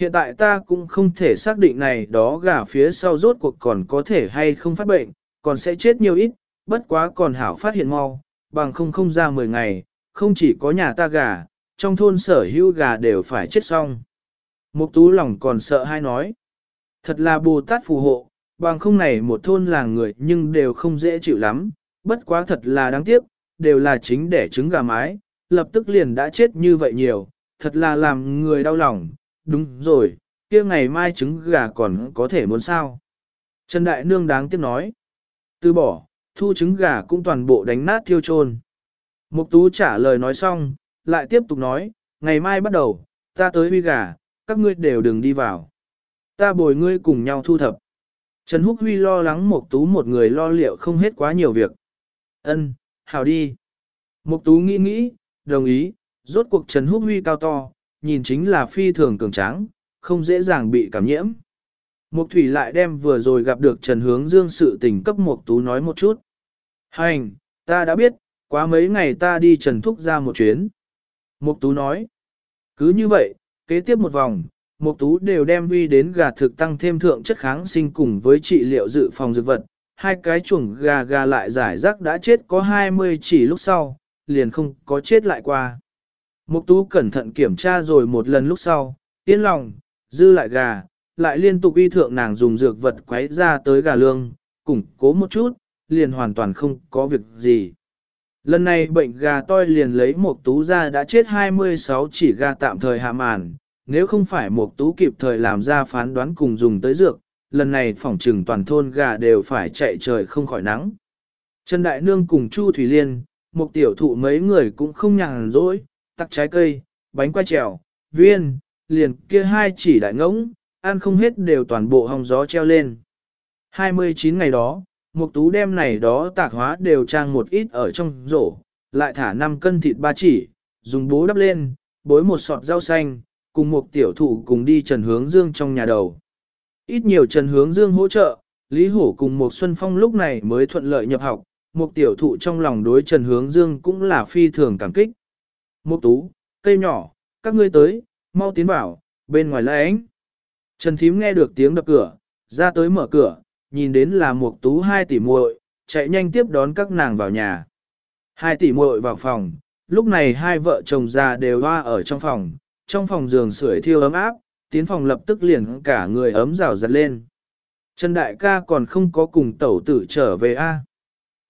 Hiện tại ta cũng không thể xác định này đó gà phía sau rốt cuộc còn có thể hay không phát bệnh, còn sẽ chết nhiều ít, bất quá còn hảo phát hiện mau, bằng không không ra 10 ngày, không chỉ có nhà ta gà, trong thôn sở hữu gà đều phải chết xong. Mục tú lòng còn sợ hay nói. Thật là Bồ Tát phù hộ, bằng không này một thôn làng người nhưng đều không dễ chịu lắm, bất quá thật là đáng tiếc, đều là chính để trứng gà mái, lập tức liền đã chết như vậy nhiều, thật là làm người đau lòng, đúng rồi, kia ngày mai trứng gà còn có thể muốn sao. Trần Đại Nương đáng tiếc nói, từ bỏ, thu trứng gà cũng toàn bộ đánh nát thiêu trôn. Mục Tú trả lời nói xong, lại tiếp tục nói, ngày mai bắt đầu, ta tới huy gà, các ngươi đều đừng đi vào. Ta bồi ngươi cùng nhau thu thập. Trần Húc Huy lo lắng Mục Tú một người lo liệu không hết quá nhiều việc. Ân, hảo đi. Mục Tú nghĩ nghĩ, đồng ý, rốt cuộc Trần Húc Huy cao to, nhìn chính là phi thường cường tráng, không dễ dàng bị cảm nhiễm. Mục Thủy lại đem vừa rồi gặp được Trần Hướng Dương sự tình cấp Mục Tú nói một chút. Hành, ta đã biết, quá mấy ngày ta đi Trần Thúc ra một chuyến. Mục Tú nói. Cứ như vậy, kế tiếp một vòng, Mục Tú đều đem uy đến gà thực tăng thêm thượng chất kháng sinh cùng với trị liệu dự phòng dược vật. Hai cái chuồng gà gà lại giải rác đã chết có 20 chỉ lúc sau, liền không có chết lại qua. Mục Tú cẩn thận kiểm tra rồi một lần lúc sau, yên lòng, dư lại gà, lại liên tục y thượng nàng dùng dược vật quấy ra tới gà lương, củng cố một chút, liền hoàn toàn không có việc gì. Lần này bệnh gà toi liền lấy một tú ra đã chết 26 chỉ gà tạm thời hạ màn, nếu không phải một tú kịp thời làm ra phán đoán cùng dùng tới dược, lần này phỏng trừng toàn thôn gà đều phải chạy trời không khỏi nắng. Trần Đại Nương cùng Chu Thủy Liên, một tiểu thụ mấy người cũng không nhàn rỗi, tắc trái cây, bánh quay trèo, viên, liền kia hai chỉ đại ngỗng, ăn không hết đều toàn bộ hong gió treo lên. 29 ngày đó, Mục tú đem này đó tạc hóa đều trang một ít ở trong rổ, lại thả 5 cân thịt ba chỉ, dùng bố đắp lên, bối một sọt rau xanh, cùng một tiểu thủ cùng đi Trần Hướng Dương trong nhà đầu. Ít nhiều Trần Hướng Dương hỗ trợ, Lý Hổ cùng một Xuân Phong lúc này mới thuận lợi nhập học, một tiểu thụ trong lòng đối Trần Hướng Dương cũng là phi thường cảm kích. Mục tú, cây nhỏ, các ngươi tới, mau tiến vào, bên ngoài là ánh. Trần Thím nghe được tiếng đập cửa, ra tới mở cửa, nhìn đến là Mục tú hai tỷ muội, chạy nhanh tiếp đón các nàng vào nhà. Hai tỷ muội vào phòng, lúc này hai vợ chồng già đều hoa ở trong phòng, trong phòng giường sưởi thiêu ấm áp, tiến phòng lập tức liền cả người ấm rào giật lên. Trần đại ca còn không có cùng tẩu tử trở về a.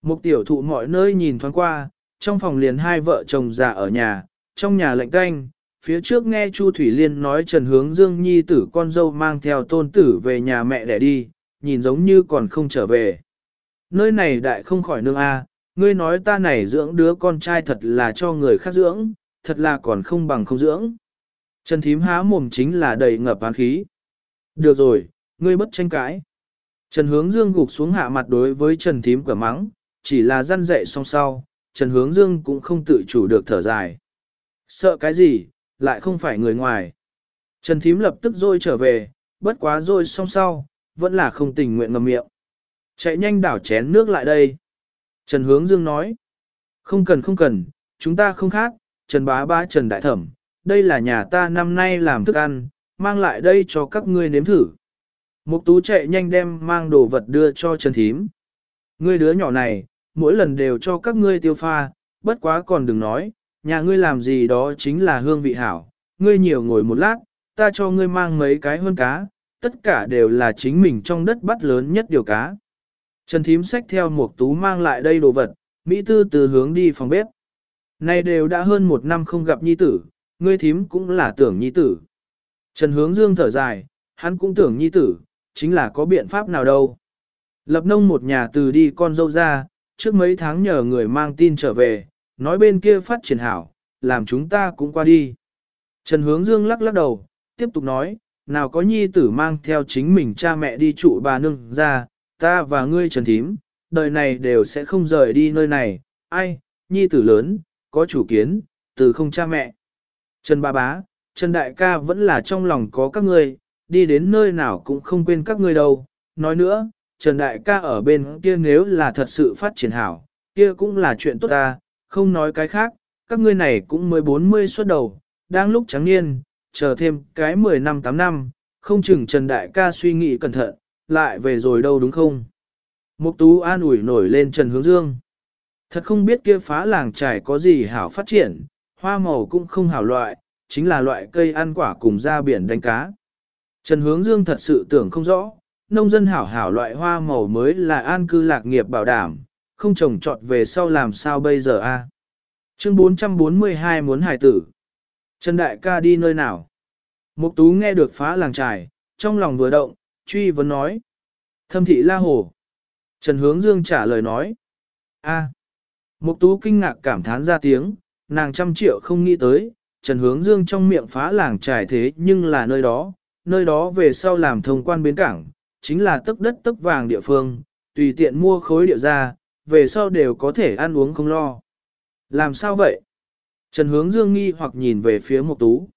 Mục tiểu thụ mọi nơi nhìn thoáng qua, trong phòng liền hai vợ chồng già ở nhà, trong nhà lạnh canh, phía trước nghe Chu Thủy Liên nói Trần Hướng Dương Nhi tử con dâu mang theo tôn tử về nhà mẹ để đi, nhìn giống như còn không trở về. Nơi này đại không khỏi nương A, ngươi nói ta này dưỡng đứa con trai thật là cho người khác dưỡng, thật là còn không bằng không dưỡng. Trần Thím há mồm chính là đầy ngập án khí. Được rồi, ngươi bất tranh cãi. Trần Hướng Dương gục xuống hạ mặt đối với Trần Thím quả mắng, chỉ là răn dạy song sau, Trần Hướng Dương cũng không tự chủ được thở dài. Sợ cái gì, lại không phải người ngoài. Trần Thím lập tức rôi trở về, bất quá rôi song sau, vẫn là không tình nguyện ngầm miệng. Chạy nhanh đảo chén nước lại đây. Trần Hướng Dương nói. Không cần không cần, chúng ta không khác, Trần Bá Bá Trần Đại Thẩm, đây là nhà ta năm nay làm thức ăn, mang lại đây cho các ngươi nếm thử. Mục tú chạy nhanh đem mang đồ vật đưa cho Trần Thím. Ngươi đứa nhỏ này, mỗi lần đều cho các ngươi tiêu pha, bất quá còn đừng nói, nhà ngươi làm gì đó chính là hương vị hảo, ngươi nhiều ngồi một lát, ta cho ngươi mang mấy cái hơn cá, tất cả đều là chính mình trong đất bắt lớn nhất điều cá. Trần Thím xách theo một tú mang lại đây đồ vật, Mỹ Tư từ hướng đi phòng bếp. Này đều đã hơn một năm không gặp nhi tử, ngươi thím cũng là tưởng nhi tử. Trần Hướng Dương thở dài, hắn cũng tưởng nhi tử, chính là có biện pháp nào đâu. Lập nông một nhà từ đi con dâu ra, trước mấy tháng nhờ người mang tin trở về, nói bên kia phát triển hảo, làm chúng ta cũng qua đi. Trần Hướng Dương lắc lắc đầu, tiếp tục nói, nào có nhi tử mang theo chính mình cha mẹ đi trụ bà nương ra, ta và ngươi Trần Thím, đời này đều sẽ không rời đi nơi này, ai, nhi tử lớn, có chủ kiến, từ không cha mẹ. Trần Ba Bá, Trần Đại ca vẫn là trong lòng có các ngươi, đi đến nơi nào cũng không quên các ngươi đâu. Nói nữa, Trần Đại ca ở bên kia nếu là thật sự phát triển hảo, kia cũng là chuyện tốt ta, không nói cái khác, các ngươi này cũng mới 40 xuất đầu, đang lúc trắng niên, chờ thêm cái 10 năm 8 năm, không chừng Trần Đại ca suy nghĩ cẩn thận, lại về rồi đâu đúng không? Mục tú an ủi nổi lên Trần Hướng Dương. Thật không biết kia phá làng trải có gì hảo phát triển, hoa màu cũng không hảo loại, chính là loại cây ăn quả cùng ra biển đánh cá. Trần Hướng Dương thật sự tưởng không rõ, nông dân hảo hảo loại hoa màu mới là an cư lạc nghiệp bảo đảm, không trồng trọt về sau làm sao bây giờ a? Chương 442 muốn hài tử. Trần Đại ca đi nơi nào? Mục Tú nghe được phá làng trải, trong lòng vừa động, truy vấn nói. Thâm thị la hồ. Trần Hướng Dương trả lời nói. a Mục Tú kinh ngạc cảm thán ra tiếng, nàng trăm triệu không nghĩ tới, Trần Hướng Dương trong miệng phá làng trải thế nhưng là nơi đó, nơi đó về sau làm thông quan bến cảng, chính là tức đất tức vàng địa phương, tùy tiện mua khối địa ra, về sau đều có thể ăn uống không lo. Làm sao vậy? Trần Hướng Dương nghi hoặc nhìn về phía Mục Tú.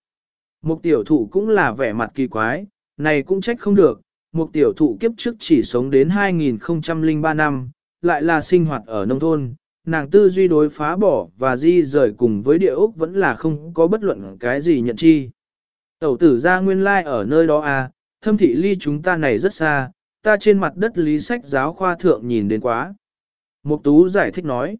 Mục tiểu thụ cũng là vẻ mặt kỳ quái, này cũng trách không được, Mục tiểu thụ kiếp trước chỉ sống đến 2003 năm, lại là sinh hoạt ở nông thôn, nàng tư duy đối phá bỏ và di rời cùng với địa ốc vẫn là không có bất luận cái gì nhận chi. Tẩu tử ra nguyên lai like ở nơi đó à, thâm thị ly chúng ta này rất xa, ta trên mặt đất lý sách giáo khoa thượng nhìn đến quá. Mục tú giải thích nói,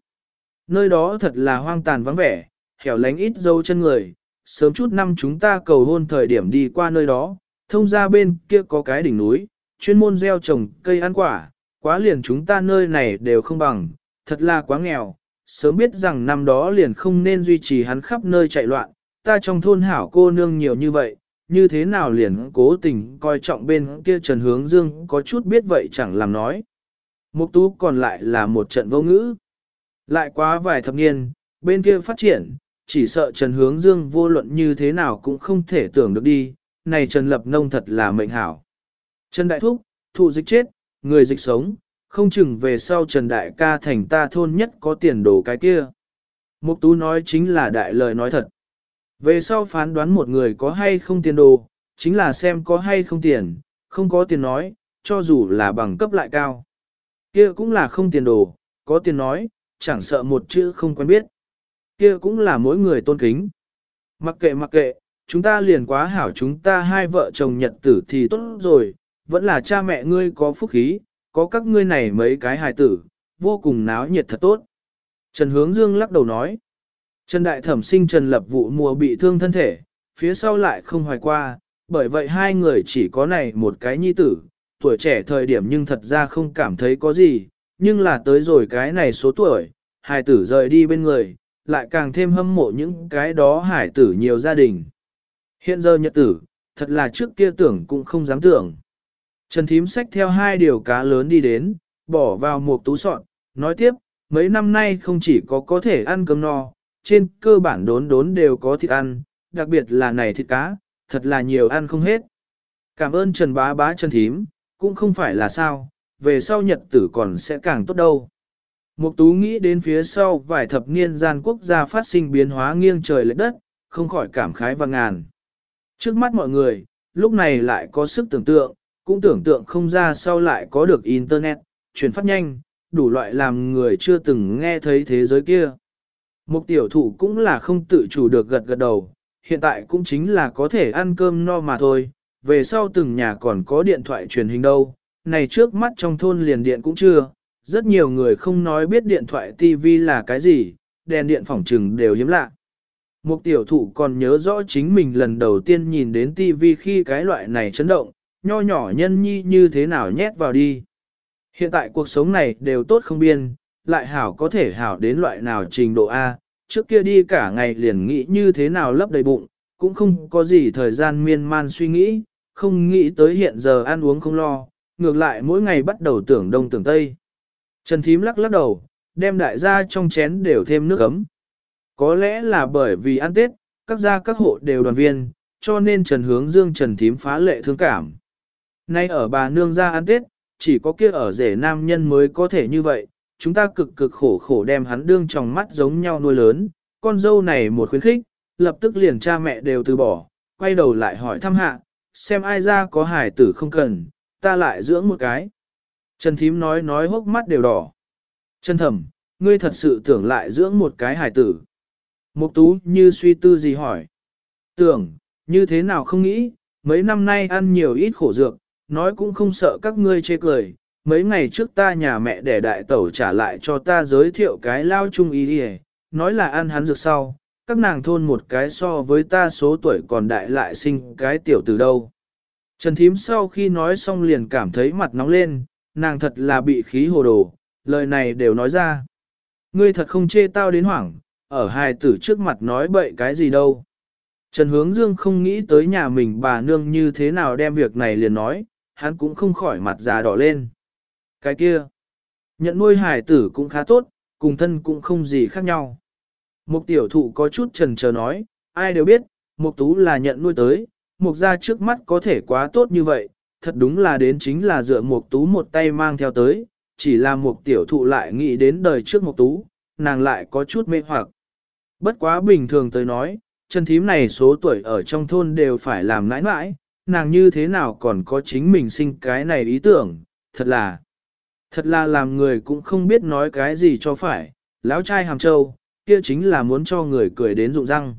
nơi đó thật là hoang tàn vắng vẻ, hẻo lánh ít dâu chân người, sớm chút năm chúng ta cầu hôn thời điểm đi qua nơi đó, thông ra bên kia có cái đỉnh núi, chuyên môn gieo trồng cây ăn quả, quá liền chúng ta nơi này đều không bằng, thật là quá nghèo, sớm biết rằng năm đó liền không nên duy trì hắn khắp nơi chạy loạn, ta trong thôn hảo cô nương nhiều như vậy, như thế nào liền cố tình coi trọng bên kia Trần Hướng Dương có chút biết vậy chẳng làm nói. Mục tú còn lại là một trận vô ngữ. Lại quá vài thập niên, bên kia phát triển, chỉ sợ Trần Hướng Dương vô luận như thế nào cũng không thể tưởng được đi, này Trần Lập Nông thật là mệnh hảo. Trần Đại Thúc, thụ dịch chết, người dịch sống, không chừng về sau Trần Đại ca thành ta thôn nhất có tiền đồ cái kia. Mục Tú nói chính là đại lời nói thật. Về sau phán đoán một người có hay không tiền đồ, chính là xem có hay không tiền, không có tiền nói, cho dù là bằng cấp lại cao. Kia cũng là không tiền đồ, có tiền nói, chẳng sợ một chữ không quen biết. Kia cũng là mỗi người tôn kính. Mặc kệ mặc kệ, chúng ta liền quá hảo chúng ta hai vợ chồng nhật tử thì tốt rồi, vẫn là cha mẹ ngươi có phúc khí, có các ngươi này mấy cái hài tử, vô cùng náo nhiệt thật tốt. Trần Hướng Dương lắc đầu nói, Trần Đại Thẩm sinh Trần Lập vụ mùa bị thương thân thể, phía sau lại không hoài qua, bởi vậy hai người chỉ có này một cái nhi tử, tuổi trẻ thời điểm nhưng thật ra không cảm thấy có gì, nhưng là tới rồi cái này số tuổi, hài tử rời đi bên người, lại càng thêm hâm mộ những cái đó hải tử nhiều gia đình. Hiện giờ nhật tử, thật là trước kia tưởng cũng không dám tưởng. Trần Thím xách theo hai điều cá lớn đi đến, bỏ vào một tú sọn, nói tiếp, mấy năm nay không chỉ có có thể ăn cơm no, trên cơ bản đốn đốn đều có thịt ăn, đặc biệt là này thịt cá, thật là nhiều ăn không hết. Cảm ơn Trần Bá Bá Trần Thím, cũng không phải là sao, về sau nhật tử còn sẽ càng tốt đâu. Mục tú nghĩ đến phía sau vài thập niên gian quốc gia phát sinh biến hóa nghiêng trời lệch đất, không khỏi cảm khái và ngàn. Trước mắt mọi người, lúc này lại có sức tưởng tượng, cũng tưởng tượng không ra sau lại có được Internet, truyền phát nhanh, đủ loại làm người chưa từng nghe thấy thế giới kia. Mục tiểu thụ cũng là không tự chủ được gật gật đầu, hiện tại cũng chính là có thể ăn cơm no mà thôi, về sau từng nhà còn có điện thoại truyền hình đâu, này trước mắt trong thôn liền điện cũng chưa, rất nhiều người không nói biết điện thoại TV là cái gì, đèn điện phòng trừng đều hiếm lạ. Một tiểu thụ còn nhớ rõ chính mình lần đầu tiên nhìn đến TV khi cái loại này chấn động, nho nhỏ nhân nhi như thế nào nhét vào đi. Hiện tại cuộc sống này đều tốt không biên, lại hảo có thể hảo đến loại nào trình độ A, trước kia đi cả ngày liền nghĩ như thế nào lấp đầy bụng, cũng không có gì thời gian miên man suy nghĩ, không nghĩ tới hiện giờ ăn uống không lo, ngược lại mỗi ngày bắt đầu tưởng đông tưởng tây. Trần Thím lắc lắc đầu, đem đại gia trong chén đều thêm nước ấm. Có lẽ là bởi vì ăn Tết, các gia các hộ đều đoàn viên, cho nên Trần Hướng Dương Trần Thím phá lệ thương cảm. Nay ở bà nương gia ăn Tết, chỉ có kia ở rể nam nhân mới có thể như vậy, chúng ta cực cực khổ khổ đem hắn đương trong mắt giống nhau nuôi lớn, con dâu này một khuyến khích, lập tức liền cha mẹ đều từ bỏ, quay đầu lại hỏi thăm hạ, xem ai ra có hải tử không cần, ta lại dưỡng một cái. Trần Thím nói nói hốc mắt đều đỏ. Trần Thẩm, ngươi thật sự tưởng lại dưỡng một cái hải tử. Mục tú như suy tư gì hỏi. Tưởng, như thế nào không nghĩ, mấy năm nay ăn nhiều ít khổ dược, nói cũng không sợ các ngươi chê cười. Mấy ngày trước ta nhà mẹ để đại tẩu trả lại cho ta giới thiệu cái lao trung ý đi nói là ăn hắn dược sau, các nàng thôn một cái so với ta số tuổi còn đại lại sinh cái tiểu từ đâu. Trần Thím sau khi nói xong liền cảm thấy mặt nóng lên, nàng thật là bị khí hồ đồ, lời này đều nói ra. Ngươi thật không chê tao đến hoảng, ở hai tử trước mặt nói bậy cái gì đâu. Trần Hướng Dương không nghĩ tới nhà mình bà nương như thế nào đem việc này liền nói, hắn cũng không khỏi mặt già đỏ lên. Cái kia, nhận nuôi hải tử cũng khá tốt, cùng thân cũng không gì khác nhau. Mục tiểu thụ có chút trần chờ nói, ai đều biết, mục tú là nhận nuôi tới, mục gia trước mắt có thể quá tốt như vậy, thật đúng là đến chính là dựa mục tú một tay mang theo tới, chỉ là mục tiểu thụ lại nghĩ đến đời trước mục tú, nàng lại có chút mê hoặc. Bất quá bình thường tới nói, chân thím này số tuổi ở trong thôn đều phải làm nãi nãi, nàng như thế nào còn có chính mình sinh cái này ý tưởng, thật là, thật là làm người cũng không biết nói cái gì cho phải, lão trai hàm châu, kia chính là muốn cho người cười đến rụng răng.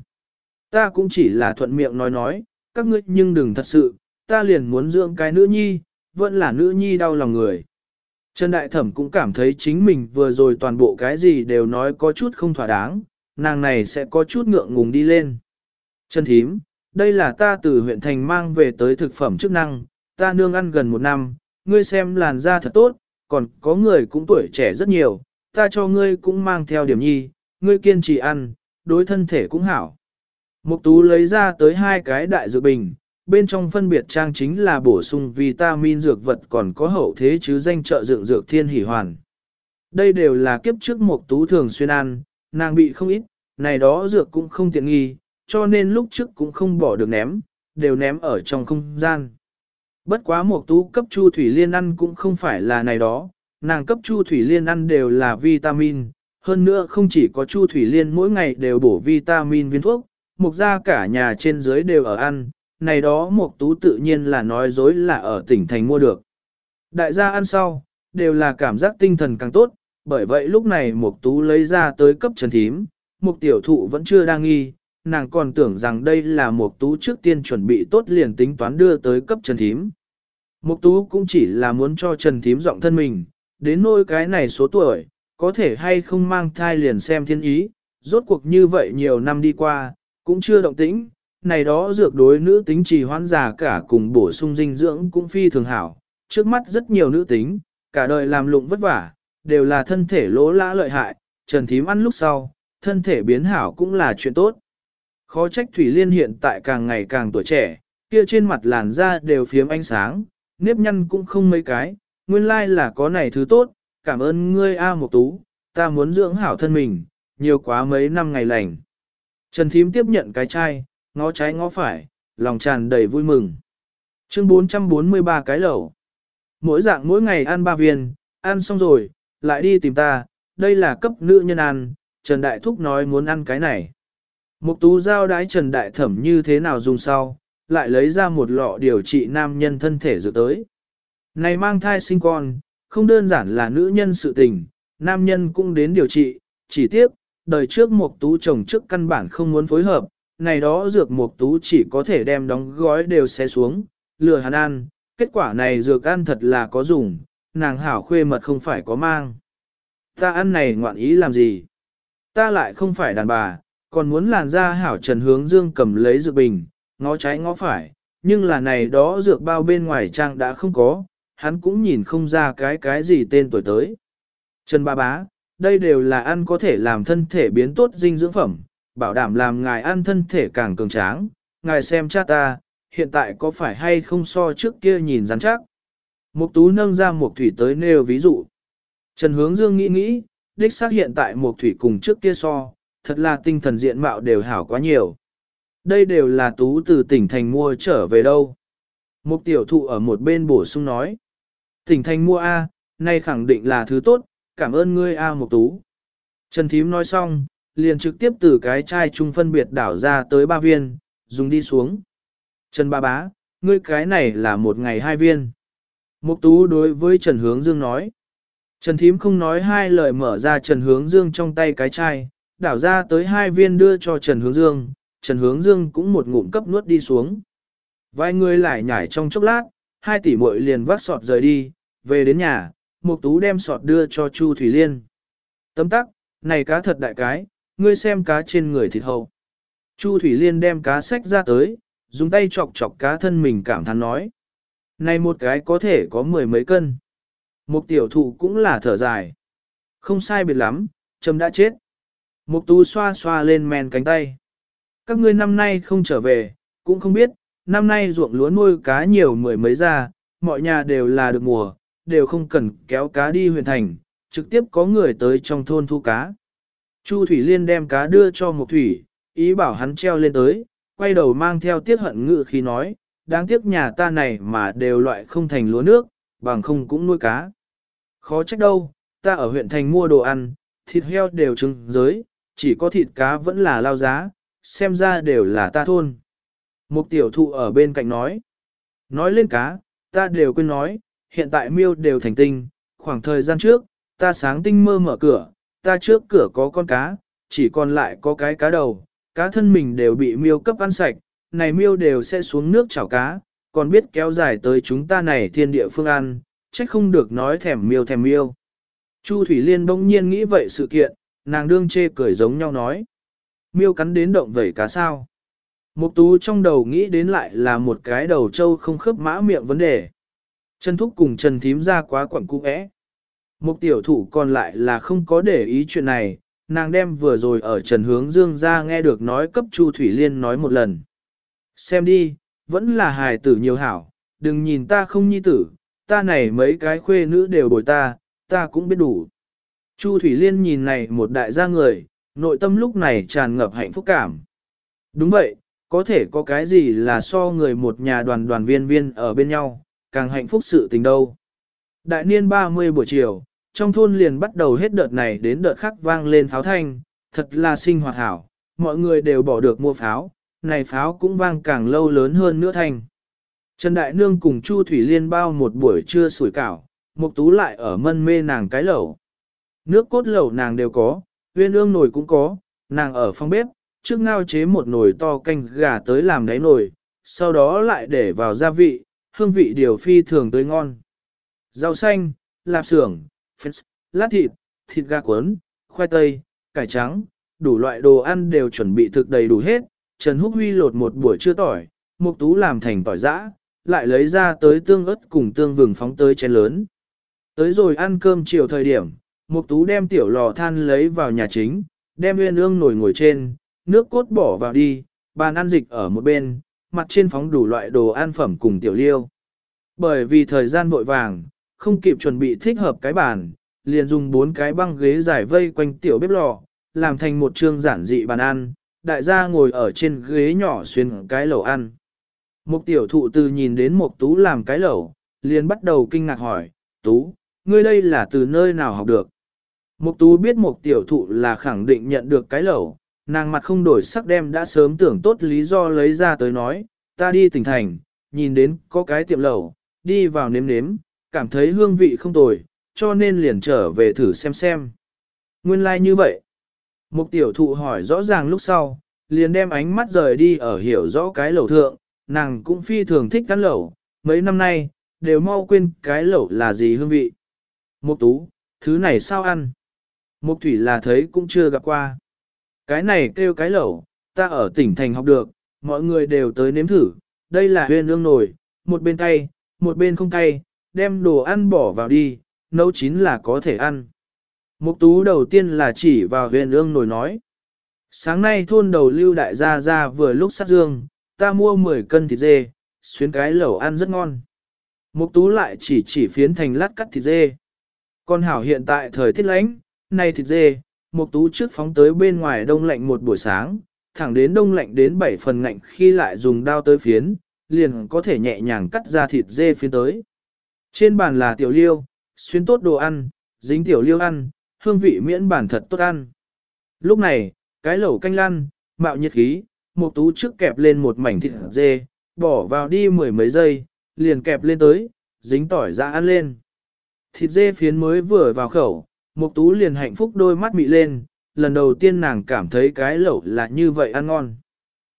Ta cũng chỉ là thuận miệng nói nói, các ngươi nhưng đừng thật sự, ta liền muốn dưỡng cái nữ nhi, vẫn là nữ nhi đau lòng người. Trần Đại Thẩm cũng cảm thấy chính mình vừa rồi toàn bộ cái gì đều nói có chút không thỏa đáng, nàng này sẽ có chút ngượng ngùng đi lên. Trần Thím, đây là ta từ huyện thành mang về tới thực phẩm chức năng, ta nương ăn gần một năm, ngươi xem làn da thật tốt, còn có người cũng tuổi trẻ rất nhiều, ta cho ngươi cũng mang theo điểm nhi, ngươi kiên trì ăn, đối thân thể cũng hảo. Mục tú lấy ra tới hai cái đại dược bình, bên trong phân biệt trang chính là bổ sung vitamin dược vật còn có hậu thế chứ danh trợ dược dược thiên hỷ hoàn. Đây đều là kiếp trước mục tú thường xuyên ăn, nàng bị không ít, này đó dược cũng không tiện nghi, cho nên lúc trước cũng không bỏ được ném, đều ném ở trong không gian. Bất quá mục tú cấp chu thủy liên ăn cũng không phải là này đó, nàng cấp chu thủy liên ăn đều là vitamin, hơn nữa không chỉ có Chu Thủy Liên mỗi ngày đều bổ vitamin viên thuốc, mục ra cả nhà trên dưới đều ở ăn, này đó mục tú tự nhiên là nói dối là ở tỉnh thành mua được. Đại gia ăn sau, đều là cảm giác tinh thần càng tốt, bởi vậy lúc này mục tú lấy ra tới cấp trần thím, mục tiểu thụ vẫn chưa đang nghi, nàng còn tưởng rằng đây là mục tú trước tiên chuẩn bị tốt liền tính toán đưa tới cấp trần thím. Mục tú cũng chỉ là muốn cho trần thím giọng thân mình, đến nỗi cái này số tuổi, có thể hay không mang thai liền xem thiên ý, rốt cuộc như vậy nhiều năm đi qua, cũng chưa động tĩnh, này đó dược đối nữ tính trì hoãn già cả cùng bổ sung dinh dưỡng cũng phi thường hảo, trước mắt rất nhiều nữ tính, cả đời làm lụng vất vả, đều là thân thể lỗ lã lợi hại, Trần Thím ăn lúc sau, thân thể biến hảo cũng là chuyện tốt. Khó trách Thủy Liên hiện tại càng ngày càng tuổi trẻ, kia trên mặt làn da đều phiếm ánh sáng, nếp nhăn cũng không mấy cái, nguyên lai là có này thứ tốt, cảm ơn ngươi A Mộc Tú, ta muốn dưỡng hảo thân mình, nhiều quá mấy năm ngày lành. Trần Thím tiếp nhận cái chai, ngó trái ngó phải, lòng tràn đầy vui mừng. Chương 443 cái lẩu. Mỗi dạng mỗi ngày ăn ba viên, ăn xong rồi, lại đi tìm ta, đây là cấp nữ nhân ăn, Trần Đại Thúc nói muốn ăn cái này. Mục tú giao đái Trần Đại Thẩm như thế nào dùng sau, lại lấy ra một lọ điều trị nam nhân thân thể dự tới. Này mang thai sinh con, không đơn giản là nữ nhân sự tình, nam nhân cũng đến điều trị, chỉ tiếc, đời trước mục tú chồng trước căn bản không muốn phối hợp, này đó dược mục tú chỉ có thể đem đóng gói đều xé xuống, lừa hắn ăn, kết quả này dược ăn thật là có dùng, nàng hảo khuê mật không phải có mang. Ta ăn này ngoạn ý làm gì? Ta lại không phải đàn bà, còn muốn làn da hảo trần hướng dương cầm lấy dược bình, ngó trái ngó phải, nhưng là này đó dược bao bên ngoài trang đã không có, hắn cũng nhìn không ra cái cái gì tên tuổi tới. Trần ba bá, đây đều là ăn có thể làm thân thể biến tốt dinh dưỡng phẩm, bảo đảm làm ngài ăn thân thể càng cường tráng, ngài xem cha ta, hiện tại có phải hay không so trước kia nhìn rắn chắc. Mục tú nâng ra một thủy tới nêu ví dụ. Trần hướng dương nghĩ nghĩ, đích xác hiện tại một thủy cùng trước kia so, thật là tinh thần diện mạo đều hảo quá nhiều. Đây đều là tú từ tỉnh thành mua trở về đâu. mục tiểu thụ ở một bên bổ sung nói. Tỉnh thành mua A, nay khẳng định là thứ tốt, cảm ơn ngươi A mục tú. Trần Thím nói xong, liền trực tiếp từ cái chai chung phân biệt đảo ra tới ba viên, dùng đi xuống. Trần ba bá, ngươi cái này là một ngày hai viên. Mục tú đối với Trần Hướng Dương nói. Trần Thím không nói hai lời mở ra Trần Hướng Dương trong tay cái chai, đảo ra tới hai viên đưa cho Trần Hướng Dương, Trần Hướng Dương cũng một ngụm cấp nuốt đi xuống. Vài người lại nhảy trong chốc lát, hai tỷ muội liền vác sọt rời đi, về đến nhà, Mục Tú đem sọt đưa cho Chu Thủy Liên. Tấm tắc, này cá thật đại cái, ngươi xem cá trên người thịt hậu. Chu Thủy Liên đem cá sách ra tới, dùng tay chọc chọc cá thân mình cảm thán nói. Này một cái có thể có mười mấy cân. Một tiểu thụ cũng là thở dài. Không sai biệt lắm, Trâm đã chết. Mục tú xoa xoa lên men cánh tay. Các ngươi năm nay không trở về, cũng không biết, năm nay ruộng lúa nuôi cá nhiều mười mấy ra, mọi nhà đều là được mùa, đều không cần kéo cá đi huyện thành, trực tiếp có người tới trong thôn thu cá. Chu Thủy Liên đem cá đưa cho Mục Thủy, ý bảo hắn treo lên tới, quay đầu mang theo tiết hận ngự khi nói, đáng tiếc nhà ta này mà đều loại không thành lúa nước, bằng không cũng nuôi cá. Khó trách đâu, ta ở huyện thành mua đồ ăn, thịt heo đều trứng giới, chỉ có thịt cá vẫn là lao giá, xem ra đều là ta thôn. Một tiểu thụ ở bên cạnh nói, nói lên cá, ta đều quên nói, hiện tại miêu đều thành tinh, khoảng thời gian trước, ta sáng tinh mơ mở cửa, ta trước cửa có con cá, chỉ còn lại có cái cá đầu, cá thân mình đều bị miêu cấp ăn sạch, này miêu đều sẽ xuống nước chảo cá, còn biết kéo dài tới chúng ta này thiên địa phương ăn, trách không được nói thèm miêu thèm miêu. Chu Thủy Liên bỗng nhiên nghĩ vậy sự kiện, nàng đương chê cười giống nhau nói. Miêu cắn đến động vẩy cá sao. Mục tú trong đầu nghĩ đến lại là một cái đầu trâu không khớp mã miệng vấn đề. Trần Thúc cùng Trần Thím ra quá quẩn cung ẽ. Mục tiểu thủ còn lại là không có để ý chuyện này, nàng đem vừa rồi ở Trần Hướng Dương ra nghe được nói cấp Chu Thủy Liên nói một lần. Xem đi, vẫn là hài tử nhiều hảo, đừng nhìn ta không nhi tử, ta này mấy cái khuê nữ đều bồi ta, ta cũng biết đủ. Chu Thủy Liên nhìn này một đại gia người, nội tâm lúc này tràn ngập hạnh phúc cảm. Đúng vậy, có thể có cái gì là so người một nhà đoàn đoàn viên viên ở bên nhau, càng hạnh phúc sự tình đâu. Đại niên 30 buổi chiều, trong thôn liền bắt đầu hết đợt này đến đợt khác vang lên pháo thanh, thật là sinh hoạt hảo, mọi người đều bỏ được mua pháo, này pháo cũng vang càng lâu lớn hơn nữa thanh. Trần Đại Nương cùng Chu Thủy Liên bao một buổi trưa sủi cảo, Mục Tú lại ở mân mê nàng cái lẩu. Nước cốt lẩu nàng đều có, uyên ương nồi cũng có, nàng ở phòng bếp, trước ngao chế một nồi to canh gà tới làm đáy nồi, sau đó lại để vào gia vị, hương vị điều phi thường tới ngon. Rau xanh, lạp xưởng, phết, lát thịt, thịt gà cuốn, khoai tây, cải trắng, đủ loại đồ ăn đều chuẩn bị thực đầy đủ hết. Trần Húc Huy lột một buổi trưa tỏi, Mục Tú làm thành tỏi giã, lại lấy ra tới tương ớt cùng tương vừng phóng tới chén lớn. Tới rồi ăn cơm chiều thời điểm, Mục tú đem tiểu lò than lấy vào nhà chính, đem nguyên ương nồi ngồi trên, nước cốt bỏ vào đi, bàn ăn dịch ở một bên, mặt trên phóng đủ loại đồ ăn phẩm cùng tiểu liêu. Bởi vì thời gian vội vàng, không kịp chuẩn bị thích hợp cái bàn, liền dùng bốn cái băng ghế dài vây quanh tiểu bếp lò, làm thành một trương giản dị bàn ăn, đại gia ngồi ở trên ghế nhỏ xuyên cái lẩu ăn. Một tiểu thụ từ nhìn đến một tú làm cái lẩu, liền bắt đầu kinh ngạc hỏi, tú, ngươi đây là từ nơi nào học được? Mục tú biết mục tiểu thụ là khẳng định nhận được cái lẩu, nàng mặt không đổi sắc đem đã sớm tưởng tốt lý do lấy ra tới nói, ta đi tỉnh thành, nhìn đến có cái tiệm lẩu, đi vào nếm nếm, cảm thấy hương vị không tồi, cho nên liền trở về thử xem xem. Nguyên lai like như vậy. Mục tiểu thụ hỏi rõ ràng lúc sau, liền đem ánh mắt rời đi ở hiểu rõ cái lẩu thượng, nàng cũng phi thường thích ăn lẩu, mấy năm nay, đều mau quên cái lẩu là gì hương vị. Mục tú, thứ này sao ăn? Mục thủy là thấy cũng chưa gặp qua. Cái này kêu cái lẩu, ta ở tỉnh thành học được, mọi người đều tới nếm thử, đây là huyền ương nồi, một bên cay, một bên không cay, đem đồ ăn bỏ vào đi, nấu chín là có thể ăn. Mục tú đầu tiên là chỉ vào huyền ương nồi nói. Sáng nay thôn đầu lưu đại gia ra vừa lúc sát dương, ta mua 10 cân thịt dê, xuyến cái lẩu ăn rất ngon. Mục tú lại chỉ chỉ phiến thành lát cắt thịt dê. Con hảo hiện tại thời tiết lạnh, nay thịt dê, một tú trước phóng tới bên ngoài đông lạnh một buổi sáng, thẳng đến đông lạnh đến 7 phần lạnh khi lại dùng dao tới phiến, liền có thể nhẹ nhàng cắt ra thịt dê phiến tới. Trên bàn là tiểu liêu, xuyên tốt đồ ăn, dính tiểu liêu ăn, hương vị miễn bản thật tốt ăn. Lúc này, cái lẩu canh lăn, mạo nhiệt khí, một tú trước kẹp lên một mảnh thịt dê, bỏ vào đi mười mấy giây, liền kẹp lên tới, dính tỏi ra ăn lên. Thịt dê phiến mới vừa vào khẩu, Mục tú liền hạnh phúc đôi mắt mị lên, lần đầu tiên nàng cảm thấy cái lẩu là như vậy ăn ngon.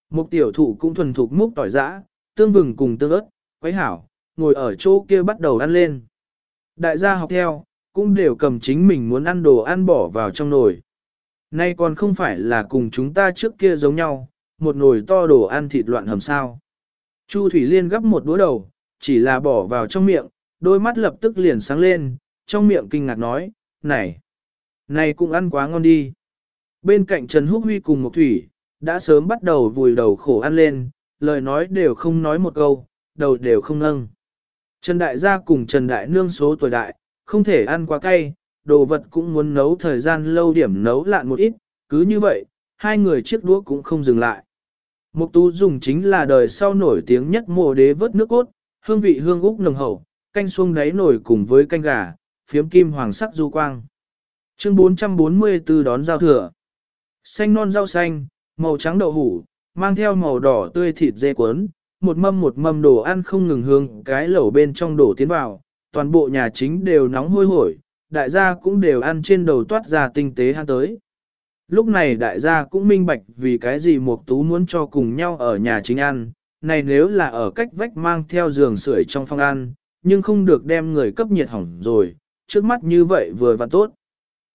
Mục tiểu thụ cũng thuần thục múc tỏi giã, tương vừng cùng tương ớt, quấy hảo, ngồi ở chỗ kia bắt đầu ăn lên. Đại gia học theo, cũng đều cầm chính mình muốn ăn đồ ăn bỏ vào trong nồi. Nay còn không phải là cùng chúng ta trước kia giống nhau, một nồi to đồ ăn thịt loạn hầm sao. Chu Thủy Liên gấp một đũa đầu, chỉ là bỏ vào trong miệng, đôi mắt lập tức liền sáng lên, trong miệng kinh ngạc nói, này, này cũng ăn quá ngon đi. Bên cạnh Trần Húc Huy cùng một Thủy, đã sớm bắt đầu vùi đầu khổ ăn lên, lời nói đều không nói một câu, đầu đều không nâng. Trần Đại gia cùng Trần Đại nương số tuổi đại, không thể ăn quá cay, đồ vật cũng muốn nấu thời gian lâu điểm nấu lạn một ít, cứ như vậy, hai người chiếc đũa cũng không dừng lại. Mục tú dùng chính là đời sau nổi tiếng nhất mồ đế vớt nước cốt, hương vị hương úc nồng hậu, canh xuông đáy nổi cùng với canh gà, phiếm kim hoàng sắc du quang. Chương 444 đón giao thừa. Xanh non rau xanh, màu trắng đậu hủ, mang theo màu đỏ tươi thịt dê cuốn, một mâm một mâm đồ ăn không ngừng hương cái lẩu bên trong đổ tiến vào, toàn bộ nhà chính đều nóng hôi hổi, đại gia cũng đều ăn trên đầu toát ra tinh tế han tới. Lúc này đại gia cũng minh bạch vì cái gì mộc Tú muốn cho cùng nhau ở nhà chính ăn, này nếu là ở cách vách mang theo giường sưởi trong phòng ăn, nhưng không được đem người cấp nhiệt hỏng rồi, trước mắt như vậy vừa và tốt.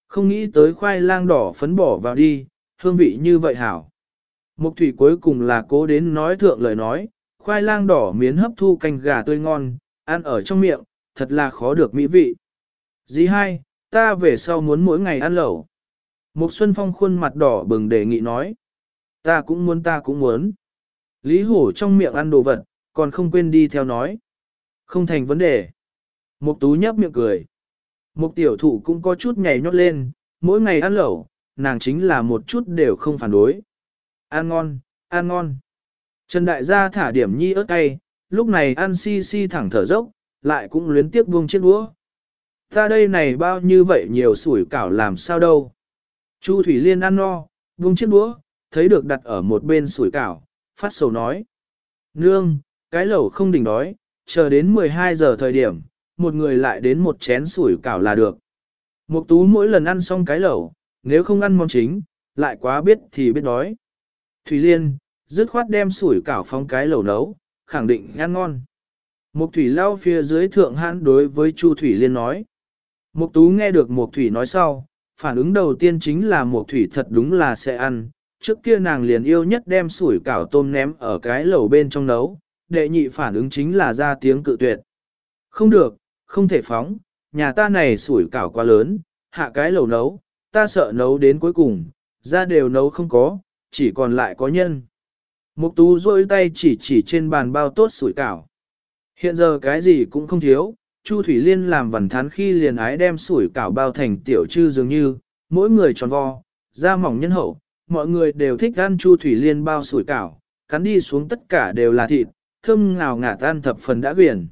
Không nghĩ tới khoai lang đỏ phấn bỏ vào đi, hương vị như vậy hảo. Mục thủy cuối cùng là cố đến nói thượng lời nói, khoai lang đỏ miến hấp thu canh gà tươi ngon, ăn ở trong miệng, thật là khó được mỹ vị. Dì hai, ta về sau muốn mỗi ngày ăn lẩu. Mục Xuân Phong khuôn mặt đỏ bừng đề nghị nói. Ta cũng muốn ta cũng muốn. Lý Hổ trong miệng ăn đồ vật, còn không quên đi theo nói. Không thành vấn đề. Mục Tú nhấp miệng cười. Mục tiểu thụ cũng có chút nhảy nhót lên, mỗi ngày ăn lẩu, nàng chính là một chút đều không phản đối. Ăn ngon, ăn ngon. Trần Đại gia thả điểm nhi ớt cay, lúc này ăn si si thẳng thở dốc, lại cũng luyến tiếc buông chiếc đũa. Ta đây này bao như vậy nhiều sủi cảo làm sao đâu. Chu Thủy Liên ăn no, buông chiếc đũa, thấy được đặt ở một bên sủi cảo, phát sầu nói. Nương, cái lẩu không đỉnh đói, chờ đến 12 giờ thời điểm, một người lại đến một chén sủi cảo là được. Mục tú mỗi lần ăn xong cái lẩu, nếu không ăn món chính, lại quá biết thì biết đói. Thủy Liên, dứt khoát đem sủi cảo phóng cái lẩu nấu, khẳng định ăn ngon. Mục Thủy lao phía dưới thượng hãn đối với Chu Thủy Liên nói. Mục Tú nghe được Mục Thủy nói sau, phản ứng đầu tiên chính là Mục Thủy thật đúng là sẽ ăn. Trước kia nàng liền yêu nhất đem sủi cảo tôm ném ở cái lẩu bên trong nấu, đệ nhị phản ứng chính là ra tiếng cự tuyệt. Không được, không thể phóng, nhà ta này sủi cảo quá lớn, hạ cái lẩu nấu, ta sợ nấu đến cuối cùng, ra đều nấu không có, chỉ còn lại có nhân. Mục tú rôi tay chỉ chỉ trên bàn bao tốt sủi cảo. Hiện giờ cái gì cũng không thiếu, Chu Thủy Liên làm vần thán khi liền ái đem sủi cảo bao thành tiểu trư dường như, mỗi người tròn vo, da mỏng nhân hậu, mọi người đều thích ăn Chu Thủy Liên bao sủi cảo, cắn đi xuống tất cả đều là thịt, thơm ngào ngạt tan thập phần đã quyển.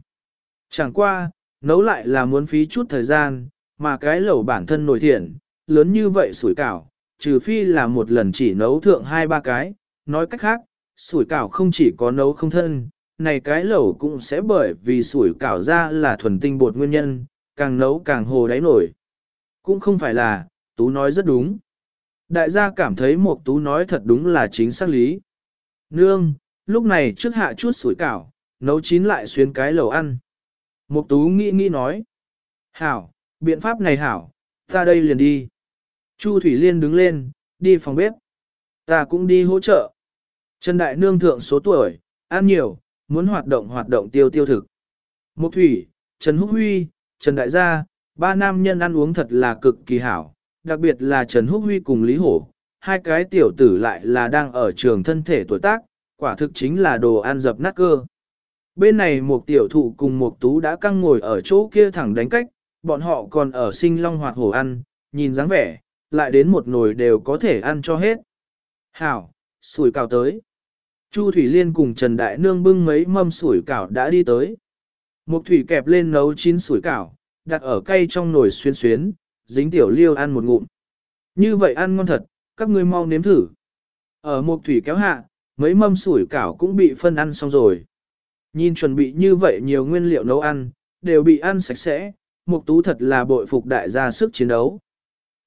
Chẳng qua, nấu lại là muốn phí chút thời gian, mà cái lẩu bản thân nổi thiện, lớn như vậy sủi cảo, trừ phi là một lần chỉ nấu thượng hai ba cái, nói cách khác, sủi cảo không chỉ có nấu không thân, này cái lẩu cũng sẽ bởi vì sủi cảo ra là thuần tinh bột nguyên nhân, càng nấu càng hồ đáy nổi. Cũng không phải là, Tú nói rất đúng. Đại gia cảm thấy một Tú nói thật đúng là chính xác lý. Nương, lúc này trước hạ chút sủi cảo, nấu chín lại xuyên cái lẩu ăn. Mục Tú nghĩ nghĩ nói. Hảo, biện pháp này hảo, ta đây liền đi. Chu Thủy Liên đứng lên, đi phòng bếp. Ta cũng đi hỗ trợ. Trần Đại Nương thượng số tuổi, ăn nhiều, muốn hoạt động hoạt động tiêu tiêu thực. Mục Thủy, Trần Húc Huy, Trần Đại Gia, ba nam nhân ăn uống thật là cực kỳ hảo, đặc biệt là Trần Húc Huy cùng Lý Hổ, hai cái tiểu tử lại là đang ở trường thân thể tuổi tác, quả thực chính là đồ ăn dập nát cơ. Bên này một tiểu thụ cùng một tú đã căng ngồi ở chỗ kia thẳng đánh cách, bọn họ còn ở sinh long hoạt hổ ăn, nhìn dáng vẻ, lại đến một nồi đều có thể ăn cho hết. Hảo, sủi cào tới. Chu Thủy Liên cùng Trần Đại Nương bưng mấy mâm sủi cảo đã đi tới. Mục thủy kẹp lên nấu chín sủi cảo, đặt ở cây trong nồi xuyên xuyến, dính tiểu liêu ăn một ngụm. Như vậy ăn ngon thật, các ngươi mau nếm thử. Ở mục thủy kéo hạ, mấy mâm sủi cảo cũng bị phân ăn xong rồi. Nhìn chuẩn bị như vậy nhiều nguyên liệu nấu ăn, đều bị ăn sạch sẽ, mục tú thật là bội phục đại gia sức chiến đấu.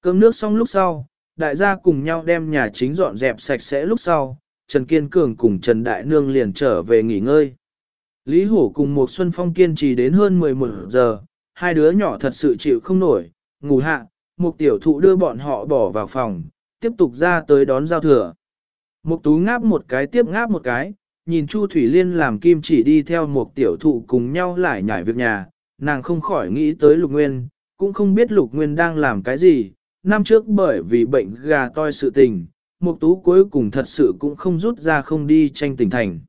Cơm nước xong lúc sau, đại gia cùng nhau đem nhà chính dọn dẹp sạch sẽ lúc sau, Trần Kiên Cường cùng Trần Đại Nương liền trở về nghỉ ngơi. Lý Hổ cùng một Xuân Phong kiên trì đến hơn 11 giờ, hai đứa nhỏ thật sự chịu không nổi, ngủ hạ, một tiểu thụ đưa bọn họ bỏ vào phòng, tiếp tục ra tới đón giao thừa. mục tú ngáp một cái tiếp ngáp một cái, nhìn Chu Thủy Liên làm kim chỉ đi theo một tiểu thụ cùng nhau lại nhảy việc nhà, nàng không khỏi nghĩ tới Lục Nguyên, cũng không biết Lục Nguyên đang làm cái gì, năm trước bởi vì bệnh gà toi sự tình, Mục Tú cuối cùng thật sự cũng không rút ra không đi tranh tỉnh thành.